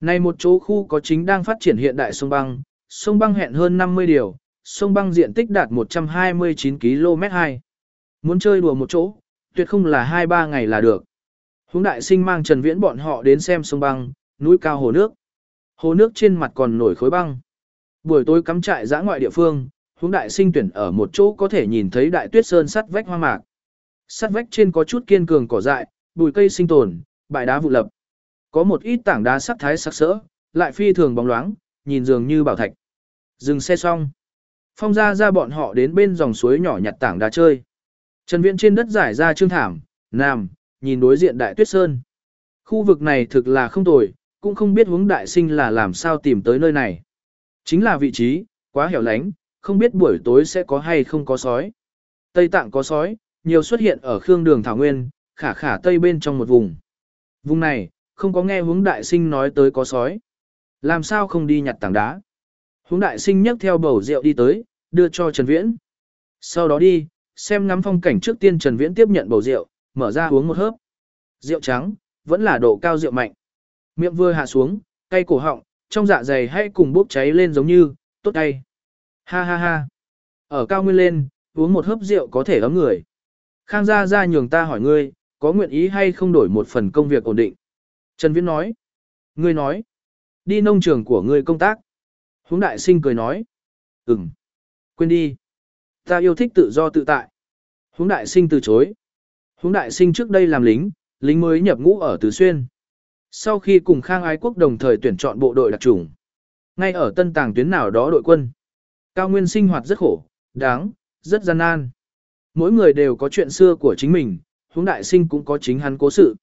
Này một chỗ khu có chính đang phát triển hiện đại sông băng, sông băng hẹn hơn 50 điều, sông băng diện tích đạt 129 km 2. Muốn chơi đùa một chỗ, tuyệt không là 2-3 ngày là được. Hướng đại sinh mang Trần Viễn bọn họ đến xem sông băng, núi cao hồ nước. Hồ nước trên mặt còn nổi khối băng. Buổi tối cắm trại giã ngoại địa phương, hướng đại sinh tuyển ở một chỗ có thể nhìn thấy đại tuyết sơn sắt vách hoa mạc. Sắt vách trên có chút kiên cường cỏ dại, bụi cây sinh tồn, bãi đá vụ lập. Có một ít tảng đá sắc thái sắc sỡ, lại phi thường bóng loáng, nhìn dường như bảo thạch. Dừng xe xong. Phong ra ra bọn họ đến bên dòng suối nhỏ nhặt tảng đá chơi. Trần Viễn trên đất giải ra trương thảm, nằm, nhìn đối diện đại tuyết sơn. Khu vực này thực là không tồi, cũng không biết hướng đại sinh là làm sao tìm tới nơi này. Chính là vị trí, quá hẻo lánh, không biết buổi tối sẽ có hay không có sói. Tây Tạng có sói, nhiều xuất hiện ở khương đường thảo nguyên, khả khả tây bên trong một vùng. Vùng này, không có nghe hướng đại sinh nói tới có sói. Làm sao không đi nhặt tảng đá. Hướng đại sinh nhấc theo bầu rượu đi tới, đưa cho Trần Viễn. Sau đó đi, xem ngắm phong cảnh trước tiên Trần Viễn tiếp nhận bầu rượu, mở ra uống một hớp. Rượu trắng, vẫn là độ cao rượu mạnh. Miệng vừa hạ xuống, cay cổ họng, trong dạ dày hay cùng bốc cháy lên giống như, tốt cay. Ha ha ha. Ở cao nguyên lên, uống một hớp rượu có thể ấm người. Khang gia gia nhường ta hỏi ngươi, có nguyện ý hay không đổi một phần công việc ổn định. Trần Viễn nói. Ngươi nói. Đi nông trường của ngươi công tác. Hướng đại sinh cười nói. Ừm. Quên đi. Ta yêu thích tự do tự tại. Hướng đại sinh từ chối. Hướng đại sinh trước đây làm lính, lính mới nhập ngũ ở Tứ Xuyên. Sau khi cùng Khang Ái Quốc đồng thời tuyển chọn bộ đội đặc chủng, ngay ở tân tàng tuyến nào đó đội quân. Cao Nguyên sinh hoạt rất khổ, đáng, rất gian nan. Mỗi người đều có chuyện xưa của chính mình, hướng đại sinh cũng có chính hắn cố sự.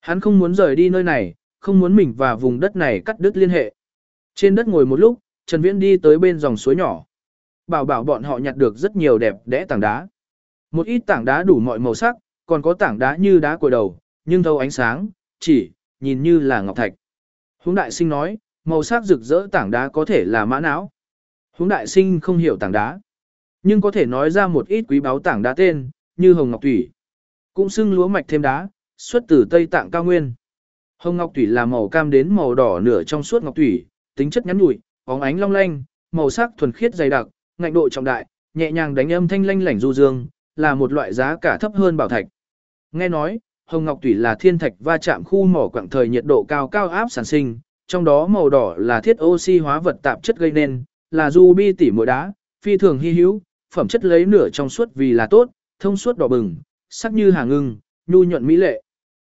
Hắn không muốn rời đi nơi này, không muốn mình và vùng đất này cắt đứt liên hệ. Trên đất ngồi một lúc, Trần Viễn đi tới bên dòng suối nhỏ. Bảo bảo bọn họ nhặt được rất nhiều đẹp đẽ tảng đá. Một ít tảng đá đủ mọi màu sắc, còn có tảng đá như đá cội đầu, nhưng thâu ánh sáng, chỉ, nhìn như là ngọc thạch. Hướng đại sinh nói, màu sắc rực rỡ tảng đá có thể là mã não. Hướng đại sinh không hiểu tảng đá, nhưng có thể nói ra một ít quý báu tảng đá tên, như hồng ngọc thủy. Cũng xưng lúa mạch thêm đá, xuất từ Tây Tạng cao nguyên. Hồng ngọc thủy là màu cam đến màu đỏ nửa trong suốt ngọc thủy, tính chất nhắn nhủi, bóng ánh long lanh, màu sắc thuần khiết dày đặc, ngạnh độ trọng đại, nhẹ nhàng đánh âm thanh lanh lảnh du dương, là một loại giá cả thấp hơn bảo thạch. Nghe nói, hồng ngọc thủy là thiên thạch va chạm khu mỏ quặng thời nhiệt độ cao cao áp sản sinh, trong đó màu đỏ là thiết oxy hóa vật tạp chất gây nên, là ruby tỉ muội đá, phi thường hy hữu, phẩm chất lấy nửa trong suốt vì là tốt, thông suốt đỏ bừng, sắc như hàng ngưng, nhu nhuận mỹ lệ.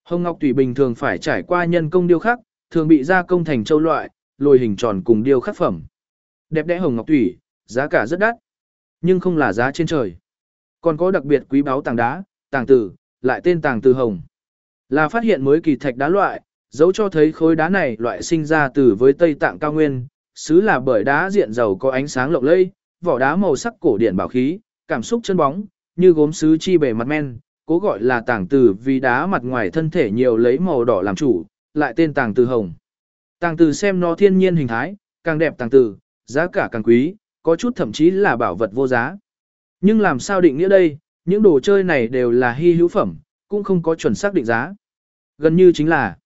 Hồng ngọc thủy bình thường phải trải qua nhân công điêu khắc, thường bị gia công thành châu loại, lồi hình tròn cùng điêu khắc phẩm. Đẹp đẽ hồng ngọc thủy, giá cả rất đắt, nhưng không là giá trên trời. Còn có đặc biệt quý báu tàng đá, tàng tử, lại tên tàng tử hồng. Là phát hiện mới kỳ thạch đá loại, dấu cho thấy khối đá này loại sinh ra từ với Tây Tạng cao nguyên, xứ là bởi đá diện giàu có ánh sáng lộng lẫy, vỏ đá màu sắc cổ điển bảo khí, cảm xúc chân bóng, như gốm sứ chi bề mặt men, cố gọi là tàng từ vì đá mặt ngoài thân thể nhiều lấy màu đỏ làm chủ, lại tên tàng từ hồng. Tàng từ xem nó thiên nhiên hình thái, càng đẹp tàng từ giá cả càng quý, có chút thậm chí là bảo vật vô giá. Nhưng làm sao định nghĩa đây, những đồ chơi này đều là hy hữu phẩm, cũng không có chuẩn xác định giá. Gần như chính là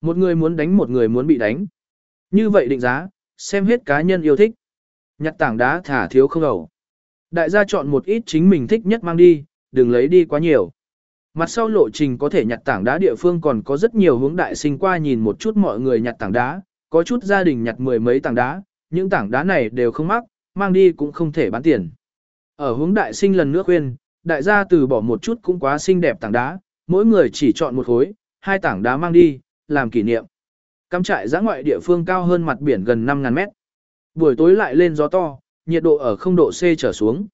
một người muốn đánh một người muốn bị đánh. Như vậy định giá, xem hết cá nhân yêu thích. Nhặt tảng đá thả thiếu không ẩu. Đại gia chọn một ít chính mình thích nhất mang đi, đừng lấy đi quá nhiều. Mặt sau lộ trình có thể nhặt tảng đá địa phương còn có rất nhiều hướng đại sinh qua nhìn một chút mọi người nhặt tảng đá, có chút gia đình nhặt mười mấy tảng đá, những tảng đá này đều không mắc, mang đi cũng không thể bán tiền. Ở hướng đại sinh lần nữa khuyên, đại gia từ bỏ một chút cũng quá xinh đẹp tảng đá, mỗi người chỉ chọn một khối, hai tảng đá mang đi, làm kỷ niệm. Cắm trại giã ngoại địa phương cao hơn mặt biển gần 5.000 mét. Buổi tối lại lên gió to, nhiệt độ ở không độ C trở xuống.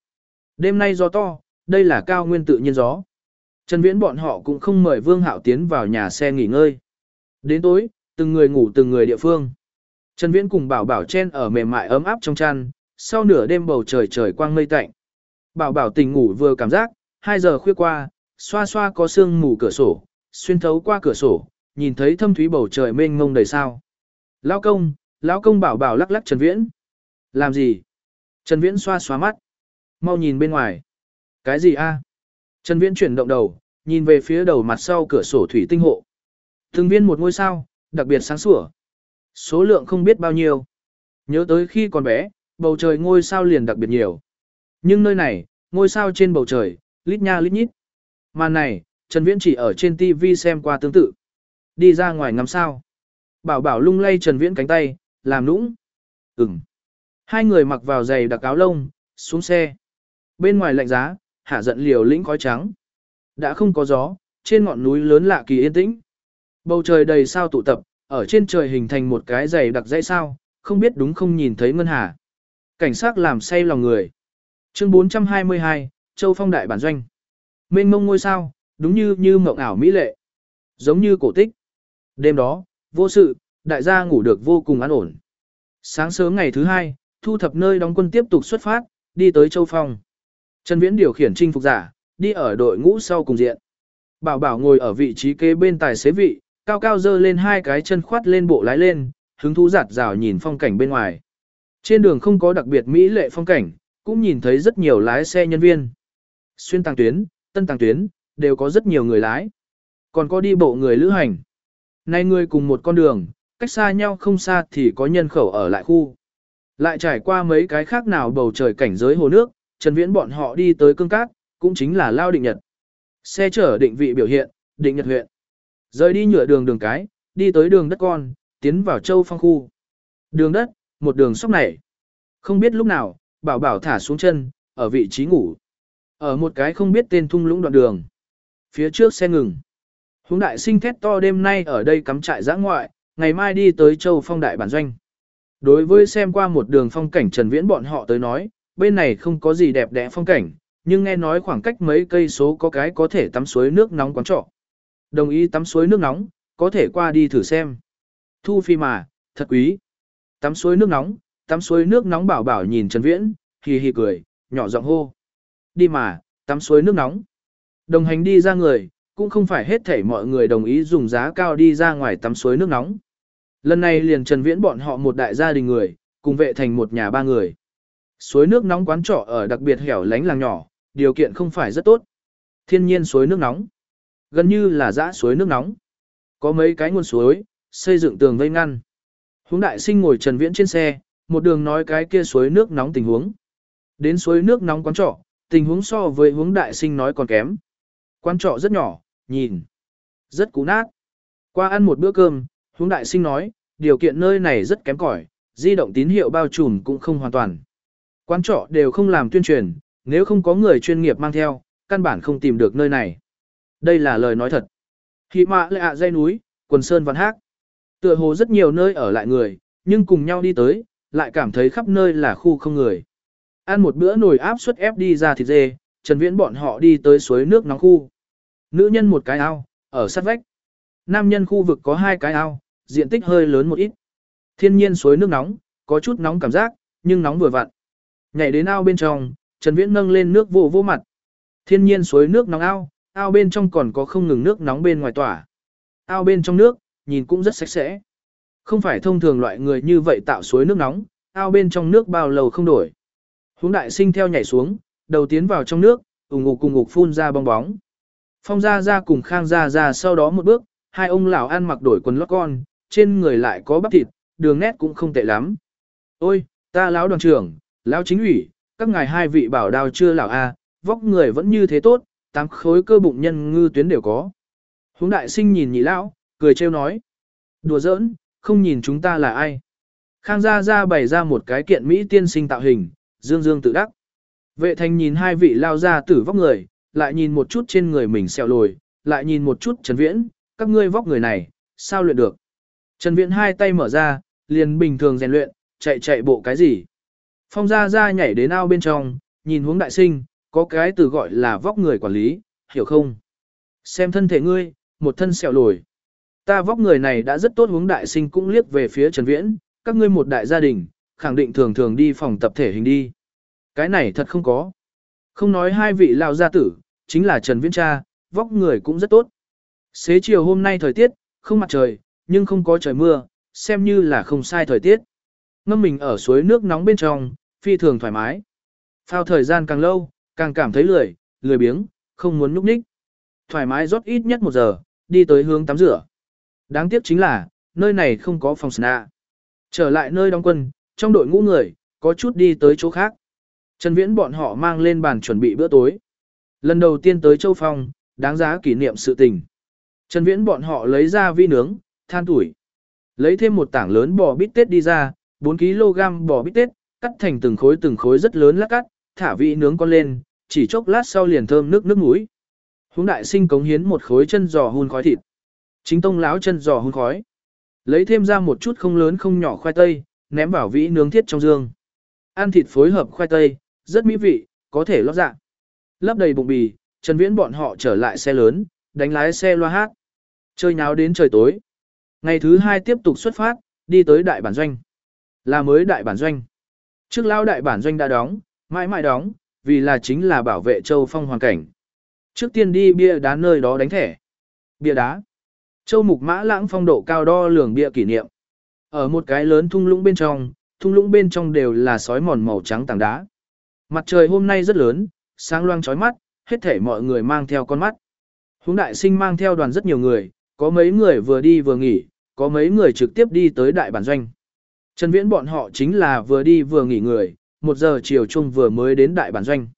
Đêm nay gió to, đây là cao nguyên tự nhiên gió. Trần Viễn bọn họ cũng không mời Vương Hạo tiến vào nhà xe nghỉ ngơi. Đến tối, từng người ngủ từng người địa phương. Trần Viễn cùng Bảo Bảo chen ở mềm mại ấm áp trong chăn, sau nửa đêm bầu trời trời quang mây tạnh. Bảo Bảo tỉnh ngủ vừa cảm giác, 2 giờ khuya qua, xoa xoa có sương mù cửa sổ, xuyên thấu qua cửa sổ, nhìn thấy thâm thúy bầu trời mênh mông đầy sao. Lão công, lão công Bảo Bảo lắc lắc Trần Viễn. Làm gì? Trần Viễn xoa xoa mắt. Mau nhìn bên ngoài. Cái gì a? Trần Viễn chuyển động đầu, nhìn về phía đầu mặt sau cửa sổ thủy tinh hộ. Từng viên một ngôi sao, đặc biệt sáng sủa. Số lượng không biết bao nhiêu. Nhớ tới khi còn bé, bầu trời ngôi sao liền đặc biệt nhiều. Nhưng nơi này, ngôi sao trên bầu trời, lít nha lít nhít. Màn này, Trần Viễn chỉ ở trên TV xem qua tương tự. Đi ra ngoài ngắm sao. Bảo bảo lung lay Trần Viễn cánh tay, làm nũng. Ừm. Hai người mặc vào giày đặc áo lông, xuống xe. Bên ngoài lạnh giá, hạ giận liều lĩnh khói trắng. Đã không có gió, trên ngọn núi lớn lạ kỳ yên tĩnh. Bầu trời đầy sao tụ tập, ở trên trời hình thành một cái dày đặc dãy sao, không biết đúng không nhìn thấy ngân hà. Cảnh sát làm say lòng người. Chương 422, Châu Phong Đại Bản Doanh. Mênh mông ngôi sao, đúng như như mộng ảo mỹ lệ. Giống như cổ tích. Đêm đó, vô sự, đại gia ngủ được vô cùng an ổn. Sáng sớm ngày thứ hai, thu thập nơi đóng quân tiếp tục xuất phát, đi tới Châu Phong. Trần Viễn điều khiển trinh phục giả, đi ở đội ngũ sau cùng diện. Bảo Bảo ngồi ở vị trí kế bên tài xế vị, cao cao dơ lên hai cái chân khoát lên bộ lái lên, hứng thú giạt rào nhìn phong cảnh bên ngoài. Trên đường không có đặc biệt mỹ lệ phong cảnh, cũng nhìn thấy rất nhiều lái xe nhân viên. Xuyên tàng tuyến, tân tàng tuyến, đều có rất nhiều người lái. Còn có đi bộ người lữ hành. Nay người cùng một con đường, cách xa nhau không xa thì có nhân khẩu ở lại khu. Lại trải qua mấy cái khác nào bầu trời cảnh giới hồ nước, Trần Viễn bọn họ đi tới cương cát, cũng chính là lao định nhật. Xe chở định vị biểu hiện, định nhật huyện. Rời đi nhựa đường đường cái, đi tới đường đất con, tiến vào châu phong khu. Đường đất, một đường sóc này. Không biết lúc nào, bảo bảo thả xuống chân, ở vị trí ngủ. Ở một cái không biết tên thung lũng đoạn đường. Phía trước xe ngừng. Hướng đại sinh thét to đêm nay ở đây cắm trại giã ngoại, ngày mai đi tới châu phong đại bản doanh. Đối với xem qua một đường phong cảnh Trần Viễn bọn họ tới nói, bên này không có gì đẹp đẽ phong cảnh, nhưng nghe nói khoảng cách mấy cây số có cái có thể tắm suối nước nóng quán trọ. Đồng ý tắm suối nước nóng, có thể qua đi thử xem. Thu phi mà, thật quý. Tắm suối nước nóng, tắm suối nước nóng bảo bảo nhìn Trần Viễn, hì hì cười, nhỏ giọng hô. Đi mà, tắm suối nước nóng. Đồng hành đi ra người, cũng không phải hết thảy mọi người đồng ý dùng giá cao đi ra ngoài tắm suối nước nóng. Lần này liền Trần Viễn bọn họ một đại gia đình người, cùng vệ thành một nhà ba người. Suối nước nóng quán trọ ở đặc biệt hẻo lánh làng nhỏ, điều kiện không phải rất tốt. Thiên nhiên suối nước nóng. Gần như là dã suối nước nóng. Có mấy cái nguồn suối, xây dựng tường vây ngăn. Hướng đại sinh ngồi Trần Viễn trên xe, một đường nói cái kia suối nước nóng tình huống. Đến suối nước nóng quán trọ, tình huống so với hướng đại sinh nói còn kém. Quán trọ rất nhỏ, nhìn, rất cũ nát. Qua ăn một bữa cơm, hướng đại sinh nói, điều kiện nơi này rất kém cỏi, di động tín hiệu bao trùm cũng không hoàn toàn. Quán trọ đều không làm tuyên truyền, nếu không có người chuyên nghiệp mang theo, căn bản không tìm được nơi này. Đây là lời nói thật. Hị mạ lệ ạ dây núi, quần sơn văn hát. Tựa hồ rất nhiều nơi ở lại người, nhưng cùng nhau đi tới, lại cảm thấy khắp nơi là khu không người. Ăn một bữa nồi áp suất ép đi ra thịt dê, Trần Viễn bọn họ đi tới suối nước nóng khu. Nữ nhân một cái ao, ở sát vách. Nam nhân khu vực có hai cái ao, diện tích hơi lớn một ít. Thiên nhiên suối nước nóng, có chút nóng cảm giác, nhưng nóng vừa vặn. Nhảy đến ao bên trong, Trần Viễn nâng lên nước vô vô mặt. Thiên nhiên suối nước nóng ao, ao bên trong còn có không ngừng nước nóng bên ngoài tỏa. Ao bên trong nước, nhìn cũng rất sạch sẽ. Không phải thông thường loại người như vậy tạo suối nước nóng, ao bên trong nước bao lâu không đổi. Hướng đại sinh theo nhảy xuống, đầu tiến vào trong nước, ủng ngục cùng ngục phun ra bong bóng. Phong ra ra cùng khang ra ra sau đó một bước, hai ông lão ăn mặc đổi quần lót con, trên người lại có bắp thịt, đường nét cũng không tệ lắm. Ôi, ta lão đoàn trưởng, lão chính ủy, các ngài hai vị bảo đào chưa lão a, vóc người vẫn như thế tốt, tám khối cơ bụng nhân ngư tuyến đều có. Hướng đại sinh nhìn nhị lão, cười trêu nói. Đùa giỡn, không nhìn chúng ta là ai. Khang gia gia bày ra một cái kiện Mỹ tiên sinh tạo hình, dương dương tự đắc. Vệ thành nhìn hai vị lao ra tử vóc người, lại nhìn một chút trên người mình xẹo lồi, lại nhìn một chút Trần Viễn, các ngươi vóc người này, sao luyện được. Trần Viễn hai tay mở ra, liền bình thường rèn luyện, chạy chạy bộ cái gì. Phong Gia Gia nhảy đến ao bên trong, nhìn hướng đại sinh, có cái từ gọi là vóc người quản lý, hiểu không? Xem thân thể ngươi, một thân sẹo lồi. Ta vóc người này đã rất tốt hướng đại sinh cũng liếc về phía Trần Viễn, các ngươi một đại gia đình, khẳng định thường thường đi phòng tập thể hình đi. Cái này thật không có. Không nói hai vị lao gia tử, chính là Trần Viễn cha, vóc người cũng rất tốt. Xế chiều hôm nay thời tiết, không mặt trời, nhưng không có trời mưa, xem như là không sai thời tiết. Ngâm mình ở suối nước nóng bên trong, phi thường thoải mái. Phao thời gian càng lâu, càng cảm thấy lười, lười biếng, không muốn núp ních, Thoải mái rót ít nhất một giờ, đi tới hướng tắm rửa. Đáng tiếc chính là, nơi này không có phòng sna. Trở lại nơi đóng quân, trong đội ngũ người, có chút đi tới chỗ khác. Trần Viễn bọn họ mang lên bàn chuẩn bị bữa tối. Lần đầu tiên tới Châu Phong, đáng giá kỷ niệm sự tình. Trần Viễn bọn họ lấy ra vi nướng, than tuổi. Lấy thêm một tảng lớn bò bít tết đi ra, 4kg bò bít tết, cắt thành từng khối từng khối rất lớn lát cắt, thả vị nướng con lên, chỉ chốc lát sau liền thơm nước nước mũi. Hướng đại sinh cống hiến một khối chân giò hun khói thịt. Chính tông láo chân giò hun khói. Lấy thêm ra một chút không lớn không nhỏ khoai tây, ném vào vĩ nướng thiết trong dương. Ăn thịt phối hợp khoai tây, rất mỹ vị, có thể lót dạ. Lấp đầy bụng bì, Trần Viễn bọn họ trở lại xe lớn, đánh lái xe loa hát. Chơi nháo đến trời tối. Ngày thứ hai tiếp tục xuất phát, đi tới đại bản doanh. Là mới đại bản doanh. Trước lao đại bản doanh đã đóng, mãi mãi đóng, vì là chính là bảo vệ châu phong hoàn cảnh. Trước tiên đi bia đá nơi đó đánh thẻ. Bia đá. Châu mục mã lãng phong độ cao đo lường bia kỷ niệm. Ở một cái lớn thung lũng bên trong, thung lũng bên trong đều là sói mòn màu trắng tảng đá. Mặt trời hôm nay rất lớn, sáng loang chói mắt, hết thể mọi người mang theo con mắt. Hướng đại sinh mang theo đoàn rất nhiều người, có mấy người vừa đi vừa nghỉ, có mấy người trực tiếp đi tới đại bản doanh. Trần Viễn bọn họ chính là vừa đi vừa nghỉ người, một giờ chiều chung vừa mới đến đại bản doanh.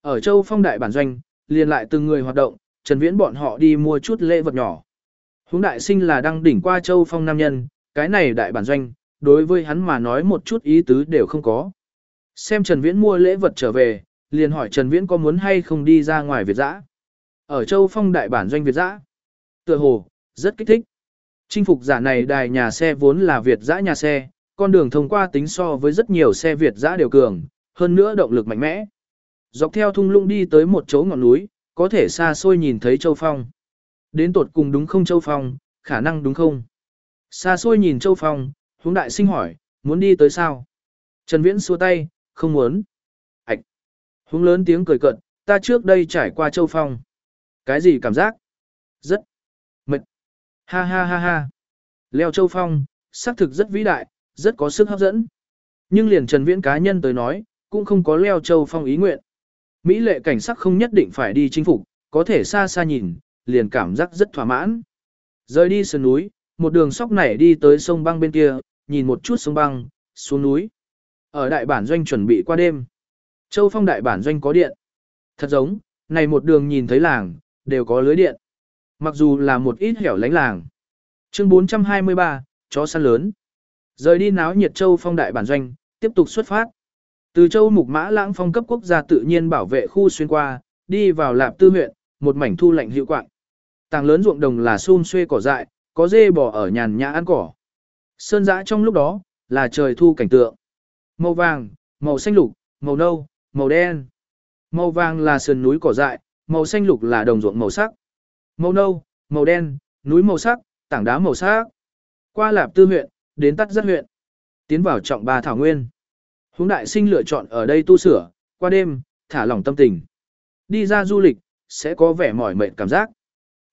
Ở châu phong đại bản doanh, liền lại từng người hoạt động, Trần Viễn bọn họ đi mua chút lễ vật nhỏ. Hướng đại sinh là đang đỉnh qua châu phong nam nhân, cái này đại bản doanh, đối với hắn mà nói một chút ý tứ đều không có. Xem Trần Viễn mua lễ vật trở về, liền hỏi Trần Viễn có muốn hay không đi ra ngoài Việt Giã. Ở châu phong đại bản doanh Việt Giã. Tựa hồ, rất kích thích. Chinh phục giả này đài nhà xe vốn là Việt Giã nhà xe, con đường thông qua tính so với rất nhiều xe Việt Giã đều cường, hơn nữa động lực mạnh mẽ. Dọc theo thung lũng đi tới một chỗ ngọn núi, có thể xa xôi nhìn thấy Châu Phong. Đến tột cùng đúng không Châu Phong, khả năng đúng không? Xa xôi nhìn Châu Phong, hướng đại sinh hỏi, muốn đi tới sao? Trần Viễn xua tay, không muốn. Ảch! Hướng lớn tiếng cười cợt, ta trước đây trải qua Châu Phong. Cái gì cảm giác? Rất mệt. Ha ha ha ha. Leo Châu Phong, xác thực rất vĩ đại, rất có sức hấp dẫn. Nhưng liền Trần Viễn cá nhân tới nói, cũng không có leo Châu Phong ý nguyện. Mỹ lệ cảnh sắc không nhất định phải đi chinh phục, có thể xa xa nhìn, liền cảm giác rất thỏa mãn. Rời đi sườn núi, một đường sóc nảy đi tới sông băng bên kia, nhìn một chút sông băng, xuống núi. Ở đại bản doanh chuẩn bị qua đêm. Châu Phong đại bản doanh có điện. Thật giống, này một đường nhìn thấy làng, đều có lưới điện. Mặc dù là một ít hẻo lánh làng. Chương 423, chó săn lớn. Rời đi náo nhiệt Châu Phong đại bản doanh, tiếp tục xuất phát. Từ Châu Mục Mã Lãng Phong cấp quốc gia tự nhiên bảo vệ khu xuyên qua, đi vào Lạp Tư huyện, một mảnh thu lạnh hiệu quạng. Tàng lớn ruộng đồng là xun xuê cỏ dại, có dê bò ở nhàn nhã ăn cỏ. Sơn dã trong lúc đó, là trời thu cảnh tượng. Màu vàng, màu xanh lục, màu nâu, màu đen. Màu vàng là sườn núi cỏ dại, màu xanh lục là đồng ruộng màu sắc. Màu nâu, màu đen, núi màu sắc, tảng đá màu sắc. Qua Lạp Tư huyện, đến Tắt Rất huyện. Tiến vào trọng ba thảo nguyên. Hướng đại sinh lựa chọn ở đây tu sửa, qua đêm, thả lỏng tâm tình. Đi ra du lịch, sẽ có vẻ mỏi mệt cảm giác.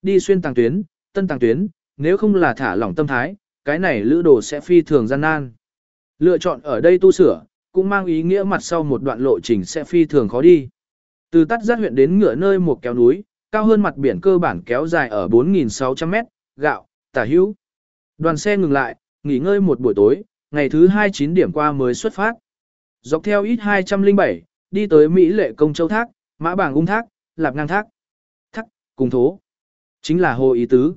Đi xuyên tàng tuyến, tân tàng tuyến, nếu không là thả lỏng tâm thái, cái này lữ đồ sẽ phi thường gian nan. Lựa chọn ở đây tu sửa, cũng mang ý nghĩa mặt sau một đoạn lộ trình sẽ phi thường khó đi. Từ tắt giác huyện đến ngựa nơi một kéo núi, cao hơn mặt biển cơ bản kéo dài ở 4.600 mét, gạo, tả hữu. Đoàn xe ngừng lại, nghỉ ngơi một buổi tối, ngày thứ 29 điểm qua mới xuất phát. Dọc theo ít 207, đi tới Mỹ lệ công châu thác, mã bảng ung thác, lạp ngang thác. Thác, cùng thố. Chính là hồ ý tứ.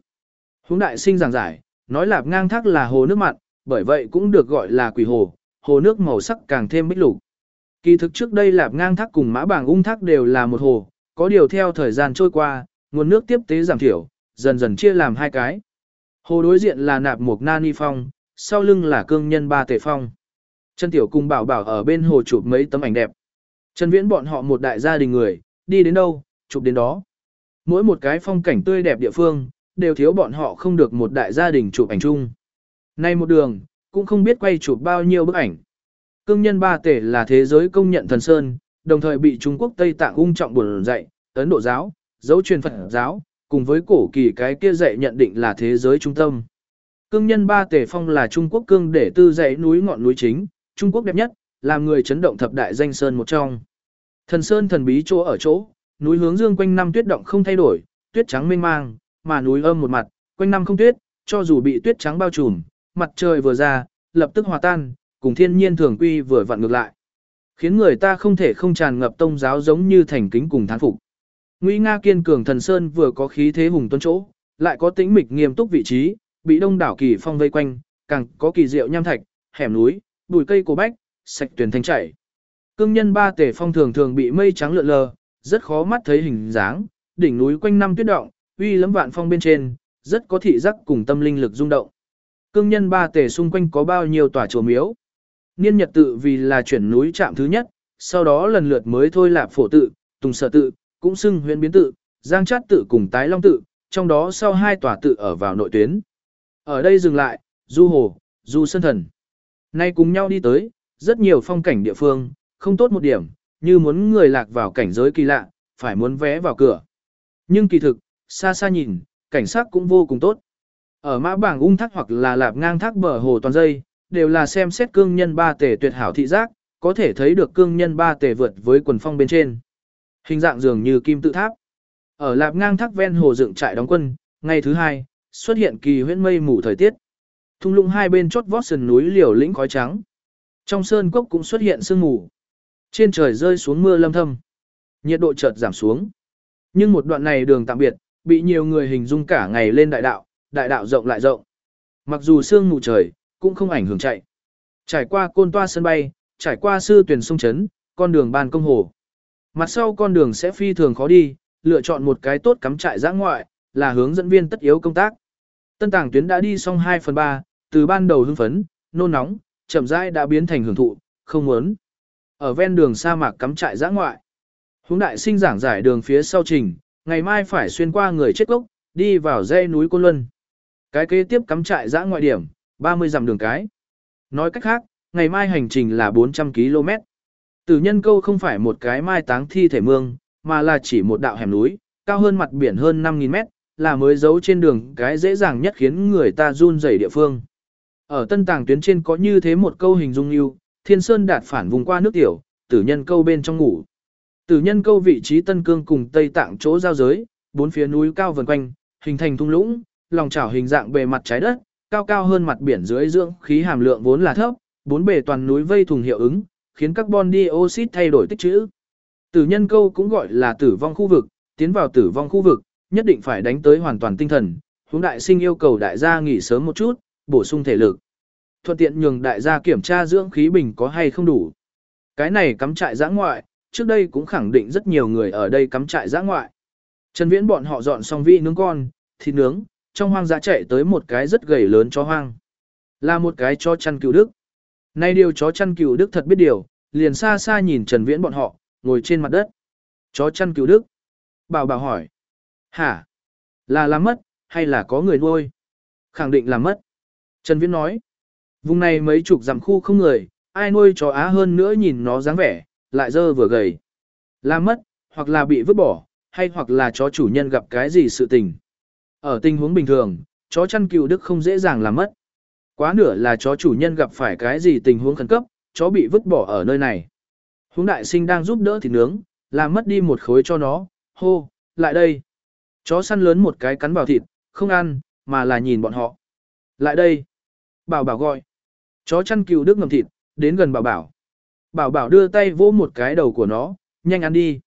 Hướng đại sinh giảng giải, nói lạp ngang thác là hồ nước mặn, bởi vậy cũng được gọi là quỷ hồ, hồ nước màu sắc càng thêm bích lục. Kỳ thực trước đây lạp ngang thác cùng mã bảng ung thác đều là một hồ, có điều theo thời gian trôi qua, nguồn nước tiếp tế giảm thiểu, dần dần chia làm hai cái. Hồ đối diện là nạp mục nani phong, sau lưng là cương nhân ba tề phong. Trần Tiểu cùng bảo bảo ở bên hồ chụp mấy tấm ảnh đẹp. Trần Viễn bọn họ một đại gia đình người, đi đến đâu, chụp đến đó. Mỗi một cái phong cảnh tươi đẹp địa phương, đều thiếu bọn họ không được một đại gia đình chụp ảnh chung. Nay một đường, cũng không biết quay chụp bao nhiêu bức ảnh. Cương nhân ba tể là thế giới công nhận thần sơn, đồng thời bị Trung Quốc Tây Tạng ung trọng buồn dạy, Ấn Độ giáo, dấu truyền Phật giáo, cùng với cổ kỳ cái kia dạy nhận định là thế giới trung tâm. Cương nhân ba tể phong là Trung Quốc cương để tư dãy núi ngọn núi chính, Trung Quốc đẹp nhất, làm người chấn động thập đại danh sơn một trong. Thần sơn thần bí chỗ ở chỗ, núi hướng dương quanh năm tuyết động không thay đổi, tuyết trắng mênh mang, mà núi âm một mặt, quanh năm không tuyết, cho dù bị tuyết trắng bao trùm, mặt trời vừa ra, lập tức hòa tan, cùng thiên nhiên thường quy vừa vặn ngược lại. Khiến người ta không thể không tràn ngập tông giáo giống như thành kính cùng thán phục. Nguy nga kiên cường thần sơn vừa có khí thế hùng tuấn chỗ, lại có tĩnh mịch nghiêm túc vị trí, bị đông đảo kỳ phong vây quanh, càng có kỳ diệu nham thạch, hẻm núi, bụi cây cổ bách, sạch tuyển thanh chảy. Cương nhân ba tể phong thường thường bị mây trắng lượn lờ, rất khó mắt thấy hình dáng, đỉnh núi quanh năm tuyết động, uy lấm vạn phong bên trên, rất có thị giác cùng tâm linh lực rung động. Cương nhân ba tể xung quanh có bao nhiêu tòa chùa miếu. Niên nhật tự vì là chuyển núi chạm thứ nhất, sau đó lần lượt mới thôi lạp phổ tự, tùng sở tự, cũng xưng huyện biến tự, giang chát tự cùng tái long tự, trong đó sau hai tòa tự ở vào nội tuyến. Ở đây dừng lại, du hồ, du sân thần. Nay cùng nhau đi tới, rất nhiều phong cảnh địa phương, không tốt một điểm, như muốn người lạc vào cảnh giới kỳ lạ, phải muốn vé vào cửa. Nhưng kỳ thực, xa xa nhìn, cảnh sát cũng vô cùng tốt. Ở mã bảng ung thác hoặc là lạp ngang thác bờ hồ toàn dây, đều là xem xét cương nhân ba tể tuyệt hảo thị giác, có thể thấy được cương nhân ba tể vượt với quần phong bên trên. Hình dạng dường như kim tự tháp. Ở lạp ngang thác ven hồ dựng trại đóng quân, ngày thứ hai, xuất hiện kỳ huyễn mây mù thời tiết. Thung lũng hai bên chót vót sườn núi liều lĩnh khói trắng. Trong sơn cốc cũng xuất hiện sương mù. Trên trời rơi xuống mưa lâm thâm. Nhiệt độ chợt giảm xuống. Nhưng một đoạn này đường tạm biệt, bị nhiều người hình dung cả ngày lên đại đạo, đại đạo rộng lại rộng. Mặc dù sương mù trời, cũng không ảnh hưởng chạy. Trải qua côn toa sân bay, trải qua sư tuyển sông chấn, con đường ban công hồ. Mặt sau con đường sẽ phi thường khó đi, lựa chọn một cái tốt cắm trại giã ngoại, là hướng dẫn viên tất yếu công tác. Tân tàng tuyến đã đi xong 2 phần 3, từ ban đầu hưng phấn, nôn nóng, chậm rãi đã biến thành hưởng thụ, không muốn. Ở ven đường sa mạc cắm trại giã ngoại. Hướng đại sinh giảng giải đường phía sau trình, ngày mai phải xuyên qua người chết gốc, đi vào dãy núi Côn Luân. Cái kế tiếp cắm trại giã ngoại điểm, 30 dặm đường cái. Nói cách khác, ngày mai hành trình là 400 km. Tử nhân câu không phải một cái mai táng thi thể mương, mà là chỉ một đạo hẻm núi, cao hơn mặt biển hơn 5.000 mét, là mới giấu trên đường cái dễ dàng nhất khiến người ta run rẩy địa phương. Ở tân tàng tuyến trên có như thế một câu hình dung yêu, thiên sơn đạt phản vùng qua nước tiểu, tử nhân câu bên trong ngủ. Tử nhân câu vị trí tân cương cùng tây tạng chỗ giao giới, bốn phía núi cao vần quanh, hình thành thung lũng, lòng chảo hình dạng bề mặt trái đất, cao cao hơn mặt biển dưới dưỡng khí hàm lượng vốn là thấp, bốn bề toàn núi vây thùng hiệu ứng, khiến carbon dioxide thay đổi tích trữ. Tử nhân câu cũng gọi là tử vong khu vực, tiến vào tử vong khu vực, nhất định phải đánh tới hoàn toàn tinh thần. huống đại sinh yêu cầu đại gia nghỉ sớm một chút, bổ sung thể lực. Thuận tiện nhường đại gia kiểm tra dưỡng khí bình có hay không đủ. Cái này cắm trại giã ngoại, trước đây cũng khẳng định rất nhiều người ở đây cắm trại giã ngoại. Trần Viễn bọn họ dọn xong vị nướng con, thịt nướng, trong hoang dã chạy tới một cái rất gầy lớn chó hoang. Là một cái chó chăn cừu đức. Nay điều chó chăn cừu đức thật biết điều, liền xa xa nhìn Trần Viễn bọn họ, ngồi trên mặt đất. Chó chăn cừu đức. Bảo bảo hỏi. Hả? Là làm mất, hay là có người nuôi? Khẳng định là mất. Trần Viễn nói. Vùng này mấy chục dặm khu không người, ai nuôi chó á hơn nữa nhìn nó dáng vẻ, lại dơ vừa gầy. Làm mất, hoặc là bị vứt bỏ, hay hoặc là chó chủ nhân gặp cái gì sự tình. Ở tình huống bình thường, chó chăn cừu đức không dễ dàng làm mất. Quá nửa là chó chủ nhân gặp phải cái gì tình huống khẩn cấp, chó bị vứt bỏ ở nơi này. Hướng đại sinh đang giúp đỡ thịt nướng, làm mất đi một khối cho nó, hô, lại đây. Chó săn lớn một cái cắn vào thịt, không ăn, mà là nhìn bọn họ. Lại đây. Bảo bảo gọi. Chó chăn cừu đức ngầm thịt, đến gần bảo bảo. Bảo bảo đưa tay vỗ một cái đầu của nó, nhanh ăn đi.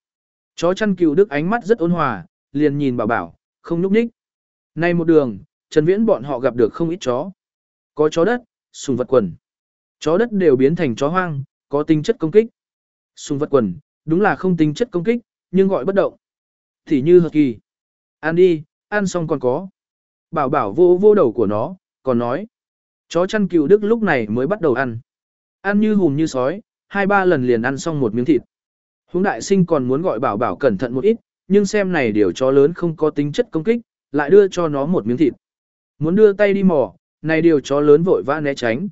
Chó chăn cừu đức ánh mắt rất ôn hòa, liền nhìn bảo bảo, không nhúc nhích. Nay một đường, Trần Viễn bọn họ gặp được không ít chó. Có chó đất, sùng vật quần. Chó đất đều biến thành chó hoang, có tính chất công kích. Sùng vật quần, đúng là không tính chất công kích, nhưng gọi bất động. Thì như hợp kỳ. Ăn đi, ăn xong còn có. Bảo bảo vô vô đầu của nó, còn nói. Chó chăn cừu đức lúc này mới bắt đầu ăn. Ăn như hùm như sói, hai ba lần liền ăn xong một miếng thịt. Húng đại sinh còn muốn gọi bảo bảo cẩn thận một ít, nhưng xem này điều chó lớn không có tính chất công kích, lại đưa cho nó một miếng thịt. Muốn đưa tay đi mò, này điều chó lớn vội vã né tránh.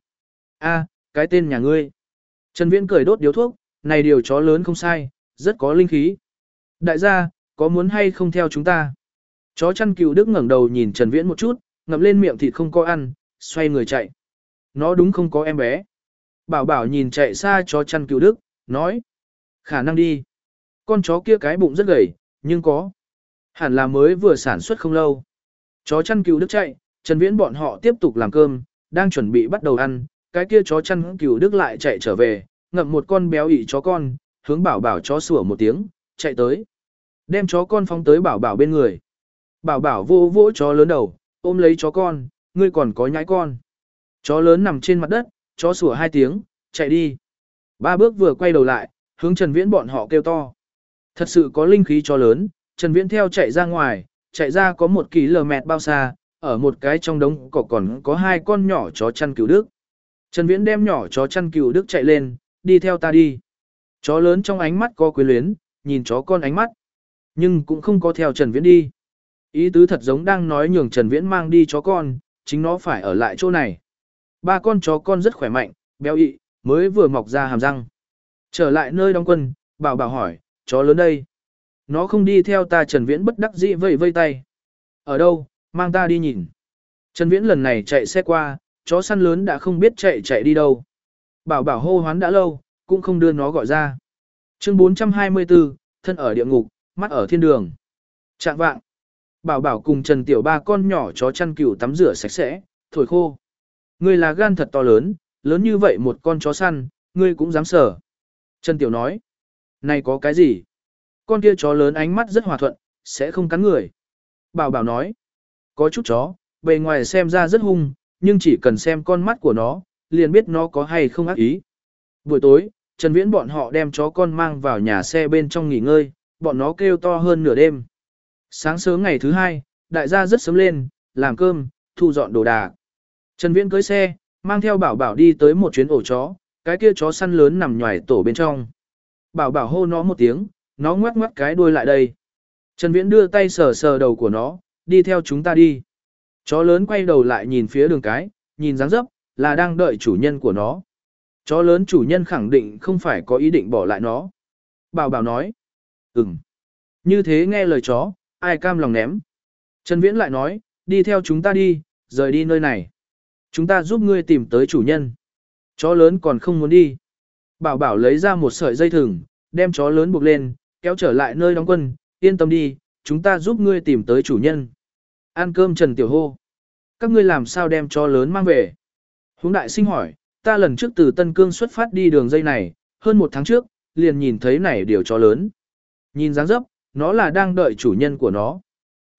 A, cái tên nhà ngươi. Trần Viễn cười đốt điếu thuốc, này điều chó lớn không sai, rất có linh khí. Đại gia, có muốn hay không theo chúng ta? Chó chăn cừu đức ngẩng đầu nhìn Trần Viễn một chút, ngậm lên miệng thịt không có ăn, xoay người chạy. Nó đúng không có em bé. Bảo bảo nhìn chạy xa chó chăn cừu đức, nói. Khả năng đi. Con chó kia cái bụng rất gầy, nhưng có. Hẳn là mới vừa sản xuất không lâu. Chó chăn cừu đức chạy, Trần Viễn bọn họ tiếp tục làm cơm, đang chuẩn bị bắt đầu ăn, cái kia chó chăn cừu đức lại chạy trở về, ngậm một con béo ị chó con, hướng bảo bảo chó sủa một tiếng, chạy tới. Đem chó con phóng tới bảo bảo bên người. Bảo bảo vô vỗ chó lớn đầu, ôm lấy chó con, ngươi còn có nhãi con. Chó lớn nằm trên mặt đất, chó sủa hai tiếng, chạy đi. Ba bước vừa quay đầu lại, hướng Trần Viễn bọn họ kêu to. Thật sự có linh khí chó lớn, Trần Viễn theo chạy ra ngoài, chạy ra có một kỳ lờ mẹt bao xa, ở một cái trong đống cỏ còn có hai con nhỏ chó chăn cứu đức. Trần Viễn đem nhỏ chó chăn cứu đức chạy lên, đi theo ta đi. Chó lớn trong ánh mắt có quyến luyến, nhìn chó con ánh mắt, nhưng cũng không có theo Trần Viễn đi. Ý tứ thật giống đang nói nhường Trần Viễn mang đi chó con, chính nó phải ở lại chỗ này. Ba con chó con rất khỏe mạnh, béo ị, mới vừa mọc ra hàm răng. Trở lại nơi đóng quân, bảo bảo hỏi, chó lớn đây. Nó không đi theo ta Trần Viễn bất đắc dĩ vây vây tay. Ở đâu, mang ta đi nhìn. Trần Viễn lần này chạy xe qua, chó săn lớn đã không biết chạy chạy đi đâu. Bảo bảo hô hoán đã lâu, cũng không đưa nó gọi ra. Chương 424, thân ở địa ngục, mắt ở thiên đường. Trạng vạng. Bảo bảo cùng Trần Tiểu ba con nhỏ chó chăn cừu tắm rửa sạch sẽ, thổi khô. Ngươi là gan thật to lớn, lớn như vậy một con chó săn, ngươi cũng dám sở. Trần Tiểu nói. Này có cái gì? Con kia chó lớn ánh mắt rất hòa thuận, sẽ không cắn người. Bảo bảo nói. Có chút chó, bề ngoài xem ra rất hung, nhưng chỉ cần xem con mắt của nó, liền biết nó có hay không ác ý. Buổi tối, Trần Viễn bọn họ đem chó con mang vào nhà xe bên trong nghỉ ngơi, bọn nó kêu to hơn nửa đêm. Sáng sớm ngày thứ hai, đại gia rất sớm lên, làm cơm, thu dọn đồ đạc. Trần Viễn cưỡi xe, mang theo bảo bảo đi tới một chuyến ổ chó, cái kia chó săn lớn nằm nhòi tổ bên trong. Bảo bảo hô nó một tiếng, nó ngoắc ngoắc cái đuôi lại đây. Trần Viễn đưa tay sờ sờ đầu của nó, đi theo chúng ta đi. Chó lớn quay đầu lại nhìn phía đường cái, nhìn dáng dấp, là đang đợi chủ nhân của nó. Chó lớn chủ nhân khẳng định không phải có ý định bỏ lại nó. Bảo bảo nói. Ừm. Như thế nghe lời chó, ai cam lòng ném. Trần Viễn lại nói, đi theo chúng ta đi, rời đi nơi này. Chúng ta giúp ngươi tìm tới chủ nhân. Chó lớn còn không muốn đi. Bảo bảo lấy ra một sợi dây thừng, đem chó lớn buộc lên, kéo trở lại nơi đóng quân, yên tâm đi, chúng ta giúp ngươi tìm tới chủ nhân. Ăn cơm Trần Tiểu Hô. Các ngươi làm sao đem chó lớn mang về? Hướng đại sinh hỏi, ta lần trước từ Tân Cương xuất phát đi đường dây này, hơn một tháng trước, liền nhìn thấy này điều chó lớn. Nhìn dáng dấp, nó là đang đợi chủ nhân của nó.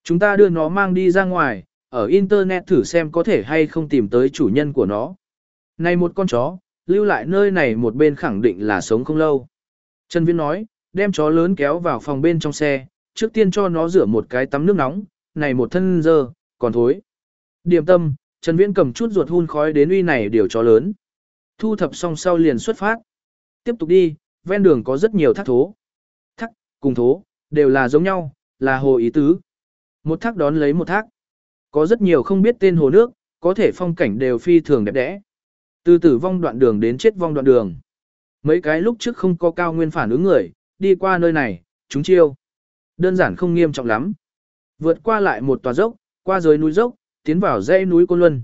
Chúng ta đưa nó mang đi ra ngoài, ở Internet thử xem có thể hay không tìm tới chủ nhân của nó. Này một con chó, lưu lại nơi này một bên khẳng định là sống không lâu. Trần Viễn nói, đem chó lớn kéo vào phòng bên trong xe, trước tiên cho nó rửa một cái tắm nước nóng, này một thân dơ, còn thối. Điểm tâm, Trần Viễn cầm chút ruột hun khói đến uy này điều chó lớn. Thu thập xong sau liền xuất phát. Tiếp tục đi, ven đường có rất nhiều thác thố. Thác, cùng thố, đều là giống nhau, là hồ ý tứ. Một thác đón lấy một thác. Có rất nhiều không biết tên hồ nước, có thể phong cảnh đều phi thường đẹp đẽ. Từ tử vong đoạn đường đến chết vong đoạn đường. Mấy cái lúc trước không có cao nguyên phản ứng người, đi qua nơi này, chúng chiêu. Đơn giản không nghiêm trọng lắm. Vượt qua lại một tòa dốc, qua dưới núi dốc, tiến vào dãy núi Côn Luân.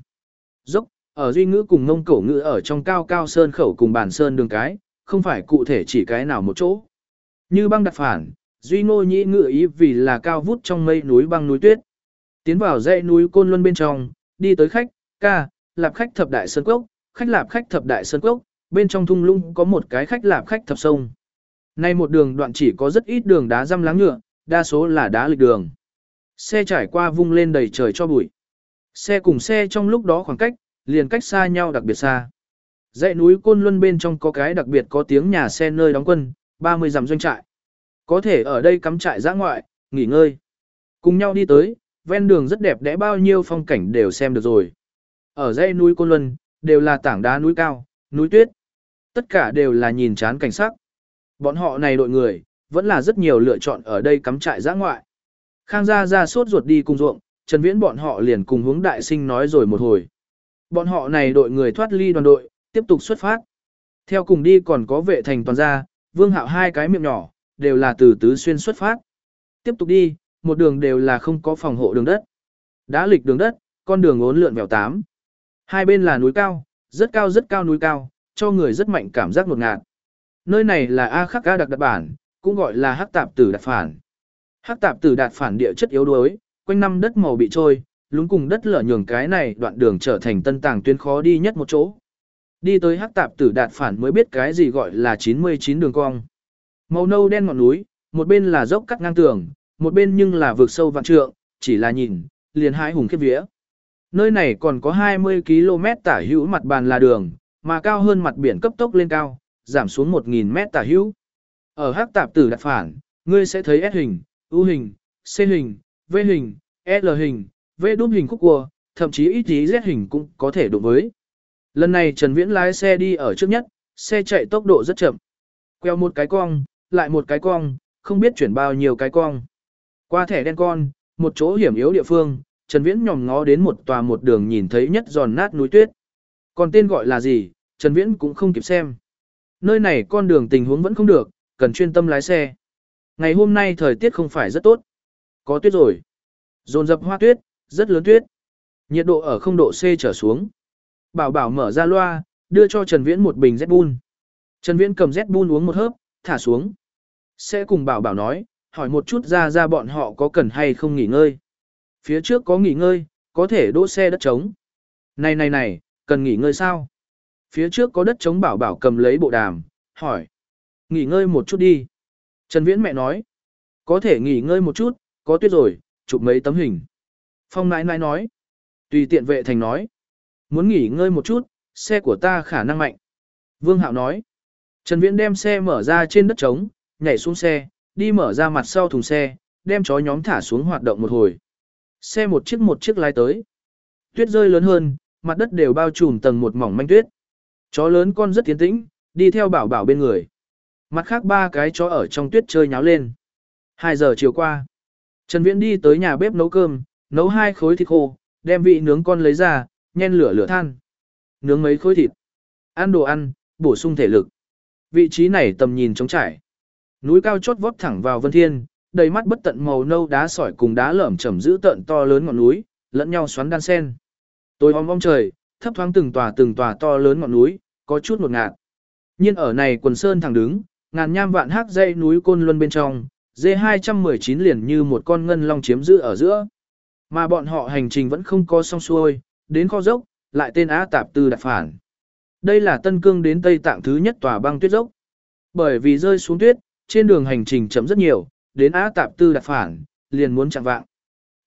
Dốc, ở duy ngữ cùng ngông cổ ngữ ở trong cao cao sơn khẩu cùng bản sơn đường cái, không phải cụ thể chỉ cái nào một chỗ. Như băng đặt phản, duy ngô nhĩ ngự ý vì là cao vút trong mây núi băng núi tuyết. Tiến vào dãy núi Côn Luân bên trong, đi tới khách, ca, lạp khách thập đại sơn cốc, khách lạp khách thập đại sơn cốc, bên trong thung lũng có một cái khách lạp khách thập sông. Nay một đường đoạn chỉ có rất ít đường đá răm láng nhựa, đa số là đá lịch đường. Xe trải qua vung lên đầy trời cho bụi. Xe cùng xe trong lúc đó khoảng cách, liền cách xa nhau đặc biệt xa. Dãy núi Côn Luân bên trong có cái đặc biệt có tiếng nhà xe nơi đóng quân, 30 dặm doanh trại. Có thể ở đây cắm trại giã ngoại, nghỉ ngơi. Cùng nhau đi tới, ven đường rất đẹp đẽ bao nhiêu phong cảnh đều xem được rồi. Ở dãy núi Côn Luân, đều là tảng đá núi cao, núi tuyết. Tất cả đều là nhìn chán cảnh sắc. Bọn họ này đội người, vẫn là rất nhiều lựa chọn ở đây cắm trại giã ngoại. Khang gia ra suốt ruột đi cùng ruộng, Trần Viễn bọn họ liền cùng hướng đại sinh nói rồi một hồi. Bọn họ này đội người thoát ly đoàn đội, tiếp tục xuất phát. Theo cùng đi còn có vệ thành toàn gia, vương hạo hai cái miệng nhỏ, đều là từ tứ xuyên xuất phát. Tiếp tục đi, một đường đều là không có phòng hộ đường đất. Đá lịch đường đất, con đường ốn lượn vèo tám. Hai bên là núi cao, rất cao rất cao núi cao, cho người rất mạnh cảm giác ngột ngạt. Nơi này là A khắc A đặc đặc bản, cũng gọi là hắc tạp tử đạt phản. Hắc tạp tử đạt phản địa chất yếu đuối, quanh năm đất màu bị trôi, lúng cùng đất lở nhường cái này đoạn đường trở thành tân tàng tuyến khó đi nhất một chỗ. Đi tới hắc tạp tử đạt phản mới biết cái gì gọi là 99 đường cong. Màu nâu đen ngọn núi, một bên là dốc cắt ngang tường, một bên nhưng là vực sâu vạn trượng, chỉ là nhìn, liền hãi hùng khiếp vía. Nơi này còn có 20 km tả hữu mặt bàn là đường, mà cao hơn mặt biển cấp tốc lên cao, giảm xuống 1.000 mét tả hữu. Ở hắc tạp tử đặt phản, ngươi sẽ thấy S hình, U hình, C hình, V hình, L hình, V đúp hình khúc cua, thậm chí ít ý Z hình cũng có thể đụng với. Lần này Trần Viễn lái xe đi ở trước nhất, xe chạy tốc độ rất chậm. Queo một cái cong, lại một cái cong, không biết chuyển bao nhiêu cái cong. Qua thẻ đen con, một chỗ hiểm yếu địa phương, Trần Viễn nhòm ngó đến một tòa một đường nhìn thấy nhất giòn nát núi tuyết. Còn tên gọi là gì, Trần Viễn cũng không kịp xem. Nơi này con đường tình huống vẫn không được, cần chuyên tâm lái xe. Ngày hôm nay thời tiết không phải rất tốt. Có tuyết rồi. Dồn dập hoa tuyết, rất lớn tuyết. Nhiệt độ ở không độ C trở xuống. Bảo bảo mở ra loa, đưa cho Trần Viễn một bình Z Bull. Trần Viễn cầm Z Bull uống một hớp, thả xuống. Sẽ cùng bảo bảo nói, hỏi một chút ra ra bọn họ có cần hay không nghỉ ngơi. Phía trước có nghỉ ngơi, có thể đỗ xe đất trống. Này này này, cần nghỉ ngơi sao? Phía trước có đất trống bảo bảo cầm lấy bộ đàm, hỏi. Nghỉ ngơi một chút đi. Trần Viễn mẹ nói. Có thể nghỉ ngơi một chút, có tuyết rồi, chụp mấy tấm hình. Phong nãi nãi nói. Tùy tiện vệ thành nói. Muốn nghỉ ngơi một chút, xe của ta khả năng mạnh. Vương Hạo nói. Trần Viễn đem xe mở ra trên đất trống, nhảy xuống xe, đi mở ra mặt sau thùng xe, đem chó nhóm thả xuống hoạt động một hồi. Xe một chiếc một chiếc lái tới. Tuyết rơi lớn hơn, mặt đất đều bao trùm tầng một mỏng manh tuyết. Chó lớn con rất tiến tĩnh, đi theo bảo bảo bên người. Mặt khác ba cái chó ở trong tuyết chơi nháo lên. Hai giờ chiều qua, Trần Viễn đi tới nhà bếp nấu cơm, nấu hai khối thịt khô, đem vị nướng con lấy ra, nhen lửa lửa than. Nướng mấy khối thịt. Ăn đồ ăn, bổ sung thể lực. Vị trí này tầm nhìn trống trải. Núi cao chót vót thẳng vào vân thiên, đầy mắt bất tận màu nâu đá sỏi cùng đá lởm chởm giữ tận to lớn ngọn núi, lẫn nhau xoắn đan sen. Tối om om trời, thấp thoáng từng tòa từng tòa to lớn ngọn núi, có chút ngột ngạt. Nhiên ở này quần sơn thẳng đứng, ngàn nham vạn hắc dây núi côn luân bên trong, D219 liền như một con ngân long chiếm giữ ở giữa. Mà bọn họ hành trình vẫn không có xong xuôi, đến kho dốc, lại tên Á Tạp Tư đặt phản. Đây là Tân Cương đến Tây Tạng thứ nhất tòa băng tuyết dốc. Bởi vì rơi xuống tuyết, trên đường hành trình chậm rất nhiều, đến Á Tạp Tư đặt phản, liền muốn chặn vạng.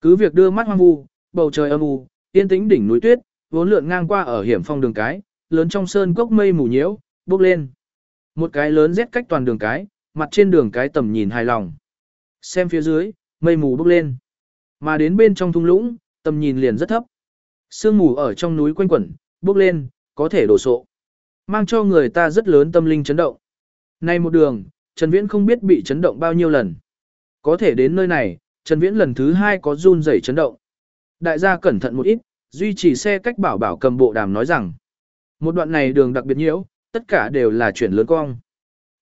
Cứ việc đưa mắt hoang vu, bầu trời âm u, yên tĩnh đỉnh núi tuyết, vốn lượn ngang qua ở hiểm phong đường cái, lớn trong sơn cốc mây mù nhiễu, bốc lên. Một cái lớn rét cách toàn đường cái, mặt trên đường cái tầm nhìn hài lòng. Xem phía dưới, mây mù bốc lên. Mà đến bên trong thung lũng, tầm nhìn liền rất thấp. Sương mù ở trong núi quanh quẩn, bốc lên, có thể đổ sộ. Mang cho người ta rất lớn tâm linh chấn động. Nay một đường, Trần Viễn không biết bị chấn động bao nhiêu lần. Có thể đến nơi này, Trần Viễn lần thứ hai có run rẩy chấn động. Đại gia cẩn thận một ít, duy trì xe cách bảo bảo cầm bộ đàm nói rằng. Một đoạn này đường đặc biệt nhiễu, tất cả đều là chuyển lớn cong.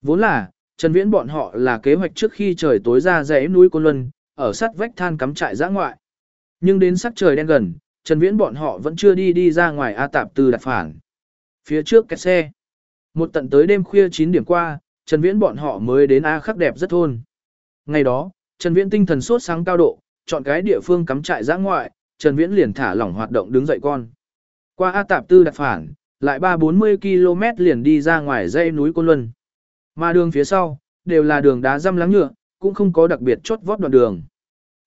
Vốn là, Trần Viễn bọn họ là kế hoạch trước khi trời tối ra dãy núi Côn Luân, ở sát vách than cắm trại giã ngoại. Nhưng đến sắc trời đen gần, Trần Viễn bọn họ vẫn chưa đi đi ra ngoài A Tạp Tư đặt phản. Phía trước kẹt xe. Một tận tới đêm khuya 9 điểm qua, Trần Viễn bọn họ mới đến A khắc đẹp rất thôn. Ngày đó, Trần Viễn tinh thần sốt sáng cao độ, chọn cái địa phương cắm trại giã ngoại, Trần Viễn liền thả lỏng hoạt động đứng dậy con. Qua A Tạp Tư đặt phản, lại 3-40 km liền đi ra ngoài dãy núi Côn Luân. Mà đường phía sau, đều là đường đá răm lắng nhựa, cũng không có đặc biệt chốt vót đoạn đường.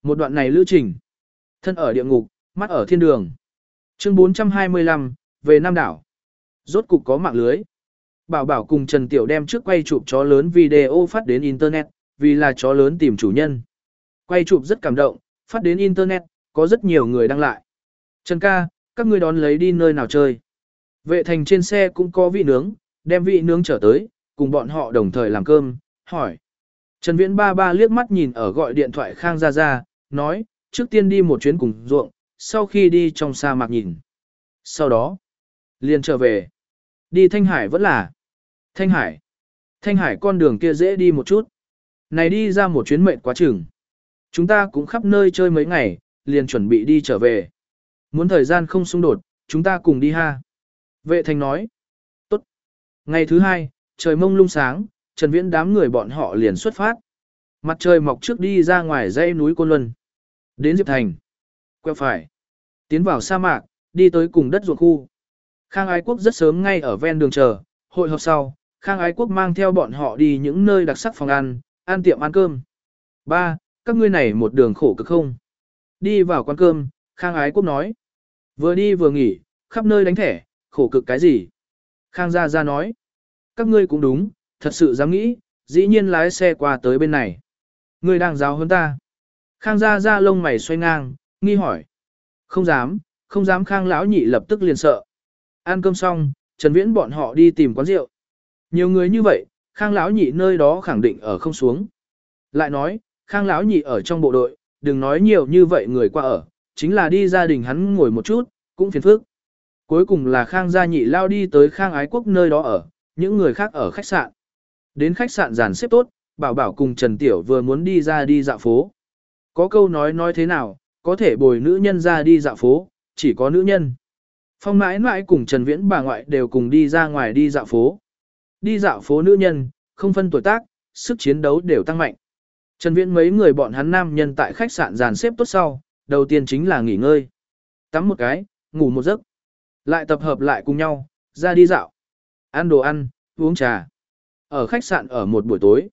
Một đoạn này lữ trình. Thân ở địa ngục, mắt ở thiên đường. Chương 425, về Nam đảo. Rốt cục có mạng lưới. Bảo Bảo cùng Trần Tiểu đem trước quay chụp chó lớn video phát đến Internet, vì là chó lớn tìm chủ nhân. Quay chụp rất cảm động, phát đến Internet, có rất nhiều người đăng lại. Trần ca, các ngươi đón lấy đi nơi nào chơi. Vệ thành trên xe cũng có vị nướng, đem vị nướng trở tới, cùng bọn họ đồng thời làm cơm, hỏi. Trần Viễn ba ba liếc mắt nhìn ở gọi điện thoại Khang Gia Gia, nói, trước tiên đi một chuyến cùng ruộng, sau khi đi trong sa mạc nhìn. Sau đó, liền trở về. Đi Thanh Hải vẫn là. Thanh Hải. Thanh Hải con đường kia dễ đi một chút. Này đi ra một chuyến mệnh quá chừng. Chúng ta cũng khắp nơi chơi mấy ngày, liền chuẩn bị đi trở về. Muốn thời gian không xung đột, chúng ta cùng đi ha. Vệ thành nói. Tốt. Ngày thứ hai, trời mông lung sáng, Trần Viễn đám người bọn họ liền xuất phát. Mặt trời mọc trước đi ra ngoài dãy núi Côn Luân. Đến Diệp Thành. Quẹo phải. Tiến vào sa mạc, đi tới cùng đất ruộng khu. Khang Ái Quốc rất sớm ngay ở ven đường chờ, hội họp sau, Khang Ái Quốc mang theo bọn họ đi những nơi đặc sắc phòng ăn, ăn tiệm ăn cơm. Ba, các ngươi này một đường khổ cực không? Đi vào quán cơm, Khang Ái Quốc nói. Vừa đi vừa nghỉ, khắp nơi đánh thẻ, khổ cực cái gì? Khang Gia Gia nói. Các ngươi cũng đúng, thật sự dám nghĩ, dĩ nhiên lái xe qua tới bên này. Ngươi đang giáo hơn ta. Khang Gia Gia lông mày xoay ngang, nghi hỏi. Không dám, không dám Khang lão nhị lập tức liền sợ. Ăn cơm xong, Trần Viễn bọn họ đi tìm quán rượu. Nhiều người như vậy, Khang lão nhị nơi đó khẳng định ở không xuống. Lại nói, Khang lão nhị ở trong bộ đội, đừng nói nhiều như vậy người qua ở, chính là đi gia đình hắn ngồi một chút, cũng phiền phức. Cuối cùng là Khang gia nhị lao đi tới Khang ái quốc nơi đó ở, những người khác ở khách sạn. Đến khách sạn giàn xếp tốt, bảo bảo cùng Trần Tiểu vừa muốn đi ra đi dạo phố. Có câu nói nói thế nào, có thể bồi nữ nhân ra đi dạo phố, chỉ có nữ nhân. Phong mãi mãi cùng Trần Viễn bà ngoại đều cùng đi ra ngoài đi dạo phố. Đi dạo phố nữ nhân, không phân tuổi tác, sức chiến đấu đều tăng mạnh. Trần Viễn mấy người bọn hắn nam nhân tại khách sạn dàn xếp tốt sau, đầu tiên chính là nghỉ ngơi. Tắm một cái, ngủ một giấc. Lại tập hợp lại cùng nhau, ra đi dạo. Ăn đồ ăn, uống trà. Ở khách sạn ở một buổi tối.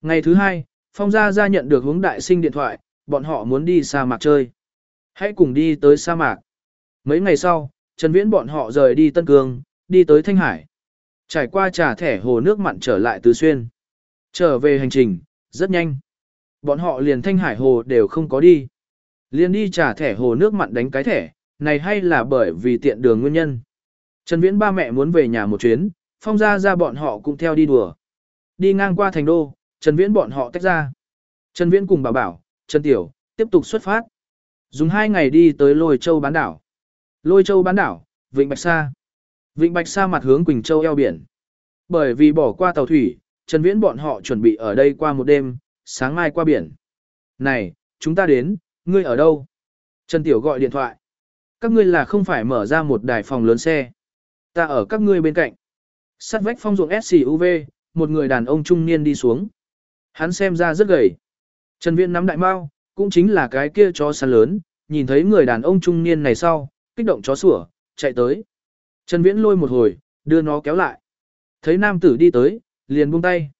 Ngày thứ hai, Phong Gia Gia nhận được hướng đại sinh điện thoại, bọn họ muốn đi sa mạc chơi. Hãy cùng đi tới sa mạc. Mấy ngày sau, Trần Viễn bọn họ rời đi Tân Cương, đi tới Thanh Hải. Trải qua trà thẻ hồ nước mặn trở lại Tứ Xuyên. Trở về hành trình, rất nhanh. Bọn họ liền Thanh Hải hồ đều không có đi. Liền đi trà thẻ hồ nước mặn đánh cái thẻ, này hay là bởi vì tiện đường nguyên nhân. Trần Viễn ba mẹ muốn về nhà một chuyến, phong ra ra bọn họ cũng theo đi đùa. Đi ngang qua thành đô, Trần Viễn bọn họ tách ra. Trần Viễn cùng bảo bảo, Trần Tiểu, tiếp tục xuất phát. Dùng hai ngày đi tới Lôi Châu bán đảo. Lôi Châu bán đảo, Vịnh Bạch Sa. Vịnh Bạch Sa mặt hướng Quỳnh Châu eo biển. Bởi vì bỏ qua tàu thủy, Trần Viễn bọn họ chuẩn bị ở đây qua một đêm, sáng mai qua biển. Này, chúng ta đến, ngươi ở đâu? Trần Tiểu gọi điện thoại. Các ngươi là không phải mở ra một đài phòng lớn xe. Ta ở các ngươi bên cạnh. Sát vách phong ruộng SUV, một người đàn ông trung niên đi xuống. Hắn xem ra rất gầy. Trần Viễn nắm đại mao, cũng chính là cái kia chó săn lớn, nhìn thấy người đàn ông trung niên này sau, kích động chó sủa, chạy tới. Trần Viễn lôi một hồi, đưa nó kéo lại. Thấy nam tử đi tới, liền buông tay.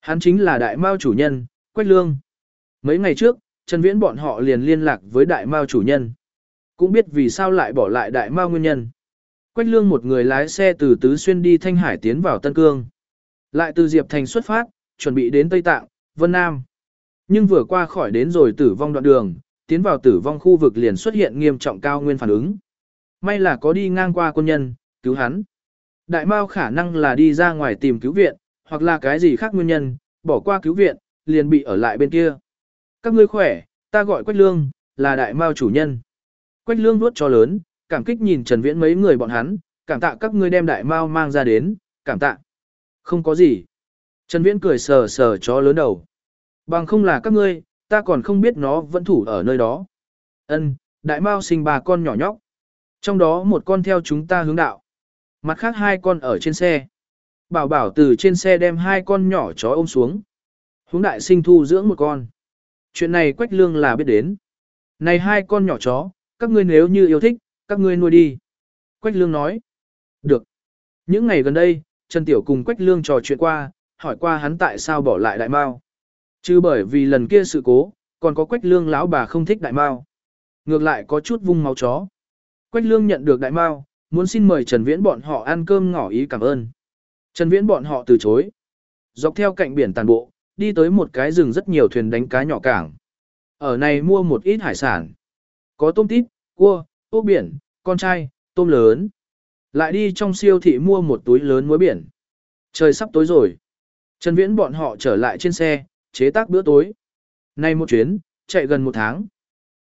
Hắn chính là đại mao chủ nhân, Quách Lương. Mấy ngày trước, Trần Viễn bọn họ liền liên lạc với đại mao chủ nhân. Cũng biết vì sao lại bỏ lại đại mao nguyên nhân. Quách Lương một người lái xe từ Tứ Xuyên đi Thanh Hải tiến vào Tân Cương. Lại từ Diệp Thành xuất phát, chuẩn bị đến Tây Tạng, Vân Nam. Nhưng vừa qua khỏi đến rồi tử vong đoạn đường, tiến vào tử vong khu vực liền xuất hiện nghiêm trọng cao nguyên phản ứng. May là có đi ngang qua quân nhân, cứu hắn. Đại Mao khả năng là đi ra ngoài tìm cứu viện, hoặc là cái gì khác nguyên nhân, bỏ qua cứu viện, liền bị ở lại bên kia. Các ngươi khỏe, ta gọi Quách Lương, là đại mao chủ nhân. Quách Lương vuốt cho lớn, cảm kích nhìn Trần Viễn mấy người bọn hắn, cảm tạ các ngươi đem đại mao mang ra đến, cảm tạ. Không có gì. Trần Viễn cười sờ sờ chó lớn đầu. Bằng không là các ngươi, ta còn không biết nó vẫn thủ ở nơi đó. Ân, đại mao sinh ba con nhỏ nhóc. Trong đó một con theo chúng ta hướng đạo. Mặt khác hai con ở trên xe. Bảo bảo từ trên xe đem hai con nhỏ chó ôm xuống. Hướng đại sinh thu dưỡng một con. Chuyện này Quách Lương là biết đến. Này hai con nhỏ chó, các ngươi nếu như yêu thích, các ngươi nuôi đi. Quách Lương nói. Được. Những ngày gần đây, Trần Tiểu cùng Quách Lương trò chuyện qua, hỏi qua hắn tại sao bỏ lại Đại Mao. Chứ bởi vì lần kia sự cố, còn có Quách Lương lão bà không thích Đại Mao. Ngược lại có chút vung máu chó. Quách Lương nhận được Đại Mao, muốn xin mời Trần Viễn bọn họ ăn cơm ngỏ ý cảm ơn. Trần Viễn bọn họ từ chối. Dọc theo cạnh biển tàn bộ, đi tới một cái rừng rất nhiều thuyền đánh cá nhỏ cảng. Ở này mua một ít hải sản. Có tôm tít, cua, ốc biển, con trai, tôm lớn. Lại đi trong siêu thị mua một túi lớn muối biển. Trời sắp tối rồi. Trần Viễn bọn họ trở lại trên xe, chế tác bữa tối. Nay một chuyến, chạy gần một tháng.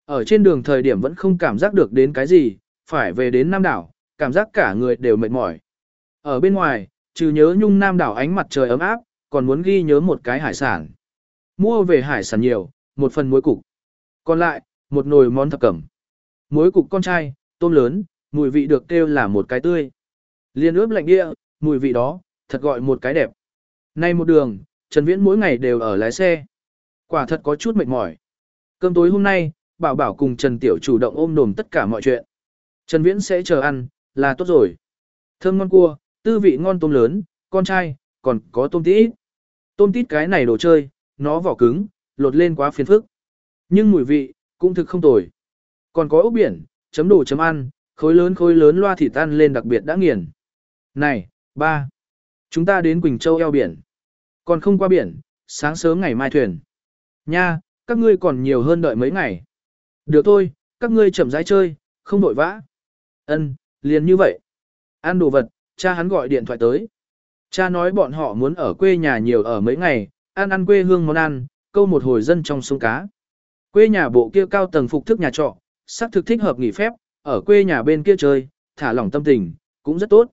Ở trên đường thời điểm vẫn không cảm giác được đến cái gì, phải về đến Nam đảo, cảm giác cả người đều mệt mỏi. Ở bên ngoài, trừ nhớ nhung Nam đảo ánh mặt trời ấm áp, còn muốn ghi nhớ một cái hải sản. Mua về hải sản nhiều, một phần muối cục. Còn lại, một nồi món thập cẩm. Muối cục con trai, tôm lớn, mùi vị được kêu là một cái tươi. Liên ướp lạnh địa, mùi vị đó, thật gọi một cái đẹp. Nay một đường, Trần Viễn mỗi ngày đều ở lái xe. Quả thật có chút mệt mỏi. Cơm tối hôm nay, Bảo Bảo cùng Trần Tiểu chủ động ôm đồm tất cả mọi chuyện. Trần Viễn sẽ chờ ăn, là tốt rồi. Thơm ngon cua, tư vị ngon tôm lớn, con trai, còn có tôm tít. Tôm tít cái này đồ chơi, nó vỏ cứng, lột lên quá phiền phức. Nhưng mùi vị, cũng thực không tồi. Còn có ốc biển, chấm đồ chấm ăn, khối lớn khối lớn loa thịt tan lên đặc biệt đã nghiền. Này, ba, chúng ta đến Quỳnh Châu eo biển. Còn không qua biển, sáng sớm ngày mai thuyền. Nha, các ngươi còn nhiều hơn đợi mấy ngày. Được thôi, các ngươi chậm rãi chơi, không đội vã. Ân, liền như vậy. Ăn đồ vật, cha hắn gọi điện thoại tới. Cha nói bọn họ muốn ở quê nhà nhiều ở mấy ngày, ăn ăn quê hương món ăn, câu một hồi dân trong sông cá. Quê nhà bộ kia cao tầng phục thức nhà trọ, sắc thực thích hợp nghỉ phép, ở quê nhà bên kia chơi, thả lỏng tâm tình, cũng rất tốt.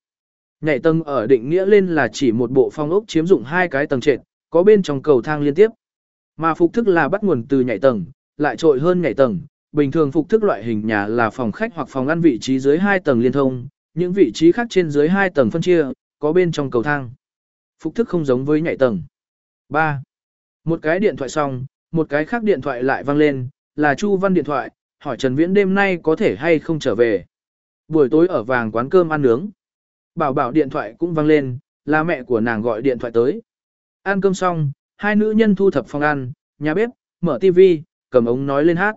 Nhảy tầng ở định nghĩa lên là chỉ một bộ phong ốc chiếm dụng hai cái tầng trệt, có bên trong cầu thang liên tiếp. Mà phục thức là bắt nguồn từ nhảy tầng, lại trội hơn nhảy tầng. Bình thường phục thức loại hình nhà là phòng khách hoặc phòng ăn vị trí dưới hai tầng liên thông, những vị trí khác trên dưới hai tầng phân chia, có bên trong cầu thang. Phục thức không giống với nhảy tầng. 3. Một cái điện thoại xong, một cái khác điện thoại lại vang lên, là Chu Văn điện thoại, hỏi Trần Viễn đêm nay có thể hay không trở về. Buổi tối ở vàng quán cơm ăn nướng. Bảo bảo điện thoại cũng vang lên, là mẹ của nàng gọi điện thoại tới. Ăn cơm xong, hai nữ nhân thu thập phòng ăn, nhà bếp, mở tivi, cầm ống nói lên hát.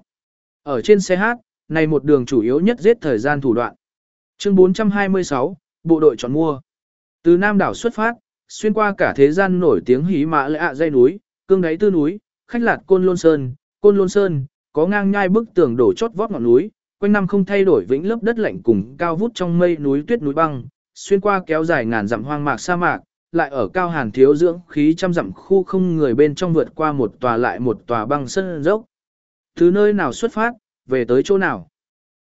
Ở trên xe hát, này một đường chủ yếu nhất giết thời gian thủ đoạn. Chương 426, bộ đội chọn mua. Từ Nam đảo xuất phát, xuyên qua cả thế gian nổi tiếng hí mã lệ ạ dây núi, cương đáy tư núi, khách lạt côn lôn sơn, côn lôn sơn, có ngang nhai bức tường đổ chót vót ngọn núi, quanh năm không thay đổi vĩnh lớp đất lạnh cùng cao vút trong mây núi tuyết núi băng, xuyên qua kéo dài ngàn dặm hoang mạc sa mạc, lại ở cao hàn thiếu dưỡng khí trăm dặm khu không người bên trong vượt qua một tòa lại một tòa băng sơn dốc. Từ nơi nào xuất phát, về tới chỗ nào.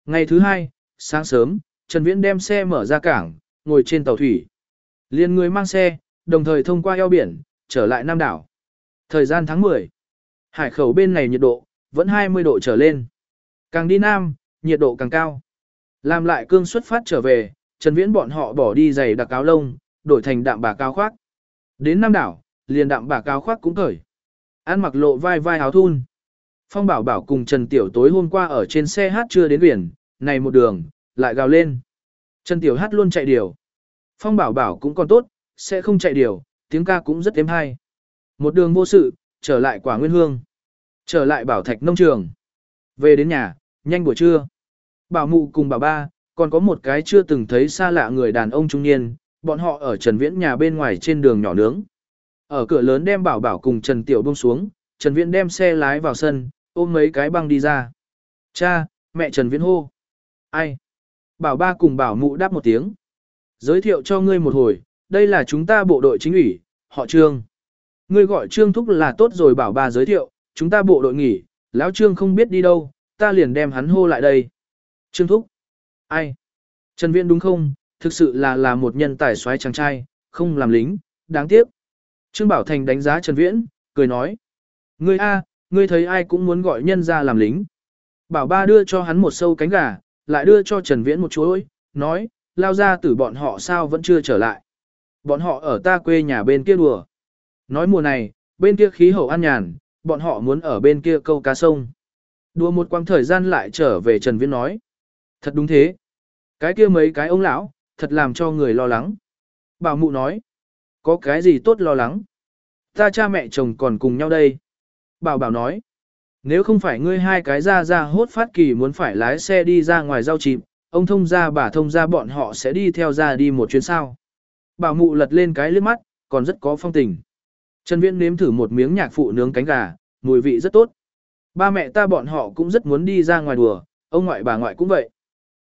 Ngày thứ hai, sáng sớm, Trần Viễn đem xe mở ra cảng, ngồi trên tàu thủy. Liên người mang xe, đồng thời thông qua eo biển, trở lại Nam đảo. Thời gian tháng 10. Hải khẩu bên này nhiệt độ, vẫn 20 độ trở lên. Càng đi Nam, nhiệt độ càng cao. Làm lại cương xuất phát trở về, Trần Viễn bọn họ bỏ đi giày đặc áo lông, đổi thành đạm bà cao khoác. Đến Nam đảo, liền đạm bà cao khoác cũng cởi. Ăn mặc lộ vai vai áo thun. Phong Bảo Bảo cùng Trần Tiểu tối hôm qua ở trên xe hát chưa đến biển, này một đường, lại gào lên. Trần Tiểu hát luôn chạy điều. Phong Bảo Bảo cũng còn tốt, sẽ không chạy điều, tiếng ca cũng rất êm hay. Một đường vô sự, trở lại quả nguyên hương. Trở lại bảo thạch nông trường. Về đến nhà, nhanh buổi trưa. Bảo mụ cùng bảo ba, còn có một cái chưa từng thấy xa lạ người đàn ông trung niên, bọn họ ở Trần Viễn nhà bên ngoài trên đường nhỏ nướng. Ở cửa lớn đem bảo bảo cùng Trần Tiểu buông xuống, Trần Viễn đem xe lái vào sân, ôm mấy cái băng đi ra. Cha, mẹ Trần Viễn hô. Ai? Bảo ba cùng bảo mụ đáp một tiếng. Giới thiệu cho ngươi một hồi, đây là chúng ta bộ đội chính ủy, họ Trương. Ngươi gọi Trương Thúc là tốt rồi bảo ba giới thiệu, chúng ta bộ đội nghỉ, lão Trương không biết đi đâu, ta liền đem hắn hô lại đây. Trương Thúc. Ai? Trần Viễn đúng không? Thực sự là là một nhân tài soái chàng trai, không làm lính, đáng tiếc. Trương Bảo Thành đánh giá Trần Viễn, cười nói. Ngươi a, ngươi thấy ai cũng muốn gọi nhân ra làm lính. Bảo ba đưa cho hắn một sâu cánh gà, lại đưa cho Trần Viễn một chuối, nói, lao ra từ bọn họ sao vẫn chưa trở lại. Bọn họ ở ta quê nhà bên kia đùa. Nói mùa này, bên kia khí hậu an nhàn, bọn họ muốn ở bên kia câu cá sông. Đùa một quãng thời gian lại trở về Trần Viễn nói. Thật đúng thế. Cái kia mấy cái ông lão, thật làm cho người lo lắng. Bảo mụ nói. Có cái gì tốt lo lắng? Ta cha mẹ chồng còn cùng nhau đây. Bảo bảo nói. Nếu không phải ngươi hai cái ra ra hốt phát kỳ muốn phải lái xe đi ra ngoài giao chìm, ông thông ra bà thông ra bọn họ sẽ đi theo ra đi một chuyến sao. Bảo mụ lật lên cái lướt mắt, còn rất có phong tình. Trần Viễn nếm thử một miếng nhạc phụ nướng cánh gà, mùi vị rất tốt. Ba mẹ ta bọn họ cũng rất muốn đi ra ngoài đùa, ông ngoại bà ngoại cũng vậy.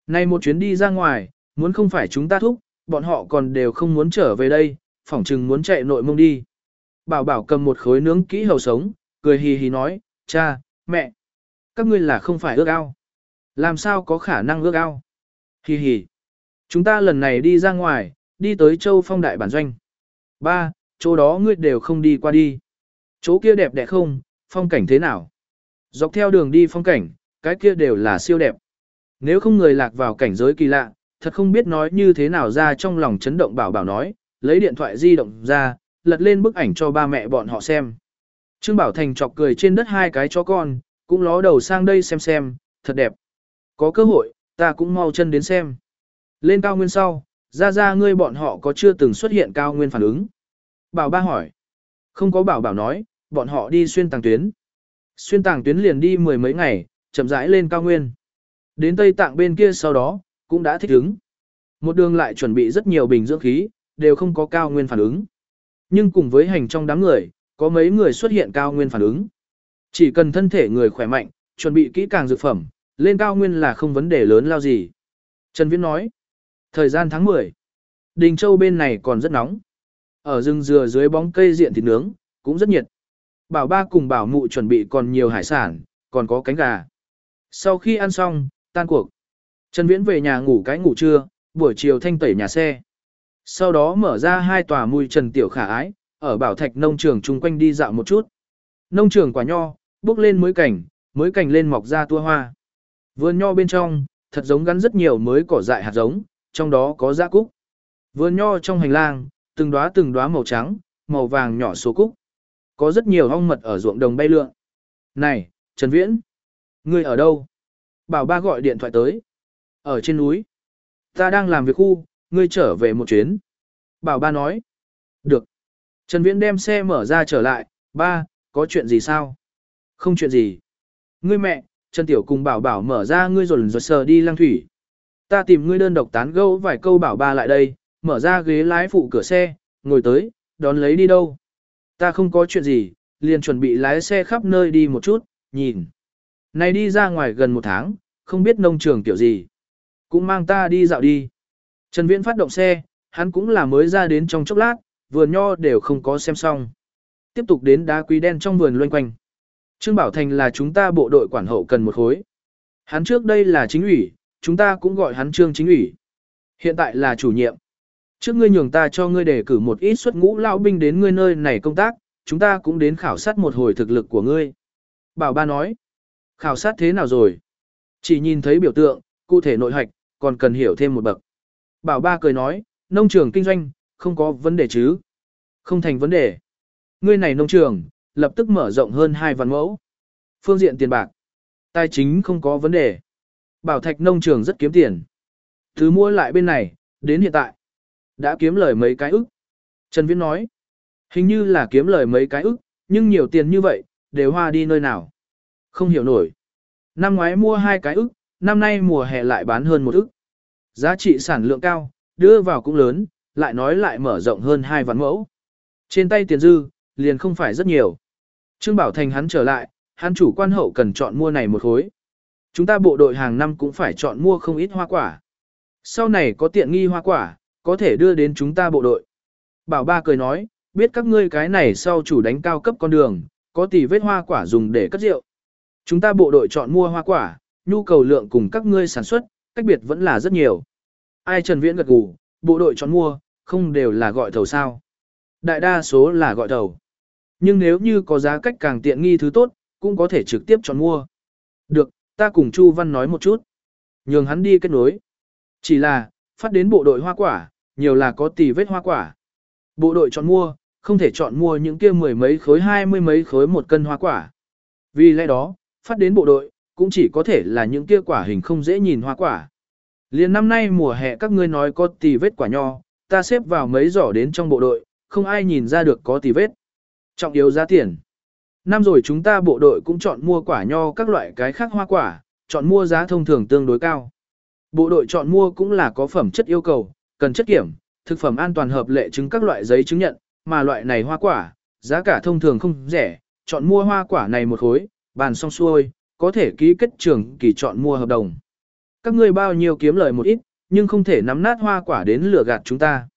Nay một chuyến đi ra ngoài, muốn không phải chúng ta thúc, bọn họ còn đều không muốn trở về đây, phỏng chừng muốn chạy nội mông đi. Bảo bảo cầm một khối nướng kỹ hầu sống, cười hì hì nói, cha, mẹ, các ngươi là không phải ước ao. Làm sao có khả năng ước ao? Hì hì. Chúng ta lần này đi ra ngoài, đi tới châu phong đại bản doanh. Ba, chỗ đó ngươi đều không đi qua đi. Chỗ kia đẹp đẽ không, phong cảnh thế nào? Dọc theo đường đi phong cảnh, cái kia đều là siêu đẹp. Nếu không người lạc vào cảnh giới kỳ lạ, thật không biết nói như thế nào ra trong lòng chấn động bảo bảo nói, lấy điện thoại di động ra, lật lên bức ảnh cho ba mẹ bọn họ xem. Trương Bảo Thành chọc cười trên đất hai cái chó con, cũng ló đầu sang đây xem xem, thật đẹp. Có cơ hội, ta cũng mau chân đến xem. Lên cao nguyên sau, ra ra ngươi bọn họ có chưa từng xuất hiện cao nguyên phản ứng. Bảo ba hỏi. Không có bảo bảo nói, bọn họ đi xuyên tàng tuyến. Xuyên tàng tuyến liền đi mười mấy ngày, chậm rãi lên cao nguyên. Đến Tây Tạng bên kia sau đó, cũng đã thích ứng. Một đường lại chuẩn bị rất nhiều bình dưỡng khí, đều không có cao nguyên phản ứng. Nhưng cùng với hành trong đám người, có mấy người xuất hiện cao nguyên phản ứng. Chỉ cần thân thể người khỏe mạnh, chuẩn bị kỹ càng dược phẩm, lên cao nguyên là không vấn đề lớn lao gì. Trần Viễn nói, thời gian tháng 10, Đình Châu bên này còn rất nóng. Ở rừng dừa dưới bóng cây diện thịt nướng, cũng rất nhiệt. Bảo ba cùng bảo mụ chuẩn bị còn nhiều hải sản, còn có cánh gà. Sau khi ăn xong, tan cuộc. Trần Viễn về nhà ngủ cái ngủ trưa, buổi chiều thanh tẩy nhà xe. Sau đó mở ra hai tòa mùi trần tiểu khả ái, ở bảo thạch nông trường chung quanh đi dạo một chút. Nông trường quả nho, bước lên mới cảnh, mới cảnh lên mọc ra tua hoa. Vườn nho bên trong, thật giống gắn rất nhiều mới cỏ dại hạt giống, trong đó có dã cúc. Vườn nho trong hành lang, từng đóa từng đóa màu trắng, màu vàng nhỏ số cúc. Có rất nhiều ong mật ở ruộng đồng bay lượn. Này, Trần Viễn, ngươi ở đâu? Bảo ba gọi điện thoại tới. Ở trên núi. Ta đang làm việc khu, ngươi trở về một chuyến. Bảo ba nói. Được. Trần Viễn đem xe mở ra trở lại, ba, có chuyện gì sao? Không chuyện gì. Ngươi mẹ, Trần Tiểu cùng bảo bảo mở ra ngươi rồi rồi sờ đi lăng thủy. Ta tìm ngươi đơn độc tán gẫu vài câu bảo ba lại đây, mở ra ghế lái phụ cửa xe, ngồi tới, đón lấy đi đâu. Ta không có chuyện gì, liền chuẩn bị lái xe khắp nơi đi một chút, nhìn. Này đi ra ngoài gần một tháng, không biết nông trường kiểu gì. Cũng mang ta đi dạo đi. Trần Viễn phát động xe, hắn cũng là mới ra đến trong chốc lát, vườn nho đều không có xem xong. Tiếp tục đến đá quý đen trong vườn loanh quanh. Trương Bảo Thành là chúng ta bộ đội quản hậu cần một khối. Hắn trước đây là chính ủy, chúng ta cũng gọi hắn trương chính ủy. Hiện tại là chủ nhiệm. Trước ngươi nhường ta cho ngươi đề cử một ít xuất ngũ lão binh đến ngươi nơi này công tác, chúng ta cũng đến khảo sát một hồi thực lực của ngươi. Bảo ba nói, khảo sát thế nào rồi? Chỉ nhìn thấy biểu tượng, cụ thể nội hạch, còn cần hiểu thêm một bậc. Bảo ba cười nói, nông trường kinh doanh, không có vấn đề chứ. Không thành vấn đề. Ngươi này nông trường, lập tức mở rộng hơn hai vạn mẫu. Phương diện tiền bạc. Tài chính không có vấn đề. Bảo thạch nông trường rất kiếm tiền. Thứ mua lại bên này, đến hiện tại. Đã kiếm lời mấy cái ức. Trần Viễn nói. Hình như là kiếm lời mấy cái ức, nhưng nhiều tiền như vậy, đều hoa đi nơi nào. Không hiểu nổi. Năm ngoái mua hai cái ức, năm nay mùa hè lại bán hơn một ức. Giá trị sản lượng cao, đưa vào cũng lớn, lại nói lại mở rộng hơn hai vạn mẫu. Trên tay tiền dư, liền không phải rất nhiều. Trương Bảo Thành hắn trở lại, hắn chủ quan hậu cần chọn mua này một khối. Chúng ta bộ đội hàng năm cũng phải chọn mua không ít hoa quả. Sau này có tiện nghi hoa quả, có thể đưa đến chúng ta bộ đội. Bảo ba cười nói, biết các ngươi cái này sau chủ đánh cao cấp con đường, có tỷ vết hoa quả dùng để cất rượu. Chúng ta bộ đội chọn mua hoa quả, nhu cầu lượng cùng các ngươi sản xuất, cách biệt vẫn là rất nhiều. Ai Trần Viễn gật gù, bộ đội chọn mua, không đều là gọi thầu sao. Đại đa số là gọi thầu. Nhưng nếu như có giá cách càng tiện nghi thứ tốt, cũng có thể trực tiếp chọn mua. Được, ta cùng Chu Văn nói một chút. Nhường hắn đi kết nối. Chỉ là, phát đến bộ đội hoa quả, nhiều là có tỷ vết hoa quả. Bộ đội chọn mua, không thể chọn mua những kia mười mấy khối hai mươi mấy khối một cân hoa quả. Vì lẽ đó, phát đến bộ đội, cũng chỉ có thể là những kia quả hình không dễ nhìn hoa quả. Liền năm nay mùa hè các ngươi nói có tỷ vết quả nho, ta xếp vào mấy giỏ đến trong bộ đội, không ai nhìn ra được có tỷ vết. Trọng yếu giá tiền. Năm rồi chúng ta bộ đội cũng chọn mua quả nho các loại cái khác hoa quả, chọn mua giá thông thường tương đối cao. Bộ đội chọn mua cũng là có phẩm chất yêu cầu, cần chất kiểm, thực phẩm an toàn hợp lệ chứng các loại giấy chứng nhận, mà loại này hoa quả, giá cả thông thường không rẻ, chọn mua hoa quả này một khối, bàn xong xuôi, có thể ký kết trưởng kỳ chọn mua hợp đồng. Các ngươi bao nhiêu kiếm lời một ít, nhưng không thể nắm nát hoa quả đến lừa gạt chúng ta.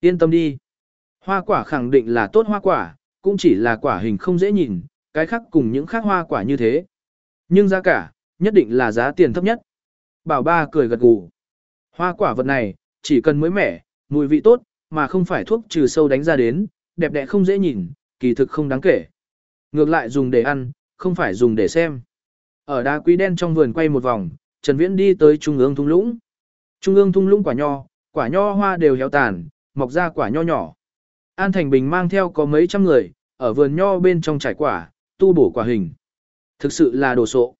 Yên tâm đi. Hoa quả khẳng định là tốt hoa quả, cũng chỉ là quả hình không dễ nhìn, cái khác cùng những khác hoa quả như thế. Nhưng giá cả, nhất định là giá tiền thấp nhất. Bảo ba cười gật gù. Hoa quả vật này, chỉ cần mới mẻ, mùi vị tốt, mà không phải thuốc trừ sâu đánh ra đến, đẹp đẽ không dễ nhìn, kỳ thực không đáng kể. Ngược lại dùng để ăn, không phải dùng để xem. Ở đá quý đen trong vườn quay một vòng, Trần Viễn đi tới trung ương thung lũng. Trung ương thung lũng quả nho, quả nho hoa đều héo tàn, mọc ra quả nho nhỏ. An Thành Bình mang theo có mấy trăm người, ở vườn nho bên trong trải quả, tu bổ quả hình. Thực sự là đồ sộ.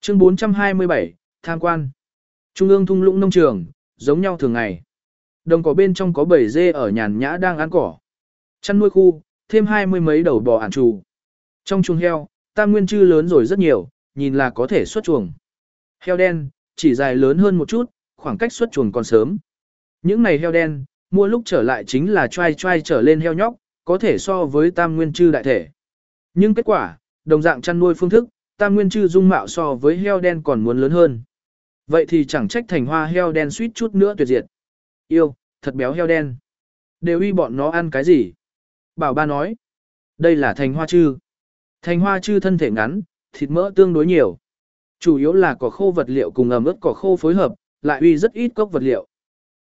Chương 427, tham quan. Trung ương thung lũng nông trường, giống nhau thường ngày. Đồng cỏ bên trong có bầy dê ở nhàn nhã đang ăn cỏ. Chăn nuôi khu, thêm hai mươi mấy đầu bò ản trù. Trong chuồng heo, tam nguyên chư lớn rồi rất nhiều, nhìn là có thể xuất chuồng. Heo đen, chỉ dài lớn hơn một chút, khoảng cách xuất chuồng còn sớm. Những này heo đen, mua lúc trở lại chính là trai trai trở lên heo nhóc, có thể so với tam nguyên chư đại thể. Nhưng kết quả, đồng dạng chăn nuôi phương thức, tam nguyên chư dung mạo so với heo đen còn muốn lớn hơn. Vậy thì chẳng trách thành hoa heo đen suýt chút nữa tuyệt diệt. Yêu, thật béo heo đen. Đều y bọn nó ăn cái gì? Bảo ba nói. Đây là thành hoa chư. Thành hoa chư thân thể ngắn, thịt mỡ tương đối nhiều. Chủ yếu là cỏ khô vật liệu cùng ẩm ướt cỏ khô phối hợp, lại uy rất ít cốc vật liệu.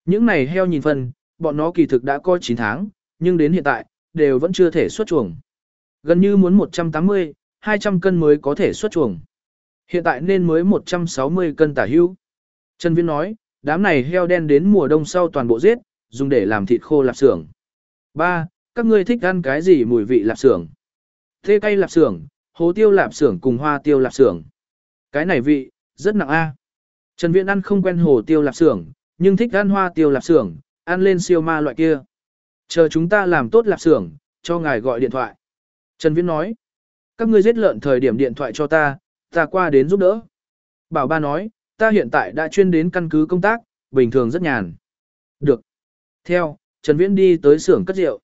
Những này heo nhìn phân, bọn nó kỳ thực đã có 9 tháng, nhưng đến hiện tại, đều vẫn chưa thể xuất chuồng. Gần như muốn 180, 200 cân mới có thể xuất chuồng. Hiện tại nên mới 160 cân tả hưu. Trần Viễn nói, đám này heo đen đến mùa đông sau toàn bộ giết, dùng để làm thịt khô lạp xưởng. Ba, Các ngươi thích ăn cái gì mùi vị lạp xưởng? Thê cây lạp xưởng, hồ tiêu lạp xưởng cùng hoa tiêu lạp xưởng. Cái này vị, rất nặng a. Trần Viễn ăn không quen hồ tiêu lạp xưởng, nhưng thích ăn hoa tiêu lạp xưởng, ăn lên siêu ma loại kia. Chờ chúng ta làm tốt lạp xưởng, cho ngài gọi điện thoại. Trần Viễn nói, các ngươi giết lợn thời điểm điện thoại cho ta, ta qua đến giúp đỡ. Bảo ba nói, ta hiện tại đã chuyên đến căn cứ công tác, bình thường rất nhàn. Được. Theo, Trần Viễn đi tới xưởng cất rượu.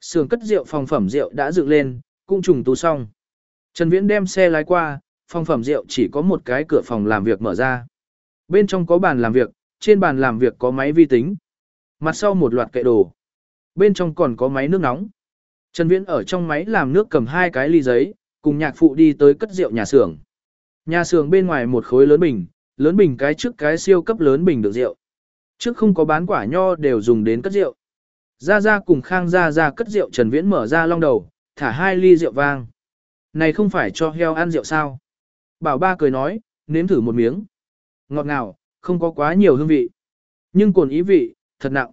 Xưởng cất rượu phòng phẩm rượu đã dựng lên, cũng trùng tu xong. Trần Viễn đem xe lái qua, phòng phẩm rượu chỉ có một cái cửa phòng làm việc mở ra. Bên trong có bàn làm việc, trên bàn làm việc có máy vi tính. Mặt sau một loạt kệ đồ. Bên trong còn có máy nước nóng. Trần Viễn ở trong máy làm nước cầm hai cái ly giấy, cùng nhạc phụ đi tới cất rượu nhà xưởng. Nhà xưởng bên ngoài một khối lớn bình, lớn bình cái trước cái siêu cấp lớn bình được rượu. Trước không có bán quả nho đều dùng đến cất rượu. gia gia cùng Khang gia gia cất rượu Trần Viễn mở ra long đầu, thả hai ly rượu vang. Này không phải cho heo ăn rượu sao? Bảo ba cười nói, nếm thử một miếng. Ngọt ngào, không có quá nhiều hương vị. Nhưng cồn ý vị, thật nặng.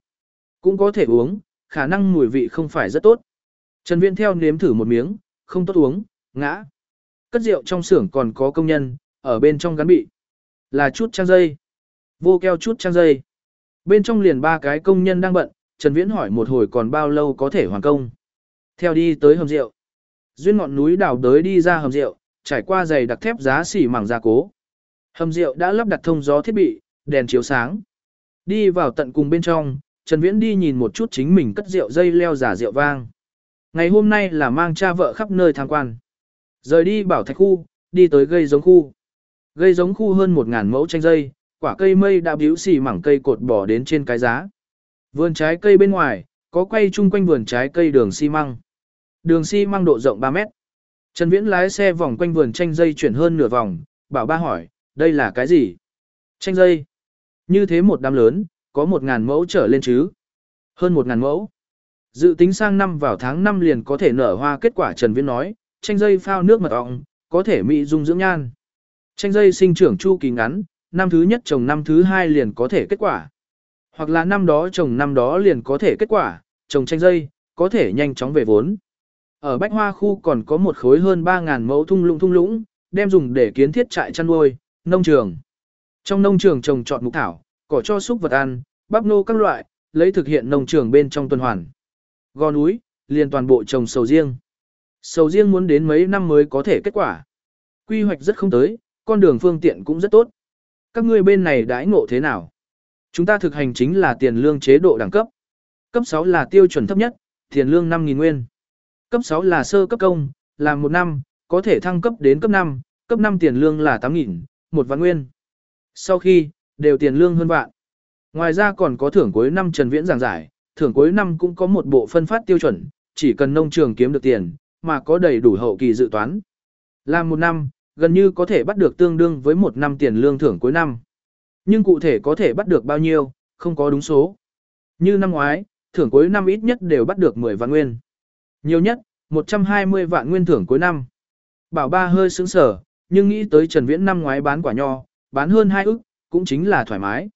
Cũng có thể uống, khả năng mùi vị không phải rất tốt. Trần Viễn theo nếm thử một miếng, không tốt uống, ngã. Cất rượu trong xưởng còn có công nhân, ở bên trong gắn bị. Là chút trang dây. Vô keo chút trang dây. Bên trong liền ba cái công nhân đang bận, Trần Viễn hỏi một hồi còn bao lâu có thể hoàn công. Theo đi tới hầm rượu. Duyên ngọn núi đào đới đi ra hầm rượu, trải qua giày đặc thép giá xỉ mảng gia cố. Hầm rượu đã lắp đặt thông gió thiết bị, đèn chiếu sáng. Đi vào tận cùng bên trong, Trần Viễn đi nhìn một chút chính mình cất rượu dây leo giả rượu vang. Ngày hôm nay là mang cha vợ khắp nơi tham quan. Rời đi bảo thạch khu, đi tới gây giống khu. Gây giống khu hơn 1.000 mẫu chanh dây, quả cây mây đã biểu xì mảng cây cột bỏ đến trên cái giá. Vườn trái cây bên ngoài, có quay chung quanh vườn trái cây đường xi măng. Đường xi măng độ rộng 3 mét. Trần Viễn lái xe vòng quanh vườn chanh dây chuyển hơn nửa vòng, bảo ba hỏi, đây là cái gì? Chanh dây. Như thế một đám lớn, có 1.000 mẫu trở lên chứ. Hơn 1.000 mẫu. Dự tính sang năm vào tháng 5 liền có thể nở hoa kết quả Trần Viễn nói, chanh dây phao nước mật ong, có thể mỹ dung dưỡng nhan. Chanh dây sinh trưởng chu kỳ ngắn, năm thứ nhất trồng năm thứ hai liền có thể kết quả. Hoặc là năm đó trồng năm đó liền có thể kết quả, trồng chanh dây, có thể nhanh chóng về vốn. Ở Bách Hoa khu còn có một khối hơn 3.000 mẫu thung lũng thung lũng, đem dùng để kiến thiết trại chăn nuôi, nông trường. Trong nông trường trồng trọt mục thảo, cỏ cho súc vật ăn, bắp nô các loại, lấy thực hiện nông trường bên trong tuần hoàn. Gò núi, liền toàn bộ trồng sầu riêng. Sầu riêng muốn đến mấy năm mới có thể kết quả. Quy hoạch rất không tới, con đường phương tiện cũng rất tốt. Các ngươi bên này đãi ngộ thế nào? Chúng ta thực hành chính là tiền lương chế độ đẳng cấp. Cấp 6 là tiêu chuẩn thấp nhất, tiền lương 5.000 nguyên. Cấp 6 là sơ cấp công, làm một năm, có thể thăng cấp đến cấp 5, cấp 5 tiền lương là 8.000, một vạn nguyên. Sau khi, đều tiền lương hơn vạn. Ngoài ra còn có thưởng cuối năm Trần Viễn giảng giải, thưởng cuối năm cũng có một bộ phân phát tiêu chuẩn, chỉ cần nông trường kiếm được tiền, mà có đầy đủ hậu kỳ dự toán. Làm một năm, gần như có thể bắt được tương đương với một năm tiền lương thưởng cuối năm. Nhưng cụ thể có thể bắt được bao nhiêu, không có đúng số. Như năm ngoái, thưởng cuối năm ít nhất đều bắt được 10 vạn nguyên. Nhiều nhất, 120 vạn nguyên thưởng cuối năm. Bảo ba hơi sững sở, nhưng nghĩ tới Trần Viễn năm ngoái bán quả nho, bán hơn 2 ức, cũng chính là thoải mái.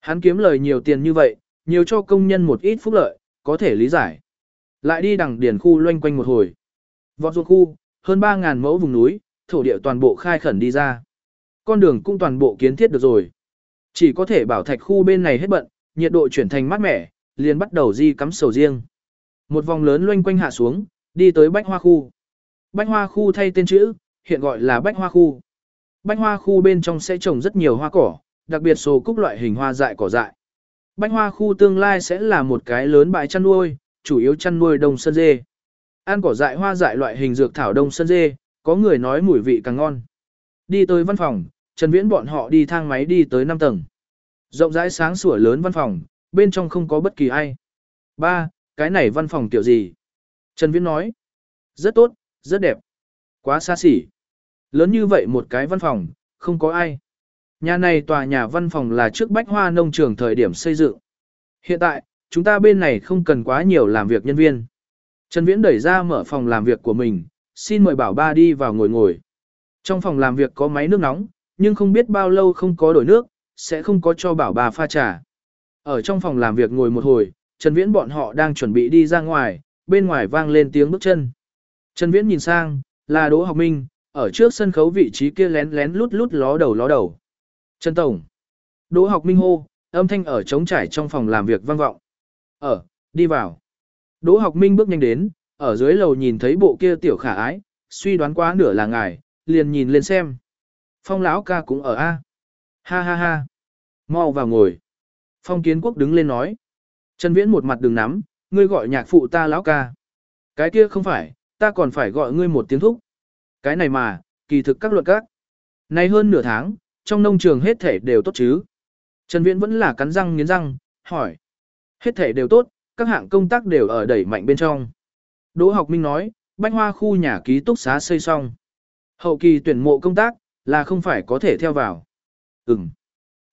Hắn kiếm lời nhiều tiền như vậy, nhiều cho công nhân một ít phúc lợi, có thể lý giải. Lại đi đằng điển khu loanh quanh một hồi. Vọt ruột khu, hơn 3.000 mẫu vùng núi, thổ địa toàn bộ khai khẩn đi ra. Con đường cũng toàn bộ kiến thiết được rồi. Chỉ có thể bảo thạch khu bên này hết bận, nhiệt độ chuyển thành mát mẻ, liền bắt đầu di cắm sầu riêng. Một vòng lớn loanh quanh hạ xuống, đi tới bách hoa khu. Bách hoa khu thay tên chữ, hiện gọi là bách hoa khu. Bách hoa khu bên trong sẽ trồng rất nhiều hoa cỏ, đặc biệt số cúc loại hình hoa dại cỏ dại. Bách hoa khu tương lai sẽ là một cái lớn bãi chăn nuôi, chủ yếu chăn nuôi đông sơn dê. Ăn cỏ dại hoa dại loại hình dược thảo đông sơn dê, có người nói mùi vị càng ngon. Đi tới văn phòng, Trần Viễn bọn họ đi thang máy đi tới 5 tầng. Rộng rãi sáng sủa lớn văn phòng, bên trong không có bất kỳ ai. Ba, cái này văn phòng kiểu gì? Trần Viễn nói. Rất tốt, rất đẹp. Quá xa xỉ. Lớn như vậy một cái văn phòng, không có ai. Nhà này tòa nhà văn phòng là trước bách hoa nông trường thời điểm xây dựng. Hiện tại, chúng ta bên này không cần quá nhiều làm việc nhân viên. Trần Viễn đẩy ra mở phòng làm việc của mình, xin mời bảo ba đi vào ngồi ngồi. Trong phòng làm việc có máy nước nóng, nhưng không biết bao lâu không có đổi nước, sẽ không có cho bảo bà pha trà. Ở trong phòng làm việc ngồi một hồi, Trần Viễn bọn họ đang chuẩn bị đi ra ngoài, bên ngoài vang lên tiếng bước chân. Trần Viễn nhìn sang, là Đỗ Học Minh, ở trước sân khấu vị trí kia lén lén lút lút ló đầu ló đầu. Trần Tổng. Đỗ Học Minh hô, âm thanh ở trống trải trong phòng làm việc vang vọng. Ở, đi vào. Đỗ Học Minh bước nhanh đến, ở dưới lầu nhìn thấy bộ kia tiểu khả ái, suy đoán quá nửa là ngài, liền nhìn lên xem. Phong lão ca cũng ở a. Ha ha ha. Mau vào ngồi. Phong Kiến Quốc đứng lên nói. Trần Viễn một mặt đường nắm, ngươi gọi nhạc phụ ta lão ca. Cái kia không phải, ta còn phải gọi ngươi một tiếng thúc. Cái này mà, kỳ thực các luật các. Nay hơn nửa tháng, trong nông trường hết thể đều tốt chứ. Trần Viễn vẫn là cắn răng nghiến răng, hỏi. Hết thể đều tốt, các hạng công tác đều ở đẩy mạnh bên trong. Đỗ học minh nói, bách hoa khu nhà ký túc xá xây xong. Hậu kỳ tuyển mộ công tác, là không phải có thể theo vào. Ừm.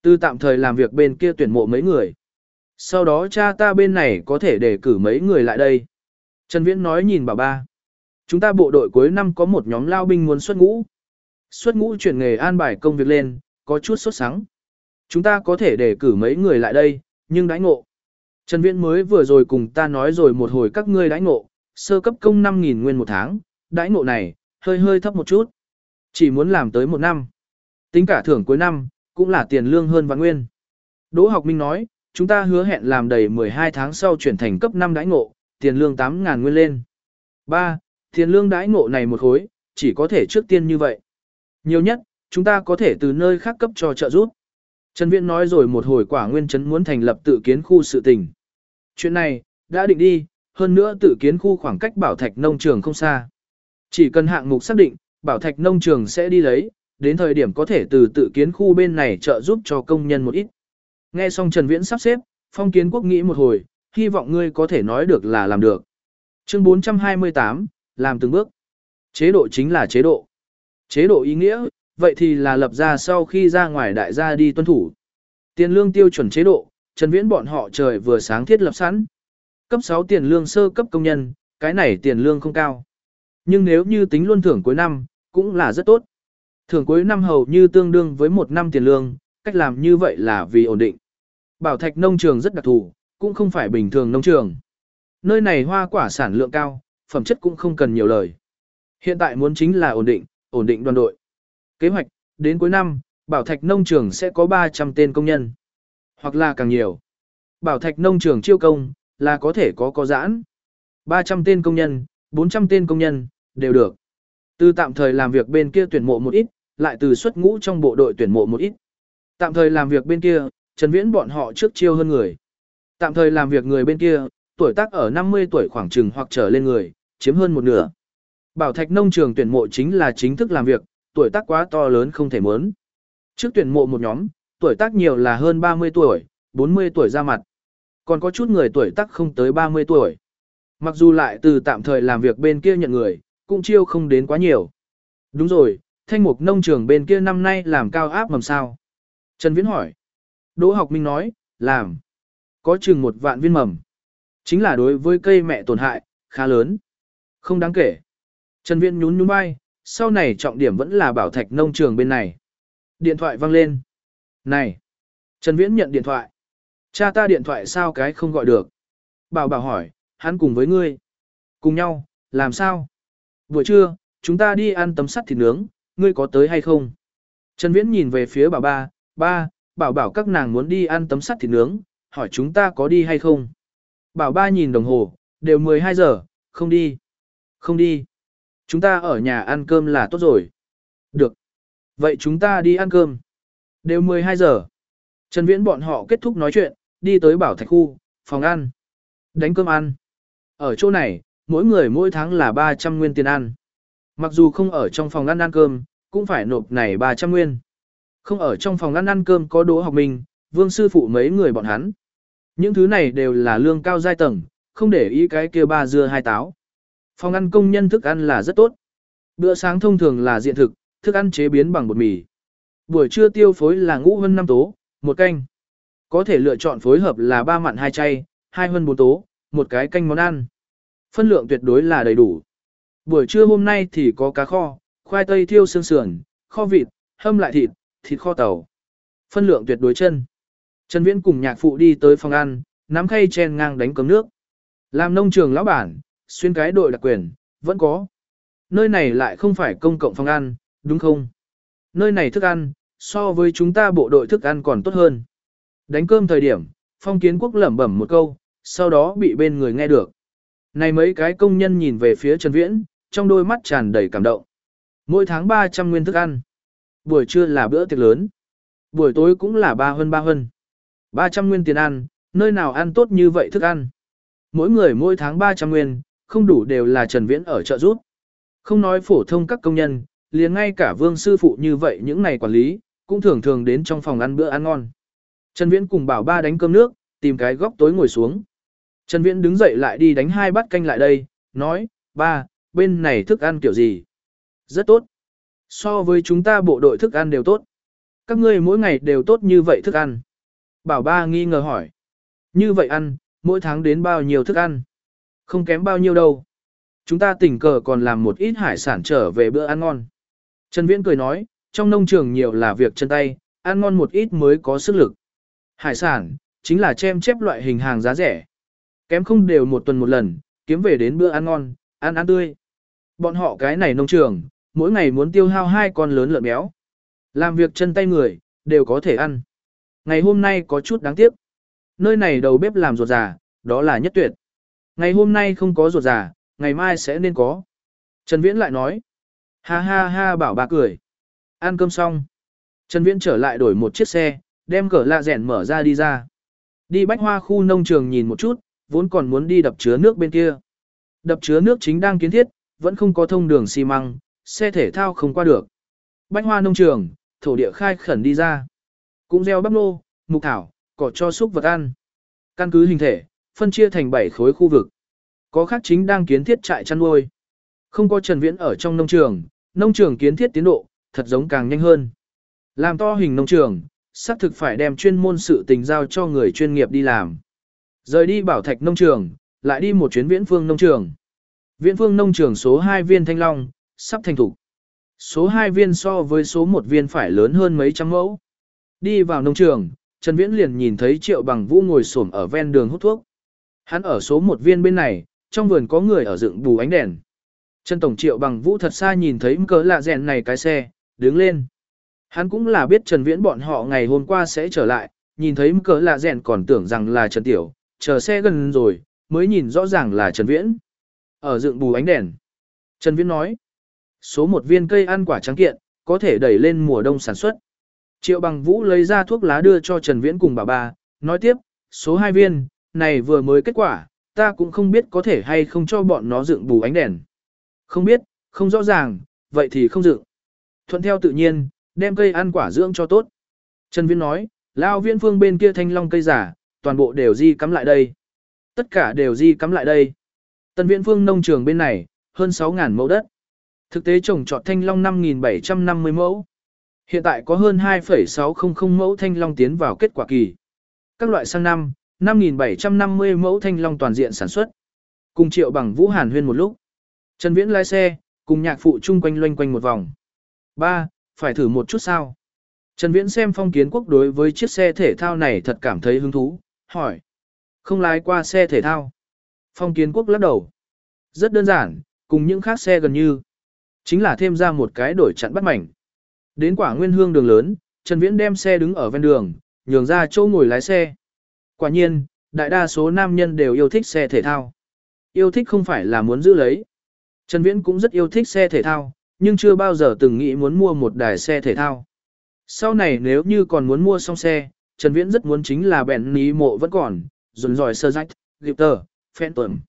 Từ tạm thời làm việc bên kia tuyển mộ mấy người. Sau đó cha ta bên này có thể đề cử mấy người lại đây. Trần Viễn nói nhìn bà ba. Chúng ta bộ đội cuối năm có một nhóm lao binh muốn xuất ngũ. Xuất ngũ chuyển nghề an bài công việc lên, có chút sốt sắng. Chúng ta có thể đề cử mấy người lại đây, nhưng đãi ngộ. Trần Viễn mới vừa rồi cùng ta nói rồi một hồi các ngươi đãi ngộ, sơ cấp công 5.000 nguyên một tháng, đãi ngộ này, hơi hơi thấp một chút. Chỉ muốn làm tới một năm. Tính cả thưởng cuối năm, cũng là tiền lương hơn vạn nguyên. Đỗ học minh nói, chúng ta hứa hẹn làm đầy 12 tháng sau chuyển thành cấp 5 đãi ngộ, tiền lương 8.000 nguyên lên. 3. Tiền lương đãi ngộ này một khối, chỉ có thể trước tiên như vậy. Nhiều nhất, chúng ta có thể từ nơi khác cấp cho trợ giúp. Trần Viễn nói rồi một hồi quả nguyên trấn muốn thành lập tự kiến khu sự tình. Chuyện này, đã định đi, hơn nữa tự kiến khu khoảng cách bảo thạch nông trường không xa. Chỉ cần hạng mục xác định, bảo thạch nông trường sẽ đi lấy, đến thời điểm có thể từ tự kiến khu bên này trợ giúp cho công nhân một ít. Nghe xong Trần Viễn sắp xếp, phong kiến quốc nghĩ một hồi, hy vọng ngươi có thể nói được là làm được. Chương 428, làm từng bước. Chế độ chính là chế độ. Chế độ ý nghĩa, vậy thì là lập ra sau khi ra ngoài đại gia đi tuân thủ. Tiền lương tiêu chuẩn chế độ, Trần Viễn bọn họ trời vừa sáng thiết lập sẵn. Cấp 6 tiền lương sơ cấp công nhân, cái này tiền lương không cao. Nhưng nếu như tính luôn thưởng cuối năm, cũng là rất tốt. Thưởng cuối năm hầu như tương đương với một năm tiền lương, cách làm như vậy là vì ổn định. Bảo thạch nông trường rất đặc thù, cũng không phải bình thường nông trường. Nơi này hoa quả sản lượng cao, phẩm chất cũng không cần nhiều lời. Hiện tại muốn chính là ổn định, ổn định đoàn đội. Kế hoạch, đến cuối năm, Bảo Thạch nông trường sẽ có 300 tên công nhân, hoặc là càng nhiều. Bảo Thạch nông trường chiêu công, là có thể có có giãn. 300 tên công nhân, 400 tên công nhân, đều được. Từ tạm thời làm việc bên kia tuyển mộ một ít, lại từ xuất ngũ trong bộ đội tuyển mộ một ít. Tạm thời làm việc bên kia, Trần Viễn bọn họ trước chiêu hơn người. Tạm thời làm việc người bên kia, tuổi tác ở 50 tuổi khoảng chừng hoặc trở lên người, chiếm hơn một nửa. Bảo Thạch nông trường tuyển mộ chính là chính thức làm việc, tuổi tác quá to lớn không thể muốn. Trước tuyển mộ một nhóm, tuổi tác nhiều là hơn 30 tuổi, 40 tuổi ra mặt. Còn có chút người tuổi tác không tới 30 tuổi. Mặc dù lại từ tạm thời làm việc bên kia nhận người, cũng chiêu không đến quá nhiều. Đúng rồi, thanh mục nông trường bên kia năm nay làm cao áp mầm sao? Trần Viễn hỏi. Đỗ học minh nói, làm. Có chừng một vạn viên mầm. Chính là đối với cây mẹ tổn hại, khá lớn. Không đáng kể. Trần Viễn nhún nhún vai, sau này trọng điểm vẫn là bảo thạch nông trường bên này. Điện thoại vang lên. Này! Trần Viễn nhận điện thoại. Cha ta điện thoại sao cái không gọi được. Bảo bảo hỏi, hắn cùng với ngươi. Cùng nhau, làm sao? Buổi trưa, chúng ta đi ăn tấm sắt thịt nướng, ngươi có tới hay không? Trần Viễn nhìn về phía bà ba, ba, bảo bảo các nàng muốn đi ăn tấm sắt thịt nướng, hỏi chúng ta có đi hay không. Bảo ba nhìn đồng hồ, đều 12 giờ, không đi. Không đi. Chúng ta ở nhà ăn cơm là tốt rồi. Được. Vậy chúng ta đi ăn cơm. Đều 12 giờ. Trần Viễn bọn họ kết thúc nói chuyện, đi tới bảo thạch khu, phòng ăn. Đánh cơm ăn. Ở chỗ này, mỗi người mỗi tháng là 300 nguyên tiền ăn. Mặc dù không ở trong phòng ăn ăn cơm, cũng phải nộp này 300 nguyên. Không ở trong phòng ăn ăn cơm có đỗ học mình, vương sư phụ mấy người bọn hắn. Những thứ này đều là lương cao giai tầng, không để ý cái kia ba dưa hai táo. Phòng ăn công nhân thức ăn là rất tốt. Bữa sáng thông thường là diện thực, thức ăn chế biến bằng bột mì. Buổi trưa tiêu phối là ngũ hơn năm tố, một canh. Có thể lựa chọn phối hợp là ba mặn hai chay, hai hơn bốn tố, một cái canh món ăn. Phân lượng tuyệt đối là đầy đủ. Buổi trưa hôm nay thì có cá kho, khoai tây thiêu xương sườn, kho vịt, hâm lại thịt, thịt kho tàu. Phân lượng tuyệt đối chân. Trần Viễn cùng nhạc phụ đi tới phòng ăn, nắm khay chen ngang đánh cấm nước. Làm nông trường lão bản, xuyên cái đội đặc quyền, vẫn có. Nơi này lại không phải công cộng phòng ăn, đúng không? Nơi này thức ăn, so với chúng ta bộ đội thức ăn còn tốt hơn. Đánh cơm thời điểm, phong kiến quốc lẩm bẩm một câu, sau đó bị bên người nghe được. Này mấy cái công nhân nhìn về phía Trần Viễn, trong đôi mắt tràn đầy cảm động. Mỗi tháng 300 nguyên thức ăn. Buổi trưa là bữa tiệc lớn. Buổi tối cũng là ba hơn ba hơn. 300 nguyên tiền ăn, nơi nào ăn tốt như vậy thức ăn. Mỗi người mỗi tháng 300 nguyên, không đủ đều là Trần Viễn ở chợ rút. Không nói phổ thông các công nhân, liền ngay cả vương sư phụ như vậy những này quản lý, cũng thường thường đến trong phòng ăn bữa ăn ngon. Trần Viễn cùng bảo ba đánh cơm nước, tìm cái góc tối ngồi xuống. Trần Viễn đứng dậy lại đi đánh hai bát canh lại đây, nói, ba, bên này thức ăn kiểu gì? Rất tốt. So với chúng ta bộ đội thức ăn đều tốt. Các ngươi mỗi ngày đều tốt như vậy thức ăn. Bảo ba nghi ngờ hỏi. Như vậy ăn, mỗi tháng đến bao nhiêu thức ăn? Không kém bao nhiêu đâu. Chúng ta tình cờ còn làm một ít hải sản trở về bữa ăn ngon. Trần Viễn cười nói, trong nông trường nhiều là việc chân tay, ăn ngon một ít mới có sức lực. Hải sản, chính là chem chép loại hình hàng giá rẻ. Kém không đều một tuần một lần, kiếm về đến bữa ăn ngon, ăn ăn tươi. Bọn họ cái này nông trường, mỗi ngày muốn tiêu hao hai con lớn lợn béo. Làm việc chân tay người, đều có thể ăn. Ngày hôm nay có chút đáng tiếc. Nơi này đầu bếp làm ruột già, đó là nhất tuyệt. Ngày hôm nay không có ruột già, ngày mai sẽ nên có. Trần Viễn lại nói. Ha ha ha bảo bà cười. Ăn cơm xong. Trần Viễn trở lại đổi một chiếc xe, đem cỡ lạ rèn mở ra đi ra. Đi bách hoa khu nông trường nhìn một chút, vốn còn muốn đi đập chứa nước bên kia. Đập chứa nước chính đang kiến thiết, vẫn không có thông đường xi măng, xe thể thao không qua được. Bánh hoa nông trường, thổ địa khai khẩn đi ra. Cũng gieo bắp nô, mục thảo, cỏ cho súc vật ăn. Căn cứ hình thể, phân chia thành 7 khối khu vực. Có khác chính đang kiến thiết trại chăn nuôi. Không có Trần Viễn ở trong nông trường, nông trường kiến thiết tiến độ, thật giống càng nhanh hơn. Làm to hình nông trường, xác thực phải đem chuyên môn sự tình giao cho người chuyên nghiệp đi làm. Rời đi bảo thạch nông trường, lại đi một chuyến viễn phương nông trường. Viễn phương nông trường số 2 viên thanh long, sắp thành thủ. Số 2 viên so với số 1 viên phải lớn hơn mấy trăm mẫu. Đi vào nông trường, Trần Viễn liền nhìn thấy Triệu Bằng Vũ ngồi xổm ở ven đường hút thuốc. Hắn ở số 1 viên bên này, trong vườn có người ở dựng bù ánh đèn. Trần Tổng Triệu Bằng Vũ thật xa nhìn thấy cỡ lạ rèn này cái xe, đứng lên. Hắn cũng là biết Trần Viễn bọn họ ngày hôm qua sẽ trở lại, nhìn thấy cỡ lạ rèn còn tưởng rằng là Trần Tiểu, chờ xe gần rồi, mới nhìn rõ ràng là Trần Viễn. Ở dựng bù ánh đèn. Trần Viễn nói, số một viên cây ăn quả trắng kiện, có thể đẩy lên mùa đông sản xuất. Triệu bằng vũ lấy ra thuốc lá đưa cho Trần Viễn cùng bà bà nói tiếp, số 2 viên, này vừa mới kết quả, ta cũng không biết có thể hay không cho bọn nó dựng bù ánh đèn. Không biết, không rõ ràng, vậy thì không dựng. Thuận theo tự nhiên, đem cây ăn quả dưỡng cho tốt. Trần Viễn nói, lao viên phương bên kia thanh long cây giả, toàn bộ đều di cắm lại đây. Tất cả đều di cắm lại đây. Tân viễn phương nông trường bên này, hơn 6.000 mẫu đất. Thực tế trồng trọt thanh long 5.750 mẫu. Hiện tại có hơn 2,600 mẫu thanh long tiến vào kết quả kỳ. Các loại sang năm, 5.750 mẫu thanh long toàn diện sản xuất. Cùng triệu bằng Vũ Hàn huyên một lúc. Trần Viễn lái xe, cùng nhạc phụ chung quanh loanh quanh một vòng. Ba, phải thử một chút sao? Trần Viễn xem phong kiến quốc đối với chiếc xe thể thao này thật cảm thấy hứng thú, hỏi. Không lái qua xe thể thao. Phong kiến quốc lắc đầu. Rất đơn giản, cùng những khác xe gần như. Chính là thêm ra một cái đổi chặn bắt mảnh. Đến quả nguyên hương đường lớn, Trần Viễn đem xe đứng ở ven đường, nhường ra chỗ ngồi lái xe. Quả nhiên, đại đa số nam nhân đều yêu thích xe thể thao. Yêu thích không phải là muốn giữ lấy. Trần Viễn cũng rất yêu thích xe thể thao, nhưng chưa bao giờ từng nghĩ muốn mua một đài xe thể thao. Sau này nếu như còn muốn mua xong xe, Trần Viễn rất muốn chính là bèn ní mộ vẫn còn, dồn dòi sơ rách, Gipter, Phantom.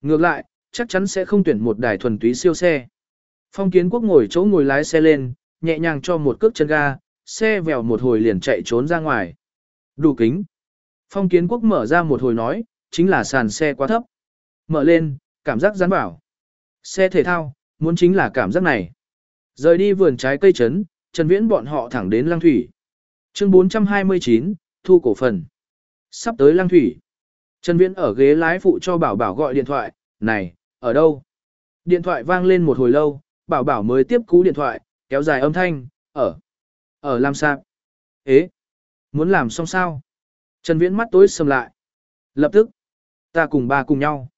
Ngược lại, chắc chắn sẽ không tuyển một đài thuần túy siêu xe. Phong kiến quốc ngồi chỗ ngồi lái xe lên, nhẹ nhàng cho một cước chân ga, xe vèo một hồi liền chạy trốn ra ngoài. Đủ kính. Phong kiến quốc mở ra một hồi nói, chính là sàn xe quá thấp. Mở lên, cảm giác rắn bảo. Xe thể thao, muốn chính là cảm giác này. Rời đi vườn trái cây trấn, Trần Viễn bọn họ thẳng đến Lăng Thủy. Chương 429, thu cổ phần. Sắp tới Lăng Thủy. Trần Viễn ở ghế lái phụ cho Bảo Bảo gọi điện thoại, này, ở đâu? Điện thoại vang lên một hồi lâu, Bảo Bảo mới tiếp cú điện thoại, kéo dài âm thanh, ở. Ở làm sao? Ế, muốn làm xong sao? Trần Viễn mắt tối sầm lại. Lập tức, ta cùng ba cùng nhau.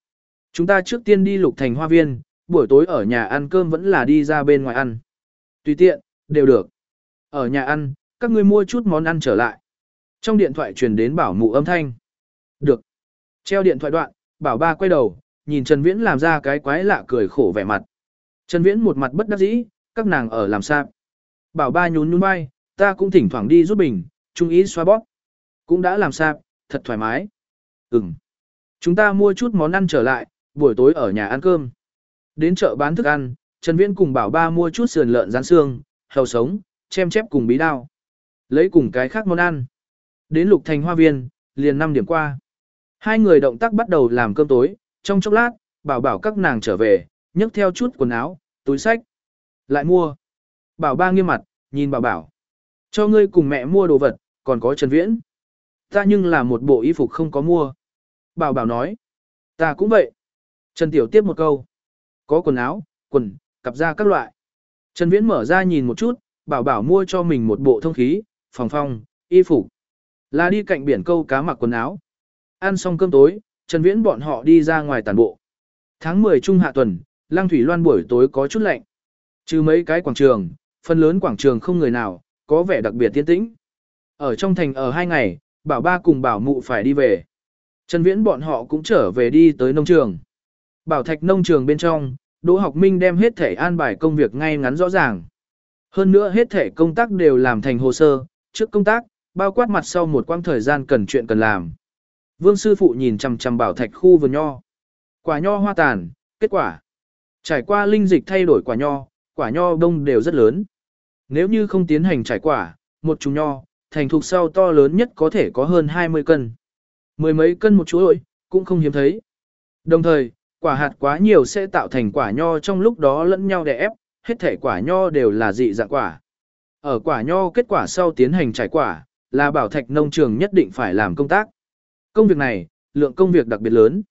Chúng ta trước tiên đi lục thành hoa viên, buổi tối ở nhà ăn cơm vẫn là đi ra bên ngoài ăn. Tùy tiện, đều được. Ở nhà ăn, các ngươi mua chút món ăn trở lại. Trong điện thoại truyền đến bảo mụ âm thanh. Được. Treo điện thoại đoạn, bảo ba quay đầu, nhìn Trần Viễn làm ra cái quái lạ cười khổ vẻ mặt. Trần Viễn một mặt bất đắc dĩ, các nàng ở làm sao? Bảo ba nhún nhún vai, ta cũng thỉnh thoảng đi giúp bình, trung ý xoa bóp. Cũng đã làm sao, thật thoải mái. Ừm. Chúng ta mua chút món ăn trở lại, buổi tối ở nhà ăn cơm. Đến chợ bán thức ăn, Trần Viễn cùng bảo ba mua chút sườn lợn rán xương, hầu sống, chem chép cùng bí đao. Lấy cùng cái khác món ăn. Đến lục thành hoa viên, liền 5 điểm qua. Hai người động tác bắt đầu làm cơm tối, trong chốc lát, bảo bảo các nàng trở về, nhấc theo chút quần áo, túi sách. Lại mua. Bảo ba nghiêm mặt, nhìn bảo bảo. Cho ngươi cùng mẹ mua đồ vật, còn có Trần Viễn. Ta nhưng là một bộ y phục không có mua. Bảo bảo nói. Ta cũng vậy. Trần Tiểu tiếp một câu. Có quần áo, quần, cặp da các loại. Trần Viễn mở ra nhìn một chút, bảo bảo mua cho mình một bộ thông khí, phòng phong, y phục. Là đi cạnh biển câu cá mặc quần áo. Ăn xong cơm tối, Trần Viễn bọn họ đi ra ngoài tàn bộ. Tháng 10 trung hạ tuần, Lăng Thủy Loan buổi tối có chút lạnh. Trừ mấy cái quảng trường, phần lớn quảng trường không người nào, có vẻ đặc biệt tiên tĩnh. Ở trong thành ở hai ngày, bảo ba cùng bảo mụ phải đi về. Trần Viễn bọn họ cũng trở về đi tới nông trường. Bảo thạch nông trường bên trong, Đỗ Học Minh đem hết thể an bài công việc ngay ngắn rõ ràng. Hơn nữa hết thể công tác đều làm thành hồ sơ, trước công tác, bao quát mặt sau một quãng thời gian cần chuyện cần làm. Vương sư phụ nhìn chằm chằm bảo thạch khu vườn nho. Quả nho hoa tàn, kết quả. Trải qua linh dịch thay đổi quả nho, quả nho đông đều rất lớn. Nếu như không tiến hành trải quả, một chùm nho, thành thục sau to lớn nhất có thể có hơn 20 cân. Mười mấy cân một chuỗi, cũng không hiếm thấy. Đồng thời, quả hạt quá nhiều sẽ tạo thành quả nho trong lúc đó lẫn nhau đè ép, hết thể quả nho đều là dị dạng quả. Ở quả nho kết quả sau tiến hành trải quả, là bảo thạch nông trường nhất định phải làm công tác. Công việc này, lượng công việc đặc biệt lớn.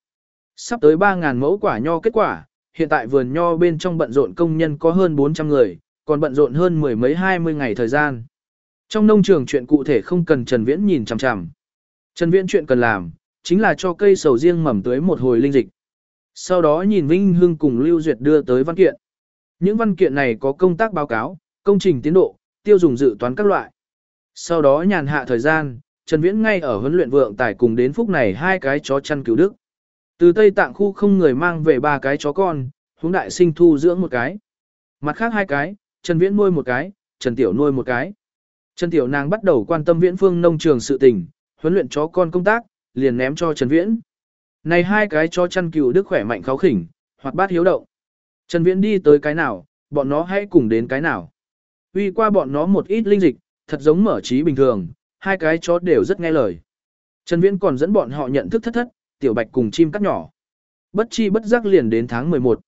Sắp tới 3.000 mẫu quả nho kết quả, hiện tại vườn nho bên trong bận rộn công nhân có hơn 400 người, còn bận rộn hơn mười mấy hai mươi ngày thời gian. Trong nông trường chuyện cụ thể không cần Trần Viễn nhìn chằm chằm. Trần Viễn chuyện cần làm, chính là cho cây sầu riêng mầm tưới một hồi linh dịch. Sau đó nhìn Vinh Hưng cùng Lưu Duyệt đưa tới văn kiện. Những văn kiện này có công tác báo cáo, công trình tiến độ, tiêu dùng dự toán các loại. Sau đó nhàn hạ thời gian, Trần Viễn ngay ở huấn luyện vượng tải cùng đến phúc này hai cái chó chăn cứu đức. Từ Tây Tạng khu không người mang về ba cái chó con, huống đại sinh thu dưỡng một cái. Mặt khác hai cái, Trần Viễn nuôi một cái, Trần Tiểu nuôi một cái. Trần Tiểu nàng bắt đầu quan tâm Viễn Phương nông trường sự tình, huấn luyện chó con công tác, liền ném cho Trần Viễn. Này hai cái chó chăn cừu đức khỏe mạnh kháo khỉnh, hoặc bát hiếu động. Trần Viễn đi tới cái nào, bọn nó hãy cùng đến cái nào. Uy qua bọn nó một ít linh dịch, thật giống mở trí bình thường, hai cái chó đều rất nghe lời. Trần Viễn còn dẫn bọn họ nhận thức thất thất, tiểu bạch cùng chim cắt nhỏ. Bất chi bất giác liền đến tháng 11.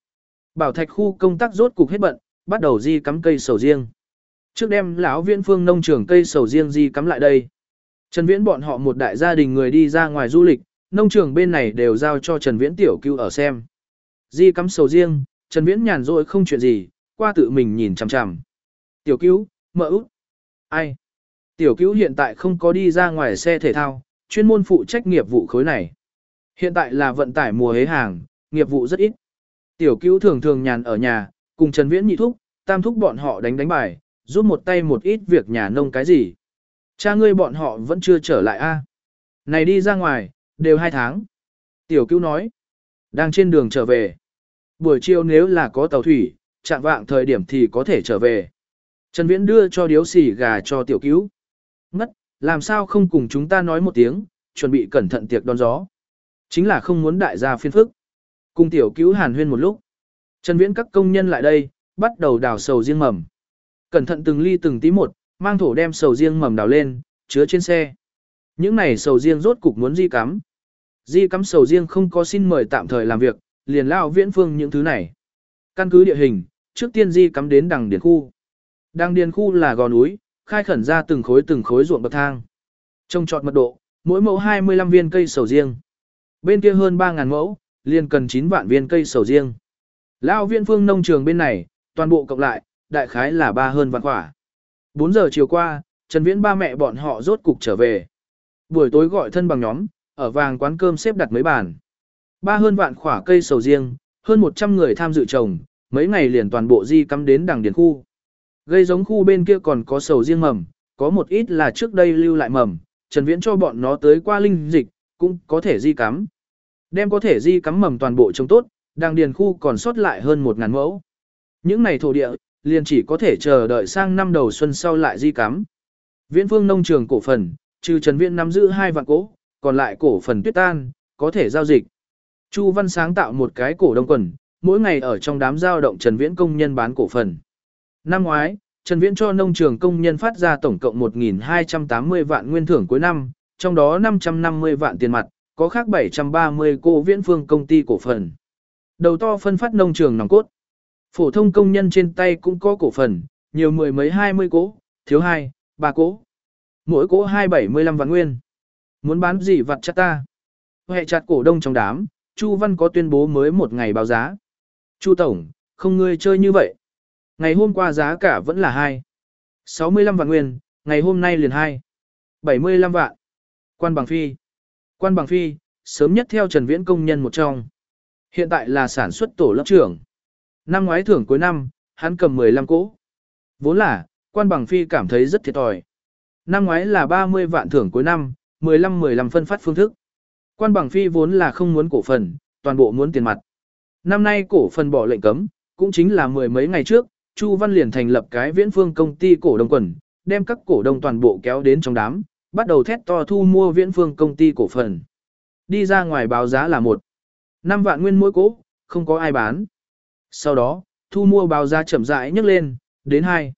Bảo thạch khu công tác rốt cục hết bận, bắt đầu di cắm cây sầu riêng. Trước đêm lão viễn phương nông trường cây sầu riêng di cắm lại đây. Trần Viễn bọn họ một đại gia đình người đi ra ngoài du lịch, nông trường bên này đều giao cho Trần Viễn tiểu cứu ở xem. Di cắm sầu riêng, Trần Viễn nhàn rỗi không chuyện gì, qua tự mình nhìn chằm chằm. Tiểu cứu, mỡ út. Ai? Tiểu cứu hiện tại không có đi ra ngoài xe thể thao, chuyên môn phụ trách nghiệp vụ khối này. Hiện tại là vận tải mùa hế hàng, nghiệp vụ rất ít. Tiểu cứu thường thường nhàn ở nhà, cùng Trần Viễn nhị thúc, tam thúc bọn họ đánh đánh bài, giúp một tay một ít việc nhà nông cái gì. Cha ngươi bọn họ vẫn chưa trở lại a. Này đi ra ngoài, đều hai tháng. Tiểu cứu nói, đang trên đường trở về. Buổi chiều nếu là có tàu thủy, chạm vạng thời điểm thì có thể trở về. Trần Viễn đưa cho điếu xì gà cho tiểu cứu. Ngất, làm sao không cùng chúng ta nói một tiếng, chuẩn bị cẩn thận tiệc đón gió. Chính là không muốn đại gia phiên phức. Cùng tiểu cứu hàn huyên một lúc. Trần Viễn các công nhân lại đây, bắt đầu đào sầu riêng mầm. Cẩn thận từng ly từng tí một, mang thổ đem sầu riêng mầm đào lên, chứa trên xe. Những này sầu riêng rốt cục muốn di cắm. Di cắm sầu riêng không có xin mời tạm thời làm việc, liền lao viễn phương những thứ này. Căn cứ địa hình, trước tiên di cắm đến đằng điền khu. Đằng điền khu là gò núi, khai khẩn ra từng khối từng khối ruộng bậc thang. Trông trọt mật độ, mỗi mẫu 25 viên cây sầu riêng. Bên kia hơn 3.000 mẫu, liền cần 9 vạn viên cây sầu riêng. Lao Viên phương nông trường bên này, toàn bộ cộng lại, đại khái là ba hơn vạn quả. 4 giờ chiều qua, Trần Viễn ba mẹ bọn họ rốt cục trở về. Buổi tối gọi thân bằng nhóm, ở vàng quán cơm xếp đặt mấy bàn. Ba hơn vạn quả cây sầu riêng, hơn 100 người tham dự trồng, mấy ngày liền toàn bộ di cắm đến đằng điền khu. Gây giống khu bên kia còn có sầu riêng mầm, có một ít là trước đây lưu lại mầm, Trần Viễn cho bọn nó tới qua linh dịch, cũng có thể di cắm. Đem có thể di cắm mầm toàn bộ trồng tốt, đang điền khu còn sót lại hơn 1.000 mẫu. Những này thổ địa, liền chỉ có thể chờ đợi sang năm đầu xuân sau lại di cắm. Viễn phương nông trường cổ phần, trừ Trần Viễn nắm giữ hai vạn cổ, còn lại cổ phần tuyết tan, có thể giao dịch. Chu Văn sáng tạo một cái cổ đông quần, mỗi ngày ở trong đám giao động Trần Viễn công nhân bán cổ phần. Năm ngoái, Trần Viễn cho nông trường công nhân phát ra tổng cộng 1.280 vạn nguyên thưởng cuối năm, trong đó 550 vạn tiền mặt, có khác 730 cổ viễn phương công ty cổ phần. Đầu to phân phát nông trường nòng cốt. Phổ thông công nhân trên tay cũng có cổ phần, nhiều mười mấy hai mươi cố, thiếu hai, ba cố. Mỗi cố hai bảy mươi lăm vạn nguyên. Muốn bán gì vặt chặt ta. Hệ chặt cổ đông trong đám, Chu Văn có tuyên bố mới một ngày báo giá. Chu Tổng, không ngươi chơi như vậy. Ngày hôm qua giá cả vẫn là hai sáu mươi lăm vạn nguyên, ngày hôm nay liền hai bảy mươi lăm vạn. Quan Bằng Phi. Quan Bằng Phi, sớm nhất theo Trần Viễn công nhân một trong. Hiện tại là sản xuất tổ lớp trưởng. Năm ngoái thưởng cuối năm, hắn cầm 15 cỗ. Vốn là, quan bằng phi cảm thấy rất thiệt thòi. Năm ngoái là 30 vạn thưởng cuối năm, 15-15 phân phát phương thức. Quan bằng phi vốn là không muốn cổ phần, toàn bộ muốn tiền mặt. Năm nay cổ phần bỏ lệnh cấm, cũng chính là mười mấy ngày trước, Chu Văn liền thành lập cái viễn phương công ty cổ đông quần, đem các cổ đông toàn bộ kéo đến trong đám, bắt đầu thét to thu mua viễn phương công ty cổ phần. Đi ra ngoài báo giá là một năm vạn nguyên mỗi cổ, không có ai bán. Sau đó, thu mua báo giá chậm rãi nhấc lên, đến 2.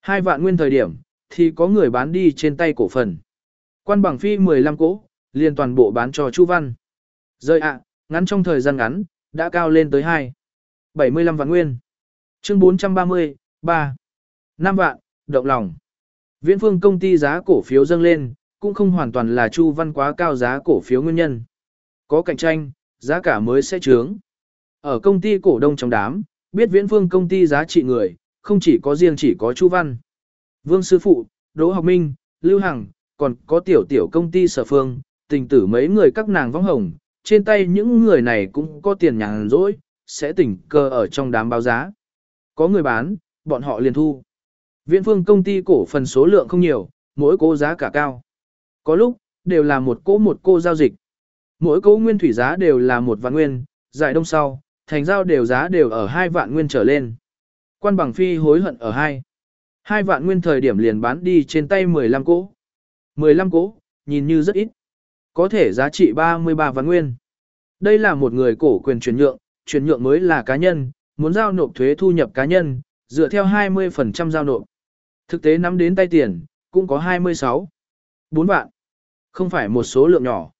2 vạn nguyên thời điểm, thì có người bán đi trên tay cổ phần. Quan bằng phi 15 cổ, liền toàn bộ bán cho Chu Văn. Rơi ạ, ngắn trong thời gian ngắn, đã cao lên tới 2. 75 vạn nguyên. Chương 430, 3. 5 vạn, động lòng. Viễn phương công ty giá cổ phiếu dâng lên, cũng không hoàn toàn là Chu Văn quá cao giá cổ phiếu nguyên nhân. Có cạnh tranh, giá cả mới sẽ trướng. Ở công ty cổ đông trong đám, biết viễn phương công ty giá trị người, không chỉ có riêng chỉ có Chu Văn. Vương Sư Phụ, Đỗ Học Minh, Lưu Hằng, còn có tiểu tiểu công ty sở phương, tình tử mấy người các nàng vong hồng, trên tay những người này cũng có tiền nhàn rỗi, sẽ tỉnh cơ ở trong đám báo giá. Có người bán, bọn họ liền thu. Viễn phương công ty cổ phần số lượng không nhiều, mỗi cố giá cả cao. Có lúc, đều là một cố một cô giao dịch. Mỗi cố nguyên thủy giá đều là một vạn nguyên, giải đông sau, thành giao đều giá đều ở hai vạn nguyên trở lên. Quan bằng phi hối hận ở hai. Hai vạn nguyên thời điểm liền bán đi trên tay 15 cố. 15 cố nhìn như rất ít. Có thể giá trị 33 vạn nguyên. Đây là một người cổ quyền chuyển nhượng, chuyển nhượng mới là cá nhân, muốn giao nộp thuế thu nhập cá nhân, dựa theo 20% giao nộp. Thực tế nắm đến tay tiền, cũng có 26. 4 vạn. Không phải một số lượng nhỏ.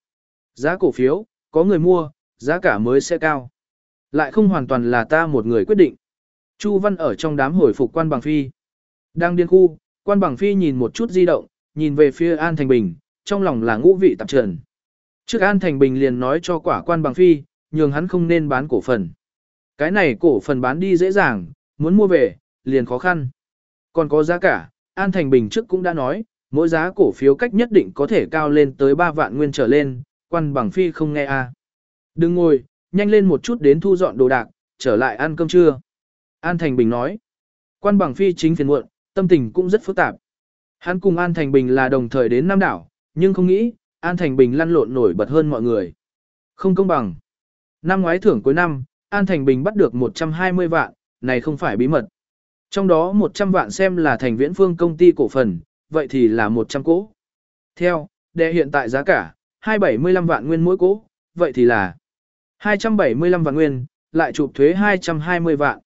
Giá cổ phiếu, có người mua, giá cả mới sẽ cao. Lại không hoàn toàn là ta một người quyết định. Chu Văn ở trong đám hồi phục quan bằng phi. Đang điên khu, quan bằng phi nhìn một chút di động, nhìn về phía An Thành Bình, trong lòng là ngũ vị tạp trần. Trước An Thành Bình liền nói cho quả quan bằng phi, nhường hắn không nên bán cổ phần. Cái này cổ phần bán đi dễ dàng, muốn mua về, liền khó khăn. Còn có giá cả, An Thành Bình trước cũng đã nói, mỗi giá cổ phiếu cách nhất định có thể cao lên tới 3 vạn nguyên trở lên, quan bằng phi không nghe a. À. Đừng ngồi, nhanh lên một chút đến thu dọn đồ đạc, trở lại ăn cơm trưa. An Thành Bình nói, quan bằng phi chính phiền muộn, tâm tình cũng rất phức tạp. Hắn cùng An Thành Bình là đồng thời đến Nam đảo, nhưng không nghĩ, An Thành Bình lăn lộn nổi bật hơn mọi người. Không công bằng. Năm ngoái thưởng cuối năm, An Thành Bình bắt được 120 vạn, này không phải bí mật. Trong đó 100 vạn xem là thành viễn phương công ty cổ phần, vậy thì là 100 cỗ. Theo, đệ hiện tại giá cả, 275 vạn nguyên mỗi cỗ, vậy thì là 275 vạn nguyên, lại chụp thuế 220 vạn.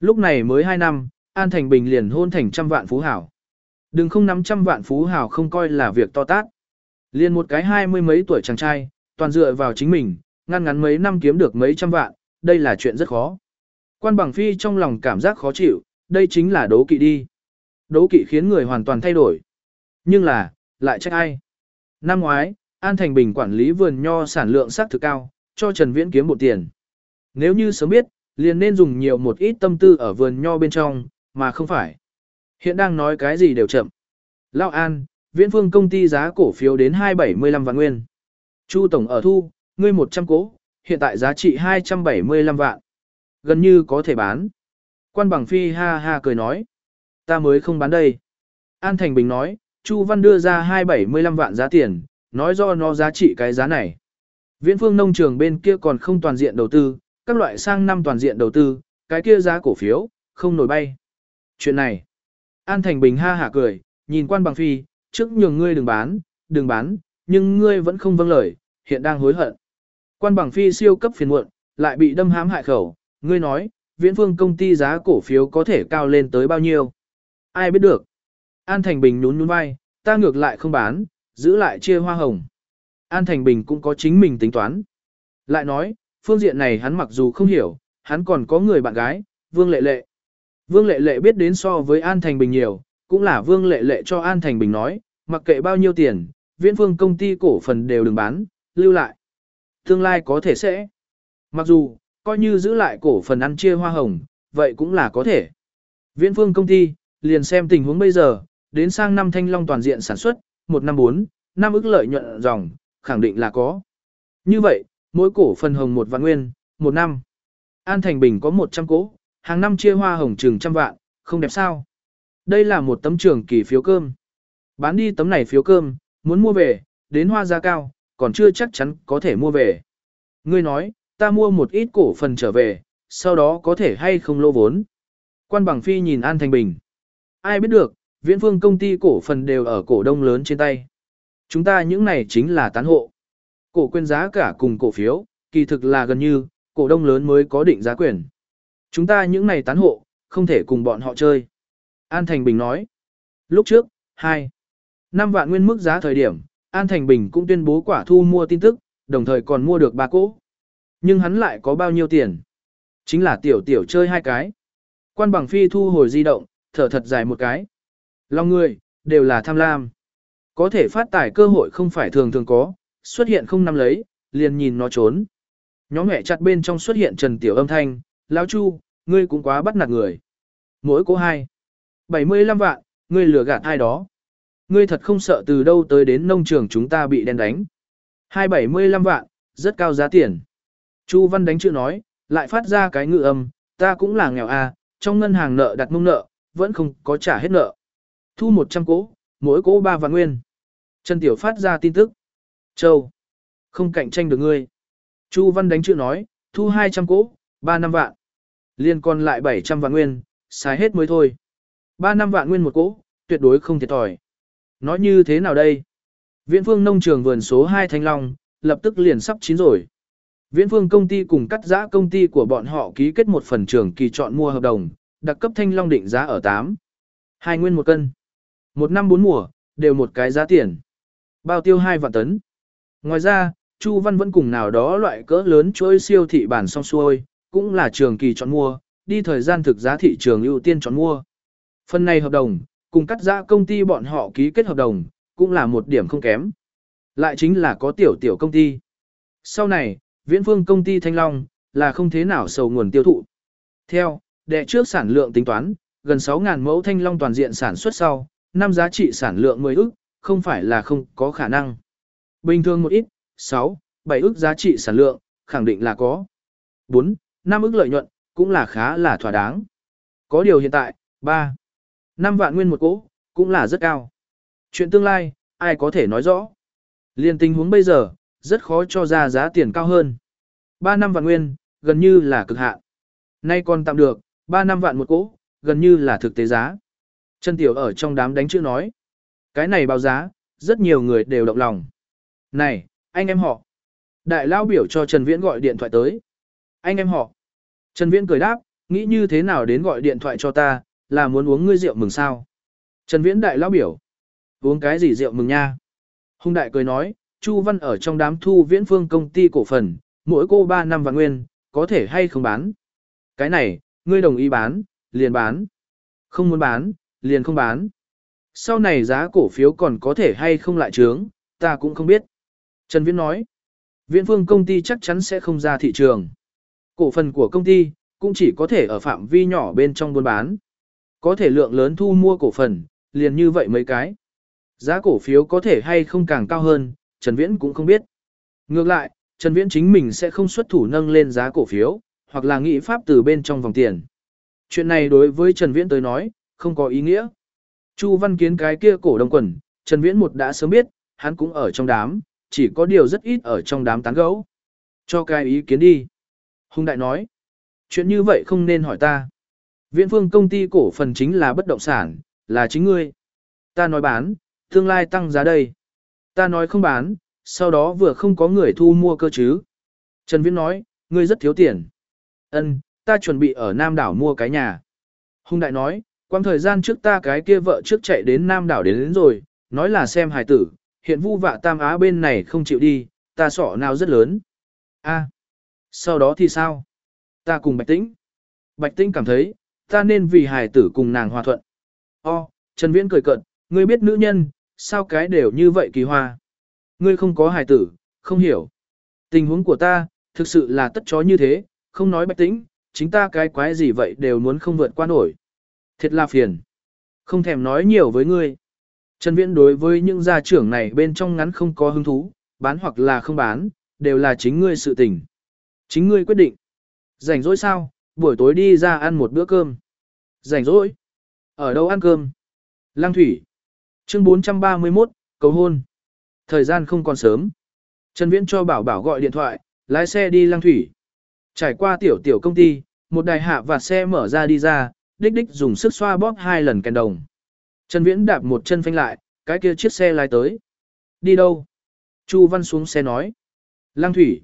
Lúc này mới 2 năm, An Thành Bình liền hôn thành trăm vạn phú hảo. Đừng không nắm trăm vạn phú hảo không coi là việc to tát. Liền một cái hai mươi mấy tuổi chàng trai, toàn dựa vào chính mình, ngăn ngắn mấy năm kiếm được mấy trăm vạn, đây là chuyện rất khó. Quan bằng phi trong lòng cảm giác khó chịu, đây chính là đố kỵ đi. Đố kỵ khiến người hoàn toàn thay đổi. Nhưng là, lại trách ai? Năm ngoái, An Thành Bình quản lý vườn nho sản lượng sắc thực cao, cho Trần Viễn kiếm một tiền. Nếu như sớm biết, liền nên dùng nhiều một ít tâm tư ở vườn nho bên trong, mà không phải. Hiện đang nói cái gì đều chậm. Lao An, Viễn Phương công ty giá cổ phiếu đến 275 vạn nguyên. Chu tổng ở thu, ngươi 100 cố, hiện tại giá trị 275 vạn. Gần như có thể bán. Quan bằng phi ha ha cười nói. Ta mới không bán đây. An Thành Bình nói, Chu Văn đưa ra 275 vạn giá tiền, nói do nó giá trị cái giá này. Viễn phương nông trường bên kia còn không toàn diện đầu tư, các loại sang năm toàn diện đầu tư, cái kia giá cổ phiếu, không nổi bay. Chuyện này, An Thành Bình ha hả cười, nhìn quan bằng phi, trước nhường ngươi đừng bán, đừng bán, nhưng ngươi vẫn không vâng lời, hiện đang hối hận. Quan bằng phi siêu cấp phiền muộn, lại bị đâm hãm hại khẩu, ngươi nói, viễn phương công ty giá cổ phiếu có thể cao lên tới bao nhiêu? Ai biết được? An Thành Bình nhún nhún vai, ta ngược lại không bán, giữ lại chia hoa hồng. An Thành Bình cũng có chính mình tính toán. Lại nói, phương diện này hắn mặc dù không hiểu, hắn còn có người bạn gái, Vương Lệ Lệ. Vương Lệ Lệ biết đến so với An Thành Bình nhiều, cũng là Vương Lệ Lệ cho An Thành Bình nói, mặc kệ bao nhiêu tiền, viễn phương công ty cổ phần đều đừng bán, lưu lại. Tương lai có thể sẽ. Mặc dù, coi như giữ lại cổ phần ăn chia hoa hồng, vậy cũng là có thể. Viễn phương công ty, liền xem tình huống bây giờ, đến sang năm thanh long toàn diện sản xuất, một năm bốn, năm ức lợi nhuận dòng, khẳng định là có. Như vậy, mỗi cổ phần hồng một vạn nguyên, một năm. An Thành Bình có 100 cổ, hàng năm chia hoa hồng chừng trăm vạn, không đẹp sao. Đây là một tấm trường kỳ phiếu cơm. Bán đi tấm này phiếu cơm, muốn mua về, đến hoa giá cao, còn chưa chắc chắn có thể mua về. Ngươi nói, ta mua một ít cổ phần trở về, sau đó có thể hay không lô vốn. Quan bằng phi nhìn An Thành Bình. Ai biết được, viễn phương công ty cổ phần đều ở cổ đông lớn trên tay. Chúng ta những này chính là tán hộ. Cổ quyền giá cả cùng cổ phiếu, kỳ thực là gần như, cổ đông lớn mới có định giá quyền. Chúng ta những này tán hộ, không thể cùng bọn họ chơi. An Thành Bình nói. Lúc trước, 2. năm vạn nguyên mức giá thời điểm, An Thành Bình cũng tuyên bố quả thu mua tin tức, đồng thời còn mua được ba cỗ. Nhưng hắn lại có bao nhiêu tiền? Chính là tiểu tiểu chơi hai cái. Quan bằng phi thu hồi di động, thở thật dài một cái. Lòng người, đều là tham lam. Có thể phát tài cơ hội không phải thường thường có, xuất hiện không nắm lấy, liền nhìn nó trốn. Nhóm hẹ chặt bên trong xuất hiện Trần Tiểu âm thanh, lão Chu, ngươi cũng quá bắt nạt người. Mỗi cố hai. 75 vạn, ngươi lừa gạt ai đó. Ngươi thật không sợ từ đâu tới đến nông trường chúng ta bị đen đánh. 275 vạn, rất cao giá tiền. Chu Văn đánh chữ nói, lại phát ra cái ngữ âm, ta cũng là nghèo à, trong ngân hàng nợ đặt mông nợ, vẫn không có trả hết nợ. Thu 100 cố, mỗi cố 3 vạn nguyên. Trần Tiểu phát ra tin tức. Châu, không cạnh tranh được ngươi. Chu Văn đánh chữ nói, thu 200 cố, 3 năm vạn. Liên còn lại 700 vạn nguyên, xài hết mới thôi. 3 năm vạn nguyên một cố, tuyệt đối không thiệt thòi. Nói như thế nào đây? Viễn phương nông trường vườn số 2 Thanh Long, lập tức liền sắp chín rồi. Viễn phương công ty cùng cắt giã công ty của bọn họ ký kết một phần trường kỳ chọn mua hợp đồng, đặc cấp Thanh Long định giá ở 8. Hai nguyên một cân. Một năm bốn mùa, đều một cái giá tiền. Bao tiêu hai vạn tấn. Ngoài ra, Chu Văn vẫn cùng nào đó loại cỡ lớn chuỗi siêu thị bản song xuôi, cũng là trường kỳ chọn mua, đi thời gian thực giá thị trường ưu tiên chọn mua. Phần này hợp đồng, cùng cắt giã công ty bọn họ ký kết hợp đồng, cũng là một điểm không kém. Lại chính là có tiểu tiểu công ty. Sau này, viễn phương công ty Thanh Long, là không thế nào sầu nguồn tiêu thụ. Theo, đệ trước sản lượng tính toán, gần 6.000 mẫu Thanh Long toàn diện sản xuất sau, năm giá trị sản lượng 10 ức, không phải là không có khả năng. Bình thường một ít, 6, 7 ức giá trị sản lượng, khẳng định là có. 4, 5 ức lợi nhuận, cũng là khá là thỏa đáng. Có điều hiện tại, 3, 5 vạn nguyên một cỗ, cũng là rất cao. Chuyện tương lai, ai có thể nói rõ. Liên tình huống bây giờ, rất khó cho ra giá tiền cao hơn. 3 năm vạn nguyên, gần như là cực hạn. Nay còn tạm được, 3 năm vạn một cỗ, gần như là thực tế giá. Trần Tiểu ở trong đám đánh chữ nói. Cái này báo giá, rất nhiều người đều động lòng. Này, anh em họ. Đại lao biểu cho Trần Viễn gọi điện thoại tới. Anh em họ. Trần Viễn cười đáp, nghĩ như thế nào đến gọi điện thoại cho ta, là muốn uống ngươi rượu mừng sao. Trần Viễn đại lao biểu. Uống cái gì rượu mừng nha. Hùng đại cười nói, Chu Văn ở trong đám thu viễn phương công ty cổ phần, mỗi cô 3 năm vạn nguyên, có thể hay không bán. Cái này, ngươi đồng ý bán, liền bán. Không muốn bán, liền không bán. Sau này giá cổ phiếu còn có thể hay không lại trướng, ta cũng không biết. Trần Viễn nói, viễn phương công ty chắc chắn sẽ không ra thị trường. Cổ phần của công ty, cũng chỉ có thể ở phạm vi nhỏ bên trong buôn bán. Có thể lượng lớn thu mua cổ phần, liền như vậy mấy cái. Giá cổ phiếu có thể hay không càng cao hơn, Trần Viễn cũng không biết. Ngược lại, Trần Viễn chính mình sẽ không xuất thủ nâng lên giá cổ phiếu, hoặc là nghị pháp từ bên trong vòng tiền. Chuyện này đối với Trần Viễn tới nói, không có ý nghĩa. Chu Văn Kiến cái kia cổ đông quần, Trần Viễn một đã sớm biết, hắn cũng ở trong đám, chỉ có điều rất ít ở trong đám tán gẫu. Cho cái ý kiến đi. Hùng Đại nói, chuyện như vậy không nên hỏi ta. Viễn phương công ty cổ phần chính là bất động sản, là chính ngươi. Ta nói bán, tương lai tăng giá đây. Ta nói không bán, sau đó vừa không có người thu mua cơ chứ. Trần Viễn nói, ngươi rất thiếu tiền. Ân, ta chuẩn bị ở Nam đảo mua cái nhà. Hùng Đại nói, quang thời gian trước ta cái kia vợ trước chạy đến Nam đảo đến, đến rồi, nói là xem hài tử, hiện vu vạ Tam Á bên này không chịu đi, ta sọ nào rất lớn. A, sau đó thì sao? Ta cùng Bạch Tĩnh. Bạch Tĩnh cảm thấy, ta nên vì hài tử cùng nàng hòa thuận. O, Trần Viễn cười cợt, ngươi biết nữ nhân, sao cái đều như vậy kỳ hoa. Ngươi không có hài tử, không hiểu. Tình huống của ta, thực sự là tất chó như thế, không nói bạch tĩnh, chính ta cái quái gì vậy đều muốn không vượt qua nổi. Thiệt là phiền. Không thèm nói nhiều với ngươi. Trần Viễn đối với những gia trưởng này bên trong ngắn không có hứng thú, bán hoặc là không bán, đều là chính ngươi sự tình. Chính ngươi quyết định. Rảnh rỗi sao, buổi tối đi ra ăn một bữa cơm. Rảnh rỗi. Ở đâu ăn cơm? Lăng Thủy. Chương 431, cầu hôn. Thời gian không còn sớm. Trần Viễn cho Bảo Bảo gọi điện thoại, lái xe đi Lăng Thủy. Trải qua tiểu tiểu công ty, một đài hạ và xe mở ra đi ra, đích đích dùng sức xoa bóp hai lần kèn đồng. Trần Viễn đạp một chân phanh lại, cái kia chiếc xe lái tới. Đi đâu? Chu Văn xuống xe nói. Lăng Thủy.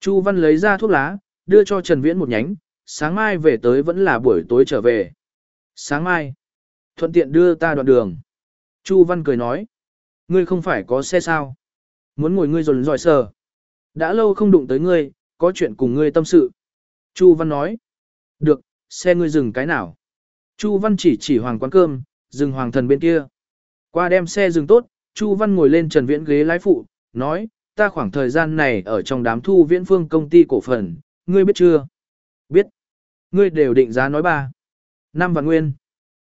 Chu Văn lấy ra thuốc lá, đưa cho Trần Viễn một nhánh, sáng mai về tới vẫn là buổi tối trở về. Sáng mai. Thuận tiện đưa ta đoạn đường. Chu Văn cười nói. Ngươi không phải có xe sao? Muốn ngồi ngươi rồi giỏi sờ. Đã lâu không đụng tới ngươi, có chuyện cùng ngươi tâm sự. Chu Văn nói. Được, xe ngươi dừng cái nào? Chu Văn chỉ chỉ hoàng quán cơm, dừng hoàng thần bên kia. Qua đem xe dừng tốt, Chu Văn ngồi lên Trần Viễn ghế lái phụ, nói, ta khoảng thời gian này ở trong đám thu viễn phương công ty cổ phần, ngươi biết chưa? Biết. Ngươi đều định giá nói ba. Năm vạn nguyên.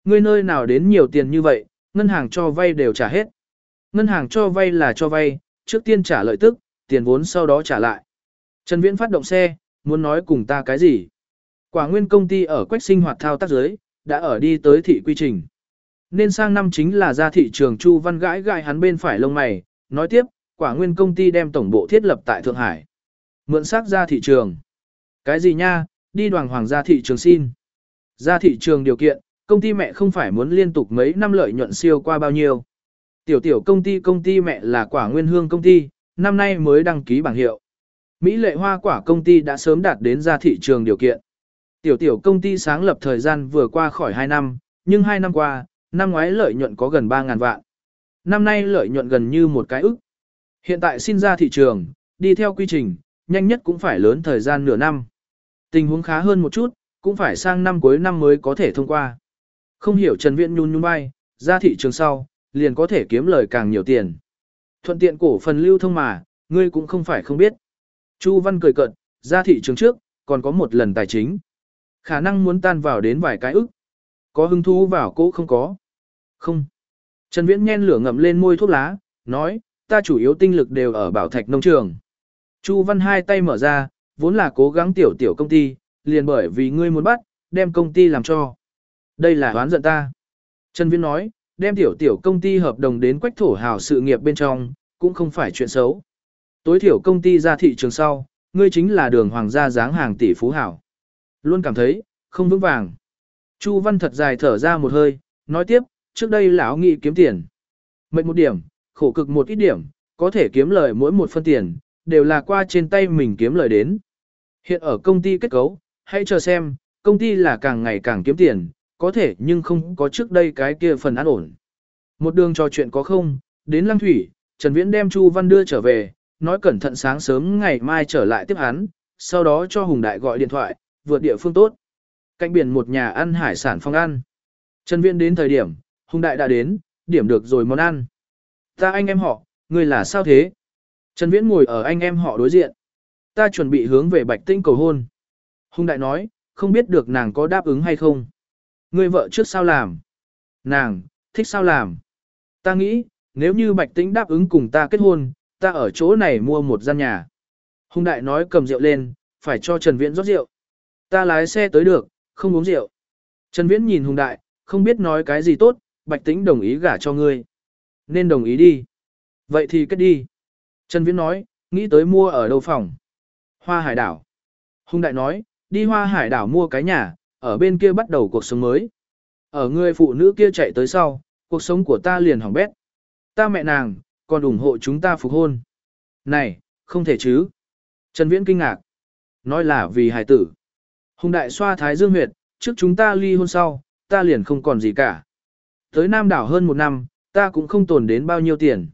Ngươi nơi nào đến nhiều tiền như vậy, ngân hàng cho vay đều trả hết. Ngân hàng cho vay là cho vay, trước tiên trả lợi tức, tiền vốn sau đó trả lại. Trần Viễn phát động xe, muốn nói cùng ta cái gì? Quả nguyên công ty ở quách sinh hoạt thao tác giới, đã ở đi tới thị quy trình. Nên sang năm chính là ra thị trường Chu Văn gãi gãi hắn bên phải lông mày, nói tiếp, quả nguyên công ty đem tổng bộ thiết lập tại Thượng Hải. Mượn xác ra thị trường. Cái gì nha, đi đoàn hoàng ra thị trường xin. Ra thị trường điều kiện, công ty mẹ không phải muốn liên tục mấy năm lợi nhuận siêu qua bao nhiêu. Tiểu tiểu công ty công ty mẹ là quả nguyên hương công ty, năm nay mới đăng ký bảng hiệu. Mỹ lệ hoa quả công ty đã sớm đạt đến ra thị trường điều kiện. Tiểu tiểu công ty sáng lập thời gian vừa qua khỏi 2 năm, nhưng 2 năm qua, năm ngoái lợi nhuận có gần 3.000 vạn. Năm nay lợi nhuận gần như một cái ức. Hiện tại xin ra thị trường, đi theo quy trình, nhanh nhất cũng phải lớn thời gian nửa năm. Tình huống khá hơn một chút, cũng phải sang năm cuối năm mới có thể thông qua. Không hiểu Trần Viễn nhún nhún vai, ra thị trường sau, liền có thể kiếm lời càng nhiều tiền. Thuận tiện cổ phần lưu thông mà, ngươi cũng không phải không biết. Chu Văn cười cợt, ra thị trường trước, còn có một lần tài chính. Khả năng muốn tan vào đến vài cái ức. Có hứng thú vào cố không có. Không. Trần Viễn nhen lửa ngậm lên môi thuốc lá, nói, ta chủ yếu tinh lực đều ở bảo thạch nông trường. Chu Văn hai tay mở ra, vốn là cố gắng tiểu tiểu công ty, liền bởi vì ngươi muốn bắt, đem công ty làm cho. Đây là oán giận ta. Trần Viễn nói, đem tiểu tiểu công ty hợp đồng đến quách thổ hào sự nghiệp bên trong, cũng không phải chuyện xấu. Tối thiểu công ty ra thị trường sau, ngươi chính là đường hoàng gia dáng hàng tỷ phú hảo. Luôn cảm thấy, không vững vàng. Chu Văn thật dài thở ra một hơi, nói tiếp, trước đây lão nghị kiếm tiền. Mệnh một điểm, khổ cực một ít điểm, có thể kiếm lời mỗi một phân tiền, đều là qua trên tay mình kiếm lời đến. Hiện ở công ty kết cấu, hãy chờ xem, công ty là càng ngày càng kiếm tiền, có thể nhưng không có trước đây cái kia phần an ổn. Một đường trò chuyện có không, đến Lăng Thủy, Trần Viễn đem Chu Văn đưa trở về, nói cẩn thận sáng sớm ngày mai trở lại tiếp hắn, sau đó cho Hùng Đại gọi điện thoại, vượt địa phương tốt. Cạnh biển một nhà ăn hải sản phong ăn. Trần Viễn đến thời điểm, Hùng Đại đã đến, điểm được rồi món ăn. Ta anh em họ, người là sao thế? Trần Viễn ngồi ở anh em họ đối diện. Ta chuẩn bị hướng về Bạch Tinh cầu hôn. Hùng Đại nói, không biết được nàng có đáp ứng hay không ngươi vợ trước sao làm? Nàng, thích sao làm? Ta nghĩ, nếu như Bạch Tĩnh đáp ứng cùng ta kết hôn, ta ở chỗ này mua một gian nhà. Hùng Đại nói cầm rượu lên, phải cho Trần Viễn rót rượu. Ta lái xe tới được, không uống rượu. Trần Viễn nhìn Hùng Đại, không biết nói cái gì tốt, Bạch Tĩnh đồng ý gả cho ngươi. Nên đồng ý đi. Vậy thì kết đi. Trần Viễn nói, nghĩ tới mua ở đâu phòng. Hoa Hải đảo. Hùng Đại nói, đi Hoa Hải đảo mua cái nhà, ở bên kia bắt đầu cuộc sống mới. Ở người phụ nữ kia chạy tới sau, cuộc sống của ta liền hỏng bét. Ta mẹ nàng, còn ủng hộ chúng ta phục hôn. Này, không thể chứ. Trần Viễn kinh ngạc. Nói là vì hài tử. Hùng đại xoa thái dương huyệt, trước chúng ta ly hôn sau, ta liền không còn gì cả. Tới Nam đảo hơn một năm, ta cũng không tồn đến bao nhiêu tiền.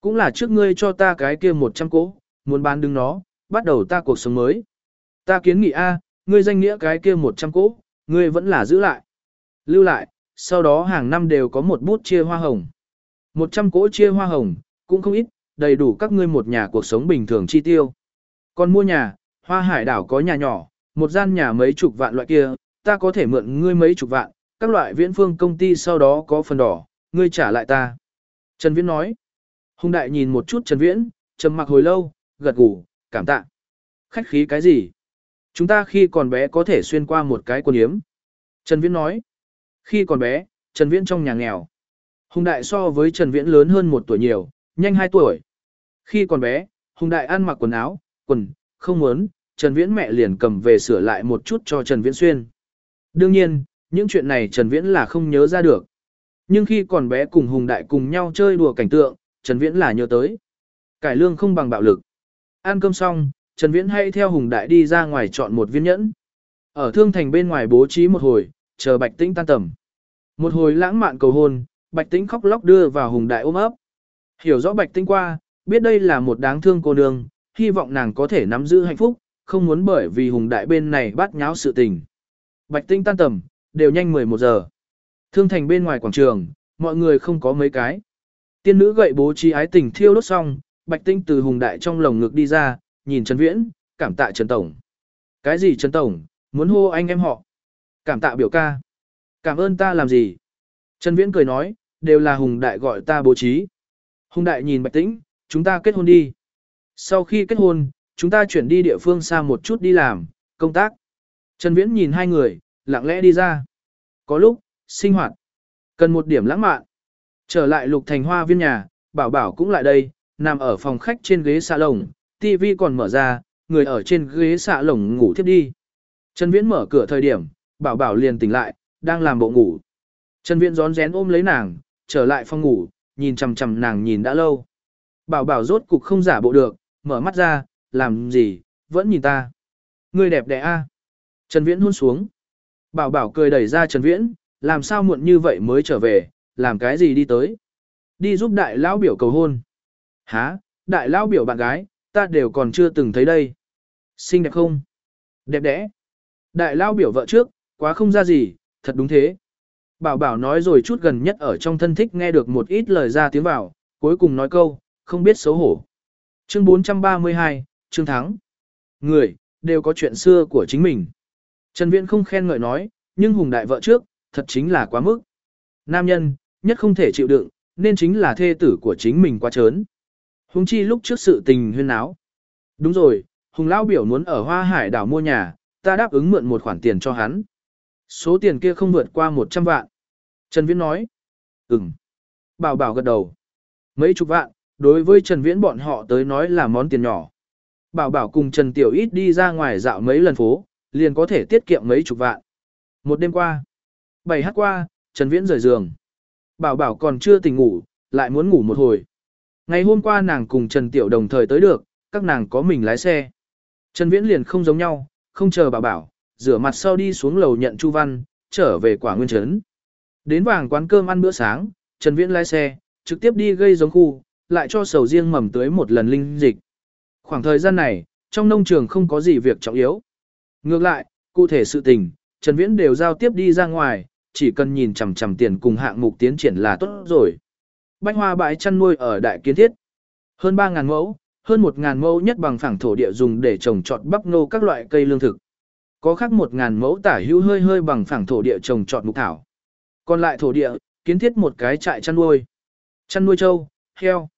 Cũng là trước ngươi cho ta cái kia 100 cỗ, muốn bán đứng nó, bắt đầu ta cuộc sống mới. Ta kiến nghị A, ngươi danh nghĩa cái kia 100 cỗ, ngươi vẫn là giữ lại. Lưu lại, sau đó hàng năm đều có một bút chia hoa hồng. 100 cỗ chia hoa hồng, cũng không ít, đầy đủ các ngươi một nhà cuộc sống bình thường chi tiêu. Còn mua nhà, hoa hải đảo có nhà nhỏ, một gian nhà mấy chục vạn loại kia, ta có thể mượn ngươi mấy chục vạn, các loại viễn phương công ty sau đó có phần đỏ, ngươi trả lại ta. Trần Viễn nói. Hùng đại nhìn một chút Trần Viễn, trầm mặc hồi lâu, gật gù, cảm tạ. Khách khí cái gì? Chúng ta khi còn bé có thể xuyên qua một cái quần yếm. Trần Viễn nói. Khi còn bé, Trần Viễn trong nhà nghèo. Hùng Đại so với Trần Viễn lớn hơn một tuổi nhiều, nhanh 2 tuổi. Khi còn bé, Hùng Đại ăn mặc quần áo, quần, không muốn, Trần Viễn mẹ liền cầm về sửa lại một chút cho Trần Viễn xuyên. Đương nhiên, những chuyện này Trần Viễn là không nhớ ra được. Nhưng khi còn bé cùng Hùng Đại cùng nhau chơi đùa cảnh tượng, Trần Viễn là nhớ tới. Cải lương không bằng bạo lực. Ăn cơm xong, Trần Viễn hay theo Hùng Đại đi ra ngoài chọn một viên nhẫn. Ở thương thành bên ngoài bố trí một hồi, chờ Bạch Tĩnh tan tầm. Một hồi lãng mạn cầu hôn, Bạch Tĩnh khóc lóc đưa vào Hùng Đại ôm ấp. Hiểu rõ Bạch Tĩnh qua, biết đây là một đáng thương cô nương, hy vọng nàng có thể nắm giữ hạnh phúc, không muốn bởi vì Hùng Đại bên này bắt nháo sự tình. Bạch Tĩnh tan tầm, đều nhanh 11 giờ. Thương thành bên ngoài quảng trường, mọi người không có mấy cái. Tiên nữ gậy bố trí ái tình thiêu đốt xong, Bạch Tĩnh từ Hùng Đại trong lồng ngực đi ra, nhìn Trần Viễn, cảm tạ Trần Tổng. Cái gì Trần Tổng, muốn hô anh em họ. Cảm tạ biểu ca. Cảm ơn ta làm gì? Trần Viễn cười nói, đều là Hùng Đại gọi ta bố trí. Hùng Đại nhìn Bạch Tĩnh, chúng ta kết hôn đi. Sau khi kết hôn, chúng ta chuyển đi địa phương xa một chút đi làm, công tác. Trần Viễn nhìn hai người, lặng lẽ đi ra. Có lúc, sinh hoạt, cần một điểm lãng mạn. Trở lại lục thành hoa viên nhà, bảo bảo cũng lại đây, nằm ở phòng khách trên ghế xa lồng, TV còn mở ra, người ở trên ghế xạ lồng ngủ thiếp đi. Trần Viễn mở cửa thời điểm, bảo bảo liền tỉnh lại, đang làm bộ ngủ. Trần Viễn rón rén ôm lấy nàng, trở lại phòng ngủ, nhìn chằm chằm nàng nhìn đã lâu. Bảo bảo rốt cục không giả bộ được, mở mắt ra, làm gì, vẫn nhìn ta. Người đẹp đẽ a. Trần Viễn hôn xuống. Bảo bảo cười đẩy ra Trần Viễn, làm sao muộn như vậy mới trở về, làm cái gì đi tới. Đi giúp đại lão biểu cầu hôn. Hả, đại lão biểu bạn gái, ta đều còn chưa từng thấy đây. Xinh đẹp không? Đẹp đẽ. Đại lao biểu vợ trước, quá không ra gì, thật đúng thế. Bảo bảo nói rồi chút gần nhất ở trong thân thích nghe được một ít lời ra tiếng vào, cuối cùng nói câu, không biết xấu hổ. Chương 432, Trương Thắng. Người, đều có chuyện xưa của chính mình. Trần Viễn không khen ngợi nói, nhưng hùng đại vợ trước, thật chính là quá mức. Nam nhân, nhất không thể chịu đựng, nên chính là thê tử của chính mình quá trớn. Hùng chi lúc trước sự tình huyên áo. Đúng rồi, Hùng Lão biểu muốn ở Hoa Hải đảo mua nhà, ta đáp ứng mượn một khoản tiền cho hắn. Số tiền kia không vượt qua 100 vạn. Trần Viễn nói. Ừm. Bảo bảo gật đầu. Mấy chục vạn, Đối với Trần Viễn bọn họ tới nói là món tiền nhỏ. Bảo bảo cùng Trần Tiểu ít đi ra ngoài dạo mấy lần phố, liền có thể tiết kiệm mấy chục vạn. Một đêm qua, bảy hát qua, Trần Viễn rời giường. Bảo bảo còn chưa tỉnh ngủ, lại muốn ngủ một hồi. Ngày hôm qua nàng cùng Trần Tiểu đồng thời tới được, các nàng có mình lái xe. Trần Viễn liền không giống nhau, không chờ bà bảo, rửa mặt sau đi xuống lầu nhận Chu Văn, trở về quả nguyên trấn. Đến vàng quán cơm ăn bữa sáng, Trần Viễn lái xe, trực tiếp đi gây giống khu, lại cho sầu riêng mầm tưới một lần linh dịch. Khoảng thời gian này, trong nông trường không có gì việc trọng yếu. Ngược lại, cụ thể sự tình, Trần Viễn đều giao tiếp đi ra ngoài, chỉ cần nhìn chằm chằm tiền cùng hạng mục tiến triển là tốt rồi. Bách hoa bãi chăn nuôi ở đại kiến thiết. Hơn 3.000 mẫu, hơn 1.000 mẫu nhất bằng phẳng thổ địa dùng để trồng trọt bắp nô các loại cây lương thực. Có khác 1.000 mẫu tả hữu hơi hơi bằng phẳng thổ địa trồng trọt mục thảo. Còn lại thổ địa, kiến thiết một cái trại chăn nuôi. Chăn nuôi trâu, heo.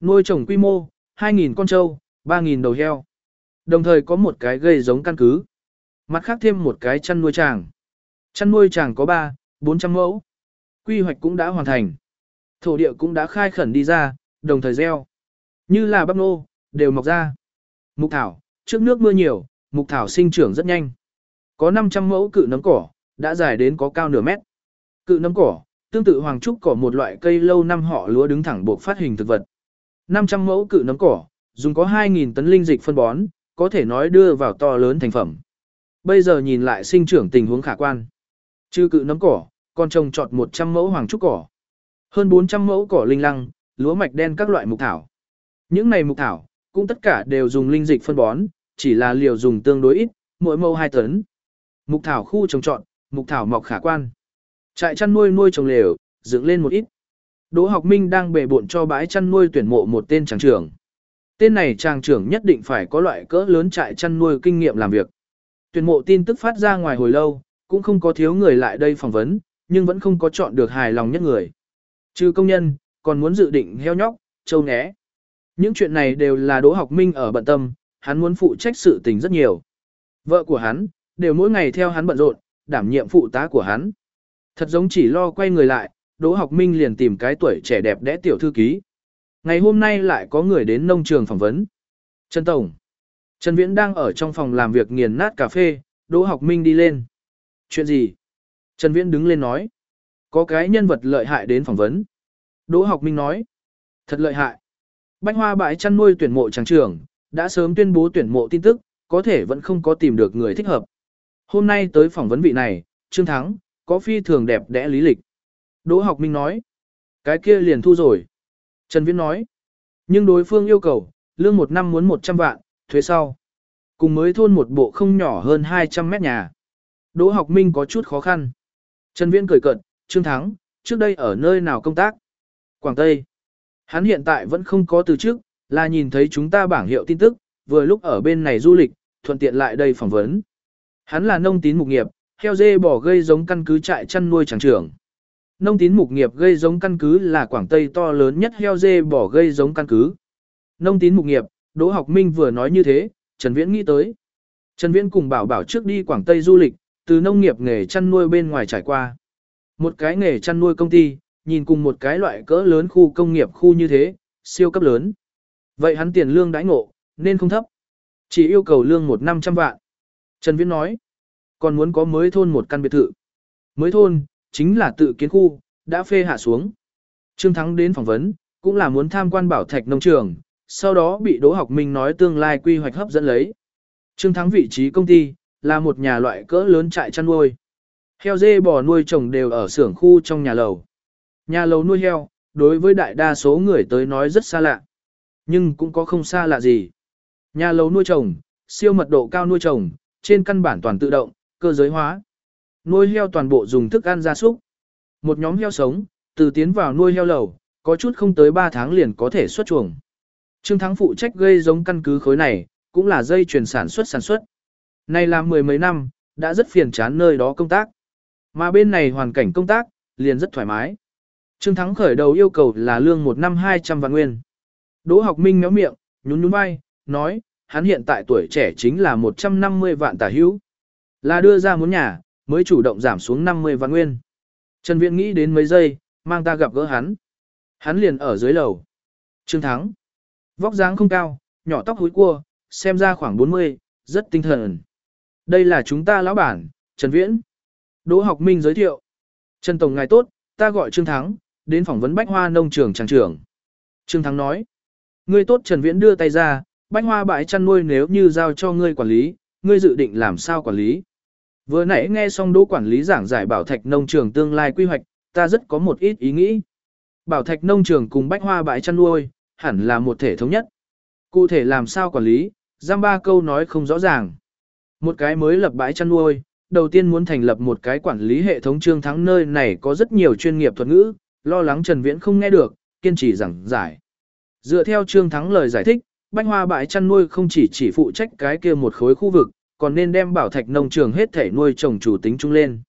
Nuôi trồng quy mô, 2.000 con trâu, 3.000 đầu heo. Đồng thời có một cái gây giống căn cứ. Mặt khác thêm một cái chăn nuôi tràng. Chăn nuôi tràng có 3, 400 mẫu. Quy hoạch cũng đã hoàn thành. Thổ địa cũng đã khai khẩn đi ra, đồng thời gieo. Như là bắp nô, đều mọc ra. Mục thảo, trước nước mưa nhiều, mục thảo sinh trưởng rất nhanh. Có 500 mẫu cự nấm cỏ, đã dài đến có cao nửa mét. Cự nấm cỏ, tương tự hoàng trúc cỏ một loại cây lâu năm họ lúa đứng thẳng buộc phát hình thực vật. 500 mẫu cự nấm cỏ, dùng có 2.000 tấn linh dịch phân bón, có thể nói đưa vào to lớn thành phẩm. Bây giờ nhìn lại sinh trưởng tình huống khả quan. Trừ cự nấm cỏ, còn trồng trọt 100 mẫu hoàng trúc cỏ. Hơn 400 mẫu cỏ linh lăng, lúa mạch đen các loại mục thảo. Những này mục thảo, cũng tất cả đều dùng linh dịch phân bón, chỉ là liều dùng tương đối ít, mỗi mẫu 2 tấn. Mục thảo khu trồng trọt, mục thảo mọc khả quan. Trại chăn nuôi nuôi trồng lều, dựng lên một ít. Đỗ học minh đang bề bộn cho bãi chăn nuôi tuyển mộ một tên tràng trưởng. Tên này tràng trưởng nhất định phải có loại cỡ lớn trại chăn nuôi kinh nghiệm làm việc. Tuyển mộ tin tức phát ra ngoài hồi lâu, cũng không có thiếu người lại đây phỏng vấn, nhưng vẫn không có chọn được hài lòng nhất người. Trừ công nhân, còn muốn dự định heo nhóc, châu né. Những chuyện này đều là Đỗ Học Minh ở bận tâm, hắn muốn phụ trách sự tình rất nhiều. Vợ của hắn, đều mỗi ngày theo hắn bận rộn, đảm nhiệm phụ tá của hắn. Thật giống chỉ lo quay người lại, Đỗ Học Minh liền tìm cái tuổi trẻ đẹp đẽ tiểu thư ký. Ngày hôm nay lại có người đến nông trường phỏng vấn. Trần Tổng. Trần Viễn đang ở trong phòng làm việc nghiền nát cà phê, Đỗ Học Minh đi lên. Chuyện gì? Trần Viễn đứng lên nói. Có cái nhân vật lợi hại đến phỏng vấn. Đỗ Học Minh nói. Thật lợi hại. Bách Hoa bãi chăn nuôi tuyển mộ tràng trưởng, đã sớm tuyên bố tuyển mộ tin tức, có thể vẫn không có tìm được người thích hợp. Hôm nay tới phỏng vấn vị này, Trương Thắng, có phi thường đẹp đẽ lý lịch. Đỗ học minh nói, cái kia liền thu rồi. Trần Viễn nói, nhưng đối phương yêu cầu, lương một năm muốn 100 vạn, thuế sau. Cùng mới thôn một bộ không nhỏ hơn 200 mét nhà. Đỗ học minh có chút khó khăn. Trần Viễn cười cợt. Trương Thắng, trước đây ở nơi nào công tác? Quảng Tây. Hắn hiện tại vẫn không có từ trước, là nhìn thấy chúng ta bảng hiệu tin tức, vừa lúc ở bên này du lịch, thuận tiện lại đây phỏng vấn. Hắn là nông tín mục nghiệp, heo dê bỏ gây giống căn cứ trại chăn nuôi tràng trưởng. Nông tín mục nghiệp gây giống căn cứ là Quảng Tây to lớn nhất heo dê bỏ gây giống căn cứ. Nông tín mục nghiệp, Đỗ Học Minh vừa nói như thế, Trần Viễn nghĩ tới. Trần Viễn cùng bảo bảo trước đi Quảng Tây du lịch, từ nông nghiệp nghề chăn nuôi bên ngoài trải qua. Một cái nghề chăn nuôi công ty, nhìn cùng một cái loại cỡ lớn khu công nghiệp khu như thế, siêu cấp lớn. Vậy hắn tiền lương đãi ngộ, nên không thấp. Chỉ yêu cầu lương một năm trăm vạn. Trần Viễn nói, còn muốn có mới thôn một căn biệt thự. Mới thôn, chính là tự kiến khu, đã phê hạ xuống. Trương Thắng đến phỏng vấn, cũng là muốn tham quan bảo thạch nông trường, sau đó bị Đỗ Học Minh nói tương lai quy hoạch hấp dẫn lấy. Trương Thắng vị trí công ty, là một nhà loại cỡ lớn trại chăn nuôi. Heo dê bò nuôi trồng đều ở xưởng khu trong nhà lầu. Nhà lầu nuôi heo, đối với đại đa số người tới nói rất xa lạ. Nhưng cũng có không xa lạ gì. Nhà lầu nuôi trồng, siêu mật độ cao nuôi trồng, trên căn bản toàn tự động, cơ giới hóa. Nuôi heo toàn bộ dùng thức ăn gia súc. Một nhóm heo sống, từ tiến vào nuôi heo lầu, có chút không tới 3 tháng liền có thể xuất chuồng. Trương Thắng phụ trách gây giống căn cứ khối này, cũng là dây chuyển sản xuất sản xuất. Này là mười mấy năm, đã rất phiền chán nơi đó công tác. Mà bên này hoàn cảnh công tác, liền rất thoải mái. Trương Thắng khởi đầu yêu cầu là lương một năm 200 vạn nguyên. Đỗ học minh méo miệng, nhún nhún vai, nói, hắn hiện tại tuổi trẻ chính là 150 vạn tả hữu. Là đưa ra muốn nhà, mới chủ động giảm xuống 50 vạn nguyên. Trần Viễn nghĩ đến mấy giây, mang ta gặp gỡ hắn. Hắn liền ở dưới lầu. Trương Thắng. Vóc dáng không cao, nhỏ tóc húi cua, xem ra khoảng 40, rất tinh thần. Đây là chúng ta lão bản, Trần Viễn. Đỗ học minh giới thiệu. Trần Tổng ngài tốt, ta gọi Trương Thắng, đến phỏng vấn Bách Hoa nông trường tràng trưởng. Trương Thắng nói. Ngươi tốt Trần Viễn đưa tay ra, Bách Hoa bãi chăn nuôi nếu như giao cho ngươi quản lý, ngươi dự định làm sao quản lý? Vừa nãy nghe xong Đỗ quản lý giảng giải bảo thạch nông trường tương lai quy hoạch, ta rất có một ít ý nghĩ. Bảo thạch nông trường cùng Bách Hoa bãi chăn nuôi, hẳn là một thể thống nhất. Cụ thể làm sao quản lý, giam ba câu nói không rõ ràng. Một cái mới lập bãi chăn nuôi, đầu tiên muốn thành lập một cái quản lý hệ thống trương thắng nơi này có rất nhiều chuyên nghiệp thuật ngữ, lo lắng Trần Viễn không nghe được, kiên trì giảng giải. Dựa theo trương thắng lời giải thích, bách hoa bãi chăn nuôi không chỉ chỉ phụ trách cái kia một khối khu vực, còn nên đem bảo thạch nông trường hết thể nuôi trồng chủ tính chung lên.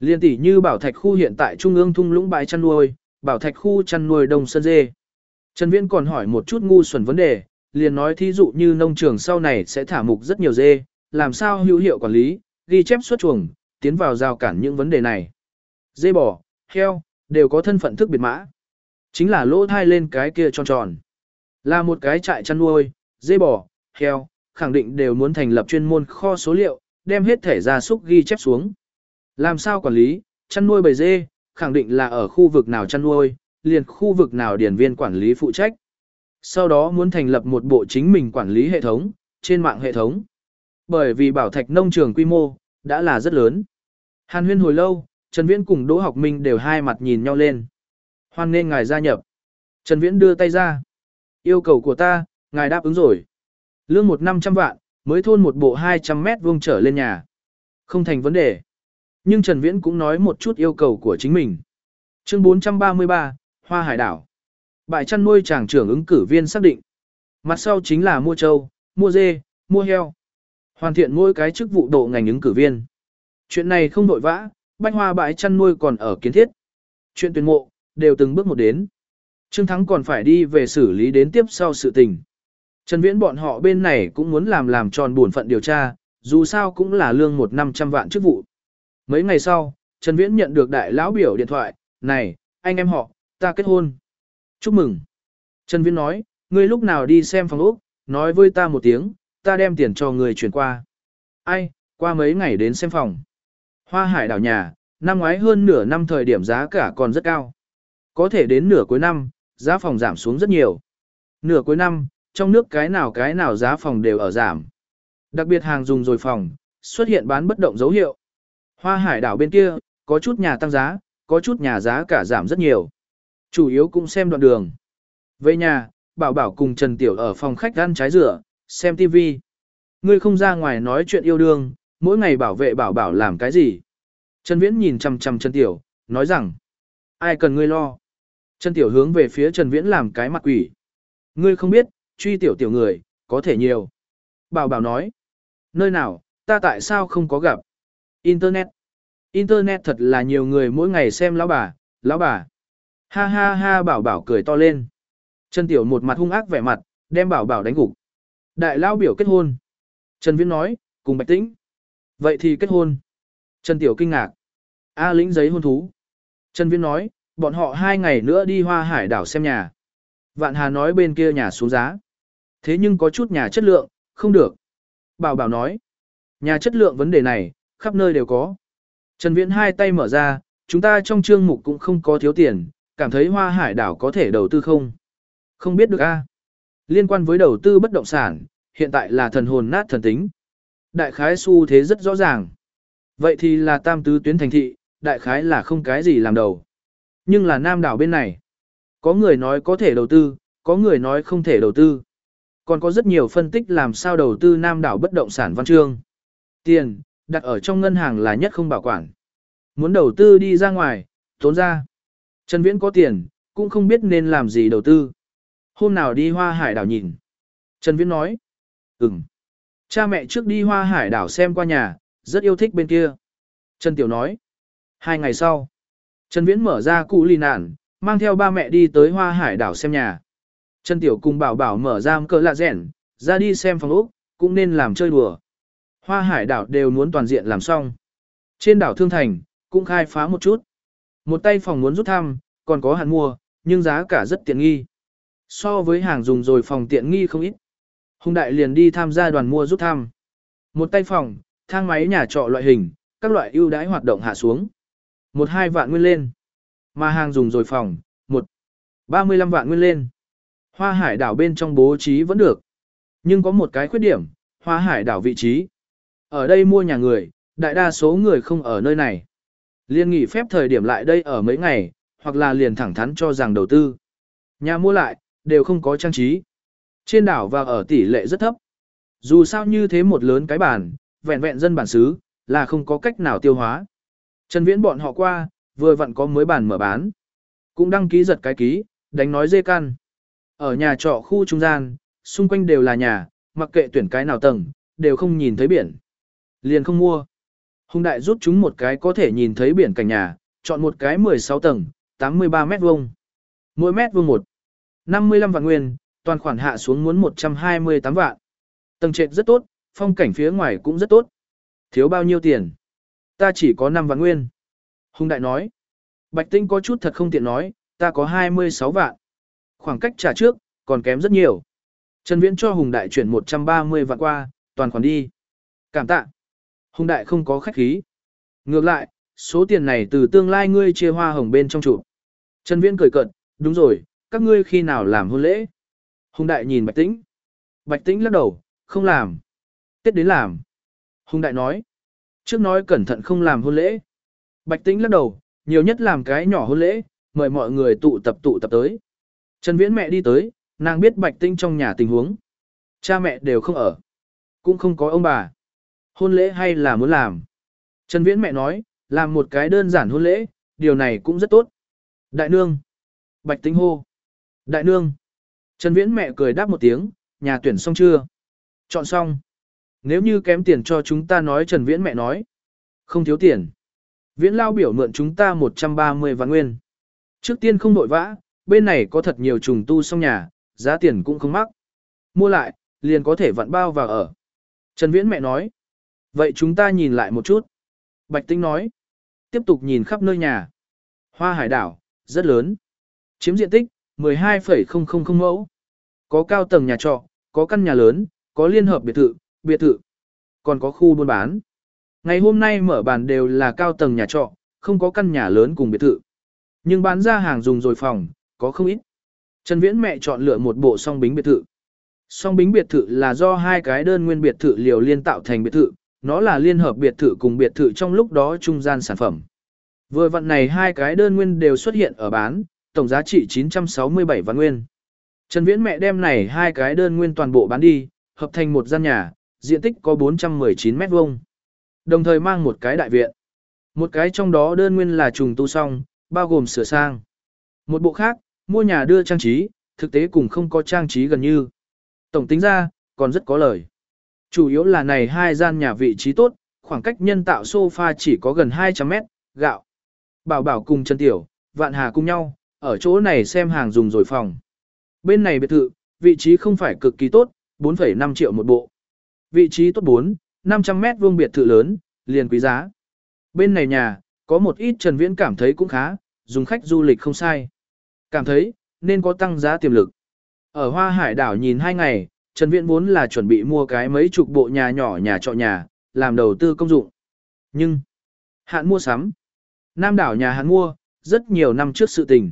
Liên tỷ như bảo thạch khu hiện tại trung ương thung lũng bãi chăn nuôi, bảo thạch khu chăn nuôi đông sơn dê. Trần Viễn còn hỏi một chút ngu xuẩn vấn đề, liền nói thí dụ như nông trường sau này sẽ thả mục rất nhiều dê, làm sao hữu hiệu quản lý, ghi chép xuất chuồng, tiến vào rào cản những vấn đề này. Dê bò, heo, đều có thân phận thức biệt mã. Chính là lỗ thai lên cái kia tròn tròn. Là một cái trại chăn nuôi, dê bò, heo, khẳng định đều muốn thành lập chuyên môn kho số liệu, đem hết thể gia súc ghi chép xuống. Làm sao quản lý, chăn nuôi bầy dê, khẳng định là ở khu vực nào chăn nuôi, liền khu vực nào điển viên quản lý phụ trách. Sau đó muốn thành lập một bộ chính mình quản lý hệ thống, trên mạng hệ thống. Bởi vì bảo thạch nông trường quy mô, đã là rất lớn. Hàn huyên hồi lâu, Trần Viễn cùng Đỗ Học Minh đều hai mặt nhìn nhau lên. Hoan nên ngài gia nhập. Trần Viễn đưa tay ra. Yêu cầu của ta, ngài đáp ứng rồi. Lương một năm trăm vạn, mới thôn một bộ 200 mét vuông trở lên nhà. Không thành vấn đề. Nhưng Trần Viễn cũng nói một chút yêu cầu của chính mình. Chương 433, Hoa Hải đảo. Bại chăn nuôi chàng trưởng ứng cử viên xác định. Mặt sau chính là mua trâu, mua dê, mua heo. Hoàn thiện mỗi cái chức vụ độ ngành ứng cử viên. Chuyện này không vội vã, bách hoa bãi chăn nuôi còn ở kiến thiết. Chuyện tuyển mộ, đều từng bước một đến. Trương Thắng còn phải đi về xử lý đến tiếp sau sự tình. Trần Viễn bọn họ bên này cũng muốn làm làm tròn buồn phận điều tra, dù sao cũng là lương một năm trăm vạn chức vụ. Mấy ngày sau, Trần Viễn nhận được đại lão biểu điện thoại, này, anh em họ, ta kết hôn. Chúc mừng. Trần Viễn nói, ngươi lúc nào đi xem phòng ốc, nói với ta một tiếng, ta đem tiền cho người chuyển qua. Ai, qua mấy ngày đến xem phòng. Hoa hải đảo nhà, năm ngoái hơn nửa năm thời điểm giá cả còn rất cao. Có thể đến nửa cuối năm, giá phòng giảm xuống rất nhiều. Nửa cuối năm, trong nước cái nào cái nào giá phòng đều ở giảm. Đặc biệt hàng dùng rồi phòng, xuất hiện bán bất động dấu hiệu. Hoa hải đảo bên kia, có chút nhà tăng giá, có chút nhà giá cả giảm rất nhiều. Chủ yếu cũng xem đoạn đường. Về nhà, Bảo Bảo cùng Trần Tiểu ở phòng khách ăn trái rửa, xem TV. Ngươi không ra ngoài nói chuyện yêu đương, mỗi ngày bảo vệ Bảo Bảo làm cái gì. Trần Viễn nhìn chằm chằm Trần Tiểu, nói rằng, ai cần ngươi lo. Trần Tiểu hướng về phía Trần Viễn làm cái mặt quỷ. Ngươi không biết, truy tiểu tiểu người, có thể nhiều. Bảo Bảo nói, nơi nào, ta tại sao không có gặp. Internet. Internet thật là nhiều người mỗi ngày xem lão bà, lão bà. Ha ha ha bảo bảo cười to lên. Trần Tiểu một mặt hung ác vẻ mặt, đem bảo bảo đánh gục. Đại lao biểu kết hôn. Trần Viễn nói, cùng Bạch Tĩnh. Vậy thì kết hôn. Trần Tiểu kinh ngạc. A lĩnh giấy hôn thú. Trần Viễn nói, bọn họ hai ngày nữa đi hoa hải đảo xem nhà. Vạn Hà nói bên kia nhà xuống giá. Thế nhưng có chút nhà chất lượng, không được. Bảo bảo nói, nhà chất lượng vấn đề này, khắp nơi đều có. Trần Viễn hai tay mở ra, chúng ta trong chương mục cũng không có thiếu tiền, cảm thấy hoa hải đảo có thể đầu tư không? Không biết được a. Liên quan với đầu tư bất động sản, hiện tại là thần hồn nát thần tính. Đại khái xu thế rất rõ ràng. Vậy thì là tam tứ tuyến thành thị, đại khái là không cái gì làm đầu. Nhưng là nam đảo bên này. Có người nói có thể đầu tư, có người nói không thể đầu tư. Còn có rất nhiều phân tích làm sao đầu tư nam đảo bất động sản văn chương. Tiền, đặt ở trong ngân hàng là nhất không bảo quản. Muốn đầu tư đi ra ngoài, tốn ra. Trần Viễn có tiền, cũng không biết nên làm gì đầu tư. Hôm nào đi hoa hải đảo nhìn. Trần Viễn nói. Ừm. Cha mẹ trước đi hoa hải đảo xem qua nhà, rất yêu thích bên kia. Trần Tiểu nói. Hai ngày sau, Trần Viễn mở ra cụ lì nạn, mang theo ba mẹ đi tới hoa hải đảo xem nhà. Trần Tiểu cùng bảo bảo mở ra cỡ lạ rẻn, ra đi xem phòng ốc, cũng nên làm chơi đùa. Hoa hải đảo đều muốn toàn diện làm xong. Trên đảo Thương Thành, cũng khai phá một chút. Một tay phòng muốn rút thăm, còn có hạn mua, nhưng giá cả rất tiện nghi. So với hàng dùng rồi phòng tiện nghi không ít. Hùng đại liền đi tham gia đoàn mua giúp thăm. Một tay phòng, thang máy nhà trọ loại hình, các loại ưu đãi hoạt động hạ xuống. Một hai vạn nguyên lên. Mà hàng dùng rồi phòng, một ba mươi lăm vạn nguyên lên. Hoa hải đảo bên trong bố trí vẫn được. Nhưng có một cái khuyết điểm, hoa hải đảo vị trí. Ở đây mua nhà người, đại đa số người không ở nơi này. Liên nghỉ phép thời điểm lại đây ở mấy ngày, hoặc là liền thẳng thắn cho rằng đầu tư. Nhà mua lại, đều không có trang trí. Trên đảo và ở tỷ lệ rất thấp. Dù sao như thế một lớn cái bản, vẹn vẹn dân bản xứ, là không có cách nào tiêu hóa. Trần Viễn bọn họ qua, vừa vặn có mới bản mở bán. Cũng đăng ký giật cái ký, đánh nói dê can Ở nhà trọ khu trung gian, xung quanh đều là nhà, mặc kệ tuyển cái nào tầng, đều không nhìn thấy biển. Liền không mua. Hùng đại rút chúng một cái có thể nhìn thấy biển cảnh nhà, chọn một cái 16 tầng, 83 mét vuông. Mỗi mét vuông một. 55 vạn nguyên, toàn khoản hạ xuống muốn 128 vạn. Tầng trệt rất tốt, phong cảnh phía ngoài cũng rất tốt. Thiếu bao nhiêu tiền? Ta chỉ có 5 vạn nguyên. Hùng đại nói. Bạch tinh có chút thật không tiện nói, ta có 26 vạn. Khoảng cách trả trước, còn kém rất nhiều. Trần Viễn cho Hùng đại chuyển 130 vạn qua, toàn khoản đi. Cảm tạ. Hùng đại không có khách khí. Ngược lại, số tiền này từ tương lai ngươi chia hoa hồng bên trong trụ. Trần Viễn cười cợt, đúng rồi, các ngươi khi nào làm hôn lễ? Hùng đại nhìn Bạch Tĩnh. Bạch Tĩnh lắc đầu, không làm. Tết đến làm. Hùng đại nói. Trước nói cẩn thận không làm hôn lễ. Bạch Tĩnh lắc đầu, nhiều nhất làm cái nhỏ hôn lễ, mời mọi người tụ tập tụ tập tới. Trần Viễn mẹ đi tới, nàng biết Bạch Tĩnh trong nhà tình huống. Cha mẹ đều không ở. Cũng không có ông bà. Hôn lễ hay là muốn làm? Trần Viễn mẹ nói, làm một cái đơn giản hôn lễ, điều này cũng rất tốt. Đại nương. Bạch Tĩnh hô. Đại nương. Trần Viễn mẹ cười đáp một tiếng, nhà tuyển xong chưa? Chọn xong. Nếu như kém tiền cho chúng ta nói Trần Viễn mẹ nói. Không thiếu tiền. Viễn lao biểu mượn chúng ta 130 vạn nguyên. Trước tiên không nội vã, bên này có thật nhiều trùng tu xong nhà, giá tiền cũng không mắc. Mua lại, liền có thể vặn bao vào ở. Trần Viễn mẹ nói. Vậy chúng ta nhìn lại một chút. Bạch Tinh nói. Tiếp tục nhìn khắp nơi nhà. Hoa hải đảo, rất lớn. Chiếm diện tích, 12,000 mẫu. Có cao tầng nhà trọ, có căn nhà lớn, có liên hợp biệt thự, biệt thự, còn có khu buôn bán. Ngày hôm nay mở bàn đều là cao tầng nhà trọ, không có căn nhà lớn cùng biệt thự. Nhưng bán ra hàng dùng rồi phòng, có không ít. Trần Viễn mẹ chọn lựa một bộ song bính biệt thự. Song bính biệt thự là do hai cái đơn nguyên biệt thự liều liên tạo thành biệt thự, nó là liên hợp biệt thự cùng biệt thự trong lúc đó trung gian sản phẩm. Vừa vặn này hai cái đơn nguyên đều xuất hiện ở bán, tổng giá trị 967 vạn nguyên. Trần Viễn mẹ đem này hai cái đơn nguyên toàn bộ bán đi, hợp thành một gian nhà, diện tích có 419 mét vuông. Đồng thời mang một cái đại viện. Một cái trong đó đơn nguyên là trùng tu xong, bao gồm sửa sang. Một bộ khác, mua nhà đưa trang trí, thực tế cùng không có trang trí gần như. Tổng tính ra, còn rất có lời. Chủ yếu là này hai gian nhà vị trí tốt, khoảng cách nhân tạo sofa chỉ có gần 200 mét, gạo. Bảo bảo cùng Trần Tiểu, Vạn Hà cùng nhau, ở chỗ này xem hàng dùng rồi phòng. Bên này biệt thự, vị trí không phải cực kỳ tốt, 4,5 triệu một bộ. Vị trí tốt 4, 500 mét vuông biệt thự lớn, liền quý giá. Bên này nhà, có một ít Trần Viễn cảm thấy cũng khá, dùng khách du lịch không sai. Cảm thấy, nên có tăng giá tiềm lực. Ở Hoa Hải đảo nhìn hai ngày, Trần Viễn vốn là chuẩn bị mua cái mấy chục bộ nhà nhỏ nhà trọ nhà, làm đầu tư công dụng. Nhưng, hạn mua sắm. Nam đảo nhà hắn mua, rất nhiều năm trước sự tình.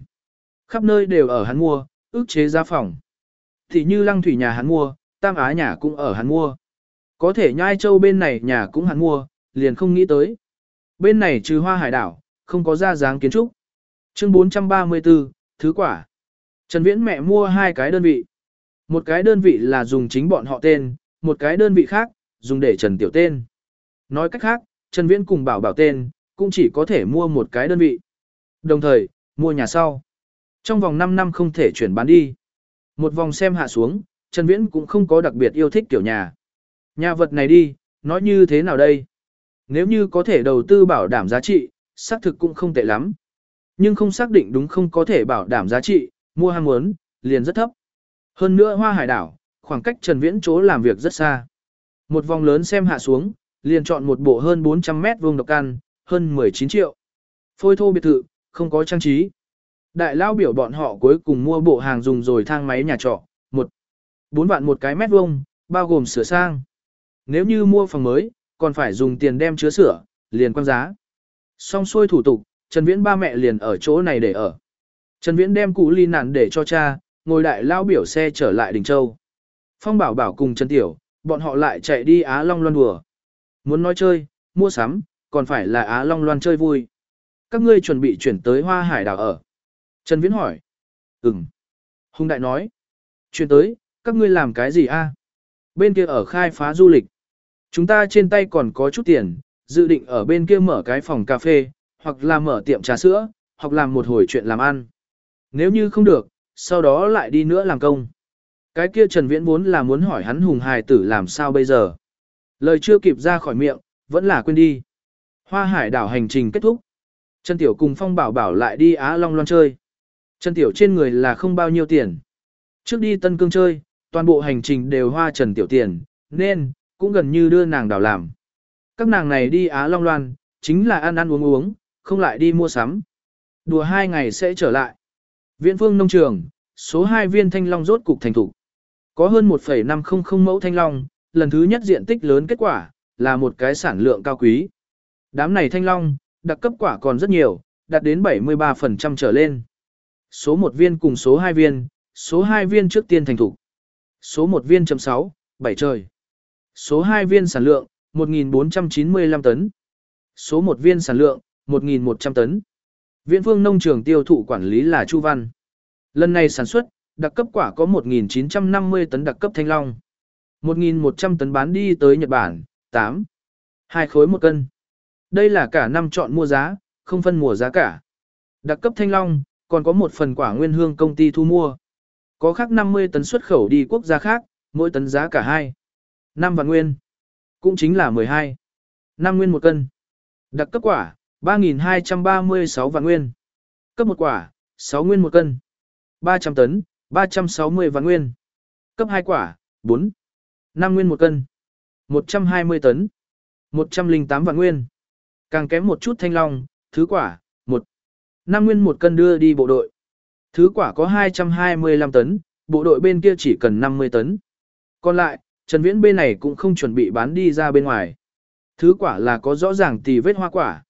Khắp nơi đều ở hắn mua, ước chế giá phòng. Thì như lăng thủy nhà hắn mua, tam á nhà cũng ở hắn mua. Có thể nhai châu bên này nhà cũng hắn mua, liền không nghĩ tới. Bên này trừ hoa hải đảo, không có ra dáng kiến trúc. Chương 434, thứ quả. Trần Viễn mẹ mua hai cái đơn vị. Một cái đơn vị là dùng chính bọn họ tên, một cái đơn vị khác, dùng để Trần Tiểu tên. Nói cách khác, Trần Viễn cùng bảo bảo tên, cũng chỉ có thể mua một cái đơn vị. Đồng thời, mua nhà sau. Trong vòng 5 năm không thể chuyển bán đi. Một vòng xem hạ xuống, Trần Viễn cũng không có đặc biệt yêu thích kiểu nhà. Nhà vật này đi, nói như thế nào đây? Nếu như có thể đầu tư bảo đảm giá trị, xác thực cũng không tệ lắm. Nhưng không xác định đúng không có thể bảo đảm giá trị, mua hàng muốn, liền rất thấp. Hơn nữa hoa hải đảo, khoảng cách Trần Viễn chỗ làm việc rất xa. Một vòng lớn xem hạ xuống, liền chọn một bộ hơn 400 mét vuông độc căn, hơn 19 triệu. Phôi thô biệt thự, không có trang trí. Đại lao biểu bọn họ cuối cùng mua bộ hàng dùng rồi thang máy nhà trọ, một bốn vạn một cái mét vuông, bao gồm sửa sang. Nếu như mua phòng mới, còn phải dùng tiền đem chứa sửa, liền quan giá. Xong xuôi thủ tục, Trần Viễn ba mẹ liền ở chỗ này để ở. Trần Viễn đem cụ ly nản để cho cha, ngồi đại lao biểu xe trở lại Đình Châu. Phong Bảo Bảo cùng Trần Tiểu, bọn họ lại chạy đi Á Long Loan đùa. Muốn nói chơi, mua sắm, còn phải là Á Long Loan chơi vui. Các ngươi chuẩn bị chuyển tới Hoa Hải đảo ở. Trần Viễn hỏi. Ừm. Hùng Đại nói. Chuyện tới, các ngươi làm cái gì a? Bên kia ở khai phá du lịch. Chúng ta trên tay còn có chút tiền, dự định ở bên kia mở cái phòng cà phê, hoặc là mở tiệm trà sữa, hoặc làm một hồi chuyện làm ăn. Nếu như không được, sau đó lại đi nữa làm công. Cái kia Trần Viễn vốn là muốn hỏi hắn hùng hài tử làm sao bây giờ. Lời chưa kịp ra khỏi miệng, vẫn là quên đi. Hoa hải đảo hành trình kết thúc. Trần Tiểu cùng Phong Bảo Bảo lại đi Á Long Loan chơi. Trần Tiểu trên người là không bao nhiêu tiền. Trước đi Tân Cương chơi, toàn bộ hành trình đều hoa Trần Tiểu tiền, nên, cũng gần như đưa nàng đảo làm. Các nàng này đi Á Long Loan, chính là ăn ăn uống uống, không lại đi mua sắm. Đùa hai ngày sẽ trở lại. Viện phương nông trường, số 2 viên thanh long rốt cục thành thủ. Có hơn 1,500 mẫu thanh long, lần thứ nhất diện tích lớn kết quả, là một cái sản lượng cao quý. Đám này thanh long, đặc cấp quả còn rất nhiều, đạt đến 73% trở lên. Số 1 viên cùng số 2 viên, số 2 viên trước tiên thành thủ. Số 1 viên chấm 6, 7 trời. Số 2 viên sản lượng, 1.495 tấn. Số 1 viên sản lượng, 1.100 tấn. Viện phương nông trường tiêu thụ quản lý là Chu Văn. Lần này sản xuất, đặc cấp quả có 1.950 tấn đặc cấp thanh long. 1.100 tấn bán đi tới Nhật Bản, 8. 2 khối một cân. Đây là cả năm chọn mua giá, không phân mùa giá cả. Đặc cấp thanh long, còn có một phần quả nguyên hương công ty thu mua. Có khác 50 tấn xuất khẩu đi quốc gia khác, mỗi tấn giá cả 2. 5 vạn nguyên. Cũng chính là 12. 5 nguyên một cân. Đặc cấp quả, 3.236 vạn nguyên. Cấp một quả, 6 nguyên một cân. 300 tấn, 360 vạn nguyên. Cấp 2 quả, 4. 5 nguyên một cân. 120 tấn. 108 vạn nguyên. Càng kém một chút thanh long, thứ quả, 1. 5 nguyên một cân đưa đi bộ đội. Thứ quả có 225 tấn, bộ đội bên kia chỉ cần 50 tấn. Còn lại, Trần Viễn bên này cũng không chuẩn bị bán đi ra bên ngoài. Thứ quả là có rõ ràng tì vết hoa quả.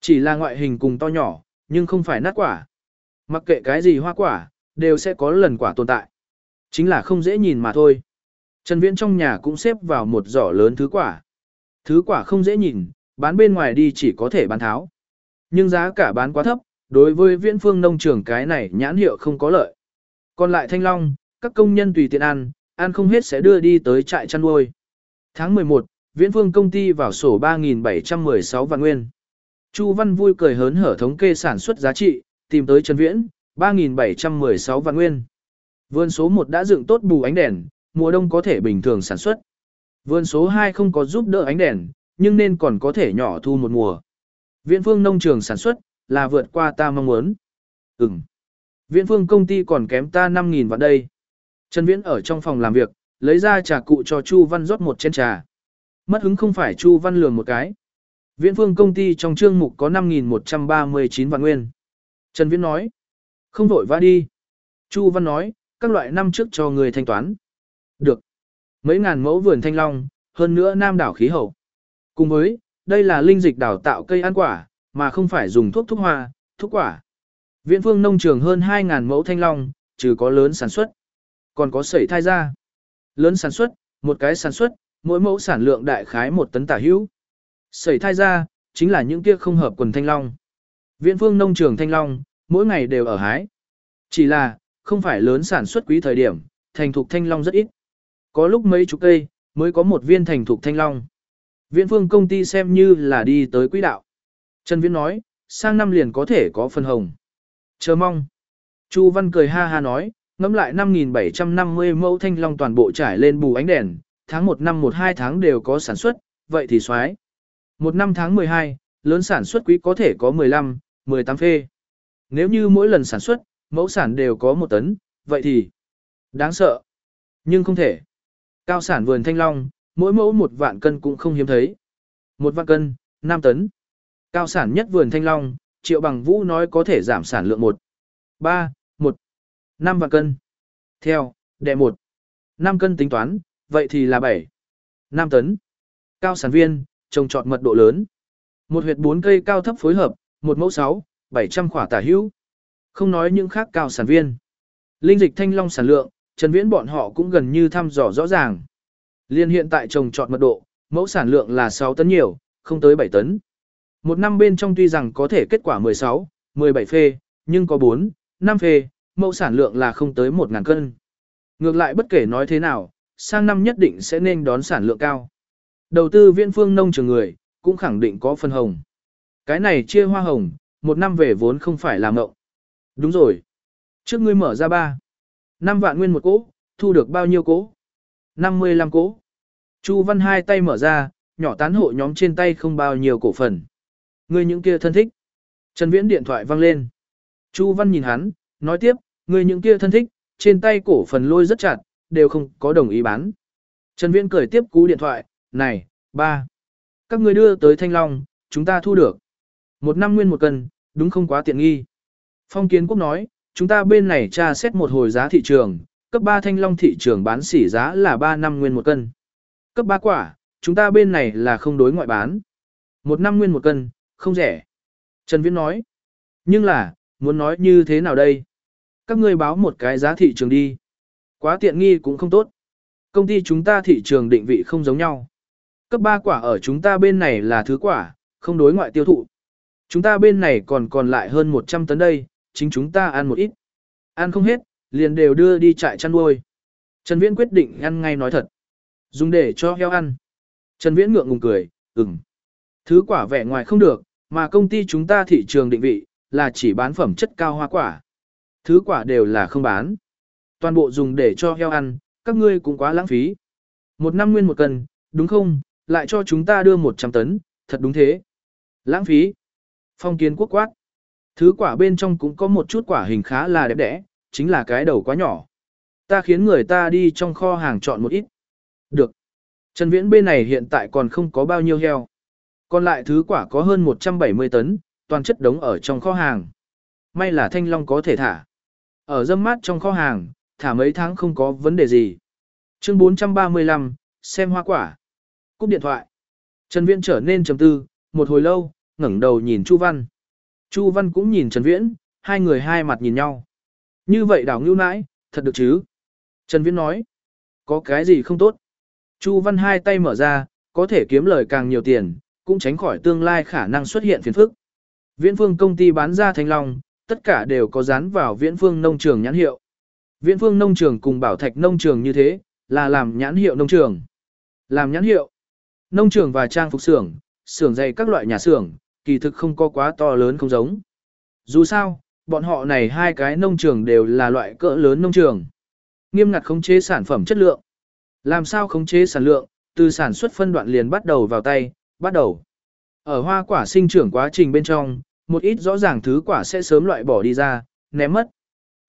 Chỉ là ngoại hình cùng to nhỏ, nhưng không phải nát quả. Mặc kệ cái gì hoa quả, đều sẽ có lần quả tồn tại. Chính là không dễ nhìn mà thôi. Trần Viễn trong nhà cũng xếp vào một giỏ lớn thứ quả. Thứ quả không dễ nhìn, bán bên ngoài đi chỉ có thể bán tháo. Nhưng giá cả bán quá thấp, đối với viễn phương nông trường cái này nhãn hiệu không có lợi. Còn lại thanh long, các công nhân tùy tiện ăn, ăn không hết sẽ đưa đi tới trại chăn nuôi. Tháng 11, viễn phương công ty vào sổ 3.716 vạn nguyên. Chu Văn vui cười hớn hở thống kê sản xuất giá trị, tìm tới Trần Viễn, 3.716 vạn nguyên. Vườn số 1 đã dựng tốt bù ánh đèn, mùa đông có thể bình thường sản xuất. Vườn số 2 không có giúp đỡ ánh đèn, nhưng nên còn có thể nhỏ thu một mùa. Viễn phương nông trường sản xuất, là vượt qua ta mong muốn. Ừm. Viễn phương công ty còn kém ta 5.000 vạn đây. Trần Viễn ở trong phòng làm việc, lấy ra trà cụ cho Chu Văn rót một chén trà. Mất hứng không phải Chu Văn lường một cái. Viễn phương công ty trong chương mục có 5.139 vạn nguyên. Trần Viễn nói. Không vội vã đi. Chu Văn nói, các loại năm trước cho người thanh toán. Được. Mấy ngàn mẫu vườn thanh long, hơn nữa nam đảo khí hậu. Cùng với, đây là linh dịch đào tạo cây ăn quả, mà không phải dùng thuốc thúc hoa, thuốc quả. Viện phương nông trường hơn 2.000 mẫu thanh long, trừ có lớn sản xuất. Còn có sẩy thai ra. Lớn sản xuất, một cái sản xuất, mỗi mẫu sản lượng đại khái một tấn tả hữu. Sẩy thai ra, chính là những kia không hợp quần thanh long. Viện phương nông trường thanh long, mỗi ngày đều ở hái. Chỉ là, không phải lớn sản xuất quý thời điểm, thành thục thanh long rất ít. Có lúc mấy chục cây, mới có một viên thành thục thanh long. Viện phương công ty xem như là đi tới quỹ đạo. Trần Viễn nói, sang năm liền có thể có phần hồng. Chờ mong. Chu Văn cười ha ha nói, ngẫm lại 5.750 mẫu thanh long toàn bộ trải lên bù ánh đèn, tháng 1 năm 1-2 tháng đều có sản xuất, vậy thì xoái. Một năm tháng 12, lớn sản xuất quý có thể có 15, 18 phê. Nếu như mỗi lần sản xuất, mẫu sản đều có 1 tấn, vậy thì đáng sợ. Nhưng không thể. Cao sản vườn thanh long, mỗi mẫu 1 vạn cân cũng không hiếm thấy. 1 vạn cân, 5 tấn. Cao sản nhất vườn thanh long, triệu bằng vũ nói có thể giảm sản lượng một. 3, 1. 5 vạn cân. Theo, đệ 1. 5 cân tính toán, vậy thì là 7. 5 tấn. Cao sản viên, trồng trọt mật độ lớn. Một huyệt 4 cây cao thấp phối hợp, một mẫu 6, 700 khỏa tả hữu. Không nói những khác cao sản viên. Linh dịch thanh long sản lượng, Trần Viễn bọn họ cũng gần như thăm dò rõ ràng. Liên hiện tại trồng trọt mật độ, mẫu sản lượng là 6 tấn nhiều, không tới 7 tấn. Một năm bên trong tuy rằng có thể kết quả 16, 17 phê, nhưng có 4, 5 phê, mẫu sản lượng là không tới 1.000 cân. Ngược lại bất kể nói thế nào, sang năm nhất định sẽ nên đón sản lượng cao. Đầu tư viện phương nông trường người, cũng khẳng định có phân hồng. Cái này chia hoa hồng, một năm về vốn không phải là mộng. Đúng rồi. Trước ngươi mở ra ba. năm vạn nguyên một cỗ, thu được bao nhiêu cỗ? 55 cỗ. Chu Văn hai tay mở ra, nhỏ tán hộ nhóm trên tay không bao nhiêu cổ phần. Ngươi những kia thân thích. Trần Viễn điện thoại vang lên. Chu Văn nhìn hắn, nói tiếp, ngươi những kia thân thích, trên tay cổ phần lôi rất chặt, đều không có đồng ý bán. Trần Viễn cười tiếp cú điện thoại, này, ba. Các ngươi đưa tới Thanh Long, chúng ta thu được. Một năm nguyên một cân, đúng không quá tiện nghi. Phong Kiến Quốc nói, chúng ta bên này tra xét một hồi giá thị trường, cấp 3 Thanh Long thị trường bán sỉ giá là 3 năm nguyên một cân. Cấp 3 quả, chúng ta bên này là không đối ngoại bán. Một năm nguyên một cân, không rẻ. Trần Viễn nói, nhưng là, muốn nói như thế nào đây? Các ngươi báo một cái giá thị trường đi. Quá tiện nghi cũng không tốt. Công ty chúng ta thị trường định vị không giống nhau. Cấp 3 quả ở chúng ta bên này là thứ quả, không đối ngoại tiêu thụ. Chúng ta bên này còn còn lại hơn 100 tấn đây, chính chúng ta ăn một ít. Ăn không hết, liền đều đưa đi trại chăn nuôi. Trần Viễn quyết định ăn ngay nói thật. Dùng để cho heo ăn. Trần Viễn ngượng ngùng cười, ừm. Thứ quả vẻ ngoài không được, mà công ty chúng ta thị trường định vị, là chỉ bán phẩm chất cao hoa quả. Thứ quả đều là không bán. Toàn bộ dùng để cho heo ăn, các ngươi cũng quá lãng phí. Một năm nguyên một cân, đúng không, lại cho chúng ta đưa 100 tấn, thật đúng thế. Lãng phí. Phong kiến quốc quát. Thứ quả bên trong cũng có một chút quả hình khá là đẹp đẽ, chính là cái đầu quá nhỏ. Ta khiến người ta đi trong kho hàng chọn một ít. Được. Trần Viễn bên này hiện tại còn không có bao nhiêu heo. Còn lại thứ quả có hơn 170 tấn, toàn chất đống ở trong kho hàng. May là thanh long có thể thả. Ở dâm mát trong kho hàng, thả mấy tháng không có vấn đề gì. Chương 435, xem hoa quả. Cúp điện thoại. Trần Viễn trở nên trầm tư, một hồi lâu, ngẩng đầu nhìn Chu Văn. Chu Văn cũng nhìn Trần Viễn, hai người hai mặt nhìn nhau. Như vậy đảo ngưu nãi, thật được chứ? Trần Viễn nói. Có cái gì không tốt? Chu Văn hai tay mở ra, có thể kiếm lời càng nhiều tiền, cũng tránh khỏi tương lai khả năng xuất hiện phiền phức. Viễn phương công ty bán ra thanh long, tất cả đều có dán vào viễn phương nông trường nhãn hiệu. Viễn phương nông trường cùng bảo thạch nông trường như thế, là làm nhãn hiệu nông trường. Làm nhãn hiệu, nông trường và trang phục xưởng, xưởng dày các loại nhà xưởng, kỳ thực không có quá to lớn không giống. Dù sao, bọn họ này hai cái nông trường đều là loại cỡ lớn nông trường. Nghiêm ngặt khống chế sản phẩm chất lượng. Làm sao khống chế sản lượng, từ sản xuất phân đoạn liền bắt đầu vào tay, bắt đầu. Ở hoa quả sinh trưởng quá trình bên trong, một ít rõ ràng thứ quả sẽ sớm loại bỏ đi ra, ném mất.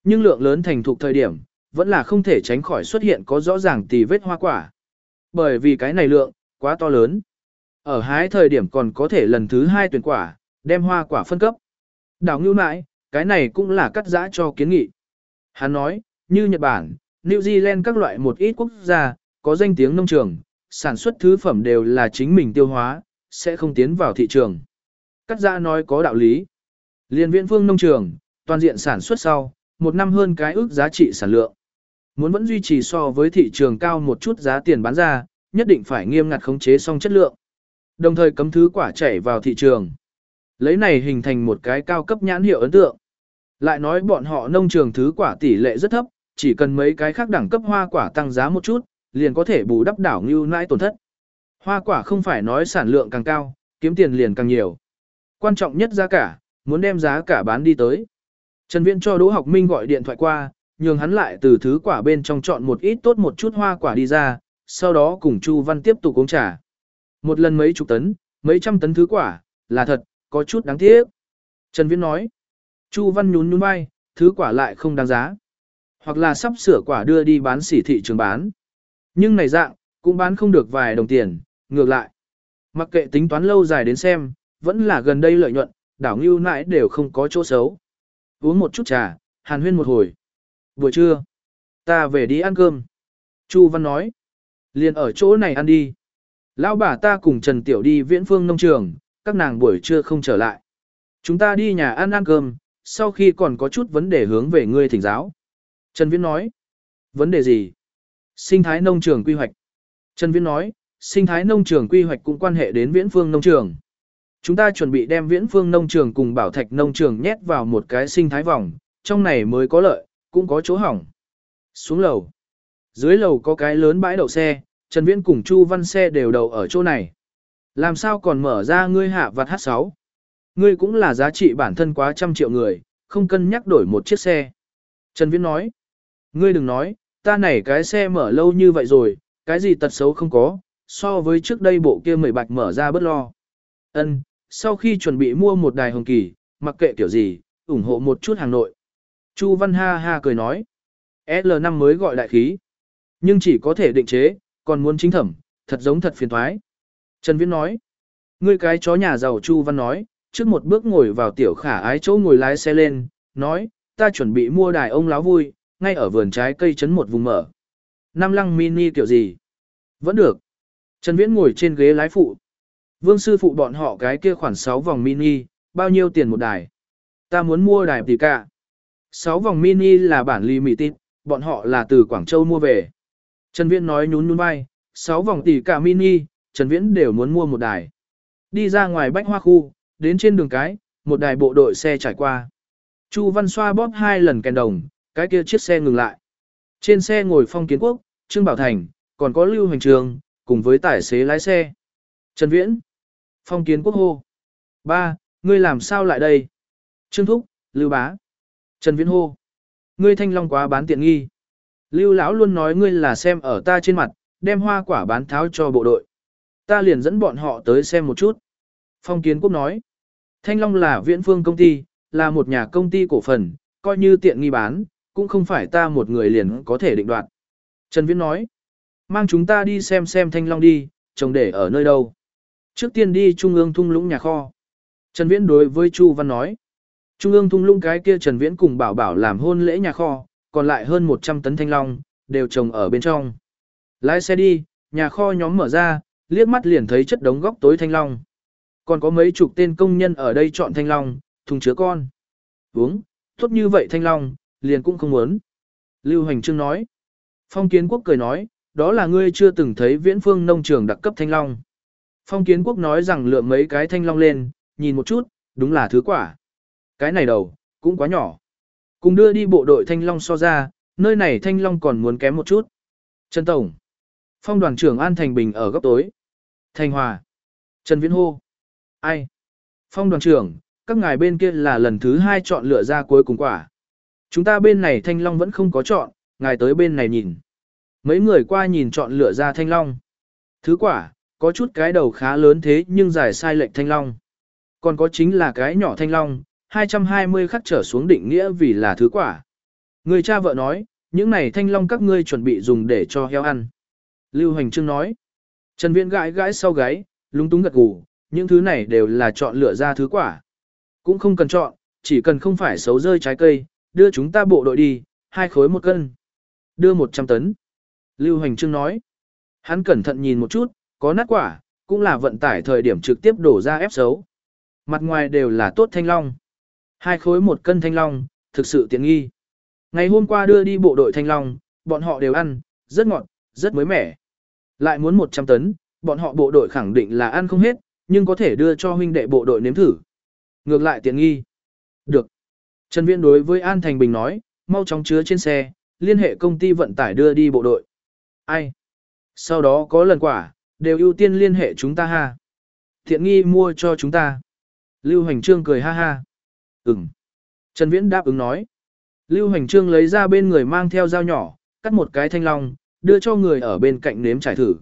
Nhưng lượng lớn thành thục thời điểm, vẫn là không thể tránh khỏi xuất hiện có rõ ràng tì vết hoa quả. Bởi vì cái này lượng, quá to lớn. Ở hái thời điểm còn có thể lần thứ hai tuyển quả, đem hoa quả phân cấp. đào ngưu mãi, cái này cũng là cắt giã cho kiến nghị. Hắn nói, như Nhật Bản, New Zealand các loại một ít quốc gia, có danh tiếng nông trường, sản xuất thứ phẩm đều là chính mình tiêu hóa, sẽ không tiến vào thị trường. Cắt giã nói có đạo lý. Liên viện phương nông trường, toàn diện sản xuất sau, một năm hơn cái ước giá trị sản lượng. Muốn vẫn duy trì so với thị trường cao một chút giá tiền bán ra, nhất định phải nghiêm ngặt khống chế xong chất lượng. Đồng thời cấm thứ quả chảy vào thị trường. Lấy này hình thành một cái cao cấp nhãn hiệu ấn tượng. Lại nói bọn họ nông trường thứ quả tỷ lệ rất thấp, chỉ cần mấy cái khác đẳng cấp hoa quả tăng giá một chút, liền có thể bù đắp đảo ngưu nãi tổn thất. Hoa quả không phải nói sản lượng càng cao, kiếm tiền liền càng nhiều. Quan trọng nhất giá cả, muốn đem giá cả bán đi tới. Trần Viễn cho Đỗ Học Minh gọi điện thoại qua, nhường hắn lại từ thứ quả bên trong chọn một ít tốt một chút hoa quả đi ra, sau đó cùng Chu Văn tiếp tục uống trà. Một lần mấy chục tấn, mấy trăm tấn thứ quả, là thật, có chút đáng tiếc. Trần Viễn nói. Chu Văn nhún nhún vai, thứ quả lại không đáng giá. Hoặc là sắp sửa quả đưa đi bán sỉ thị trường bán. Nhưng này dạng, cũng bán không được vài đồng tiền, ngược lại. Mặc kệ tính toán lâu dài đến xem, vẫn là gần đây lợi nhuận, đảo ngưu nãi đều không có chỗ xấu. Uống một chút trà, hàn huyên một hồi. Buổi trưa, ta về đi ăn cơm. Chu Văn nói, liền ở chỗ này ăn đi. Lão bà ta cùng Trần Tiểu đi viễn phương nông trường, các nàng buổi trưa không trở lại. Chúng ta đi nhà ăn ăn cơm, sau khi còn có chút vấn đề hướng về ngươi thỉnh giáo. Trần Viễn nói, vấn đề gì? Sinh thái nông trường quy hoạch. Trần Viễn nói, sinh thái nông trường quy hoạch cũng quan hệ đến viễn phương nông trường. Chúng ta chuẩn bị đem viễn phương nông trường cùng bảo thạch nông trường nhét vào một cái sinh thái vòng, trong này mới có lợi, cũng có chỗ hỏng. Xuống lầu. Dưới lầu có cái lớn bãi đậu xe, Trần Viễn cùng Chu Văn xe đều đậu ở chỗ này. Làm sao còn mở ra ngươi hạ vặt H6? Ngươi cũng là giá trị bản thân quá trăm triệu người, không cân nhắc đổi một chiếc xe. Trần Viễn nói. Ngươi đừng nói, ta này cái xe mở lâu như vậy rồi, cái gì tật xấu không có, so với trước đây bộ kia mười bạch mở ra bất lo. Ân, sau khi chuẩn bị mua một đài hồng kỳ, mặc kệ kiểu gì, ủng hộ một chút hàng nội. Chu Văn ha ha cười nói. L5 mới gọi đại khí. Nhưng chỉ có thể định chế, còn muốn chính thẩm, thật giống thật phiền thoái. Trần Viễn nói. Ngươi cái chó nhà giàu Chu Văn nói, trước một bước ngồi vào tiểu khả ái chỗ ngồi lái xe lên, nói, ta chuẩn bị mua đài ông láo vui, ngay ở vườn trái cây chấn một vùng mở. Năm lăng mini kiểu gì? Vẫn được. Trần Viễn ngồi trên ghế lái phụ. Vương sư phụ bọn họ cái kia khoảng 6 vòng mini, bao nhiêu tiền một đài? Ta muốn mua đài tỷ cả. 6 vòng mini là bản limited, bọn họ là từ Quảng Châu mua về. Trần Viễn nói nhún nhún vai, 6 vòng tỷ cả mini, Trần Viễn đều muốn mua một đài. Đi ra ngoài bách hoa khu, đến trên đường cái, một đài bộ đội xe trải qua. Chu Văn xoa bóp hai lần kèn đồng, cái kia chiếc xe ngừng lại. Trên xe ngồi Phong Kiến Quốc, Trương Bảo Thành, còn có Lưu Hành Trường, cùng với tài xế lái xe. Trần Viễn. Phong Kiến Quốc hô. Ba, ngươi làm sao lại đây? Trương Thúc, Lưu Bá. Trần Viễn hô. Ngươi thanh long quá bán tiện nghi. Lưu lão luôn nói ngươi là xem ở ta trên mặt, đem hoa quả bán tháo cho bộ đội. Ta liền dẫn bọn họ tới xem một chút. Phong Kiến Quốc nói. Thanh Long là viễn phương công ty, là một nhà công ty cổ phần, coi như tiện nghi bán, cũng không phải ta một người liền có thể định đoạt. Trần Viễn nói, mang chúng ta đi xem xem Thanh Long đi, trồng để ở nơi đâu. Trước tiên đi Trung ương thung lũng nhà kho. Trần Viễn đối với Chu Văn nói, Trung ương thung lũng cái kia Trần Viễn cùng bảo bảo làm hôn lễ nhà kho, còn lại hơn 100 tấn Thanh Long, đều trồng ở bên trong. Lái xe đi, nhà kho nhóm mở ra, liếc mắt liền thấy chất đống góc tối Thanh Long. Còn có mấy chục tên công nhân ở đây chọn Thanh Long, thùng chứa con. Uống, tốt như vậy Thanh Long, liền cũng không muốn. Lưu Hành Trương nói. Phong Kiến Quốc cười nói, đó là ngươi chưa từng thấy viễn phương nông trường đặc cấp Thanh Long. Phong Kiến Quốc nói rằng lượm mấy cái Thanh Long lên, nhìn một chút, đúng là thứ quả. Cái này đầu, cũng quá nhỏ. Cùng đưa đi bộ đội Thanh Long so ra, nơi này Thanh Long còn muốn kém một chút. Trần Tổng. Phong đoàn trưởng An Thành Bình ở góc tối. Thanh Hòa. Trần Viễn Hô. Ai? Phong đoàn trưởng, các ngài bên kia là lần thứ hai chọn lựa ra cuối cùng quả. Chúng ta bên này thanh long vẫn không có chọn, ngài tới bên này nhìn. Mấy người qua nhìn chọn lựa ra thanh long. Thứ quả, có chút cái đầu khá lớn thế nhưng dài sai lệch thanh long. Còn có chính là cái nhỏ thanh long, 220 khắc trở xuống định nghĩa vì là thứ quả. Người cha vợ nói, những này thanh long các ngươi chuẩn bị dùng để cho heo ăn. Lưu Hành Trương nói, Trần Viễn gãi gãi sau gáy, lúng túng gật gù, những thứ này đều là chọn lựa ra thứ quả. Cũng không cần chọn, chỉ cần không phải xấu rơi trái cây, đưa chúng ta bộ đội đi, hai khối một cân. Đưa 100 tấn. Lưu Hành Trương nói. Hắn cẩn thận nhìn một chút, có nát quả, cũng là vận tải thời điểm trực tiếp đổ ra ép xấu. Mặt ngoài đều là tốt thanh long. Hai khối một cân thanh long, thực sự tiện nghi. Ngày hôm qua đưa đi bộ đội thanh long, bọn họ đều ăn, rất ngọt, rất mới mẻ. Lại muốn 100 tấn, bọn họ bộ đội khẳng định là ăn không hết, nhưng có thể đưa cho huynh đệ bộ đội nếm thử. Ngược lại tiện nghi. Được. Trần Viễn đối với An Thành Bình nói, mau chóng chứa trên xe, liên hệ công ty vận tải đưa đi bộ đội. Ai? Sau đó có lần quả, đều ưu tiên liên hệ chúng ta ha. Thiện nghi mua cho chúng ta. Lưu Hành Trương cười ha ha. Ừm. Trần Viễn đáp ứng nói. Lưu Hành Trương lấy ra bên người mang theo dao nhỏ, cắt một cái thanh long, đưa cho người ở bên cạnh nếm trải thử.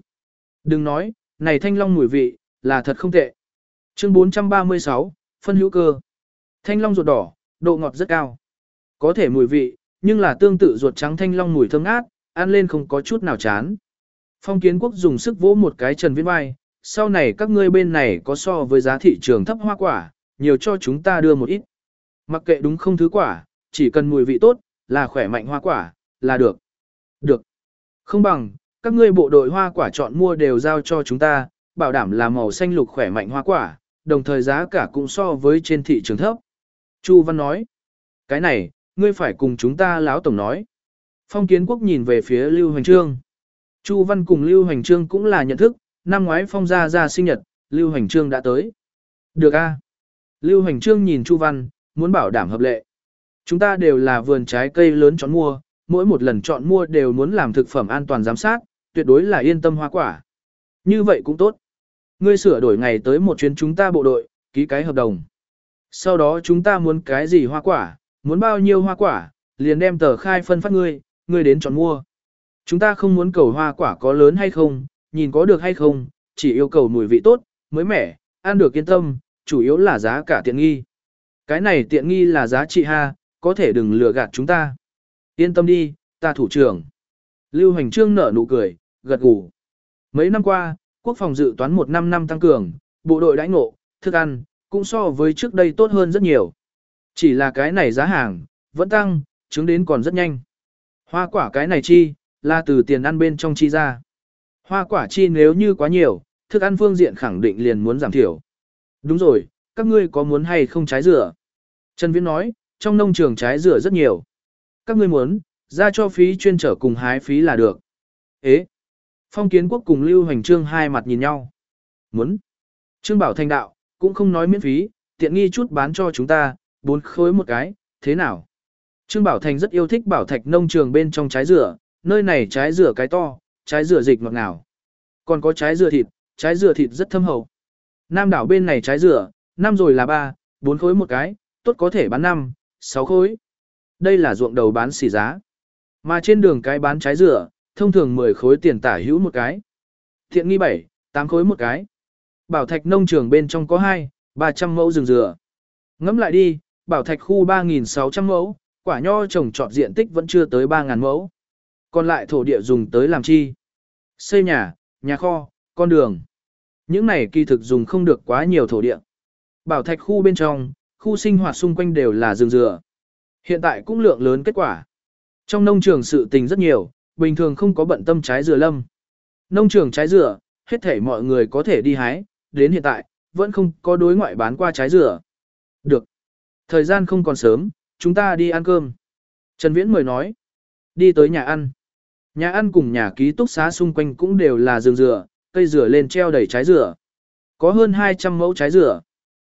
Đừng nói, này thanh long mùi vị, là thật không tệ. Chương 436, phân hữu cơ. Thanh long ruột đỏ, độ ngọt rất cao. Có thể mùi vị, nhưng là tương tự ruột trắng thanh long mùi thơm ngát, ăn lên không có chút nào chán. Phong kiến quốc dùng sức vỗ một cái trần viễn vai, sau này các ngươi bên này có so với giá thị trường thấp hoa quả, nhiều cho chúng ta đưa một ít. Mặc kệ đúng không thứ quả, chỉ cần mùi vị tốt, là khỏe mạnh hoa quả, là được. Được. Không bằng, các ngươi bộ đội hoa quả chọn mua đều giao cho chúng ta, bảo đảm là màu xanh lục khỏe mạnh hoa quả, đồng thời giá cả cũng so với trên thị trường thấp. Chu Văn nói, cái này, ngươi phải cùng chúng ta lão tổng nói. Phong Kiến Quốc nhìn về phía Lưu Hoành Trương. Chu Văn cùng Lưu Hoành Trương cũng là nhận thức, năm ngoái Phong gia ra sinh nhật, Lưu Hoành Trương đã tới. Được a. Lưu Hoành Trương nhìn Chu Văn, muốn bảo đảm hợp lệ. Chúng ta đều là vườn trái cây lớn chọn mua, mỗi một lần chọn mua đều muốn làm thực phẩm an toàn giám sát, tuyệt đối là yên tâm hoa quả. Như vậy cũng tốt. Ngươi sửa đổi ngày tới một chuyến chúng ta bộ đội, ký cái hợp đồng. Sau đó chúng ta muốn cái gì hoa quả, muốn bao nhiêu hoa quả, liền đem tờ khai phân phát ngươi, ngươi đến chọn mua. Chúng ta không muốn cầu hoa quả có lớn hay không, nhìn có được hay không, chỉ yêu cầu mùi vị tốt, mới mẻ, ăn được yên tâm, chủ yếu là giá cả tiện nghi. Cái này tiện nghi là giá trị ha, có thể đừng lừa gạt chúng ta. Yên tâm đi, ta thủ trưởng. Lưu Hành Trương nở nụ cười, gật gù. Mấy năm qua, quốc phòng dự toán một năm năm tăng cường, bộ đội đãi ngộ, thức ăn, cũng so với trước đây tốt hơn rất nhiều. Chỉ là cái này giá hàng, vẫn tăng, chứng đến còn rất nhanh. Hoa quả cái này chi, là từ tiền ăn bên trong chi ra. Hoa quả chi nếu như quá nhiều, thức ăn phương diện khẳng định liền muốn giảm thiểu. Đúng rồi, các ngươi có muốn hay không trái dừa? Trần Viễn nói, trong nông trường trái dừa rất nhiều. Các ngươi muốn, ra cho phí chuyên trở cùng hái phí là được. Ế! Phong kiến quốc cùng Lưu Hoành Trương hai mặt nhìn nhau. Muốn! Trương Bảo Thành đạo, cũng không nói miễn phí, tiện nghi chút bán cho chúng ta, bốn khối một cái, thế nào? Trương Bảo Thành rất yêu thích bảo thạch nông trường bên trong trái dừa, nơi này trái dừa cái to, trái dừa dịch ngọt ngào. Còn có trái dừa thịt, trái dừa thịt rất thâm hậu. Nam đảo bên này trái dừa, năm rồi là ba, bốn khối một cái, tốt có thể bán năm, sáu khối. Đây là ruộng đầu bán xỉ giá. Mà trên đường cái bán trái dừa, thông thường 10 khối tiền tả hữu một cái. Thiện nghi 7, 8 khối một cái. Bảo thạch nông trường bên trong có 2, 300 mẫu rừng dừa. Ngẫm lại đi, bảo thạch khu 3.600 mẫu, quả nho trồng trọt diện tích vẫn chưa tới 3.000 mẫu. Còn lại thổ địa dùng tới làm chi? Xây nhà, nhà kho, con đường. Những này kỳ thực dùng không được quá nhiều thổ địa. Bảo thạch khu bên trong, khu sinh hoạt xung quanh đều là rừng dừa. Hiện tại cũng lượng lớn kết quả. Trong nông trường sự tình rất nhiều, bình thường không có bận tâm trái dừa lâm. Nông trường trái dừa, hết thể mọi người có thể đi hái, đến hiện tại, vẫn không có đối ngoại bán qua trái dừa. Được. Thời gian không còn sớm, chúng ta đi ăn cơm. Trần Viễn mời nói. Đi tới nhà ăn. Nhà ăn cùng nhà ký túc xá xung quanh cũng đều là rừng dừa, cây dừa lên treo đầy trái dừa. Có hơn 200 mẫu trái dừa.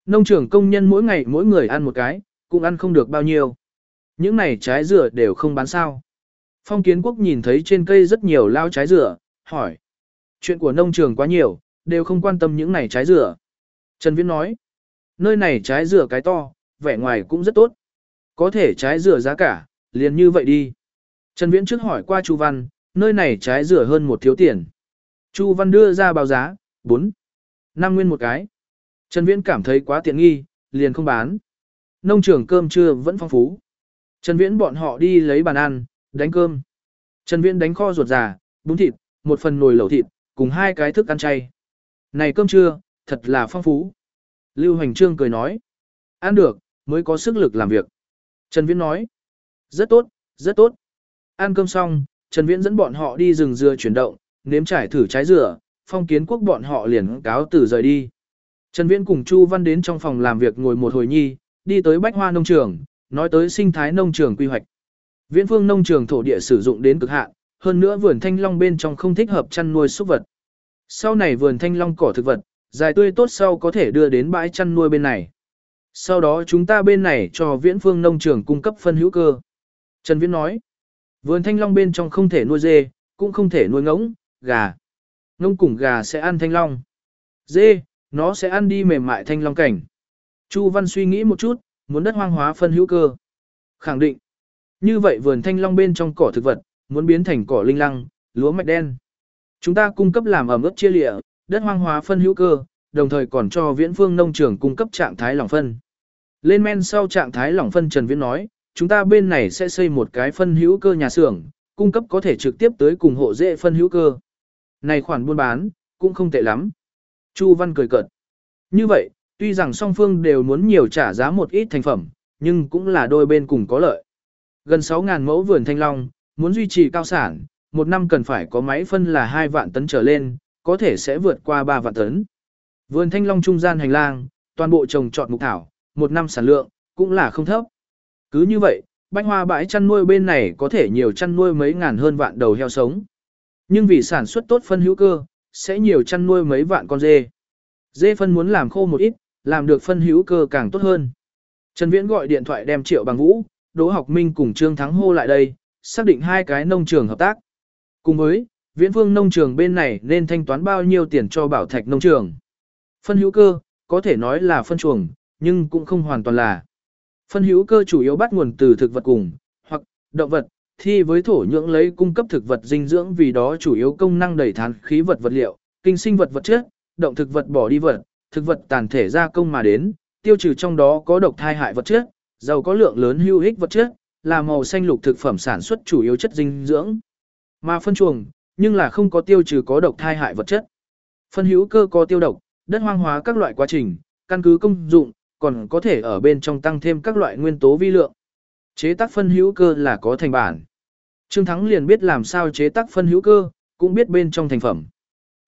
Nông trường công nhân mỗi ngày mỗi người ăn một cái, cũng ăn không được bao nhiêu. Những này trái dừa đều không bán sao. Phong kiến quốc nhìn thấy trên cây rất nhiều lao trái dừa, hỏi. Chuyện của nông trường quá nhiều, đều không quan tâm những này trái dừa. Trần Viễn nói. Nơi này trái dừa cái to, vẻ ngoài cũng rất tốt. Có thể trái dừa giá cả, liền như vậy đi. Trần Viễn trước hỏi qua Chu Văn, nơi này trái dừa hơn một thiếu tiền. Chu Văn đưa ra báo giá, 4, 5 nguyên một cái. Trần Viễn cảm thấy quá tiện nghi, liền không bán. Nông trường cơm trưa vẫn phong phú. Trần Viễn bọn họ đi lấy bàn ăn, đánh cơm. Trần Viễn đánh kho ruột già, bún thịt, một phần nồi lẩu thịt, cùng hai cái thức ăn chay. Này cơm trưa, thật là phong phú. Lưu Hành Trương cười nói. Ăn được, mới có sức lực làm việc. Trần Viễn nói. Rất tốt, rất tốt. Ăn cơm xong, Trần Viễn dẫn bọn họ đi rừng dừa chuyển động, nếm trải thử trái dừa, phong kiến quốc bọn họ liền cáo từ rời đi. Trần Viễn cùng Chu Văn đến trong phòng làm việc ngồi một hồi nhi, đi tới bách hoa nông trường, nói tới sinh thái nông trường quy hoạch. Viễn phương nông trường thổ địa sử dụng đến cực hạn, hơn nữa vườn thanh long bên trong không thích hợp chăn nuôi súc vật. Sau này vườn thanh long cỏ thực vật, dài tươi tốt sau có thể đưa đến bãi chăn nuôi bên này. Sau đó chúng ta bên này cho viễn phương nông trường cung cấp phân hữu cơ. Trần Viễn nói, vườn thanh long bên trong không thể nuôi dê, cũng không thể nuôi ngỗng, gà. Ngỗng cùng gà sẽ ăn thanh long. Dê, nó sẽ ăn đi mềm mại thanh long cảnh. Chu Văn suy nghĩ một chút, muốn đất hoang hóa phân hữu cơ. Khẳng định. Như vậy vườn thanh long bên trong cỏ thực vật, muốn biến thành cỏ linh lăng, lúa mạch đen. Chúng ta cung cấp làm ẩm ướt chia lịa, đất hoang hóa phân hữu cơ, đồng thời còn cho viễn phương nông trường cung cấp trạng thái lỏng phân. Lên men sau trạng thái lỏng phân Trần Viễn nói, chúng ta bên này sẽ xây một cái phân hữu cơ nhà xưởng, cung cấp có thể trực tiếp tới cùng hộ dễ phân hữu cơ. Này khoản buôn bán, cũng không tệ lắm. Chu Văn cười cợt. Như vậy, tuy rằng song phương đều muốn nhiều trả giá một ít thành phẩm, nhưng cũng là đôi bên cùng có lợi. Gần 6.000 mẫu vườn thanh long, muốn duy trì cao sản, một năm cần phải có máy phân là 2 vạn tấn trở lên, có thể sẽ vượt qua 3 vạn tấn. Vườn thanh long trung gian hành lang, toàn bộ trồng trọt mục thảo, một năm sản lượng, cũng là không thấp. Cứ như vậy, bách hoa bãi chăn nuôi bên này có thể nhiều chăn nuôi mấy ngàn hơn vạn đầu heo sống. Nhưng vì sản xuất tốt phân hữu cơ, sẽ nhiều chăn nuôi mấy vạn con dê. Dê phân muốn làm khô một ít, làm được phân hữu cơ càng tốt hơn. Trần Viễn gọi điện thoại đem Triệu Bằng Vũ, Đỗ Học Minh cùng Trương Thắng hô lại đây, xác định hai cái nông trường hợp tác. Cùng với, Viễn Phương nông trường bên này nên thanh toán bao nhiêu tiền cho Bảo Thạch nông trường. Phân hữu cơ, có thể nói là phân chuồng, nhưng cũng không hoàn toàn là. Phân hữu cơ chủ yếu bắt nguồn từ thực vật cùng, hoặc động vật, thi với thổ nhưỡng lấy cung cấp thực vật dinh dưỡng vì đó chủ yếu công năng đẩy thán khí vật vật liệu, kinh sinh vật vật chất, động thực vật bỏ đi vật, thực vật tàn thể gia công mà đến, tiêu trừ trong đó có độc thai hại vật chất, giàu có lượng lớn hữu ích vật chất, là màu xanh lục thực phẩm sản xuất chủ yếu chất dinh dưỡng. Mà phân chuồng, nhưng là không có tiêu trừ có độc thai hại vật chất. Phân hữu cơ có tiêu độc, đất hoang hóa các loại quá trình, căn cứ công dụng, còn có thể ở bên trong tăng thêm các loại nguyên tố vi lượng. Chế tác phân hữu cơ là có thành bản. Trương Thắng liền biết làm sao chế tác phân hữu cơ, cũng biết bên trong thành phẩm.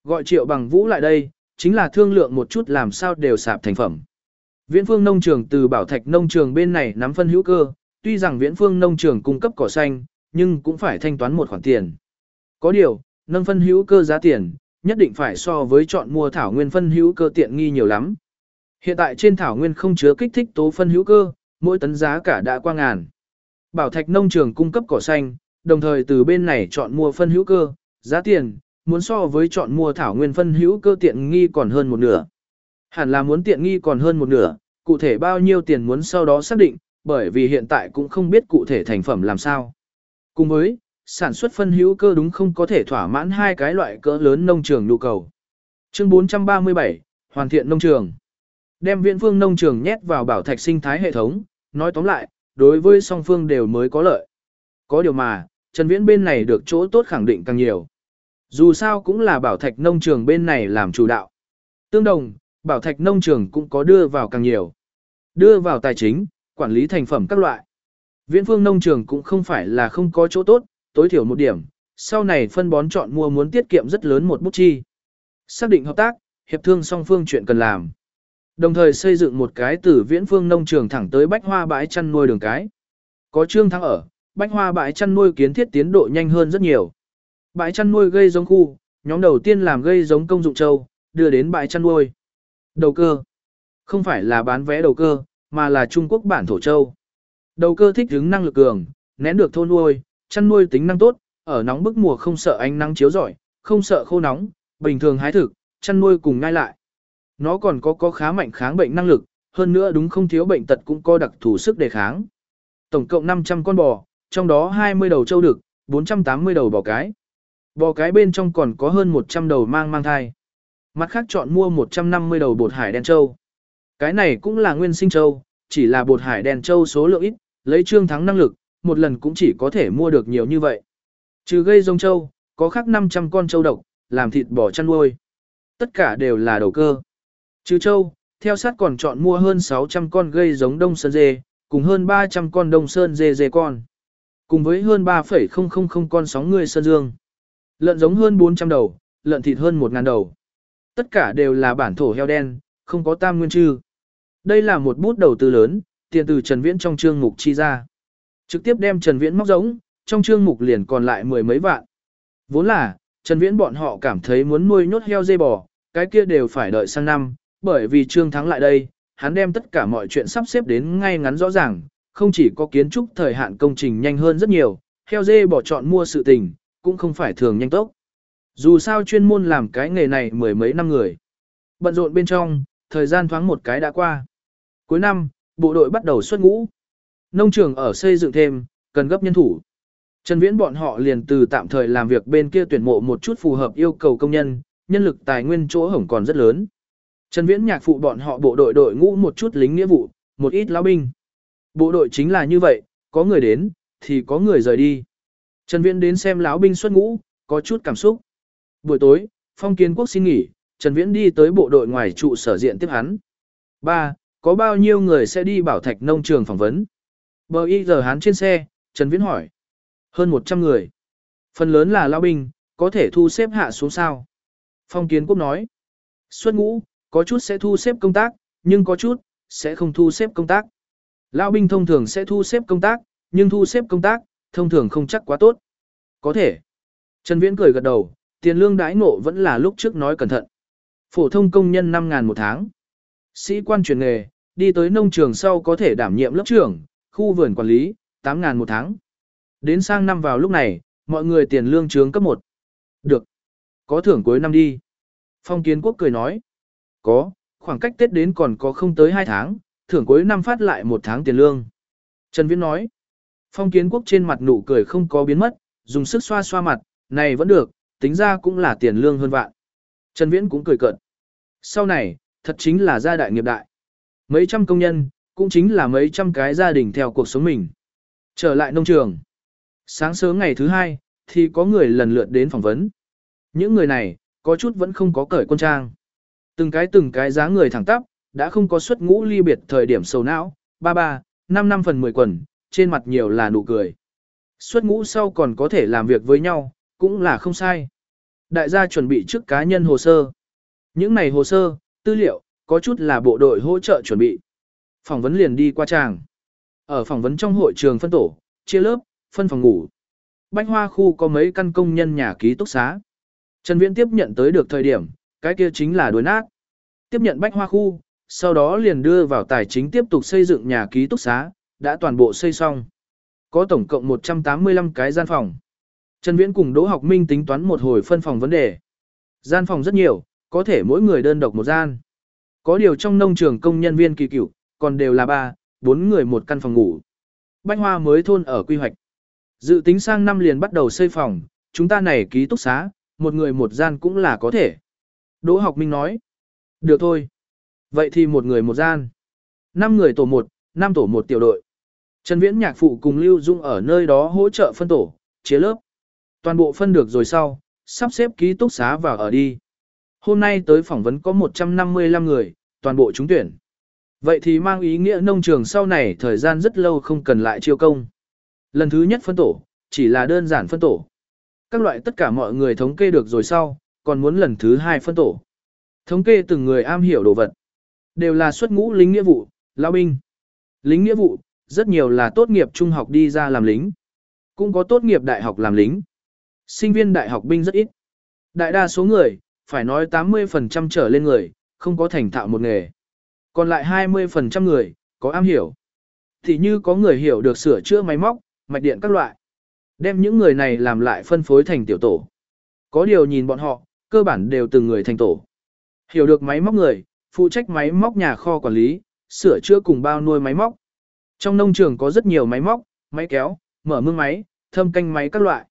Gọi Triệu Bằng Vũ lại đây, chính là thương lượng một chút làm sao đều sạp thành phẩm. Viễn Phương nông trường từ Bảo Thạch nông trường bên này nắm phân hữu cơ, tuy rằng Viễn Phương nông trường cung cấp cỏ xanh, nhưng cũng phải thanh toán một khoản tiền. Có điều, nâng phân hữu cơ giá tiền, nhất định phải so với chọn mua thảo nguyên phân hữu cơ tiện nghi nhiều lắm. Hiện tại trên thảo nguyên không chứa kích thích tố phân hữu cơ, mỗi tấn giá cả đã qua ngàn. Bảo Thạch nông trường cung cấp cỏ xanh, đồng thời từ bên này chọn mua phân hữu cơ, giá tiền, muốn so với chọn mua thảo nguyên phân hữu cơ tiện nghi còn hơn một nửa. Hẳn là muốn tiện nghi còn hơn một nửa, cụ thể bao nhiêu tiền muốn sau đó xác định, bởi vì hiện tại cũng không biết cụ thể thành phẩm làm sao. Cùng với, sản xuất phân hữu cơ đúng không có thể thỏa mãn hai cái loại cỡ lớn nông trường nhu cầu. Chương 437, Hoàn thiện nông trường. Đem viện phương nông trường nhét vào bảo thạch sinh thái hệ thống, nói tóm lại, đối với song phương đều mới có lợi. Có điều mà, Trần Viễn bên này được chỗ tốt khẳng định càng nhiều. Dù sao cũng là bảo thạch nông trường bên này làm chủ đạo. Tương đồng, bảo thạch nông trường cũng có đưa vào càng nhiều. Đưa vào tài chính, quản lý thành phẩm các loại. Viễn phương nông trường cũng không phải là không có chỗ tốt, tối thiểu một điểm, sau này phân bón chọn mua muốn tiết kiệm rất lớn một bút chi. Xác định hợp tác, hiệp thương song phương chuyện cần làm. Đồng thời xây dựng một cái từ viễn phương nông trường thẳng tới bách hoa bãi chăn nuôi đường cái. Có trương thắng ở, bách hoa bãi chăn nuôi kiến thiết tiến độ nhanh hơn rất nhiều. Bãi chăn nuôi gây giống khu, nhóm đầu tiên làm gây giống công dụng châu, đưa đến bãi chăn nuôi. Đầu cơ. Không phải là bán vé đầu cơ, mà là Trung Quốc bản thổ châu. Đầu cơ thích ứng năng lực cường, nén được thôn nuôi, chăn nuôi tính năng tốt, ở nóng bức mùa không sợ ánh nắng chiếu rọi, không sợ khô nóng, bình thường hái thực, chăn nuôi cùng ngay lại. Nó còn có có khá mạnh kháng bệnh năng lực, hơn nữa đúng không thiếu bệnh tật cũng có đặc thù sức đề kháng. Tổng cộng 500 con bò, trong đó 20 đầu trâu đực, 480 đầu bò cái. Bò cái bên trong còn có hơn 100 đầu mang mang thai. Mặt khác chọn mua 150 đầu bột hải đen trâu. Cái này cũng là nguyên sinh trâu, chỉ là bột hải đen trâu số lượng ít, lấy trương thắng năng lực, một lần cũng chỉ có thể mua được nhiều như vậy. Trừ gây rông trâu, có khác 500 con trâu độc, làm thịt bò chăn nuôi. Tất cả đều là đầu cơ. Trừ trâu, theo sát còn chọn mua hơn 600 con gây giống đông sơn dê, cùng hơn 300 con đông sơn dê dê con. Cùng với hơn 3,000 con sóng người sơn dương. Lợn giống hơn 400 đầu, lợn thịt hơn 1.000 đầu. Tất cả đều là bản thổ heo đen, không có tam nguyên trư. Đây là một bút đầu tư lớn, tiền từ Trần Viễn trong trương mục chi ra. Trực tiếp đem Trần Viễn móc giống, trong chương mục liền còn lại mười mấy vạn. Vốn là, Trần Viễn bọn họ cảm thấy muốn nuôi nhốt heo dê bò, cái kia đều phải đợi sang năm, bởi vì trương thắng lại đây, hắn đem tất cả mọi chuyện sắp xếp đến ngay ngắn rõ ràng, không chỉ có kiến trúc thời hạn công trình nhanh hơn rất nhiều, heo dê bỏ chọn mua sự tình, cũng không phải thường nhanh tốc. Dù sao chuyên môn làm cái nghề này mười mấy năm người. Bận rộn bên trong, thời gian thoáng một cái đã qua. Cuối năm, bộ đội bắt đầu xuất ngũ. Nông trường ở xây dựng thêm, cần gấp nhân thủ. Trần Viễn bọn họ liền từ tạm thời làm việc bên kia tuyển mộ một chút phù hợp yêu cầu công nhân, nhân lực tài nguyên chỗ hổng còn rất lớn. Trần Viễn nhạc phụ bọn họ bộ đội đội ngũ một chút lính nghĩa vụ, một ít lão binh. Bộ đội chính là như vậy, có người đến, thì có người rời đi. Trần Viễn đến xem lão binh xuất ngũ, có chút cảm xúc. Buổi tối, Phong Kiến Quốc xin nghỉ, Trần Viễn đi tới bộ đội ngoài trụ sở diện tiếp hắn. 3. có bao nhiêu người sẽ đi bảo thạch nông trường phỏng vấn? Bờ y giờ hán trên xe, Trần Viễn hỏi. Hơn 100 người. Phần lớn là lao binh, có thể thu xếp hạ xuống sao? Phong Kiến Quốc nói. Xuất ngũ, có chút sẽ thu xếp công tác, nhưng có chút, sẽ không thu xếp công tác. Lao binh thông thường sẽ thu xếp công tác, nhưng thu xếp công tác, thông thường không chắc quá tốt. Có thể. Trần Viễn cười gật đầu, tiền lương đãi ngộ vẫn là lúc trước nói cẩn thận. Phổ thông công nhân 5.000 một tháng. Sĩ quan chuyển nghề, đi tới nông trường sau có thể đảm nhiệm lớp trưởng, khu vườn quản lý, 8.000 một tháng. Đến sang năm vào lúc này, mọi người tiền lương trướng cấp 1. Được. Có thưởng cuối năm đi. Phong Kiến Quốc cười nói. Có, khoảng cách Tết đến còn có không tới 2 tháng, thưởng cuối năm phát lại một tháng tiền lương. Trần Viễn nói. Phong Kiến Quốc trên mặt nụ cười không có biến mất, dùng sức xoa xoa mặt, này vẫn được, tính ra cũng là tiền lương hơn vạn. Trần Viễn cũng cười cợt. Sau này, thật chính là gia đại nghiệp đại. Mấy trăm công nhân, cũng chính là mấy trăm cái gia đình theo cuộc sống mình. Trở lại nông trường. Sáng sớm ngày thứ hai, thì có người lần lượt đến phỏng vấn. Những người này, có chút vẫn không có cởi quân trang. Từng cái từng cái giá người thẳng tắp, đã không có xuất ngũ ly biệt thời điểm sầu não, ba ba, năm năm phần mười quần, trên mặt nhiều là nụ cười. Xuất ngũ sau còn có thể làm việc với nhau, cũng là không sai. Đại gia chuẩn bị trước cá nhân hồ sơ. Những này hồ sơ, tư liệu, có chút là bộ đội hỗ trợ chuẩn bị. Phỏng vấn liền đi qua tràng. Ở phỏng vấn trong hội trường phân tổ, chia lớp, phân phòng ngủ. Bách Hoa khu có mấy căn công nhân nhà ký túc xá. Trần Viễn tiếp nhận tới được thời điểm, cái kia chính là đối nát. Tiếp nhận Bách Hoa khu, sau đó liền đưa vào tài chính tiếp tục xây dựng nhà ký túc xá, đã toàn bộ xây xong. Có tổng cộng 185 cái gian phòng. Trần Viễn cùng Đỗ Học Minh tính toán một hồi phân phòng vấn đề. Gian phòng rất nhiều, có thể mỗi người đơn độc một gian. Có điều trong nông trường công nhân viên kỳ cựu, còn đều là ba, bốn người một căn phòng ngủ. Bách Hoa mới thôn ở quy hoạch. Dự tính sang năm liền bắt đầu xây phòng, chúng ta này ký túc xá, một người một gian cũng là có thể. Đỗ học minh nói. Được thôi. Vậy thì một người một gian. Năm người tổ một, năm tổ một tiểu đội. Trần Viễn nhạc phụ cùng Lưu Dung ở nơi đó hỗ trợ phân tổ, chia lớp. Toàn bộ phân được rồi sau, sắp xếp ký túc xá vào ở đi. Hôm nay tới phỏng vấn có 155 người, toàn bộ trúng tuyển. Vậy thì mang ý nghĩa nông trường sau này thời gian rất lâu không cần lại chiêu công. Lần thứ nhất phân tổ, chỉ là đơn giản phân tổ. Các loại tất cả mọi người thống kê được rồi sau, còn muốn lần thứ hai phân tổ. Thống kê từng người am hiểu đồ vật. Đều là xuất ngũ lính nghĩa vụ, lao binh. Lính nghĩa vụ, rất nhiều là tốt nghiệp trung học đi ra làm lính. Cũng có tốt nghiệp đại học làm lính. Sinh viên đại học binh rất ít. Đại đa số người, phải nói 80% trở lên người, không có thành thạo một nghề. Còn lại 20% người, có am hiểu. Thì như có người hiểu được sửa chữa máy móc, mạch điện các loại. Đem những người này làm lại phân phối thành tiểu tổ. Có điều nhìn bọn họ, cơ bản đều từng người thành tổ. Hiểu được máy móc người, phụ trách máy móc nhà kho quản lý, sửa chữa cùng bao nuôi máy móc. Trong nông trường có rất nhiều máy móc, máy kéo, mở mương máy, thâm canh máy các loại.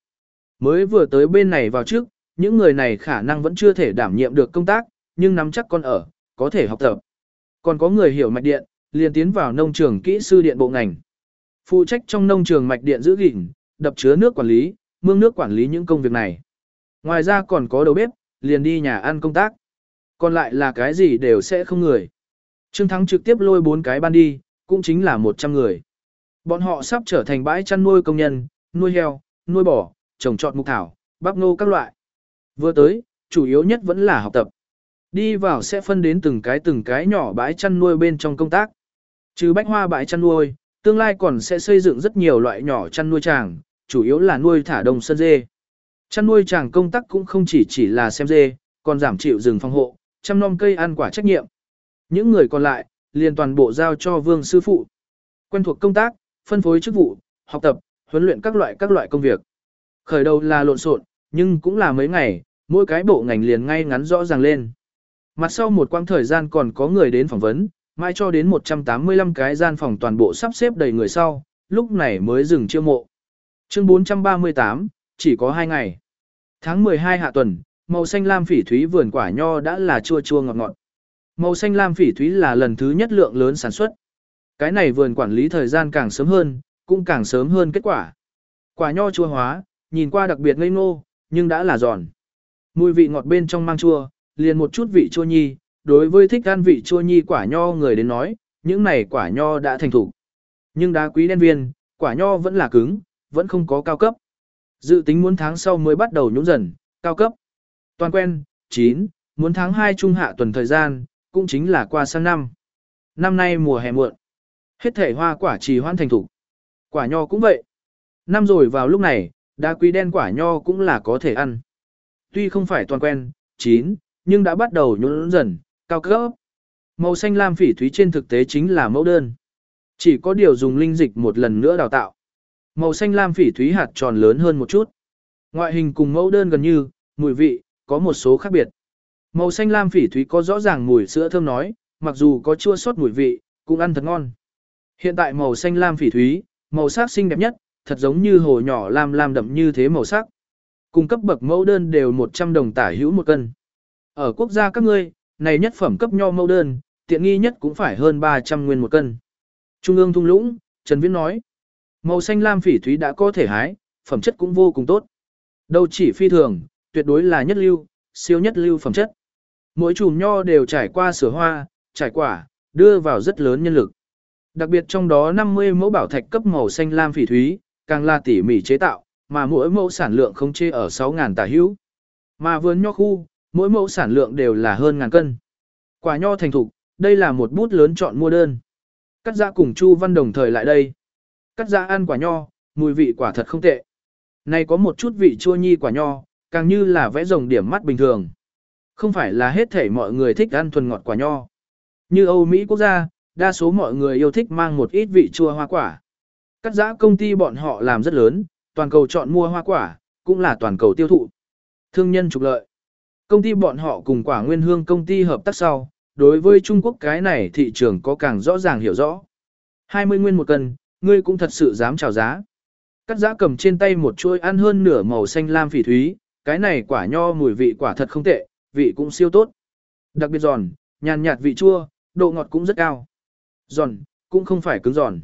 Mới vừa tới bên này vào trước, những người này khả năng vẫn chưa thể đảm nhiệm được công tác, nhưng nắm chắc con ở, có thể học tập. Còn có người hiểu mạch điện, liền tiến vào nông trường kỹ sư điện bộ ngành. Phụ trách trong nông trường mạch điện giữ gìn, đập chứa nước quản lý, mương nước quản lý những công việc này. Ngoài ra còn có đầu bếp, liền đi nhà ăn công tác. Còn lại là cái gì đều sẽ không người. Trương Thắng trực tiếp lôi bốn cái ban đi, cũng chính là 100 người. Bọn họ sắp trở thành bãi chăn nuôi công nhân, nuôi heo, nuôi bò, trồng trọt mục thảo, bắp ngô các loại. Vừa tới, chủ yếu nhất vẫn là học tập. Đi vào sẽ phân đến từng cái từng cái nhỏ bãi chăn nuôi bên trong công tác. Trừ bách hoa bãi chăn nuôi, tương lai còn sẽ xây dựng rất nhiều loại nhỏ chăn nuôi tràng, chủ yếu là nuôi thả đồng sân dê. Chăn nuôi tràng công tác cũng không chỉ chỉ là xem dê, còn giảm chịu rừng phòng hộ, chăm nom cây ăn quả trách nhiệm. Những người còn lại, liền toàn bộ giao cho vương sư phụ. Quen thuộc công tác, phân phối chức vụ, học tập, huấn luyện các loại các loại công việc. Khởi đầu là lộn xộn, nhưng cũng là mấy ngày, mỗi cái bộ ngành liền ngay ngắn rõ ràng lên. Mặt sau một quãng thời gian còn có người đến phỏng vấn, mai cho đến 185 cái gian phòng toàn bộ sắp xếp đầy người sau, lúc này mới dừng chiêu mộ. Chương 438, chỉ có 2 ngày. Tháng 12 hạ tuần, màu xanh lam phỉ thúy vườn quả nho đã là chua chua ngọt ngọt. Màu xanh lam phỉ thúy là lần thứ nhất lượng lớn sản xuất. Cái này vườn quản lý thời gian càng sớm hơn, cũng càng sớm hơn kết quả. Quả nho chua hóa, nhìn qua đặc biệt ngây ngô, nhưng đã là giòn. Mùi vị ngọt bên trong mang chua, liền một chút vị chua nhi, đối với thích ăn vị chua nhi quả nho người đến nói, những này quả nho đã thành thủ. Nhưng đá quý đen viên, quả nho vẫn là cứng, vẫn không có cao cấp. Dự tính muốn tháng sau mới bắt đầu nhũng dần, cao cấp. Toàn quen, 9, muốn tháng 2 trung hạ tuần thời gian, cũng chính là qua sang năm. Năm nay mùa hè muộn. Hết thể hoa quả trì hoan thành thủ. Quả nho cũng vậy. Năm rồi vào lúc này, đá quý đen quả nho cũng là có thể ăn. Tuy không phải toàn quen, 9, nhưng đã bắt đầu nhún dần, cao cấp. Màu xanh lam phỉ thúy trên thực tế chính là mẫu đơn. Chỉ có điều dùng linh dịch một lần nữa đào tạo. Màu xanh lam phỉ thúy hạt tròn lớn hơn một chút. Ngoại hình cùng mẫu đơn gần như, mùi vị, có một số khác biệt. Màu xanh lam phỉ thúy có rõ ràng mùi sữa thơm nói, mặc dù có chua sót mùi vị, cũng ăn thật ngon. Hiện tại màu xanh lam phỉ thúy, màu sắc xinh đẹp nhất, thật giống như hồ nhỏ lam lam đậm như thế màu sắc. Cung cấp bậc mẫu đơn đều 100 đồng tả hữu một cân. Ở quốc gia các ngươi, này nhất phẩm cấp nho mẫu đơn, tiện nghi nhất cũng phải hơn 300 nguyên một cân. Trung ương thung lũng, Trần Viễn nói. Màu xanh lam phỉ thúy đã có thể hái, phẩm chất cũng vô cùng tốt. Đâu chỉ phi thường, tuyệt đối là nhất lưu, siêu nhất lưu phẩm chất. Mỗi chùm nho đều trải qua sửa hoa, trải quả, đưa vào rất lớn nhân lực. Đặc biệt trong đó 50 mẫu bảo thạch cấp màu xanh lam phỉ thúy, càng là tỉ mỉ chế tạo, mà mỗi mẫu sản lượng không chê ở 6.000 tả hữu. Mà vườn nho khu, mỗi mẫu sản lượng đều là hơn ngàn cân. Quả nho thành thục, đây là một bút lớn chọn mua đơn. Cắt giã cùng Chu Văn đồng thời lại đây. Cắt giã ăn quả nho, mùi vị quả thật không tệ. Này có một chút vị chua nhi quả nho, càng như là vẽ rồng điểm mắt bình thường. Không phải là hết thể mọi người thích ăn thuần ngọt quả nho. Như Âu Mỹ quốc gia, đa số mọi người yêu thích mang một ít vị chua hoa quả. Cắt giã công ty bọn họ làm rất lớn, toàn cầu chọn mua hoa quả, cũng là toàn cầu tiêu thụ. Thương nhân trục lợi. Công ty bọn họ cùng quả nguyên hương công ty hợp tác sau, đối với Trung Quốc cái này thị trường có càng rõ ràng hiểu rõ. 20 nguyên một cân, ngươi cũng thật sự dám chào giá. Cắt giã cầm trên tay một chuôi ăn hơn nửa màu xanh lam phỉ thúy, cái này quả nho mùi vị quả thật không tệ, vị cũng siêu tốt. Đặc biệt giòn, nhàn nhạt vị chua, độ ngọt cũng rất cao. Giòn, cũng không phải cứng giòn,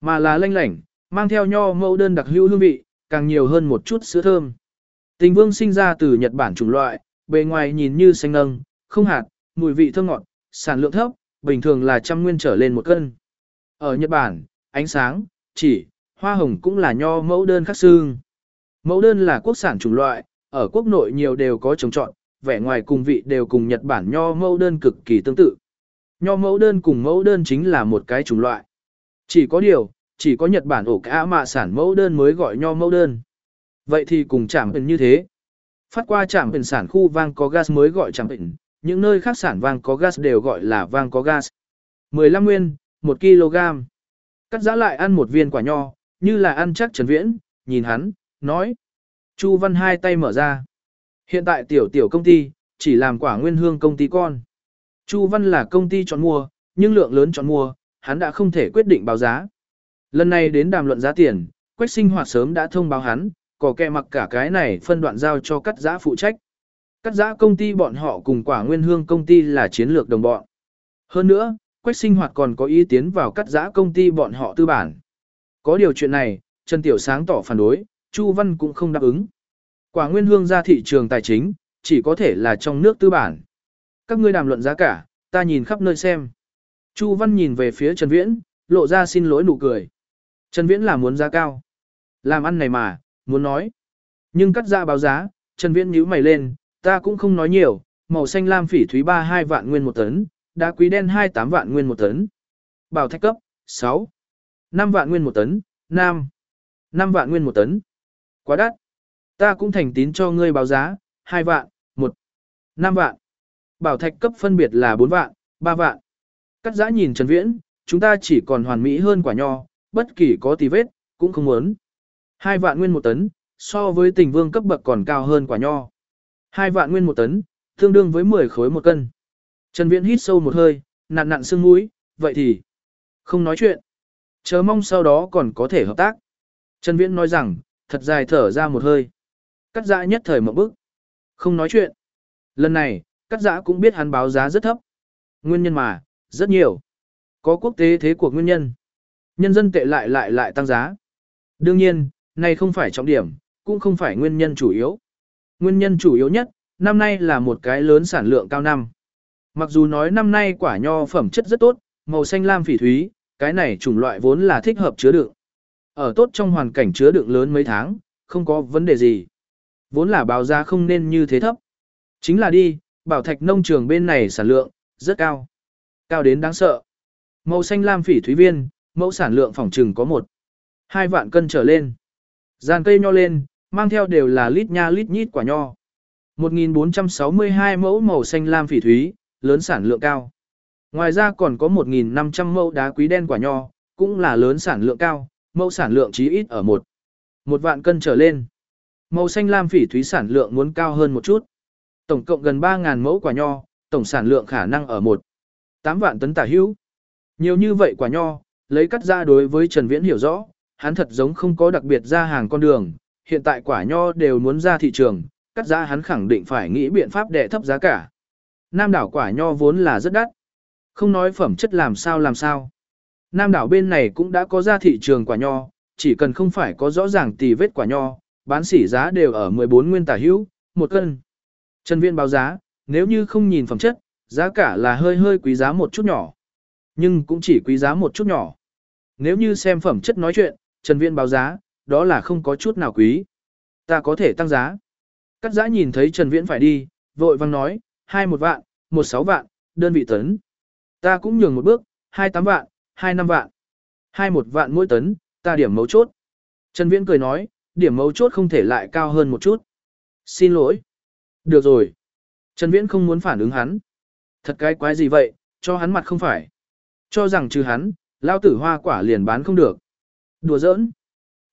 mà là lanh lảnh, mang theo nho mẫu đơn đặc hữu hương vị, càng nhiều hơn một chút sữa thơm. Tình vương sinh ra từ Nhật Bản chủng loại, bề ngoài nhìn như xanh ngâng, không hạt, mùi vị thơm ngọt, sản lượng thấp, bình thường là trăm nguyên trở lên một cân. Ở Nhật Bản, ánh sáng, chỉ, hoa hồng cũng là nho mẫu đơn khắc xương. Mẫu đơn là quốc sản chủng loại, ở quốc nội nhiều đều có trồng trọt, vẻ ngoài cùng vị đều cùng Nhật Bản nho mẫu đơn cực kỳ tương tự. Nho mẫu đơn cùng mẫu đơn chính là một cái chủng loại. Chỉ có điều, chỉ có Nhật Bản ổ cả mà sản mẫu đơn mới gọi nho mẫu đơn. Vậy thì cùng chạm bình như thế. Phát qua trạm bình sản khu vang có gas mới gọi trạm bình, những nơi khác sản vang có gas đều gọi là vang có gas. 15 nguyên, 1 kg. Cắt giã lại ăn một viên quả nho, như là ăn chắc Trần Viễn, nhìn hắn, nói. Chu Văn hai tay mở ra. Hiện tại tiểu tiểu công ty, chỉ làm quả nguyên hương công ty con. Chu Văn là công ty chọn mua, nhưng lượng lớn chọn mua, hắn đã không thể quyết định báo giá. Lần này đến đàm luận giá tiền, Quách sinh hoạt sớm đã thông báo hắn, cỏ kẹ mặc cả cái này phân đoạn giao cho cắt giã phụ trách. Cắt giã công ty bọn họ cùng quả nguyên hương công ty là chiến lược đồng bọn. Hơn nữa, Quách sinh hoạt còn có ý tiến vào cắt giã công ty bọn họ tư bản. Có điều chuyện này, Trần Tiểu Sáng tỏ phản đối, Chu Văn cũng không đáp ứng. Quả nguyên hương ra thị trường tài chính, chỉ có thể là trong nước tư bản. Các ngươi đàm luận giá cả, ta nhìn khắp nơi xem. Chu Văn nhìn về phía Trần Viễn, lộ ra xin lỗi nụ cười. Trần Viễn là muốn giá cao. Làm ăn này mà, muốn nói. Nhưng cắt ra báo giá, Trần Viễn nhíu mày lên, ta cũng không nói nhiều, màu xanh lam phỉ thúy 32 vạn nguyên một tấn, đá quý đen 28 vạn nguyên một tấn. Bảo thạch cấp, 6. 5 vạn nguyên một tấn, nam. 5 vạn nguyên một tấn. Quá đắt. Ta cũng thành tín cho ngươi báo giá, 2 vạn, 1. 5 vạn. Bảo thạch cấp phân biệt là 4 vạn, 3 vạn. Cắt giã nhìn Trần Viễn, chúng ta chỉ còn hoàn mỹ hơn quả nho, bất kỳ có tì vết, cũng không muốn. 2 vạn nguyên một tấn, so với tình vương cấp bậc còn cao hơn quả nho. 2 vạn nguyên một tấn, tương đương với 10 khối một cân. Trần Viễn hít sâu một hơi, nặn nặn xương mũi, vậy thì không nói chuyện. Chờ mong sau đó còn có thể hợp tác. Trần Viễn nói rằng, thật dài thở ra một hơi. Cắt giã nhất thời một bức. Không nói chuyện. Lần này, cắt giã cũng biết hắn báo giá rất thấp. Nguyên nhân mà, rất nhiều. Có quốc tế thế của nguyên nhân. Nhân dân tệ lại lại lại tăng giá. Đương nhiên, này không phải trọng điểm, cũng không phải nguyên nhân chủ yếu. Nguyên nhân chủ yếu nhất, năm nay là một cái lớn sản lượng cao năm. Mặc dù nói năm nay quả nho phẩm chất rất tốt, màu xanh lam phỉ thúy, cái này chủng loại vốn là thích hợp chứa đựng. Ở tốt trong hoàn cảnh chứa đựng lớn mấy tháng, không có vấn đề gì. Vốn là báo giá không nên như thế thấp. Chính là đi, bảo thạch nông trường bên này sản lượng, rất cao. Cao đến đáng sợ. Màu xanh lam phỉ thúy viên, mẫu sản lượng phòng trừng có một. Hai vạn cân trở lên. Giàn cây nho lên, mang theo đều là lít nha lít nhít quả nho. 1.462 mẫu màu xanh lam phỉ thúy, lớn sản lượng cao. Ngoài ra còn có 1.500 mẫu đá quý đen quả nho, cũng là lớn sản lượng cao, mẫu sản lượng chí ít ở một. Một vạn cân trở lên. Màu xanh lam phỉ thúy sản lượng muốn cao hơn một chút. Tổng cộng gần 3.000 mẫu quả nho, tổng sản lượng khả năng ở một. 8 vạn tấn tả hữu. Nhiều như vậy quả nho, lấy cắt ra đối với Trần Viễn hiểu rõ, hắn thật giống không có đặc biệt ra hàng con đường, hiện tại quả nho đều muốn ra thị trường, cắt giá hắn khẳng định phải nghĩ biện pháp để thấp giá cả. Nam đảo quả nho vốn là rất đắt. Không nói phẩm chất làm sao làm sao. Nam đảo bên này cũng đã có ra thị trường quả nho, chỉ cần không phải có rõ ràng tì vết quả nho, bán sỉ giá đều ở 14 nguyên tả hữu, một cân. Trần Viên báo giá, nếu như không nhìn phẩm chất, giá cả là hơi hơi quý giá một chút nhỏ. Nhưng cũng chỉ quý giá một chút nhỏ. Nếu như xem phẩm chất nói chuyện, Trần Viễn báo giá, đó là không có chút nào quý. Ta có thể tăng giá. Cắt giã nhìn thấy Trần Viễn phải đi, vội vang nói, hai một vạn, một sáu vạn, đơn vị tấn. Ta cũng nhường một bước, hai tám vạn, hai năm vạn. hai một vạn mỗi tấn, ta điểm mấu chốt. Trần Viễn cười nói, điểm mấu chốt không thể lại cao hơn một chút. Xin lỗi. Được rồi. Trần Viễn không muốn phản ứng hắn. Thật cái quái gì vậy, cho hắn mặt không phải. Cho rằng trừ hắn, lao tử hoa quả liền bán không được. Đùa giỡn.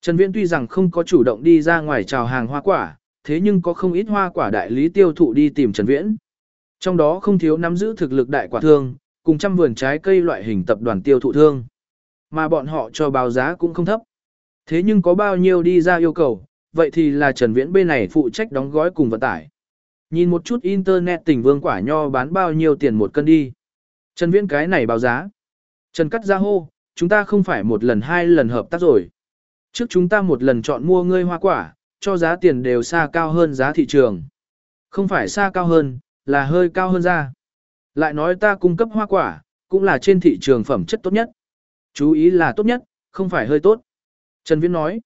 Trần Viễn tuy rằng không có chủ động đi ra ngoài chào hàng hoa quả, thế nhưng có không ít hoa quả đại lý tiêu thụ đi tìm Trần Viễn. Trong đó không thiếu nắm giữ thực lực đại quả thương, cùng trăm vườn trái cây loại hình tập đoàn tiêu thụ thương. Mà bọn họ cho báo giá cũng không thấp. Thế nhưng có bao nhiêu đi ra yêu cầu, vậy thì là Trần Viễn bên này phụ trách đóng gói cùng vận tải. Nhìn một chút internet tỉnh vương quả nho bán bao nhiêu tiền một cân đi. Trần Viễn cái này báo giá. Trần cắt ra hô, chúng ta không phải một lần hai lần hợp tác rồi. Trước chúng ta một lần chọn mua ngươi hoa quả, cho giá tiền đều xa cao hơn giá thị trường. Không phải xa cao hơn, là hơi cao hơn ra. Lại nói ta cung cấp hoa quả, cũng là trên thị trường phẩm chất tốt nhất. Chú ý là tốt nhất, không phải hơi tốt. Trần Viễn nói,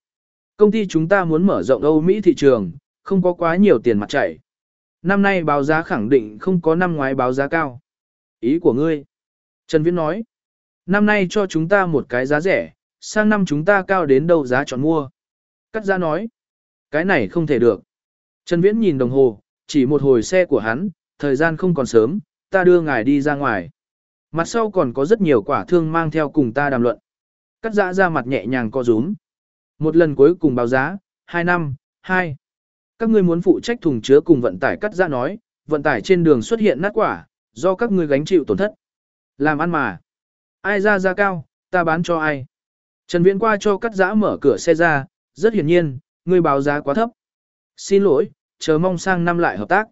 công ty chúng ta muốn mở rộng Âu Mỹ thị trường, không có quá nhiều tiền mặt chảy. Năm nay báo giá khẳng định không có năm ngoái báo giá cao. Ý của ngươi. Trần Viễn nói, năm nay cho chúng ta một cái giá rẻ, sang năm chúng ta cao đến đâu giá chọn mua. Cắt ra nói, cái này không thể được. Trần Viễn nhìn đồng hồ, chỉ một hồi xe của hắn, thời gian không còn sớm, ta đưa ngài đi ra ngoài. Mặt sau còn có rất nhiều quả thương mang theo cùng ta đàm luận. Cắt giã ra mặt nhẹ nhàng co rúm. Một lần cuối cùng báo giá, 2 năm, 2. Các ngươi muốn phụ trách thùng chứa cùng vận tải cắt giã nói, vận tải trên đường xuất hiện nát quả, do các ngươi gánh chịu tổn thất. Làm ăn mà. Ai ra giá cao, ta bán cho ai. Trần Viễn qua cho cắt giã mở cửa xe ra, rất hiển nhiên, ngươi báo giá quá thấp. Xin lỗi, chờ mong sang năm lại hợp tác.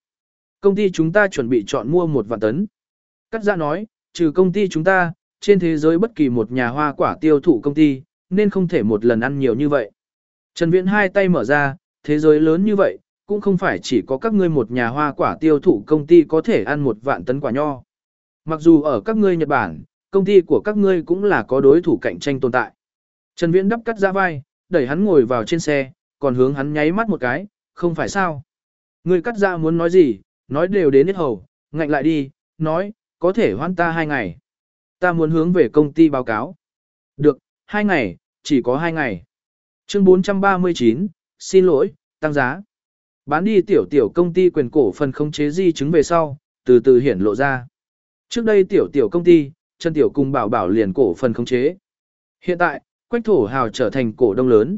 Công ty chúng ta chuẩn bị chọn mua một vạn tấn. Cắt giã nói, trừ công ty chúng ta, trên thế giới bất kỳ một nhà hoa quả tiêu thụ công ty, nên không thể một lần ăn nhiều như vậy. Trần Viễn hai tay mở ra, thế giới lớn như vậy, cũng không phải chỉ có các ngươi một nhà hoa quả tiêu thụ công ty có thể ăn một vạn tấn quả nho. Mặc dù ở các ngươi Nhật Bản, công ty của các ngươi cũng là có đối thủ cạnh tranh tồn tại. Trần Viễn đắp cắt ra vai, đẩy hắn ngồi vào trên xe, còn hướng hắn nháy mắt một cái, không phải sao. Ngươi cắt ra muốn nói gì, nói đều đến hết hầu, ngạnh lại đi, nói, có thể hoãn ta hai ngày. Ta muốn hướng về công ty báo cáo. Được, hai ngày, chỉ có hai ngày. Chương 439, xin lỗi, tăng giá. Bán đi tiểu tiểu công ty quyền cổ phần khống chế di chứng về sau, từ từ hiển lộ ra. Trước đây tiểu tiểu công ty, Trần tiểu cùng bảo bảo liền cổ phần khống chế. Hiện tại, Quách Thổ Hào trở thành cổ đông lớn.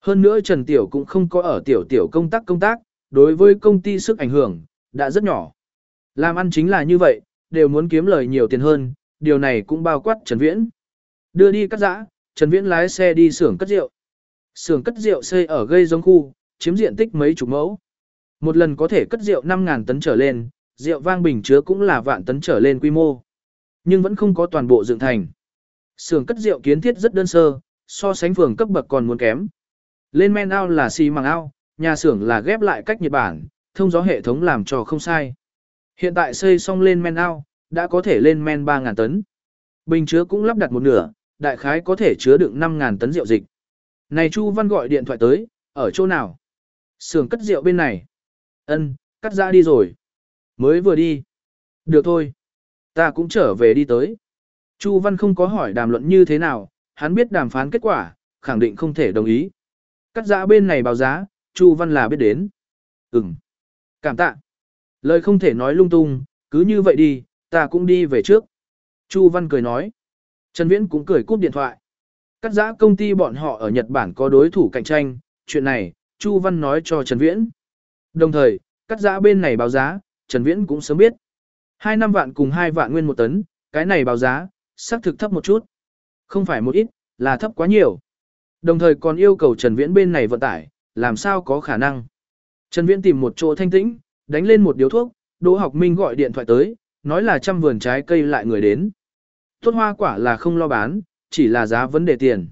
Hơn nữa Trần Tiểu cũng không có ở tiểu tiểu công tác công tác, đối với công ty sức ảnh hưởng, đã rất nhỏ. Làm ăn chính là như vậy, đều muốn kiếm lời nhiều tiền hơn, điều này cũng bao quát Trần Viễn. Đưa đi cắt giã, Trần Viễn lái xe đi xưởng cất rượu. Xưởng cất rượu xây ở gây giống khu, chiếm diện tích mấy chục mẫu. Một lần có thể cất rượu 5.000 tấn trở lên, rượu vang bình chứa cũng là vạn tấn trở lên quy mô. Nhưng vẫn không có toàn bộ dựng thành. Xưởng cất rượu kiến thiết rất đơn sơ, so sánh phường cấp bậc còn muốn kém. Lên men ao là xi măng ao, nhà xưởng là ghép lại cách Nhật Bản, thông gió hệ thống làm cho không sai. Hiện tại xây xong lên men ao, đã có thể lên men 3.000 tấn. Bình chứa cũng lắp đặt một nửa, đại khái có thể chứa đựng 5.000 tấn rượu dịch. Này Chu Văn gọi điện thoại tới, ở chỗ nào? xưởng cất rượu bên này. Ân, cắt ra đi rồi. Mới vừa đi. Được thôi. Ta cũng trở về đi tới. Chu Văn không có hỏi đàm luận như thế nào, hắn biết đàm phán kết quả, khẳng định không thể đồng ý. Cắt giã bên này báo giá, Chu Văn là biết đến. Ừm. Cảm tạ. Lời không thể nói lung tung, cứ như vậy đi, ta cũng đi về trước. Chu Văn cười nói. Trần Viễn cũng cười cúp điện thoại. Cắt giã công ty bọn họ ở Nhật Bản có đối thủ cạnh tranh, chuyện này, Chu Văn nói cho Trần Viễn. Đồng thời, cắt giã bên này báo giá, Trần Viễn cũng sớm biết. 2 năm vạn cùng 2 vạn nguyên một tấn, cái này báo giá, xác thực thấp một chút. Không phải một ít, là thấp quá nhiều. Đồng thời còn yêu cầu Trần Viễn bên này vận tải, làm sao có khả năng. Trần Viễn tìm một chỗ thanh tĩnh, đánh lên một điếu thuốc, Đỗ Học Minh gọi điện thoại tới, nói là trăm vườn trái cây lại người đến. Tốt hoa quả là không lo bán, chỉ là giá vấn đề tiền.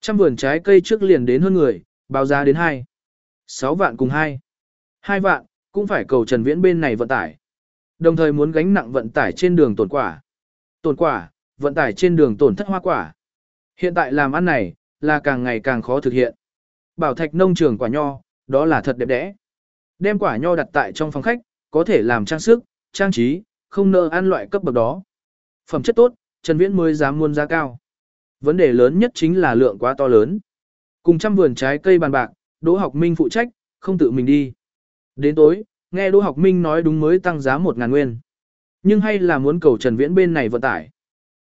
Trăm vườn trái cây trước liền đến hơn người, báo giá đến 2. 6 vạn cùng 2. 2 vạn, cũng phải cầu Trần Viễn bên này vận tải. Đồng thời muốn gánh nặng vận tải trên đường tổn quả. Tổn quả, vận tải trên đường tổn thất hoa quả. Hiện tại làm ăn này, là càng ngày càng khó thực hiện. Bảo thạch nông trường quả nho, đó là thật đẹp đẽ. Đem quả nho đặt tại trong phòng khách, có thể làm trang sức, trang trí, không nợ ăn loại cấp bậc đó. Phẩm chất tốt, Trần Viễn mới dám muôn giá cao. Vấn đề lớn nhất chính là lượng quá to lớn. Cùng trăm vườn trái cây bàn bạc, Đỗ Học Minh phụ trách, không tự mình đi. Đến tối, nghe Đỗ Học Minh nói đúng mới tăng giá 1.000 nguyên. Nhưng hay là muốn cầu Trần Viễn bên này vận tải.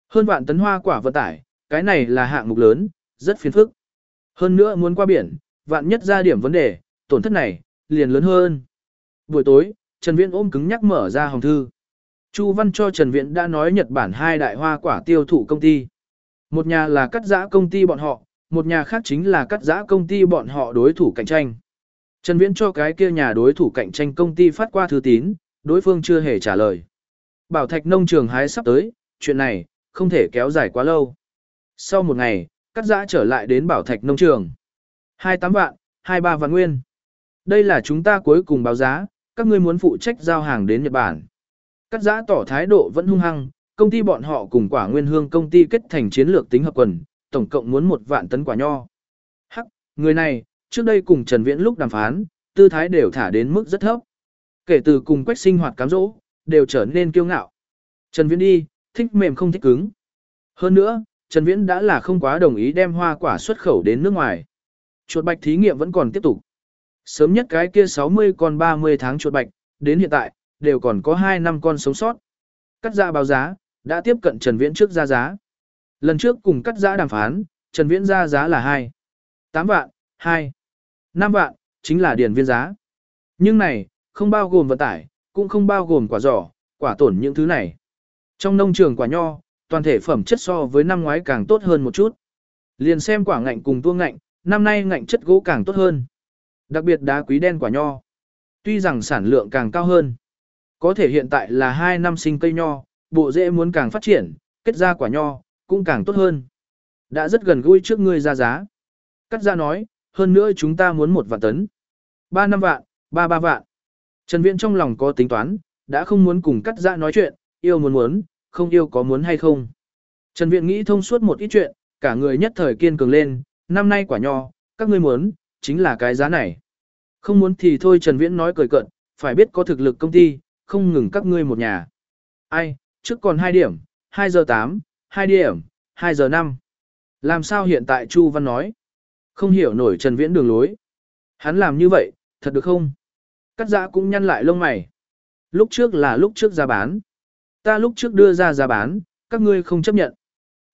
Hơn vạn tấn hoa quả vận tải, cái này là hạng mục lớn, rất phiền phức. Hơn nữa muốn qua biển, vạn nhất ra điểm vấn đề, tổn thất này, liền lớn hơn. Buổi tối, Trần Viễn ôm cứng nhắc mở ra hồng thư. Chu Văn cho Trần Viễn đã nói Nhật Bản hai đại hoa quả tiêu thụ công ty. Một nhà là cắt giã công ty bọn họ, một nhà khác chính là cắt giã công ty bọn họ đối thủ cạnh tranh. Trần Viễn cho cái kia nhà đối thủ cạnh tranh công ty phát qua thư tín, đối phương chưa hề trả lời. Bảo thạch nông trường hái sắp tới, chuyện này, không thể kéo dài quá lâu. Sau một ngày, cắt giã trở lại đến bảo thạch nông trường. 28 vạn, 23 vạn nguyên. Đây là chúng ta cuối cùng báo giá, các ngươi muốn phụ trách giao hàng đến Nhật Bản. Cắt giã tỏ thái độ vẫn hung hăng, công ty bọn họ cùng quả nguyên hương công ty kết thành chiến lược tính hợp quần, tổng cộng muốn một vạn tấn quả nho. Hắc, người này, trước đây cùng Trần Viễn lúc đàm phán, tư thái đều thả đến mức rất thấp. Kể từ cùng quách sinh hoạt cám dỗ, đều trở nên kiêu ngạo. Trần Viễn đi, thích mềm không thích cứng. Hơn nữa, Trần Viễn đã là không quá đồng ý đem hoa quả xuất khẩu đến nước ngoài. Chuột bạch thí nghiệm vẫn còn tiếp tục. Sớm nhất cái kia 60 con 30 tháng chuột bạch, đến hiện tại, đều còn có 2 năm con sống sót. Cắt giá báo giá, đã tiếp cận Trần Viễn trước ra giá. Lần trước cùng cắt giá đàm phán, Trần Viễn ra giá là 2. 8 vạn, 2. 5 vạn, chính là điền viên giá. Nhưng này, không bao gồm vận tải, cũng không bao gồm quả giỏ, quả tổn những thứ này. Trong nông trường quả nho, toàn thể phẩm chất so với năm ngoái càng tốt hơn một chút. Liền xem quả ngạnh cùng tua ngạnh, năm nay ngạnh chất gỗ càng tốt hơn. Đặc biệt đá quý đen quả nho. Tuy rằng sản lượng càng cao hơn, có thể hiện tại là 2 năm sinh cây nho, bộ rễ muốn càng phát triển, kết ra quả nho, cũng càng tốt hơn. Đã rất gần gũi trước ngươi ra giá. Cắt ra nói, hơn nữa chúng ta muốn một vạn tấn. ba năm vạn, ba ba vạn. Trần Viễn trong lòng có tính toán, đã không muốn cùng cắt dạ nói chuyện, yêu muốn muốn, không yêu có muốn hay không. Trần Viễn nghĩ thông suốt một ít chuyện, cả người nhất thời kiên cường lên, năm nay quả nho, các ngươi muốn, chính là cái giá này. Không muốn thì thôi Trần Viễn nói cười cợt, phải biết có thực lực công ty, không ngừng các ngươi một nhà. Ai, trước còn 2 điểm, 2 giờ 8, 2 điểm, 2 giờ 5. Làm sao hiện tại Chu Văn nói? Không hiểu nổi Trần Viễn đường lối. Hắn làm như vậy, thật được không? Cắt giã cũng nhăn lại lông mày. Lúc trước là lúc trước giá bán. Ta lúc trước đưa ra giá bán, các ngươi không chấp nhận.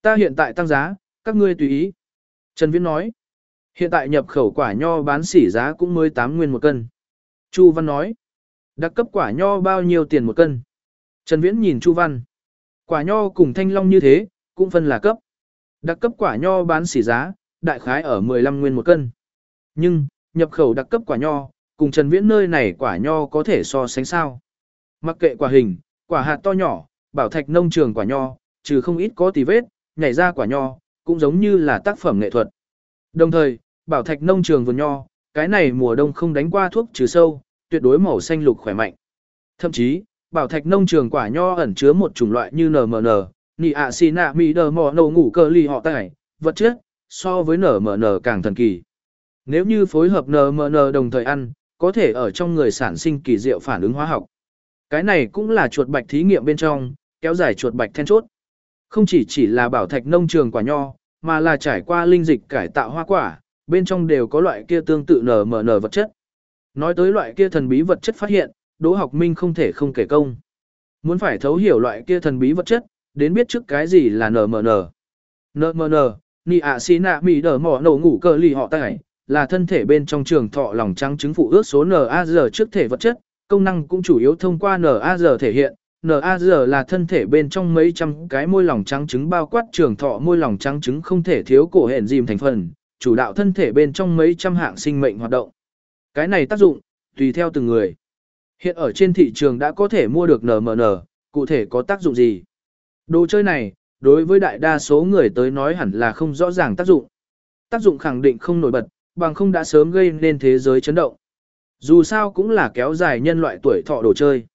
Ta hiện tại tăng giá, các ngươi tùy ý. Trần Viễn nói. Hiện tại nhập khẩu quả nho bán sỉ giá cũng mới 8 nguyên một cân. Chu Văn nói. Đặc cấp quả nho bao nhiêu tiền một cân? Trần Viễn nhìn Chu Văn. Quả nho cùng thanh long như thế, cũng phân là cấp. Đặc cấp quả nho bán sỉ giá, đại khái ở 15 nguyên một cân. Nhưng, nhập khẩu đặc cấp quả nho, cùng Trần Viễn nơi này quả nho có thể so sánh sao. Mặc kệ quả hình, quả hạt to nhỏ, bảo thạch nông trường quả nho, trừ không ít có tì vết, nhảy ra quả nho, cũng giống như là tác phẩm nghệ thuật. Đồng thời, bảo thạch nông trường vườn nho, cái này mùa đông không đánh qua thuốc trừ sâu, tuyệt đối màu xanh lục khỏe mạnh. Thậm chí, bảo thạch nông trường quả nho ẩn chứa một chủng loại như NMN, nị ạ xì nạ mì đờ mò ngủ cơ ly họ tài, vật chất, so với nở mở nở càng thần kỳ. Nếu như phối hợp nở mở nở đồng thời ăn, có thể ở trong người sản sinh kỳ diệu phản ứng hóa học. Cái này cũng là chuột bạch thí nghiệm bên trong, kéo dài chuột bạch then chốt. Không chỉ chỉ là bảo thạch nông trường quả nho, mà là trải qua linh dịch cải tạo hoa quả, bên trong đều có loại kia tương tự nở mở nở vật chất. Nói tới loại kia thần bí vật chất phát hiện, Đỗ Học Minh không thể không kể công. Muốn phải thấu hiểu loại kia thần bí vật chất, đến biết trước cái gì là NMN. NMN, nị ạ xí nạ mì đờ mỏ nổ ngủ cơ lì họ tài, là thân thể bên trong trường thọ lòng trắng chứng phụ ước số NAZ trước thể vật chất, công năng cũng chủ yếu thông qua NAZ thể hiện. NAZ là thân thể bên trong mấy trăm cái môi lòng trắng trứng bao quát trường thọ môi lòng trắng trứng không thể thiếu cổ hẹn dìm thành phần, chủ đạo thân thể bên trong mấy trăm hạng sinh mệnh hoạt động. Cái này tác dụng, tùy theo từng người. Hiện ở trên thị trường đã có thể mua được NMN, cụ thể có tác dụng gì? Đồ chơi này, đối với đại đa số người tới nói hẳn là không rõ ràng tác dụng. Tác dụng khẳng định không nổi bật, bằng không đã sớm gây nên thế giới chấn động. Dù sao cũng là kéo dài nhân loại tuổi thọ đồ chơi.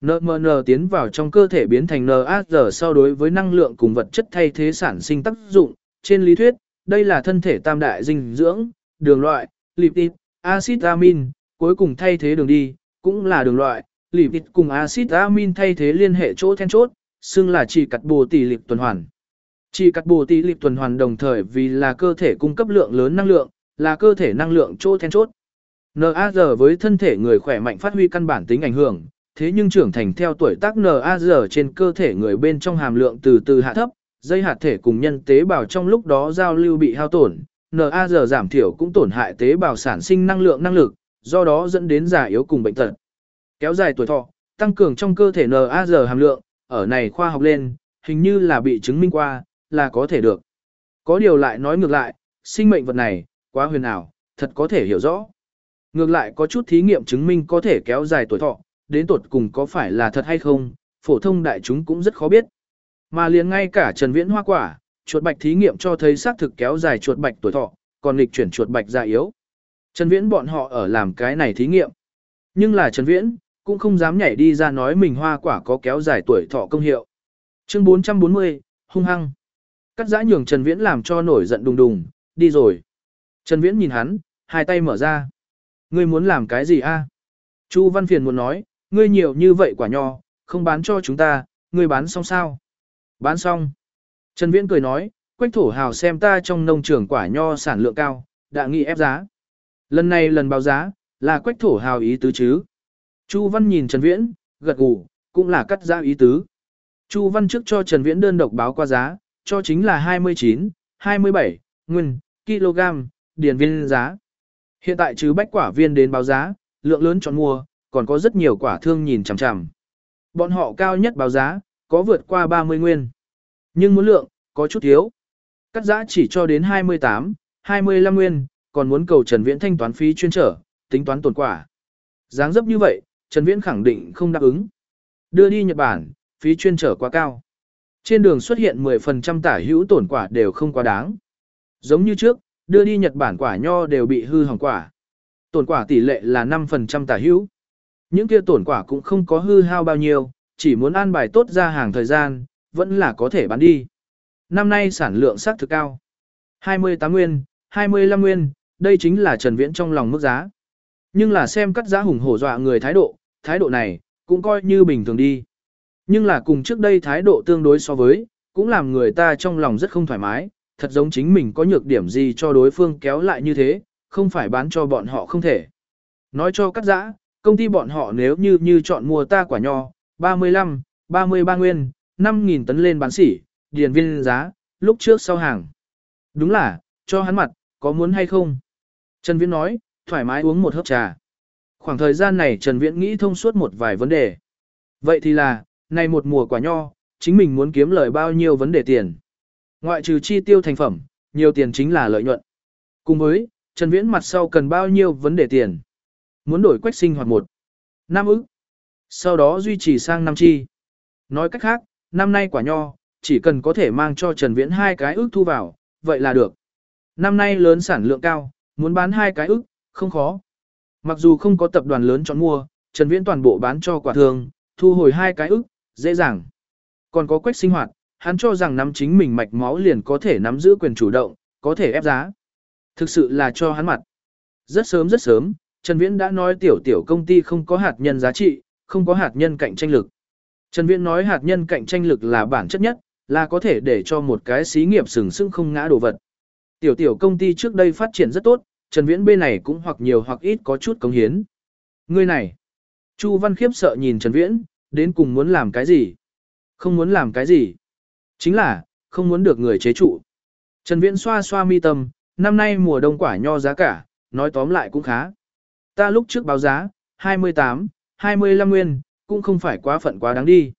NMN tiến vào trong cơ thể biến thành NAR sau đối với năng lượng cùng vật chất thay thế sản sinh tác dụng. Trên lý thuyết, đây là thân thể tam đại dinh dưỡng, đường loại, lipid, acid amin, cuối cùng thay thế đường đi, cũng là đường loại, lipid cùng acid amin thay thế liên hệ chỗ then chốt, xưng là chỉ cắt bồ tỷ lịp tuần hoàn. Chỉ cắt bồ tỷ lịp tuần hoàn đồng thời vì là cơ thể cung cấp lượng lớn năng lượng, là cơ thể năng lượng chỗ then chốt. NAG với thân thể người khỏe mạnh phát huy căn bản tính ảnh hưởng, thế nhưng trưởng thành theo tuổi tác NAG trên cơ thể người bên trong hàm lượng từ từ hạ thấp, dây hạt thể cùng nhân tế bào trong lúc đó giao lưu bị hao tổn, NAG giảm thiểu cũng tổn hại tế bào sản sinh năng lượng năng lực, do đó dẫn đến già yếu cùng bệnh tật. Kéo dài tuổi thọ, tăng cường trong cơ thể NAG hàm lượng, ở này khoa học lên, hình như là bị chứng minh qua, là có thể được. Có điều lại nói ngược lại, sinh mệnh vật này, quá huyền ảo, thật có thể hiểu rõ. Ngược lại có chút thí nghiệm chứng minh có thể kéo dài tuổi thọ, đến tột cùng có phải là thật hay không, phổ thông đại chúng cũng rất khó biết. Mà liền ngay cả Trần Viễn hoa quả, chuột bạch thí nghiệm cho thấy xác thực kéo dài chuột bạch tuổi thọ, còn lịch chuyển chuột bạch già yếu. Trần Viễn bọn họ ở làm cái này thí nghiệm. Nhưng là Trần Viễn, cũng không dám nhảy đi ra nói mình hoa quả có kéo dài tuổi thọ công hiệu. Chương 440, hung hăng. Cắt giã nhường Trần Viễn làm cho nổi giận đùng đùng, đi rồi. Trần Viễn nhìn hắn, hai tay mở ra. Ngươi muốn làm cái gì a? À? Chu Văn Phiền muốn nói, ngươi nhiều như vậy quả nho, không bán cho chúng ta, ngươi bán xong sao? Bán xong. Trần Viễn cười nói, quách thổ hào xem ta trong nông trường quả nho sản lượng cao, đã nghị ép giá. Lần này lần báo giá, là quách thổ hào ý tứ chứ. Chu Văn nhìn Trần Viễn, gật gù, cũng là cắt giá ý tứ. Chu Văn trước cho Trần Viễn đơn độc báo qua giá, cho chính là 29, 27, nguyên, kg, điền viên giá. Hiện tại trừ bách quả viên đến báo giá, lượng lớn chọn mua, còn có rất nhiều quả thương nhìn chằm chằm. Bọn họ cao nhất báo giá, có vượt qua 30 nguyên. Nhưng muốn lượng, có chút thiếu. Cắt giá chỉ cho đến 28, 25 nguyên, còn muốn cầu Trần Viễn thanh toán phí chuyên trở, tính toán tổn quả. Giá dấp như vậy, Trần Viễn khẳng định không đáp ứng. Đưa đi Nhật Bản, phí chuyên trở quá cao. Trên đường xuất hiện 10% tả hữu tổn quả đều không quá đáng. Giống như trước, đưa đi Nhật Bản quả nho đều bị hư hỏng quả. Tổn quả tỷ lệ là 5% tả hữu. Những kia tổn quả cũng không có hư hao bao nhiêu, chỉ muốn an bài tốt ra hàng thời gian, vẫn là có thể bán đi. Năm nay sản lượng sắc thực cao. 28 nguyên, 25 nguyên, đây chính là Trần Viễn trong lòng mức giá. Nhưng là xem cắt giá hùng hổ dọa người thái độ, thái độ này, cũng coi như bình thường đi. Nhưng là cùng trước đây thái độ tương đối so với, cũng làm người ta trong lòng rất không thoải mái, thật giống chính mình có nhược điểm gì cho đối phương kéo lại như thế, không phải bán cho bọn họ không thể. Nói cho cắt giã, công ty bọn họ nếu như như chọn mua ta quả nho, 35, 33 nguyên, 5.000 tấn lên bán sỉ, điền viên giá, lúc trước sau hàng. Đúng là, cho hắn mặt, có muốn hay không? Trần Viễn nói, thoải mái uống một hớp trà. Khoảng thời gian này Trần Viễn nghĩ thông suốt một vài vấn đề. Vậy thì là, này một mùa quả nho, chính mình muốn kiếm lời bao nhiêu vấn đề tiền. Ngoại trừ chi tiêu thành phẩm, nhiều tiền chính là lợi nhuận. Cùng với, Trần Viễn mặt sau cần bao nhiêu vấn đề tiền. Muốn đổi quách sinh hoạt một. Năm ức. Sau đó duy trì sang năm chi. Nói cách khác, năm nay quả nho, chỉ cần có thể mang cho Trần Viễn hai cái ức thu vào, vậy là được. Năm nay lớn sản lượng cao, muốn bán hai cái ức, không khó. Mặc dù không có tập đoàn lớn chọn mua, Trần Viễn toàn bộ bán cho quả thường, thu hồi hai cái ức, dễ dàng. Còn có quách sinh hoạt, hắn cho rằng nắm chính mình mạch máu liền có thể nắm giữ quyền chủ động, có thể ép giá. Thực sự là cho hắn mặt. Rất sớm rất sớm, Trần Viễn đã nói tiểu tiểu công ty không có hạt nhân giá trị, không có hạt nhân cạnh tranh lực. Trần Viễn nói hạt nhân cạnh tranh lực là bản chất nhất, là có thể để cho một cái xí nghiệp sừng sững không ngã đồ vật. Tiểu tiểu công ty trước đây phát triển rất tốt, Trần Viễn bên này cũng hoặc nhiều hoặc ít có chút cống hiến. Ngươi này, Chu Văn khiếp sợ nhìn Trần Viễn, đến cùng muốn làm cái gì? Không muốn làm cái gì? Chính là, không muốn được người chế trụ. Trần Viễn xoa xoa mi tâm, năm nay mùa đông quả nho giá cả, nói tóm lại cũng khá. Ta lúc trước báo giá, 28, 25 nguyên, cũng không phải quá phận quá đáng đi.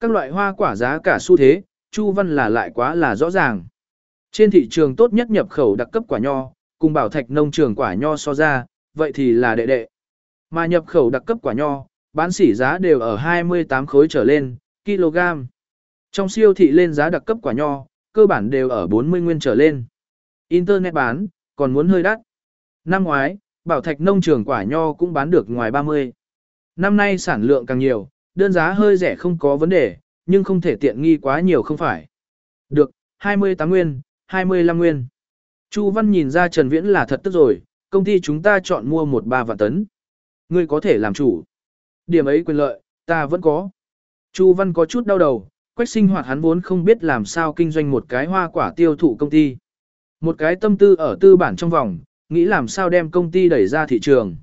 Các loại hoa quả giá cả xu thế, Chu Văn là lại quá là rõ ràng. Trên thị trường tốt nhất nhập khẩu đặc cấp quả nho, cùng bảo thạch nông trường quả nho so ra, vậy thì là đệ đệ. Mà nhập khẩu đặc cấp quả nho, bán sỉ giá đều ở 28 khối trở lên, kg. Trong siêu thị lên giá đặc cấp quả nho, cơ bản đều ở 40 nguyên trở lên. Internet bán, còn muốn hơi đắt. Năm ngoái, bảo thạch nông trường quả nho cũng bán được ngoài 30. Năm nay sản lượng càng nhiều, đơn giá hơi rẻ không có vấn đề, nhưng không thể tiện nghi quá nhiều không phải. Được, 28 nguyên, 25 nguyên. Chu Văn nhìn ra Trần Viễn là thật tức rồi, công ty chúng ta chọn mua một ba vạn tấn. Ngươi có thể làm chủ. Điểm ấy quyền lợi, ta vẫn có. Chu Văn có chút đau đầu, quách sinh hoạt hắn vốn không biết làm sao kinh doanh một cái hoa quả tiêu thụ công ty. Một cái tâm tư ở tư bản trong vòng, nghĩ làm sao đem công ty đẩy ra thị trường.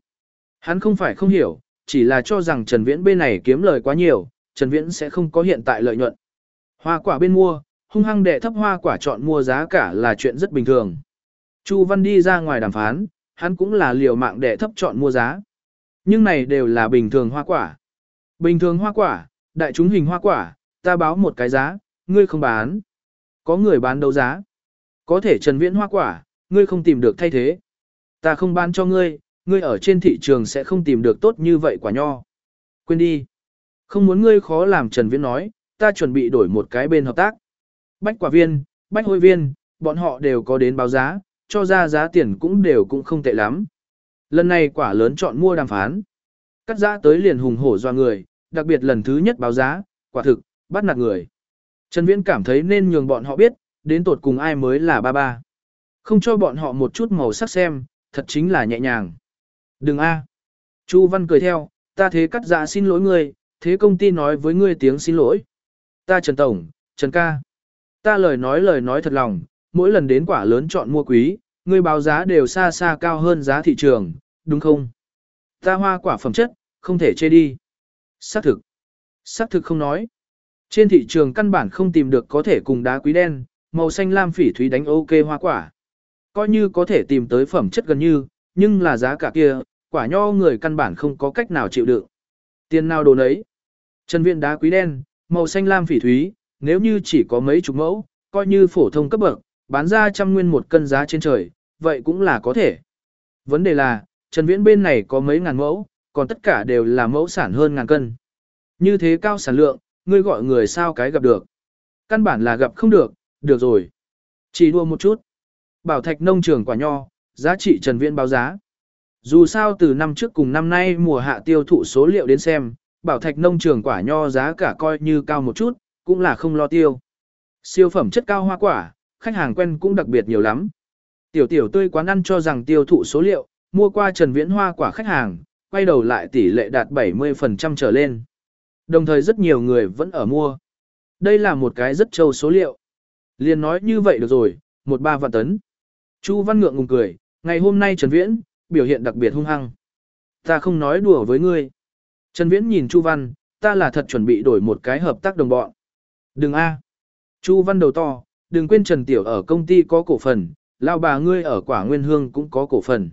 Hắn không phải không hiểu, chỉ là cho rằng Trần Viễn bên này kiếm lời quá nhiều, Trần Viễn sẽ không có hiện tại lợi nhuận. Hoa quả bên mua, hung hăng đệ thấp hoa quả chọn mua giá cả là chuyện rất bình thường. Chu Văn đi ra ngoài đàm phán, hắn cũng là liều mạng để thấp chọn mua giá. Nhưng này đều là bình thường hoa quả. Bình thường hoa quả, đại chúng hình hoa quả, ta báo một cái giá, ngươi không bán. Có người bán đấu giá. Có thể Trần Viễn hoa quả, ngươi không tìm được thay thế. Ta không bán cho ngươi, ngươi ở trên thị trường sẽ không tìm được tốt như vậy quả nho. Quên đi. Không muốn ngươi khó làm Trần Viễn nói, ta chuẩn bị đổi một cái bên hợp tác. Bách quả viên, bách hôi viên, bọn họ đều có đến báo giá, cho ra giá tiền cũng đều cũng không tệ lắm. Lần này quả lớn chọn mua đàm phán. Cắt giá tới liền hùng hổ doa người, đặc biệt lần thứ nhất báo giá, quả thực, bắt nạt người. Trần Viễn cảm thấy nên nhường bọn họ biết, đến tột cùng ai mới là ba ba. Không cho bọn họ một chút màu sắc xem, thật chính là nhẹ nhàng. Đừng a. Chu Văn cười theo, ta thế cắt dạ xin lỗi ngươi, thế công ty nói với ngươi tiếng xin lỗi. Ta Trần Tổng, Trần Ca. Ta lời nói lời nói thật lòng, mỗi lần đến quả lớn chọn mua quý, ngươi báo giá đều xa xa cao hơn giá thị trường, đúng không? Ta hoa quả phẩm chất, không thể chê đi. Xác thực. Xác thực không nói. Trên thị trường căn bản không tìm được có thể cùng đá quý đen, màu xanh lam phỉ thúy đánh ok hoa quả. Coi như có thể tìm tới phẩm chất gần như, nhưng là giá cả kia, quả nho người căn bản không có cách nào chịu đựng. Tiền nào đồ nấy. Trần viện đá quý đen, màu xanh lam phỉ thúy, nếu như chỉ có mấy chục mẫu, coi như phổ thông cấp bậc, bán ra trăm nguyên một cân giá trên trời, vậy cũng là có thể. Vấn đề là, Trần Viễn bên này có mấy ngàn mẫu, còn tất cả đều là mẫu sản hơn ngàn cân. Như thế cao sản lượng, ngươi gọi người sao cái gặp được. Căn bản là gặp không được, được rồi. Chỉ đua một chút. Bảo thạch nông trường quả nho, giá trị Trần Viễn báo giá. Dù sao từ năm trước cùng năm nay mùa hạ tiêu thụ số liệu đến xem, bảo thạch nông trường quả nho giá cả coi như cao một chút, cũng là không lo tiêu. Siêu phẩm chất cao hoa quả, khách hàng quen cũng đặc biệt nhiều lắm. Tiểu tiểu tươi quán ăn cho rằng tiêu thụ số liệu, mua qua Trần Viễn hoa quả khách hàng, quay đầu lại tỷ lệ đạt 70% trở lên. Đồng thời rất nhiều người vẫn ở mua. Đây là một cái rất trâu số liệu. Liên nói như vậy được rồi, một ba vạn tấn. Chu Văn Ngượng ngùng cười, ngày hôm nay Trần Viễn, biểu hiện đặc biệt hung hăng. Ta không nói đùa với ngươi. Trần Viễn nhìn Chu Văn, ta là thật chuẩn bị đổi một cái hợp tác đồng bọn. Đừng a. Chu Văn đầu to, đừng quên Trần Tiểu ở công ty có cổ phần, lao bà ngươi ở quả nguyên hương cũng có cổ phần.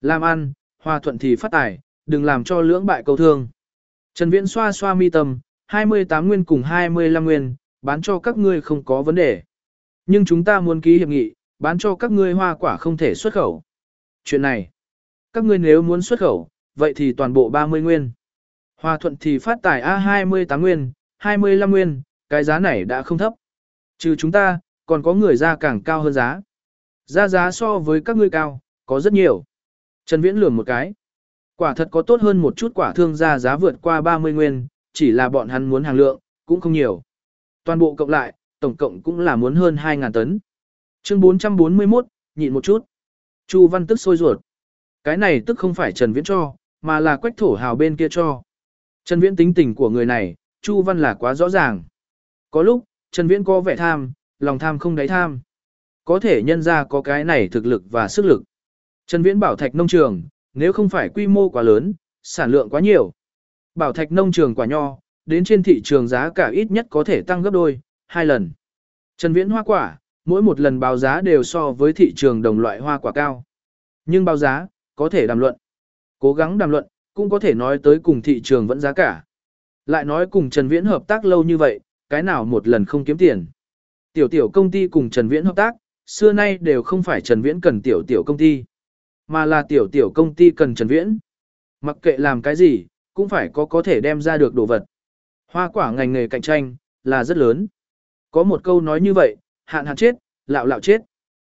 Làm ăn, hòa thuận thì phát tài, đừng làm cho lưỡng bại câu thương. Trần Viễn xoa xoa mi tâm, 28 nguyên cùng 25 nguyên, bán cho các ngươi không có vấn đề. Nhưng chúng ta muốn ký hiệp nghị, bán cho các ngươi hoa quả không thể xuất khẩu. Chuyện này, các ngươi nếu muốn xuất khẩu, vậy thì toàn bộ 30 nguyên. Hòa thuận thì phát tài A28 nguyên, 25 nguyên, cái giá này đã không thấp. Trừ chúng ta, còn có người ra càng cao hơn giá. Ra giá so với các ngươi cao, có rất nhiều. Trần Viễn lường một cái. Quả thật có tốt hơn một chút quả thương ra giá vượt qua 30 nguyên, chỉ là bọn hắn muốn hàng lượng, cũng không nhiều. Toàn bộ cộng lại, tổng cộng cũng là muốn hơn 2.000 tấn. Chương 441, nhịn một chút. Chu Văn tức sôi ruột. Cái này tức không phải Trần Viễn cho, mà là quách thổ hào bên kia cho. Trần Viễn tính tình của người này, Chu Văn là quá rõ ràng. Có lúc, Trần Viễn có vẻ tham, lòng tham không đáy tham. Có thể nhân ra có cái này thực lực và sức lực. Trần Viễn bảo thạch nông trường, nếu không phải quy mô quá lớn, sản lượng quá nhiều. Bảo thạch nông trường quả nho, đến trên thị trường giá cả ít nhất có thể tăng gấp đôi, hai lần. Trần Viễn hoa quả, mỗi một lần báo giá đều so với thị trường đồng loại hoa quả cao. Nhưng báo giá, có thể đàm luận. Cố gắng đàm luận, cũng có thể nói tới cùng thị trường vẫn giá cả. Lại nói cùng Trần Viễn hợp tác lâu như vậy, cái nào một lần không kiếm tiền. Tiểu tiểu công ty cùng Trần Viễn hợp tác, xưa nay đều không phải Trần Viễn cần tiểu tiểu công ty, mà là tiểu tiểu công ty cần Trần Viễn. Mặc kệ làm cái gì, cũng phải có có thể đem ra được đồ vật. Hoa quả ngành nghề cạnh tranh, là rất lớn. Có một câu nói như vậy, hạn hạn chết, lạo lạo chết.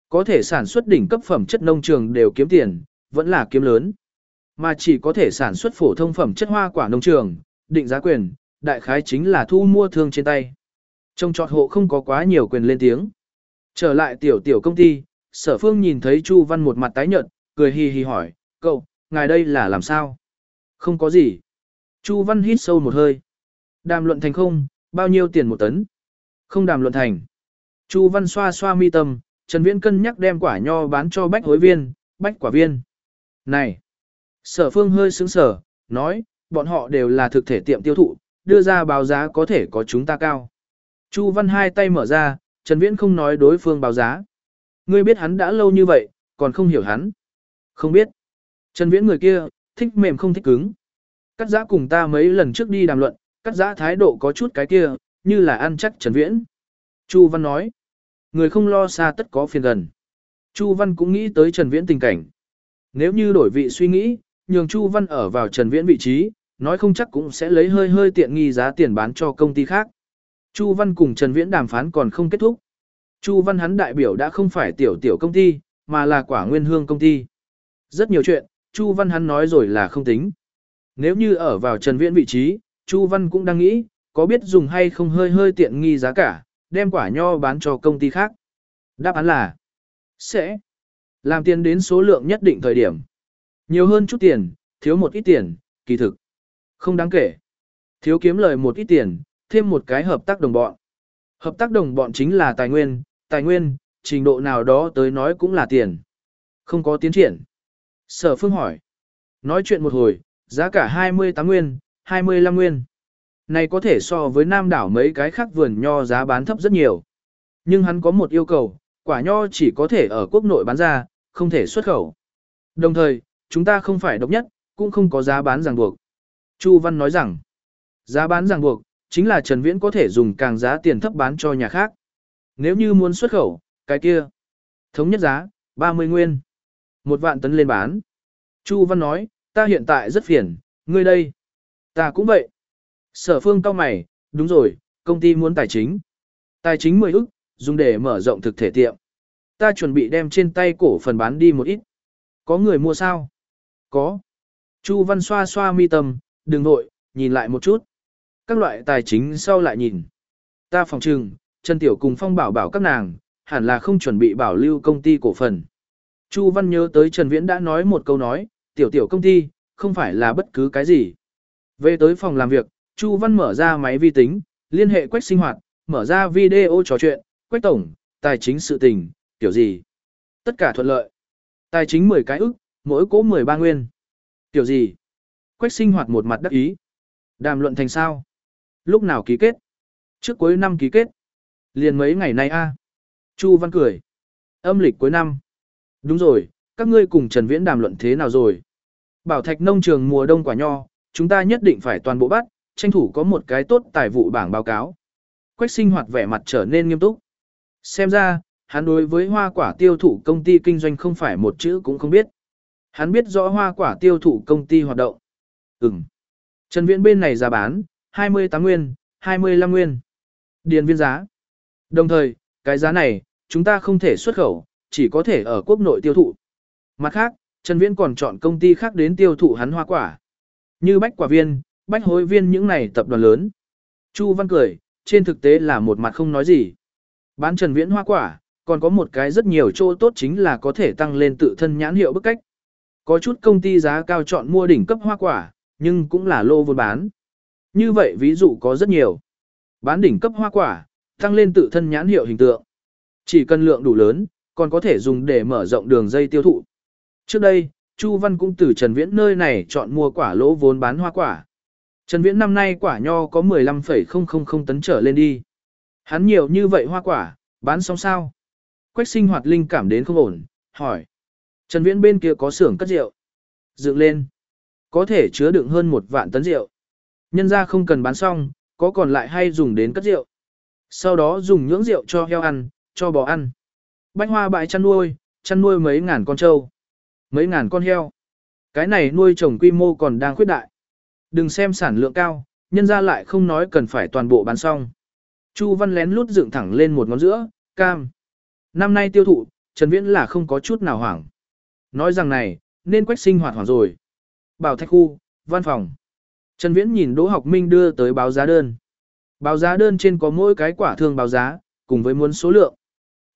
Có thể sản xuất đỉnh cấp phẩm chất nông trường đều kiếm tiền, vẫn là kiếm lớn. Mà chỉ có thể sản xuất phổ thông phẩm chất hoa quả nông trường, định giá quyền, đại khái chính là thu mua thương trên tay. Trong trọt hộ không có quá nhiều quyền lên tiếng. Trở lại tiểu tiểu công ty, sở phương nhìn thấy Chu Văn một mặt tái nhợt, cười hì hì hỏi, cậu, ngài đây là làm sao? Không có gì. Chu Văn hít sâu một hơi. Đàm luận thành không, bao nhiêu tiền một tấn? Không đàm luận thành. Chu Văn xoa xoa mi tâm, Trần Viễn cân nhắc đem quả nho bán cho bách hối viên, bách quả viên. Này! Sở phương hơi sướng sở, nói, bọn họ đều là thực thể tiệm tiêu thụ, đưa ra báo giá có thể có chúng ta cao. Chu Văn hai tay mở ra, Trần Viễn không nói đối phương báo giá. Ngươi biết hắn đã lâu như vậy, còn không hiểu hắn. Không biết. Trần Viễn người kia, thích mềm không thích cứng. Cắt giã cùng ta mấy lần trước đi đàm luận, cắt giã thái độ có chút cái kia, như là ăn chắc Trần Viễn. Chu Văn nói. Người không lo xa tất có phiền gần. Chu Văn cũng nghĩ tới Trần Viễn tình cảnh. Nếu như đổi vị suy nghĩ, nhường Chu Văn ở vào Trần Viễn vị trí, nói không chắc cũng sẽ lấy hơi hơi tiện nghi giá tiền bán cho công ty khác. Chu Văn cùng Trần Viễn đàm phán còn không kết thúc. Chu Văn hắn đại biểu đã không phải tiểu tiểu công ty, mà là quả nguyên hương công ty. Rất nhiều chuyện, Chu Văn hắn nói rồi là không tính. Nếu như ở vào Trần Viễn vị trí, Chu Văn cũng đang nghĩ, có biết dùng hay không hơi hơi tiện nghi giá cả, đem quả nho bán cho công ty khác. Đáp án là sẽ làm tiền đến số lượng nhất định thời điểm. Nhiều hơn chút tiền, thiếu một ít tiền, kỳ thực. Không đáng kể. Thiếu kiếm lời một ít tiền, thêm một cái hợp tác đồng bọn. Hợp tác đồng bọn chính là tài nguyên, tài nguyên, trình độ nào đó tới nói cũng là tiền. Không có tiến triển. Sở phương hỏi. Nói chuyện một hồi, giá cả 28 nguyên, 25 nguyên. Này có thể so với nam đảo mấy cái khác vườn nho giá bán thấp rất nhiều. Nhưng hắn có một yêu cầu, quả nho chỉ có thể ở quốc nội bán ra, không thể xuất khẩu. Đồng thời, chúng ta không phải độc nhất, cũng không có giá bán ràng buộc. Chu Văn nói rằng, giá bán ràng buộc, chính là Trần Viễn có thể dùng càng giá tiền thấp bán cho nhà khác. Nếu như muốn xuất khẩu, cái kia, thống nhất giá, 30 nguyên. Một vạn tấn lên bán. Chu Văn nói, ta hiện tại rất phiền, ngươi đây. Ta cũng vậy. Sở phương cao mày, đúng rồi, công ty muốn tài chính. Tài chính 10 ức, dùng để mở rộng thực thể tiệm. Ta chuẩn bị đem trên tay cổ phần bán đi một ít. Có người mua sao? Có. Chu Văn xoa xoa mi tâm, đừng nội, nhìn lại một chút. Các loại tài chính sau lại nhìn. Ta phòng trừng, Trần Tiểu cùng Phong bảo bảo các nàng, hẳn là không chuẩn bị bảo lưu công ty cổ phần. Chu Văn nhớ tới Trần Viễn đã nói một câu nói, tiểu tiểu công ty, không phải là bất cứ cái gì. Về tới phòng làm việc, Chu Văn mở ra máy vi tính, liên hệ quách sinh hoạt, mở ra video trò chuyện, quách tổng, tài chính sự tình, kiểu gì. Tất cả thuận lợi. Tài chính 10 cái ức, mỗi cố 13 nguyên. Kiểu gì? Quách sinh hoạt một mặt đắc ý. Đàm luận thành sao? Lúc nào ký kết? Trước cuối năm ký kết. Liền mấy ngày nay a. Chu Văn cười. Âm lịch cuối năm. Đúng rồi, các ngươi cùng Trần Viễn đàm luận thế nào rồi? Bảo thạch nông trường mùa đông quả nho, chúng ta nhất định phải toàn bộ bắt, tranh thủ có một cái tốt tài vụ bảng báo cáo. Quách sinh hoạt vẻ mặt trở nên nghiêm túc. Xem ra, hắn đối với hoa quả tiêu thụ công ty kinh doanh không phải một chữ cũng không biết. Hắn biết rõ hoa quả tiêu thụ công ty hoạt động. Ừm. Trần Viễn bên này giá bán, 28 nguyên, 25 nguyên. Điền viên giá. Đồng thời, cái giá này, chúng ta không thể xuất khẩu, chỉ có thể ở quốc nội tiêu thụ. Mặt khác, Trần Viễn còn chọn công ty khác đến tiêu thụ hắn hoa quả. Như bách quả viên, bách hối viên những này tập đoàn lớn. Chu Văn cười, trên thực tế là một mặt không nói gì. Bán Trần Viễn hoa quả, còn có một cái rất nhiều chỗ tốt chính là có thể tăng lên tự thân nhãn hiệu bức cách. Có chút công ty giá cao chọn mua đỉnh cấp hoa quả, nhưng cũng là lô vốn bán. Như vậy ví dụ có rất nhiều. Bán đỉnh cấp hoa quả, tăng lên tự thân nhãn hiệu hình tượng. Chỉ cần lượng đủ lớn, còn có thể dùng để mở rộng đường dây tiêu thụ. Trước đây, Chu Văn cũng từ Trần Viễn nơi này chọn mua quả lỗ vốn bán hoa quả. Trần Viễn năm nay quả nho có 15,000 tấn trở lên đi. Hắn nhiều như vậy hoa quả, bán xong sao? Quách sinh hoạt linh cảm đến không ổn, hỏi. Trần Viễn bên kia có xưởng cất rượu. Dựng lên. Có thể chứa đựng hơn một vạn tấn rượu. Nhân ra không cần bán xong, có còn lại hay dùng đến cất rượu. Sau đó dùng nhưỡng rượu cho heo ăn, cho bò ăn. Bách hoa bãi chăn nuôi, chăn nuôi mấy ngàn con trâu, mấy ngàn con heo. Cái này nuôi trồng quy mô còn đang khuyết đại. Đừng xem sản lượng cao, nhân ra lại không nói cần phải toàn bộ bán xong. Chu Văn lén lút dựng thẳng lên một ngón giữa, cam. Năm nay tiêu thụ, Trần Viễn là không có chút nào hoảng. Nói rằng này, nên quách sinh hoạt hoảng rồi. Bảo thạch khu, văn phòng. Trần Viễn nhìn Đỗ Học Minh đưa tới báo giá đơn. Báo giá đơn trên có mỗi cái quả thương báo giá, cùng với muốn số lượng.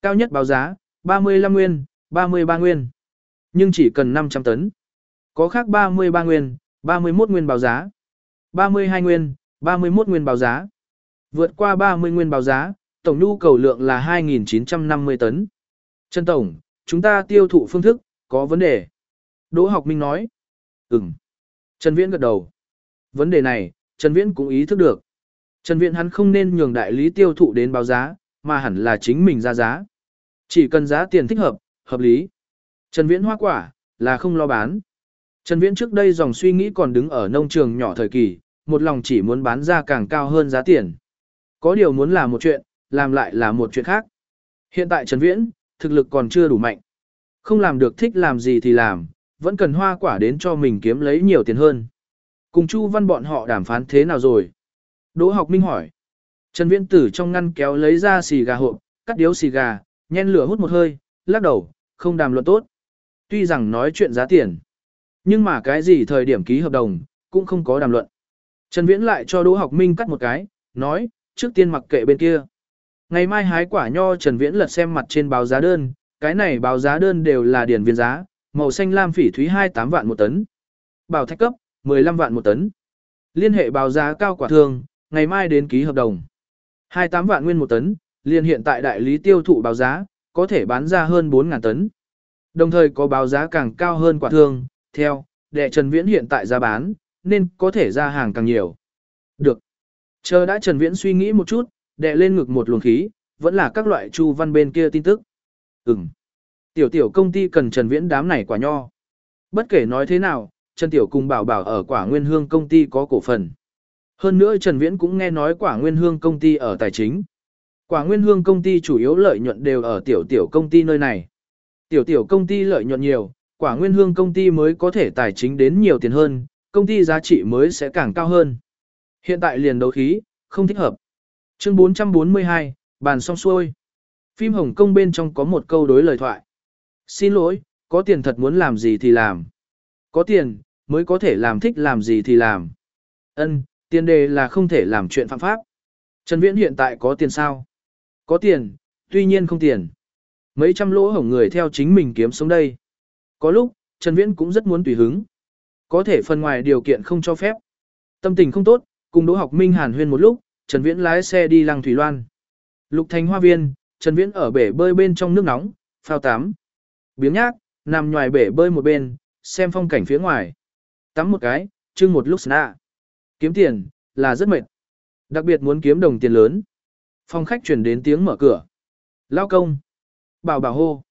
Cao nhất báo giá, 35 nguyên, 33 nguyên. Nhưng chỉ cần 500 tấn. Có khác 33 nguyên, 31 nguyên báo giá. 32 nguyên, 31 nguyên báo giá. Vượt qua 30 nguyên báo giá, tổng nhu cầu lượng là 2.950 tấn. Trần Tổng, chúng ta tiêu thụ phương thức, có vấn đề. Đỗ học minh nói. Ừm. Trần Viễn gật đầu. Vấn đề này, Trần Viễn cũng ý thức được. Trần Viễn hắn không nên nhường đại lý tiêu thụ đến báo giá, mà hẳn là chính mình ra giá. Chỉ cần giá tiền thích hợp, hợp lý. Trần Viễn hoa quả, là không lo bán. Trần Viễn trước đây dòng suy nghĩ còn đứng ở nông trường nhỏ thời kỳ, một lòng chỉ muốn bán ra càng cao hơn giá tiền. Có điều muốn làm một chuyện, làm lại là một chuyện khác. Hiện tại Trần Viễn, thực lực còn chưa đủ mạnh. Không làm được thích làm gì thì làm, vẫn cần hoa quả đến cho mình kiếm lấy nhiều tiền hơn. Cùng Chu Văn bọn họ đàm phán thế nào rồi? Đỗ học minh hỏi. Trần Viễn tử trong ngăn kéo lấy ra xì gà hộp, cắt điếu xì gà, nhen lửa hút một hơi, lắc đầu, không đàm luận tốt. Tuy rằng nói chuyện giá tiền, nhưng mà cái gì thời điểm ký hợp đồng, cũng không có đàm luận. Trần Viễn lại cho Đỗ học minh cắt một cái, nói, trước tiên mặc kệ bên kia. Ngày mai hái quả nho Trần Viễn lật xem mặt trên báo giá đơn, cái này báo giá đơn đều là điển viên giá, màu xanh lam phỉ thúy 28 vạn một tấn. Bảo thạch cấp, 15 vạn một tấn. Liên hệ báo giá cao quả thương, ngày mai đến ký hợp đồng. 28 vạn nguyên một tấn, liên hiện tại đại lý tiêu thụ báo giá, có thể bán ra hơn 4.000 tấn. Đồng thời có báo giá càng cao hơn quả thương, theo, đệ Trần Viễn hiện tại giá bán, nên có thể ra hàng càng nhiều. Được. Chờ đã Trần Viễn suy nghĩ một chút, đệ lên ngực một luồng khí, vẫn là các loại chu văn bên kia tin tức. Ừm. Tiểu tiểu công ty cần Trần Viễn đám này quả nho. Bất kể nói thế nào, Trần Tiểu cùng bảo bảo ở quả nguyên hương công ty có cổ phần. Hơn nữa Trần Viễn cũng nghe nói quả nguyên hương công ty ở tài chính. Quả nguyên hương công ty chủ yếu lợi nhuận đều ở tiểu tiểu công ty nơi này. Tiểu tiểu công ty lợi nhuận nhiều, quả nguyên hương công ty mới có thể tài chính đến nhiều tiền hơn, công ty giá trị mới sẽ càng cao hơn. Hiện tại liền đấu khí, không thích hợp. Chương 442, bàn xong xuôi. Phim Hồng Kông bên trong có một câu đối lời thoại. Xin lỗi, có tiền thật muốn làm gì thì làm. Có tiền, mới có thể làm thích làm gì thì làm. Ân, tiền đề là không thể làm chuyện phạm pháp. Trần Viễn hiện tại có tiền sao? Có tiền, tuy nhiên không tiền. Mấy trăm lỗ hổng người theo chính mình kiếm sống đây. Có lúc, Trần Viễn cũng rất muốn tùy hứng. Có thể phần ngoài điều kiện không cho phép. Tâm tình không tốt, cùng Đỗ Học Minh hàn huyên một lúc, Trần Viễn lái xe đi Lăng Thủy Loan. Lục Thành Hoa Viên, Trần Viễn ở bể bơi bên trong nước nóng, phao tắm. Biếng nhác, nằm ngoài bể bơi một bên, xem phong cảnh phía ngoài. Tắm một cái, chưng một lúc sna. Kiếm tiền, là rất mệt. Đặc biệt muốn kiếm đồng tiền lớn. phong khách chuyển đến tiếng mở cửa. Lao công. Bảo bảo hô.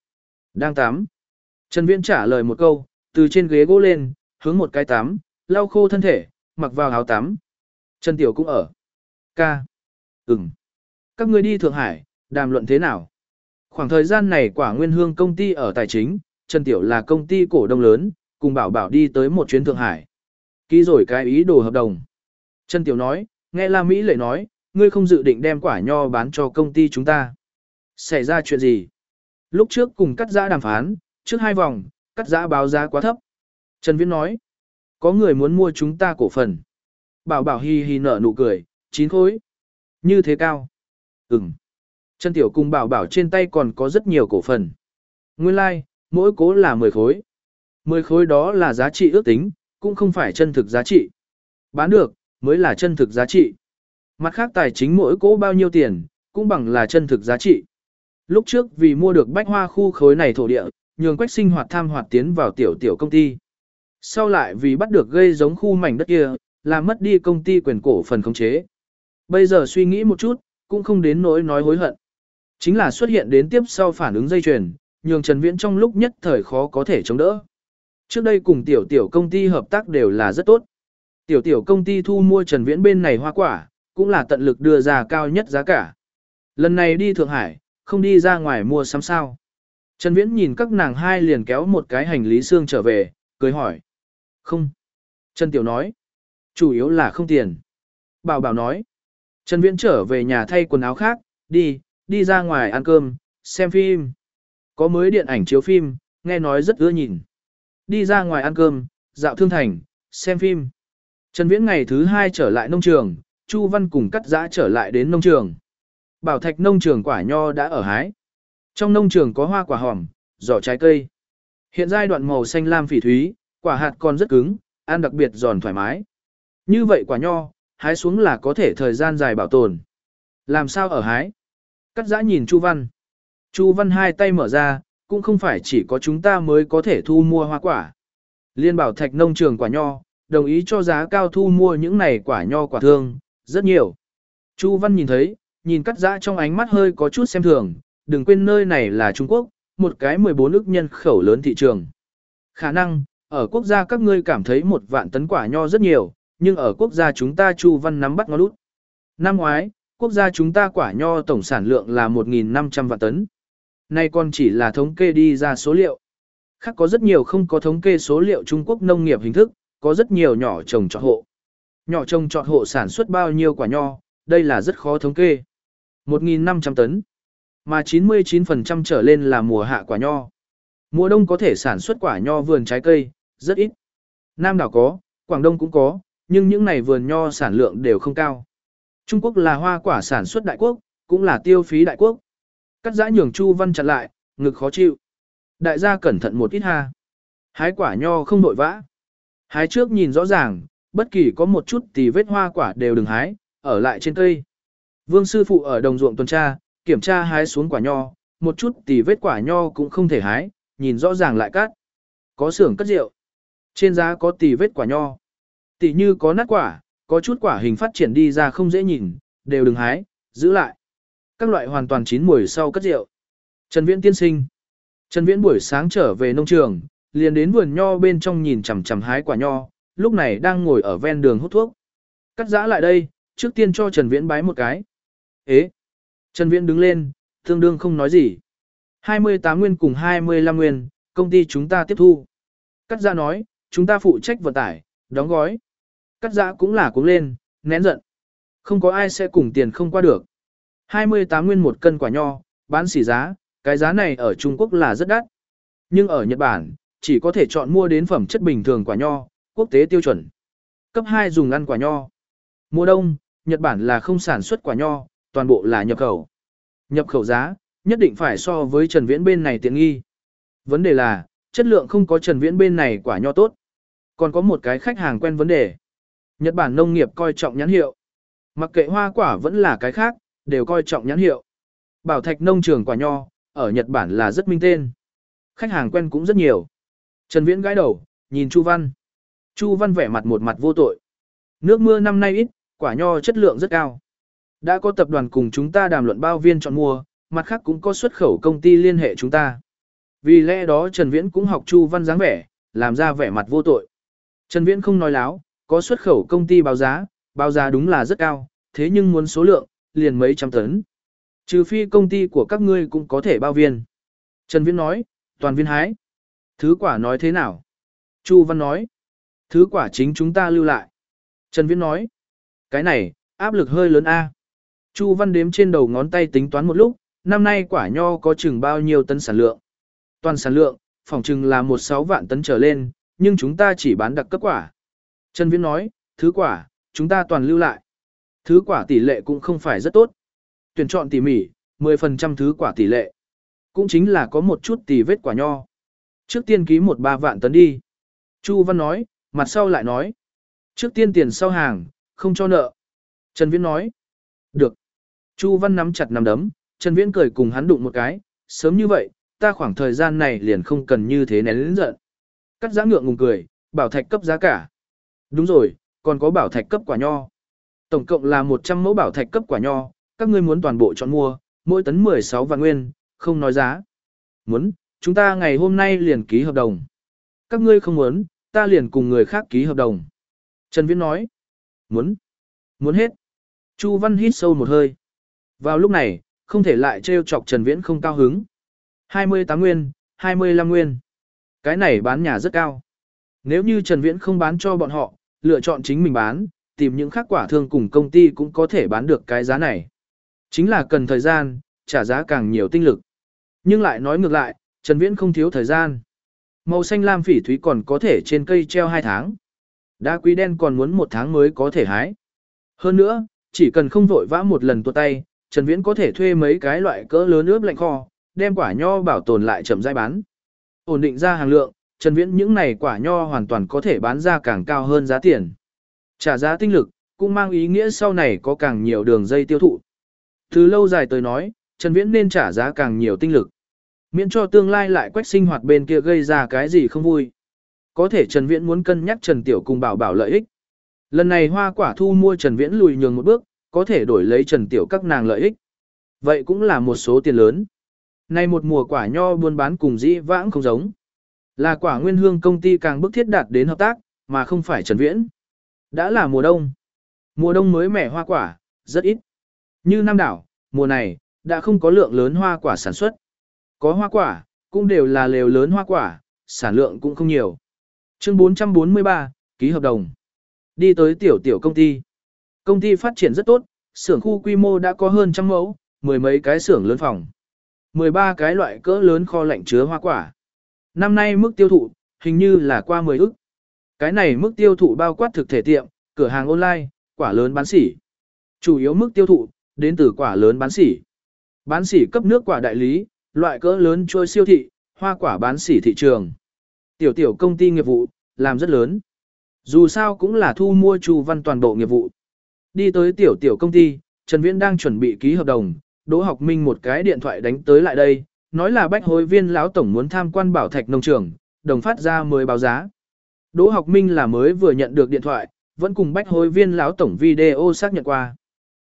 Đang tắm. Trần Viễn trả lời một câu, từ trên ghế gỗ lên, hướng một cái tắm, lau khô thân thể, mặc vào áo tắm. Trần Tiểu cũng ở. Ca. Ừm. Các ngươi đi Thượng Hải, đàm luận thế nào? Khoảng thời gian này quả nguyên hương công ty ở tài chính, Trần Tiểu là công ty cổ đông lớn, cùng bảo bảo đi tới một chuyến Thượng Hải. Ký rồi cái ý đồ hợp đồng. Trần Tiểu nói, nghe La Mỹ lệ nói, ngươi không dự định đem quả nho bán cho công ty chúng ta. Xảy ra chuyện gì? Lúc trước cùng cắt giã đàm phán, trước hai vòng, cắt giã báo giá quá thấp. Trần Viễn nói, có người muốn mua chúng ta cổ phần. Bảo bảo hi hi nở nụ cười, chín khối. Như thế cao. Ừm. Trần Tiểu cùng bảo bảo trên tay còn có rất nhiều cổ phần. Nguyên lai, like, mỗi cố là 10 khối. 10 khối đó là giá trị ước tính, cũng không phải chân thực giá trị. Bán được, mới là chân thực giá trị. Mặt khác tài chính mỗi cố bao nhiêu tiền, cũng bằng là chân thực giá trị. Lúc trước vì mua được bách hoa khu khối này thổ địa, nhường quách sinh hoạt tham hoạt tiến vào tiểu tiểu công ty. Sau lại vì bắt được gây giống khu mảnh đất kia, làm mất đi công ty quyền cổ phần khống chế. Bây giờ suy nghĩ một chút, cũng không đến nỗi nói hối hận. Chính là xuất hiện đến tiếp sau phản ứng dây chuyền, nhường Trần Viễn trong lúc nhất thời khó có thể chống đỡ. Trước đây cùng tiểu tiểu công ty hợp tác đều là rất tốt. Tiểu tiểu công ty thu mua Trần Viễn bên này hoa quả, cũng là tận lực đưa ra cao nhất giá cả. Lần này đi Thượng Hải, không đi ra ngoài mua sắm sao. Trần Viễn nhìn các nàng hai liền kéo một cái hành lý xương trở về, cười hỏi. Không. Trần Tiểu nói. Chủ yếu là không tiền. Bảo bảo nói. Trần Viễn trở về nhà thay quần áo khác, đi, đi ra ngoài ăn cơm, xem phim. Có mới điện ảnh chiếu phim, nghe nói rất ưa nhìn. Đi ra ngoài ăn cơm, dạo thương thành, xem phim. Trần Viễn ngày thứ hai trở lại nông trường, Chu Văn cùng cắt giã trở lại đến nông trường. Bảo thạch nông trường quả nho đã ở hái. Trong nông trường có hoa quả hòm, giỏ trái cây. Hiện giai đoạn màu xanh lam phỉ thúy, quả hạt còn rất cứng, ăn đặc biệt giòn thoải mái. Như vậy quả nho, hái xuống là có thể thời gian dài bảo tồn. Làm sao ở hái? Cắt giã nhìn Chu Văn. Chu Văn hai tay mở ra, cũng không phải chỉ có chúng ta mới có thể thu mua hoa quả. Liên bảo thạch nông trường quả nho, đồng ý cho giá cao thu mua những này quả nho quả thương, rất nhiều. Chu Văn nhìn thấy, nhìn cắt giã trong ánh mắt hơi có chút xem thường, đừng quên nơi này là Trung Quốc, một cái 14 ức nhân khẩu lớn thị trường. Khả năng, ở quốc gia các ngươi cảm thấy một vạn tấn quả nho rất nhiều, nhưng ở quốc gia chúng ta Chu Văn nắm bắt ngó lút. Năm ngoái, quốc gia chúng ta quả nho tổng sản lượng là 1.500 vạn tấn. Nay còn chỉ là thống kê đi ra số liệu. Khác có rất nhiều không có thống kê số liệu Trung Quốc nông nghiệp hình thức, có rất nhiều nhỏ trồng trọt hộ. Nhỏ trồng trọt hộ sản xuất bao nhiêu quả nho, đây là rất khó thống kê. 1.500 tấn. Mà 99% trở lên là mùa hạ quả nho. Mùa đông có thể sản xuất quả nho vườn trái cây, rất ít. Nam đảo có, Quảng Đông cũng có, nhưng những này vườn nho sản lượng đều không cao. Trung Quốc là hoa quả sản xuất đại quốc, cũng là tiêu phí đại quốc. Cắt giã nhường Chu Văn chặn lại, ngực khó chịu. Đại gia cẩn thận một ít ha. Hái quả nho không nội vã. Hái trước nhìn rõ ràng, bất kỳ có một chút thì vết hoa quả đều đừng hái, ở lại trên cây. Vương sư phụ ở đồng ruộng tuần tra, kiểm tra hái xuống quả nho, một chút thì vết quả nho cũng không thể hái, nhìn rõ ràng lại cắt. Có xưởng cất rượu. Trên giá có tỉ vết quả nho. Tỉ như có nát quả, có chút quả hình phát triển đi ra không dễ nhìn, đều đừng hái, giữ lại. Các loại hoàn toàn chín mùi sau cất rượu. Trần Viễn tiên sinh. Trần Viễn buổi sáng trở về nông trường, liền đến vườn nho bên trong nhìn chằm chằm hái quả nho, lúc này đang ngồi ở ven đường hút thuốc. Cắt giã lại đây, trước tiên cho Trần Viễn bái một cái. Ế! Trần Viễn đứng lên, tương đương không nói gì. 28 nguyên cùng 25 nguyên, công ty chúng ta tiếp thu. Cắt giã nói, chúng ta phụ trách vận tải, đóng gói. Cắt giã cũng là cuống lên, nén giận. Không có ai sẽ cùng tiền không qua được. 28 nguyên một cân quả nho, bán xỉ giá, cái giá này ở Trung Quốc là rất đắt. Nhưng ở Nhật Bản, chỉ có thể chọn mua đến phẩm chất bình thường quả nho, quốc tế tiêu chuẩn. Cấp 2 dùng ăn quả nho. Mùa đông, Nhật Bản là không sản xuất quả nho, toàn bộ là nhập khẩu. Nhập khẩu giá, nhất định phải so với Trần Viễn bên này tiện nghi. Vấn đề là, chất lượng không có Trần Viễn bên này quả nho tốt. Còn có một cái khách hàng quen vấn đề. Nhật Bản nông nghiệp coi trọng nhãn hiệu. Mặc kệ hoa quả vẫn là cái khác, đều coi trọng nhãn hiệu. Bảo thạch nông trường quả nho, ở Nhật Bản là rất minh tên. Khách hàng quen cũng rất nhiều. Trần Viễn gãi đầu, nhìn Chu Văn. Chu Văn vẻ mặt một mặt vô tội. Nước mưa năm nay ít, quả nho chất lượng rất cao. Đã có tập đoàn cùng chúng ta đàm luận bao viên chọn mua, mặt khác cũng có xuất khẩu công ty liên hệ chúng ta. Vì lẽ đó Trần Viễn cũng học Chu Văn dáng vẻ, làm ra vẻ mặt vô tội. Trần Viễn không nói láo, có xuất khẩu công ty báo giá, báo giá đúng là rất cao, thế nhưng muốn số lượng, liền mấy trăm tấn. Trừ phi công ty của các ngươi cũng có thể bao viên. Trần Viễn nói, toàn viên hái. Thứ quả nói thế nào? Chu Văn nói, thứ quả chính chúng ta lưu lại. Trần Viễn nói, cái này, áp lực hơi lớn a. Chu Văn đếm trên đầu ngón tay tính toán một lúc, năm nay quả nho có chừng bao nhiêu tấn sản lượng. Toàn sản lượng, phòng chừng là một sáu vạn tấn trở lên, nhưng chúng ta chỉ bán đặc cấp quả. Trần Viễn nói, thứ quả, chúng ta toàn lưu lại. Thứ quả tỷ lệ cũng không phải rất tốt. Tuyển chọn tỉ mỉ, 10% thứ quả tỷ lệ. Cũng chính là có một chút tỷ vết quả nho. Trước tiên ký một ba vạn tấn đi. Chu Văn nói, mặt sau lại nói. Trước tiên tiền sau hàng, không cho nợ. Trần Viễn nói. Được. Chu Văn nắm chặt nắm đấm, Trần Viễn cười cùng hắn đụng một cái. Sớm như vậy, ta khoảng thời gian này liền không cần như thế nén lĩnh giận. Cắt giã ngượng ngùng cười, bảo thạch cấp giá cả. Đúng rồi, còn có bảo thạch cấp quả nho. Tổng cộng là 100 mẫu bảo thạch cấp quả nho, các ngươi muốn toàn bộ chọn mua, mỗi tấn 16 vạn nguyên, không nói giá. Muốn, chúng ta ngày hôm nay liền ký hợp đồng. Các ngươi không muốn, ta liền cùng người khác ký hợp đồng. Trần Viễn nói, muốn, muốn hết. Chu Văn hít sâu một hơi. Vào lúc này, không thể lại trêu chọc Trần Viễn không cao hứng. 28 nguyên, 25 nguyên. Cái này bán nhà rất cao. Nếu như Trần Viễn không bán cho bọn họ, lựa chọn chính mình bán, tìm những khác quả thương cùng công ty cũng có thể bán được cái giá này. Chính là cần thời gian, trả giá càng nhiều tinh lực. Nhưng lại nói ngược lại, Trần Viễn không thiếu thời gian. Màu xanh lam phỉ thúy còn có thể trên cây treo 2 tháng. Đá quý đen còn muốn 1 tháng mới có thể hái. Hơn nữa, chỉ cần không vội vã một lần tuột tay, Trần Viễn có thể thuê mấy cái loại cỡ lớn ướp lạnh kho, đem quả nho bảo tồn lại chậm rãi bán. Ổn định ra hàng lượng, Trần Viễn những này quả nho hoàn toàn có thể bán ra càng cao hơn giá tiền. Trả giá tinh lực, cũng mang ý nghĩa sau này có càng nhiều đường dây tiêu thụ. Từ lâu dài tới nói, Trần Viễn nên trả giá càng nhiều tinh lực. Miễn cho tương lai lại quách sinh hoạt bên kia gây ra cái gì không vui. Có thể Trần Viễn muốn cân nhắc Trần Tiểu cùng bảo bảo lợi ích. Lần này hoa quả thu mua Trần Viễn lùi nhường một bước, có thể đổi lấy Trần Tiểu các nàng lợi ích. Vậy cũng là một số tiền lớn. Nay một mùa quả nho buôn bán cùng dĩ vãng không giống. Là quả nguyên hương công ty càng bức thiết đạt đến hợp tác, mà không phải Trần Viễn. Đã là mùa đông. Mùa đông mới mẻ hoa quả, rất ít. Như Nam Đảo, mùa này, đã không có lượng lớn hoa quả sản xuất. Có hoa quả, cũng đều là lều lớn hoa quả, sản lượng cũng không nhiều. Chương 443, ký hợp đồng. Đi tới tiểu tiểu công ty. Công ty phát triển rất tốt, xưởng khu quy mô đã có hơn trăm mẫu, mười mấy cái xưởng lớn phòng. 13 cái loại cỡ lớn kho lạnh chứa hoa quả. Năm nay mức tiêu thụ, hình như là qua 10 ức. Cái này mức tiêu thụ bao quát thực thể tiệm, cửa hàng online, quả lớn bán sỉ. Chủ yếu mức tiêu thụ, đến từ quả lớn bán sỉ. Bán sỉ cấp nước quả đại lý, loại cỡ lớn trôi siêu thị, hoa quả bán sỉ thị trường. Tiểu tiểu công ty nghiệp vụ, làm rất lớn. Dù sao cũng là thu mua Chu Văn toàn bộ nghiệp vụ. Đi tới tiểu tiểu công ty, Trần Viễn đang chuẩn bị ký hợp đồng, Đỗ Học Minh một cái điện thoại đánh tới lại đây, nói là bách hối viên lão tổng muốn tham quan bảo thạch nông trường, đồng phát ra mới báo giá. Đỗ Học Minh là mới vừa nhận được điện thoại, vẫn cùng bách hối viên lão tổng video xác nhận qua.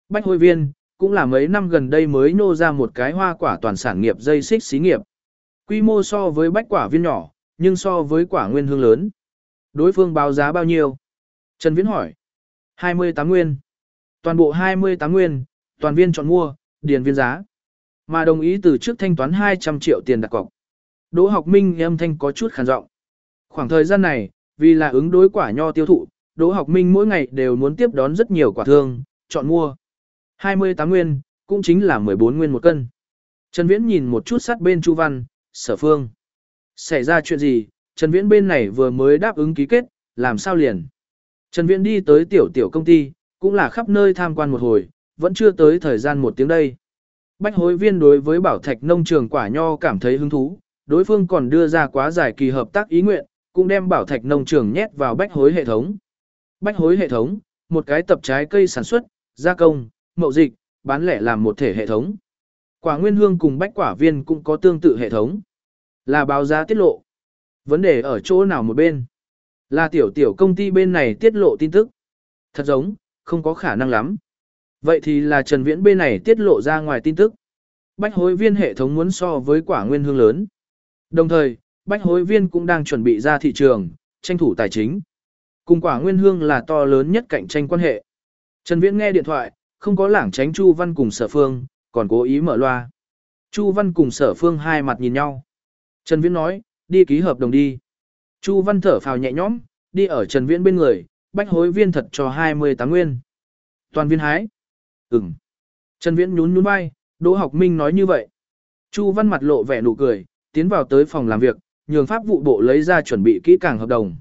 Bách hối viên, cũng là mấy năm gần đây mới nô ra một cái hoa quả toàn sản nghiệp dây xích xí nghiệp. Quy mô so với bách quả viên nhỏ, nhưng so với quả nguyên hương lớn. Đối phương báo giá bao nhiêu? Trần Viễn hỏi. 28 nguyên. Toàn bộ 28 nguyên, toàn viên chọn mua, điền viên giá. Mà đồng ý từ trước thanh toán 200 triệu tiền đặt cọc. Đỗ học minh âm thanh có chút khàn giọng. Khoảng thời gian này, vì là ứng đối quả nho tiêu thụ, Đỗ học minh mỗi ngày đều muốn tiếp đón rất nhiều quả thương, chọn mua. 28 nguyên, cũng chính là 14 nguyên một cân. Trần Viễn nhìn một chút sát bên Chu Văn, sở phương. Xảy ra chuyện gì, Trần Viễn bên này vừa mới đáp ứng ký kết, làm sao liền. Trần Viễn đi tới tiểu tiểu công ty, cũng là khắp nơi tham quan một hồi, vẫn chưa tới thời gian một tiếng đây. Bách hối viên đối với bảo thạch nông trường quả nho cảm thấy hứng thú, đối phương còn đưa ra quá giải kỳ hợp tác ý nguyện, cũng đem bảo thạch nông trường nhét vào bách hối hệ thống. Bách hối hệ thống, một cái tập trái cây sản xuất, gia công, mậu dịch, bán lẻ làm một thể hệ thống. Quả nguyên hương cùng bách quả viên cũng có tương tự hệ thống. Là báo giá tiết lộ. Vấn đề ở chỗ nào một bên? Là tiểu tiểu công ty bên này tiết lộ tin tức. Thật giống, không có khả năng lắm. Vậy thì là Trần Viễn bên này tiết lộ ra ngoài tin tức. Bách hối viên hệ thống muốn so với quả nguyên hương lớn. Đồng thời, bách hối viên cũng đang chuẩn bị ra thị trường, tranh thủ tài chính. Cùng quả nguyên hương là to lớn nhất cạnh tranh quan hệ. Trần Viễn nghe điện thoại, không có lảng tránh Chu Văn cùng sở phương, còn cố ý mở loa. Chu Văn cùng sở phương hai mặt nhìn nhau. Trần Viễn nói, đi ký hợp đồng đi. Chu Văn thở phào nhẹ nhõm, đi ở Trần Viễn bên người, bách hối viên thật cho 28 nguyên. Toàn viên hái. Ừm. Trần Viễn nhún nhún vai, Đỗ Học Minh nói như vậy. Chu Văn mặt lộ vẻ nụ cười, tiến vào tới phòng làm việc, nhường pháp vụ bộ lấy ra chuẩn bị kỹ càng hợp đồng.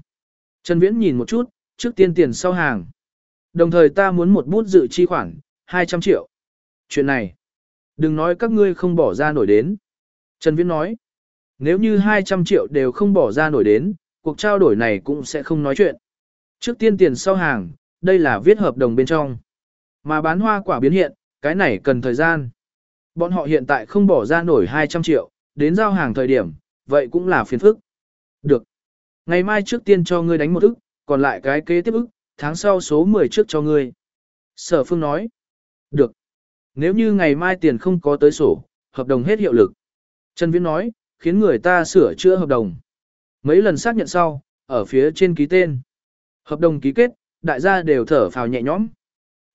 Trần Viễn nhìn một chút, trước tiên tiền sau hàng. Đồng thời ta muốn một bút dự chi khoản, 200 triệu. Chuyện này, Đừng nói các ngươi không bỏ ra nổi đến. Trần Viễn nói, nếu như 200 triệu đều không bỏ ra nổi đến, cuộc trao đổi này cũng sẽ không nói chuyện. Trước tiên tiền sau hàng, đây là viết hợp đồng bên trong. Mà bán hoa quả biến hiện, cái này cần thời gian. Bọn họ hiện tại không bỏ ra nổi 200 triệu, đến giao hàng thời điểm, vậy cũng là phiền phức. Được. Ngày mai trước tiên cho ngươi đánh một ức, còn lại cái kế tiếp ức, tháng sau số 10 trước cho ngươi. Sở Phương nói. Được. Nếu như ngày mai tiền không có tới sổ, hợp đồng hết hiệu lực. Trần Viễn nói, khiến người ta sửa chữa hợp đồng. Mấy lần xác nhận sau, ở phía trên ký tên. Hợp đồng ký kết, đại gia đều thở phào nhẹ nhõm.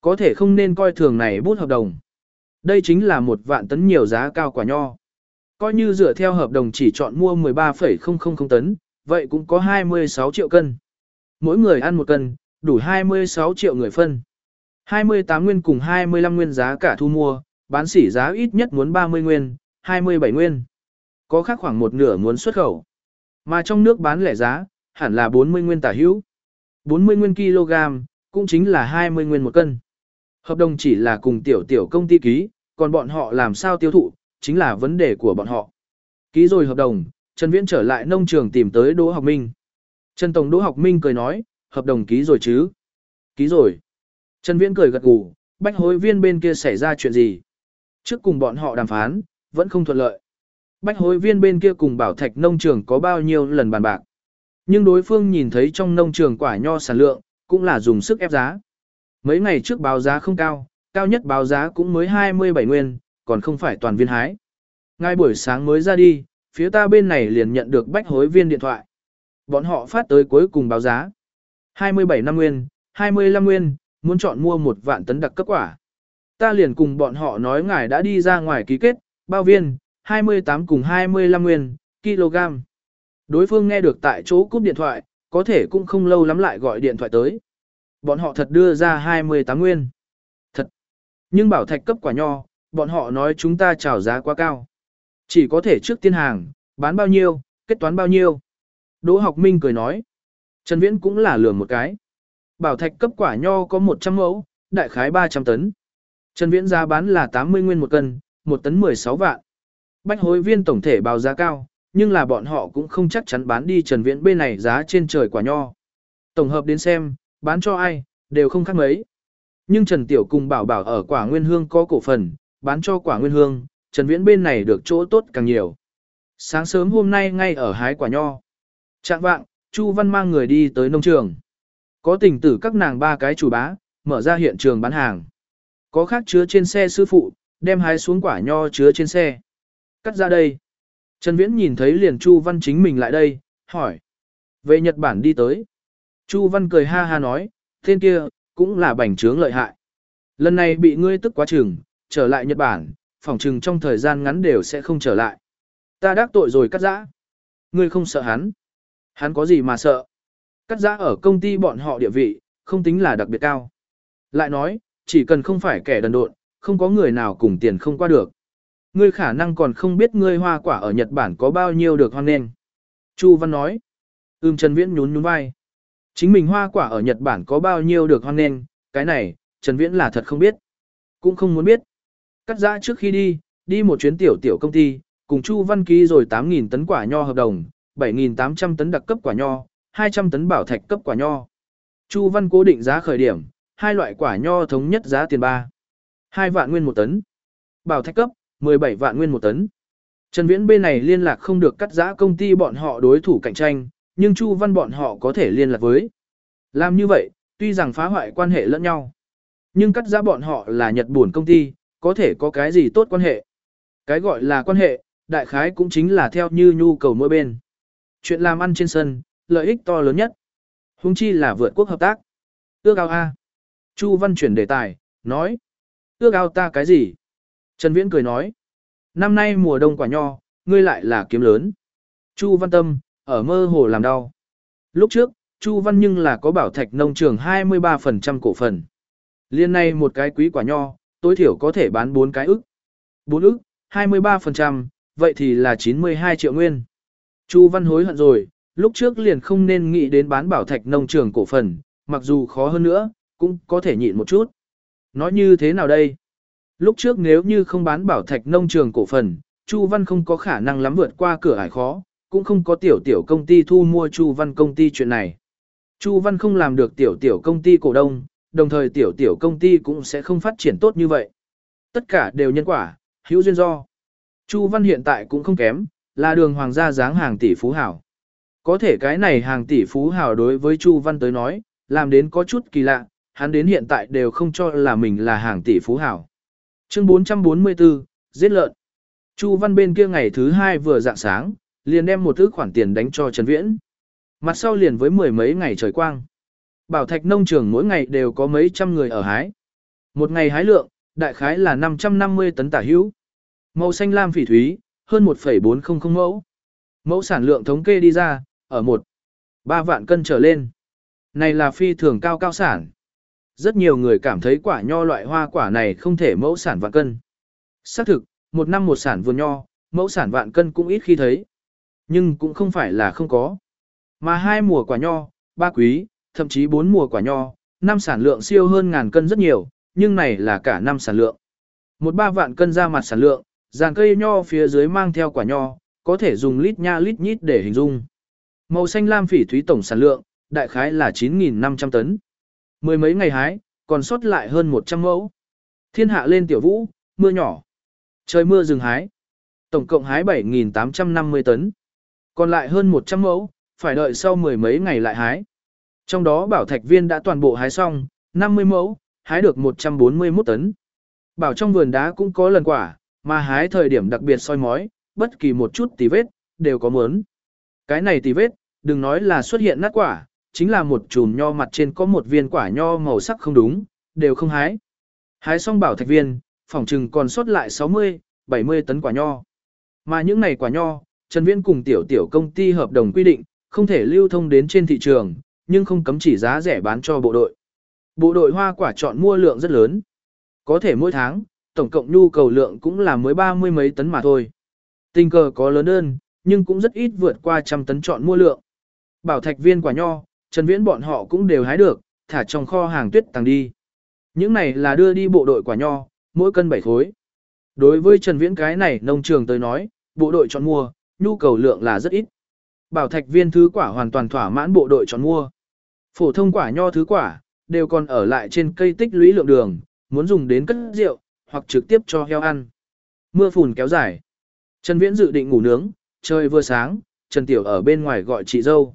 Có thể không nên coi thường này bút hợp đồng. Đây chính là một vạn tấn nhiều giá cao quả nho. Coi như dựa theo hợp đồng chỉ chọn mua 13,000 tấn, vậy cũng có 26 triệu cân. Mỗi người ăn một cân, đủ 26 triệu người phân. 28 nguyên cùng 25 nguyên giá cả thu mua, bán sỉ giá ít nhất muốn 30 nguyên, 27 nguyên. Có khác khoảng một nửa muốn xuất khẩu. Mà trong nước bán lẻ giá, hẳn là 40 nguyên tả hữu. 40 nguyên kg, cũng chính là 20 nguyên một cân. Hợp đồng chỉ là cùng tiểu tiểu công ty ký, còn bọn họ làm sao tiêu thụ, chính là vấn đề của bọn họ. Ký rồi hợp đồng, Trần Viễn trở lại nông trường tìm tới Đỗ Học Minh. Trần Tổng Đỗ Học Minh cười nói, hợp đồng ký rồi chứ? Ký rồi. Trần Viễn cười gật gù, bách hối viên bên kia xảy ra chuyện gì? Trước cùng bọn họ đàm phán, vẫn không thuận lợi. Bách hối viên bên kia cùng bảo thạch nông trường có bao nhiêu lần bàn bạc. Nhưng đối phương nhìn thấy trong nông trường quả nho sản lượng, cũng là dùng sức ép giá. Mấy ngày trước báo giá không cao, cao nhất báo giá cũng mới 27 nguyên, còn không phải toàn viên hái. Ngay buổi sáng mới ra đi, phía ta bên này liền nhận được bách hối viên điện thoại. Bọn họ phát tới cuối cùng báo giá. 27 năm nguyên, 25 nguyên, muốn chọn mua một vạn tấn đặc cấp quả. Ta liền cùng bọn họ nói ngài đã đi ra ngoài ký kết, bao viên, 28 cùng 25 nguyên, kg. Đối phương nghe được tại chỗ cúp điện thoại, có thể cũng không lâu lắm lại gọi điện thoại tới. Bọn họ thật đưa ra 28 nguyên. Thật. Nhưng bảo thạch cấp quả nho, bọn họ nói chúng ta chào giá quá cao. Chỉ có thể trước tiên hàng, bán bao nhiêu, kết toán bao nhiêu. Đỗ học minh cười nói. Trần Viễn cũng là lừa một cái. Bảo thạch cấp quả nho có 100 mẫu, đại khái 300 tấn. Trần Viễn giá bán là 80 nguyên một cân, một tấn 16 vạn. Bách hối viên tổng thể báo giá cao, nhưng là bọn họ cũng không chắc chắn bán đi Trần Viễn bên này giá trên trời quả nho. Tổng hợp đến xem, bán cho ai, đều không khác mấy. Nhưng Trần Tiểu cùng bảo bảo ở quả nguyên hương có cổ phần, bán cho quả nguyên hương, Trần Viễn bên này được chỗ tốt càng nhiều. Sáng sớm hôm nay ngay ở hái quả nho. Trạng vạng, Chu Văn mang người đi tới nông trường. Có tình tử các nàng ba cái chủ bá, mở ra hiện trường bán hàng. Có khác chứa trên xe sư phụ, đem hái xuống quả nho chứa trên xe. Cắt ra đây. Trần Viễn nhìn thấy liền Chu Văn chính mình lại đây, hỏi. Về Nhật Bản đi tới. Chu Văn cười ha ha nói, tên kia, cũng là bảnh trướng lợi hại. Lần này bị ngươi tức quá chừng, trở lại Nhật Bản, phòng chừng trong thời gian ngắn đều sẽ không trở lại. Ta đắc tội rồi cắt giã. Ngươi không sợ hắn. Hắn có gì mà sợ. Cắt giã ở công ty bọn họ địa vị, không tính là đặc biệt cao. Lại nói, chỉ cần không phải kẻ đần độn, không có người nào cùng tiền không qua được. Ngươi khả năng còn không biết ngươi hoa quả ở Nhật Bản có bao nhiêu được hoan nghênh. Chu Văn nói. Ưm Trần Viễn nhún nhún vai. Chính mình hoa quả ở Nhật Bản có bao nhiêu được hoan nghênh, cái này, Trần Viễn là thật không biết. Cũng không muốn biết. Cắt giã trước khi đi, đi một chuyến tiểu tiểu công ty, cùng Chu Văn ký rồi 8.000 tấn quả nho hợp đồng, 7.800 tấn đặc cấp quả nho, 200 tấn bảo thạch cấp quả nho. Chu Văn cố định giá khởi điểm, hai loại quả nho thống nhất giá tiền 3. 2 vạn nguyên một tấn. Bảo thạch cấp, 17 vạn nguyên một tấn. Trần Viễn bên này liên lạc không được cắt giá công ty bọn họ đối thủ cạnh tranh, nhưng Chu Văn bọn họ có thể liên lạc với. Làm như vậy, tuy rằng phá hoại quan hệ lẫn nhau, nhưng cắt giá bọn họ là Nhật Bản công ty, có thể có cái gì tốt quan hệ. Cái gọi là quan hệ, đại khái cũng chính là theo như nhu cầu mỗi bên. Chuyện làm ăn trên sân, lợi ích to lớn nhất. Hùng chi là vượt quốc hợp tác. Ước ao A. Chu Văn chuyển đề tài, nói. Ước ao ta cái gì? Trần Viễn cười nói. Năm nay mùa đông quả nho, ngươi lại là kiếm lớn. Chu Văn Tâm, ở mơ hồ làm đau. Lúc trước, Chu Văn nhưng là có bảo thạch nông trường 23% cổ phần. Liên này một cái quý quả nho, tối thiểu có thể bán 4 cái ức. 4 ức, 23%, vậy thì là 92 triệu nguyên. Chu Văn hối hận rồi, lúc trước liền không nên nghĩ đến bán bảo thạch nông trường cổ phần, mặc dù khó hơn nữa, cũng có thể nhịn một chút. Nói như thế nào đây? Lúc trước nếu như không bán bảo thạch nông trường cổ phần, Chu Văn không có khả năng lắm vượt qua cửa ải khó, cũng không có tiểu tiểu công ty thu mua Chu Văn công ty chuyện này. Chu Văn không làm được tiểu tiểu công ty cổ đông, đồng thời tiểu tiểu công ty cũng sẽ không phát triển tốt như vậy. Tất cả đều nhân quả, hữu duyên do. Chu Văn hiện tại cũng không kém, là đường hoàng gia dáng hàng tỷ phú hảo. Có thể cái này hàng tỷ phú hảo đối với Chu Văn tới nói, làm đến có chút kỳ lạ, hắn đến hiện tại đều không cho là mình là hàng tỷ phú hảo. Chương 444, giết lợn. Chu Văn bên kia ngày thứ hai vừa dạng sáng, liền đem một thứ khoản tiền đánh cho Trần Viễn. Mặt sau liền với mười mấy ngày trời quang. Bảo thạch nông trường mỗi ngày đều có mấy trăm người ở hái. Một ngày hái lượng, đại khái là 550 tấn tả hữu. Màu xanh lam phỉ thúy, hơn 1,400 mẫu. Mẫu sản lượng thống kê đi ra, ở 1, 3 vạn cân trở lên. Này là phi thường cao cao sản. Rất nhiều người cảm thấy quả nho loại hoa quả này không thể mẫu sản vạn cân. Xác thực, một năm một sản vườn nho, mẫu sản vạn cân cũng ít khi thấy. Nhưng cũng không phải là không có. Mà hai mùa quả nho, ba quý, thậm chí bốn mùa quả nho, năm sản lượng siêu hơn ngàn cân rất nhiều, nhưng này là cả năm sản lượng. Một ba vạn cân ra mặt sản lượng, dàn cây nho phía dưới mang theo quả nho, có thể dùng lít nha lít nhít để hình dung. Màu xanh lam phỉ thúy tổng sản lượng, đại khái là 9.500 tấn. Mười mấy ngày hái, còn sót lại hơn 100 mẫu. Thiên hạ lên tiểu vũ, mưa nhỏ. Trời mưa rừng hái. Tổng cộng hái 7.850 tấn. Còn lại hơn 100 mẫu, phải đợi sau mười mấy ngày lại hái. Trong đó bảo thạch viên đã toàn bộ hái xong, 50 mẫu, hái được 141 tấn. Bảo trong vườn đá cũng có lần quả, mà hái thời điểm đặc biệt soi mói, bất kỳ một chút tí vết, đều có mớn. Cái này tí vết, đừng nói là xuất hiện nát quả, chính là một chùm nho mặt trên có một viên quả nho màu sắc không đúng, đều không hái. Hái xong bảo thạch viên, phòng trừng còn sót lại 60, 70 tấn quả nho. Mà những này quả nho, Trần Viễn cùng tiểu tiểu công ty hợp đồng quy định, không thể lưu thông đến trên thị trường, nhưng không cấm chỉ giá rẻ bán cho bộ đội. Bộ đội hoa quả chọn mua lượng rất lớn. Có thể mỗi tháng, tổng cộng nhu cầu lượng cũng là mới ba mươi mấy tấn mà thôi. Tình cờ có lớn đơn, nhưng cũng rất ít vượt qua trăm tấn chọn mua lượng. Bảo thạch viên quả nho, Trần Viễn bọn họ cũng đều hái được, thả trong kho hàng tuyết tàng đi. Những này là đưa đi bộ đội quả nho, mỗi cân 7 khối. Đối với Trần Viễn cái này nông trường tới nói, bộ đội chọn mua, nhu cầu lượng là rất ít. Bảo thạch viên thứ quả hoàn toàn thỏa mãn bộ đội chọn mua. Phổ thông quả nho thứ quả, đều còn ở lại trên cây tích lũy lượng đường, muốn dùng đến cất rượu, hoặc trực tiếp cho heo ăn. Mưa phùn kéo dài. Trần Viễn dự định ngủ nướng, trời vừa sáng, Trần Tiểu ở bên ngoài gọi chị dâu.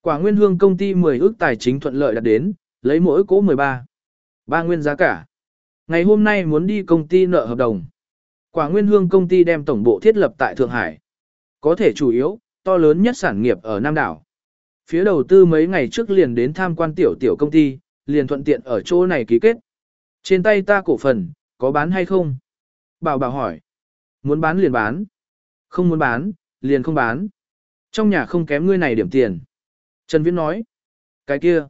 Quả Nguyên Hương công ty 10 ước tài chính thuận lợi đạt đến, lấy mỗi cố 13. Ba nguyên giá cả. Ngày hôm nay muốn đi công ty nợ hợp đồng. Quả Nguyên Hương công ty đem tổng bộ thiết lập tại Thượng Hải. Có thể chủ yếu, to lớn nhất sản nghiệp ở Nam đảo. Phía đầu tư mấy ngày trước liền đến tham quan tiểu tiểu công ty, liền thuận tiện ở chỗ này ký kết. Trên tay ta cổ phần, có bán hay không? Bảo bảo hỏi. Muốn bán liền bán. Không muốn bán, liền không bán. Trong nhà không kém ngươi này điểm tiền. Trần Viễn nói. Cái kia.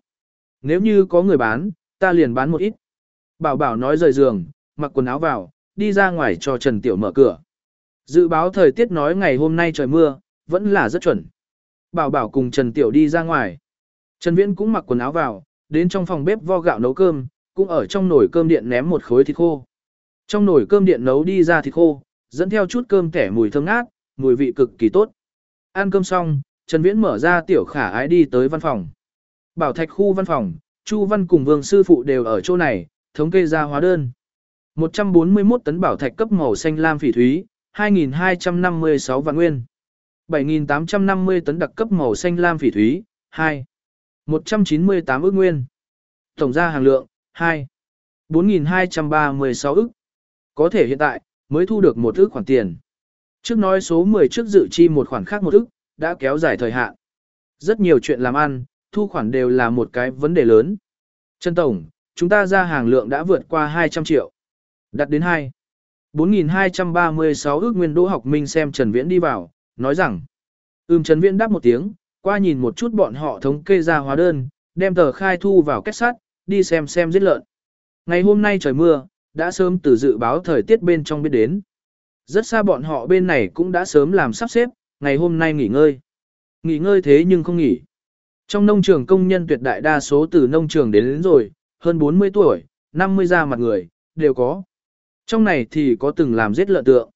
Nếu như có người bán, ta liền bán một ít. Bảo bảo nói rời giường, mặc quần áo vào, đi ra ngoài cho Trần Tiểu mở cửa. Dự báo thời tiết nói ngày hôm nay trời mưa, vẫn là rất chuẩn. Bảo bảo cùng Trần Tiểu đi ra ngoài. Trần Viễn cũng mặc quần áo vào, đến trong phòng bếp vo gạo nấu cơm, cũng ở trong nồi cơm điện ném một khối thịt khô. Trong nồi cơm điện nấu đi ra thịt khô, dẫn theo chút cơm kẻ mùi thơm ngát, mùi vị cực kỳ tốt. Ăn cơm xong, Trần Viễn mở ra tiểu khả ái đi tới văn phòng. Bảo thạch khu văn phòng, Chu Văn cùng Vương sư phụ đều ở chỗ này, thống kê ra hóa đơn. 141 tấn bảo thạch cấp màu xanh lam phỉ thúy, 2.256 vạn nguyên. 7.850 tấn đặc cấp màu xanh lam phỉ thúy, 2. 198 ước nguyên. Tổng ra hàng lượng, 2. 4.236 ức. Có thể hiện tại, mới thu được một ức khoản tiền. Trước nói số 10 trước dự chi một khoản khác một ức, đã kéo dài thời hạn. Rất nhiều chuyện làm ăn, thu khoản đều là một cái vấn đề lớn. Trân Tổng, chúng ta ra hàng lượng đã vượt qua 200 triệu. Đặt đến 2. 4.236 ước nguyên đỗ học minh xem Trần Viễn đi vào, nói rằng. Ưm Trần Viễn đáp một tiếng, qua nhìn một chút bọn họ thống kê ra hóa đơn, đem tờ khai thu vào kết sắt, đi xem xem giết lợn. Ngày hôm nay trời mưa, đã sớm từ dự báo thời tiết bên trong biết đến. Rất xa bọn họ bên này cũng đã sớm làm sắp xếp, ngày hôm nay nghỉ ngơi. Nghỉ ngơi thế nhưng không nghỉ. Trong nông trường công nhân tuyệt đại đa số từ nông trường đến, đến rồi, hơn 40 tuổi, 50 ra mặt người, đều có. Trong này thì có từng làm giết lợn tượng.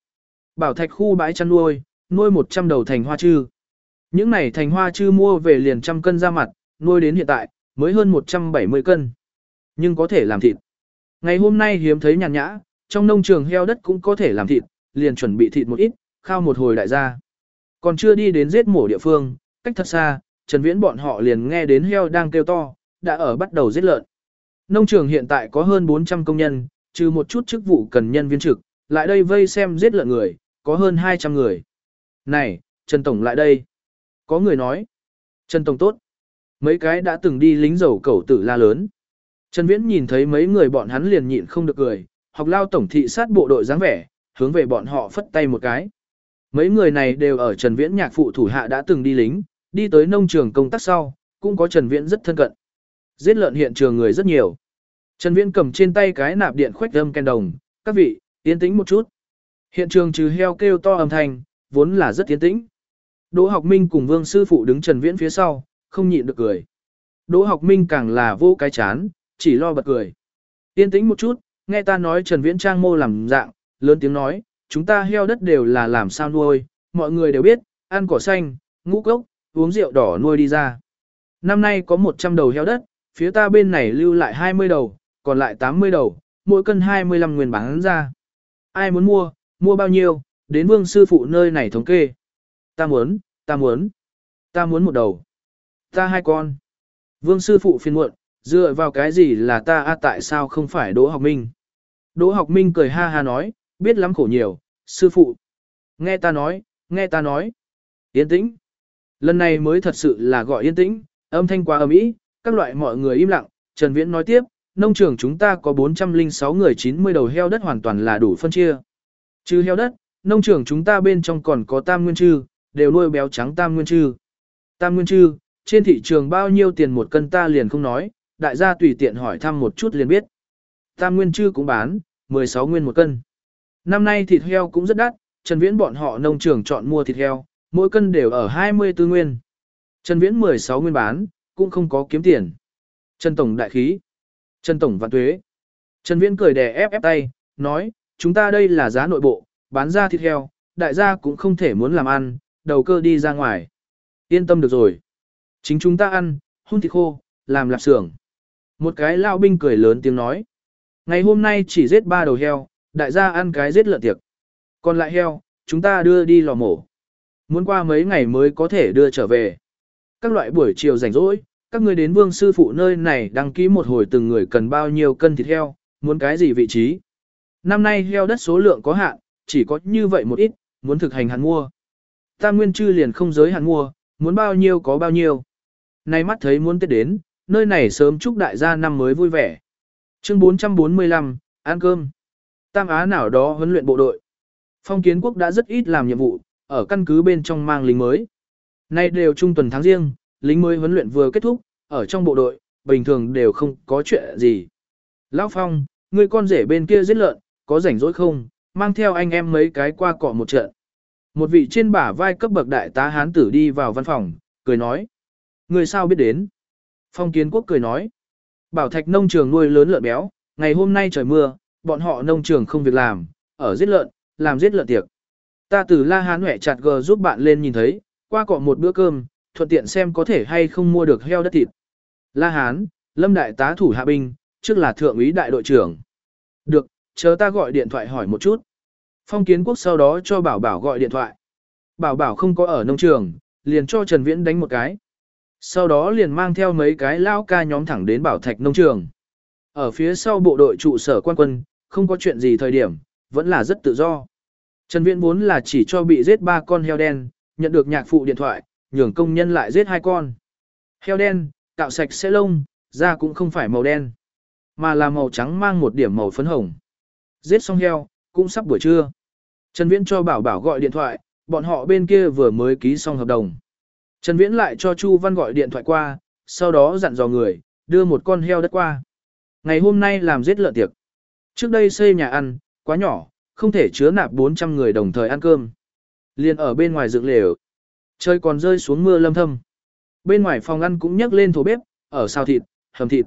Bảo thạch khu bãi chăn nuôi, nuôi 100 đầu thành hoa chư. Những này thành hoa chư mua về liền trăm cân ra mặt, nuôi đến hiện tại, mới hơn 170 cân. Nhưng có thể làm thịt. Ngày hôm nay hiếm thấy nhàn nhã, trong nông trường heo đất cũng có thể làm thịt, liền chuẩn bị thịt một ít, khao một hồi đại gia. Còn chưa đi đến giết mổ địa phương, cách thật xa, Trần Viễn bọn họ liền nghe đến heo đang kêu to, đã ở bắt đầu giết lợn. Nông trường hiện tại có hơn 400 công nhân, trừ một chút chức vụ cần nhân viên trực, lại đây vây xem giết lợn người, có hơn 200 người. Này, Trần Tổng lại đây. Có người nói. Trần Tổng tốt. Mấy cái đã từng đi lính dầu cẩu tử la lớn. Trần Viễn nhìn thấy mấy người bọn hắn liền nhịn không được cười, học lao tổng thị sát bộ đội dáng vẻ, hướng về bọn họ phất tay một cái. Mấy người này đều ở Trần Viễn nhạc phụ thủ hạ đã từng đi lính, đi tới nông trường công tác sau, cũng có Trần Viễn rất thân cận. Giết lợn hiện trường người rất nhiều. Trần Viễn cầm trên tay cái nạp điện khoách âm ken đồng, các vị, yên tĩnh một chút. Hiện trường trừ heo kêu to âm thanh, vốn là rất tiến tĩnh. Đỗ học minh cùng vương sư phụ đứng Trần Viễn phía sau, không nhịn được cười. Đỗ học minh càng là vô cái chán, chỉ lo bật cười. Yên tĩnh một chút, nghe ta nói Trần Viễn trang mô làm dạng, lớn tiếng nói, chúng ta heo đất đều là làm sao nuôi, mọi người đều biết, ăn cỏ xanh, ngũ cốc, uống rượu đỏ nuôi đi ra. Năm nay có 100 đầu heo đất, phía ta bên này lưu lại 20 đầu, còn lại 80 đầu, mỗi cân 25 nguyên bán ra. Ai muốn mua, mua bao nhiêu, đến vương sư phụ nơi này thống kê. Ta muốn, ta muốn, ta muốn một đầu. Ta hai con. Vương sư phụ phiền muộn, dựa vào cái gì là ta a tại sao không phải Đỗ Học Minh. Đỗ Học Minh cười ha ha nói, biết lắm khổ nhiều, sư phụ. Nghe ta nói, nghe ta nói. Yên tĩnh. Lần này mới thật sự là gọi yên tĩnh, âm thanh quá ầm ĩ, các loại mọi người im lặng, Trần Viễn nói tiếp, nông trường chúng ta có 406 người 90 đầu heo đất hoàn toàn là đủ phân chia. Trừ heo đất, nông trường chúng ta bên trong còn có tam nguyên trư, đều nuôi béo trắng tam nguyên trư. Tam nguyên trư, trên thị trường bao nhiêu tiền một cân ta liền không nói, đại gia tùy tiện hỏi thăm một chút liền biết. Tam nguyên trư cũng bán, 16 nguyên một cân. Năm nay thịt heo cũng rất đắt, Trần Viễn bọn họ nông trường chọn mua thịt heo, mỗi cân đều ở 24 nguyên. Trần Viễn 16 nguyên bán, cũng không có kiếm tiền. Trần Tổng đại khí. Trần Tổng vạn tuế. Trần Viễn cười đè ép ép tay, nói, chúng ta đây là giá nội bộ, bán ra thịt heo, đại gia cũng không thể muốn làm ăn, đầu cơ đi ra ngoài. Yên tâm được rồi. Chính chúng ta ăn, hun thịt khô, làm lạp xưởng. Một cái lao binh cười lớn tiếng nói. Ngày hôm nay chỉ giết ba đầu heo, đại gia ăn cái giết lợn tiệc. Còn lại heo, chúng ta đưa đi lò mổ. Muốn qua mấy ngày mới có thể đưa trở về. Các loại buổi chiều rảnh rỗi, các người đến vương sư phụ nơi này đăng ký một hồi từng người cần bao nhiêu cân thịt heo, muốn cái gì vị trí. Năm nay heo đất số lượng có hạn, chỉ có như vậy một ít, muốn thực hành hắn mua. Tam nguyên chư liền không giới hạn mua, muốn bao nhiêu có bao nhiêu. Nay mắt thấy muốn Tết đến, nơi này sớm chúc đại gia năm mới vui vẻ. Chương 445, ăn cơm. Tam Á nào đó huấn luyện bộ đội. Phong kiến quốc đã rất ít làm nhiệm vụ, ở căn cứ bên trong mang lính mới. Nay đều trung tuần tháng riêng, lính mới huấn luyện vừa kết thúc, ở trong bộ đội, bình thường đều không có chuyện gì. Lão Phong, người con rể bên kia giết lợn, có rảnh rỗi không, mang theo anh em mấy cái qua cọ một trận. Một vị trên bả vai cấp bậc đại tá hán tử đi vào văn phòng, cười nói. Người sao biết đến? Phong kiến quốc cười nói. Bảo thạch nông trường nuôi lớn lợn béo, ngày hôm nay trời mưa, bọn họ nông trường không việc làm, ở giết lợn, làm giết lợn tiệc. Ta từ La Hán huệ chặt gờ giúp bạn lên nhìn thấy, qua cọ một bữa cơm, thuận tiện xem có thể hay không mua được heo đất thịt. La Hán, Lâm Đại tá thủ hạ binh, trước là thượng úy đại đội trưởng. Được, chờ ta gọi điện thoại hỏi một chút. Phong kiến quốc sau đó cho Bảo Bảo gọi điện thoại. Bảo Bảo không có ở nông trường, liền cho Trần Viễn đánh một cái. Sau đó liền mang theo mấy cái lao ca nhóm thẳng đến Bảo Thạch nông trường. Ở phía sau bộ đội trụ sở quan quân, không có chuyện gì thời điểm, vẫn là rất tự do. Trần Viễn vốn là chỉ cho bị giết ba con heo đen, nhận được nhạc phụ điện thoại, nhường công nhân lại giết hai con. Heo đen, cạo sạch sẽ lông, da cũng không phải màu đen, mà là màu trắng mang một điểm màu phấn hồng. Giết xong heo, cũng sắp buổi trưa. Trần Viễn cho Bảo Bảo gọi điện thoại, bọn họ bên kia vừa mới ký xong hợp đồng. Trần Viễn lại cho Chu Văn gọi điện thoại qua, sau đó dặn dò người, đưa một con heo đất qua. Ngày hôm nay làm giết lợn tiệc. Trước đây xây nhà ăn, quá nhỏ, không thể chứa nạp 400 người đồng thời ăn cơm. Liên ở bên ngoài dựng lều. Trời còn rơi xuống mưa lâm thâm. Bên ngoài phòng ăn cũng nhấc lên thổ bếp, ở xào thịt, hầm thịt.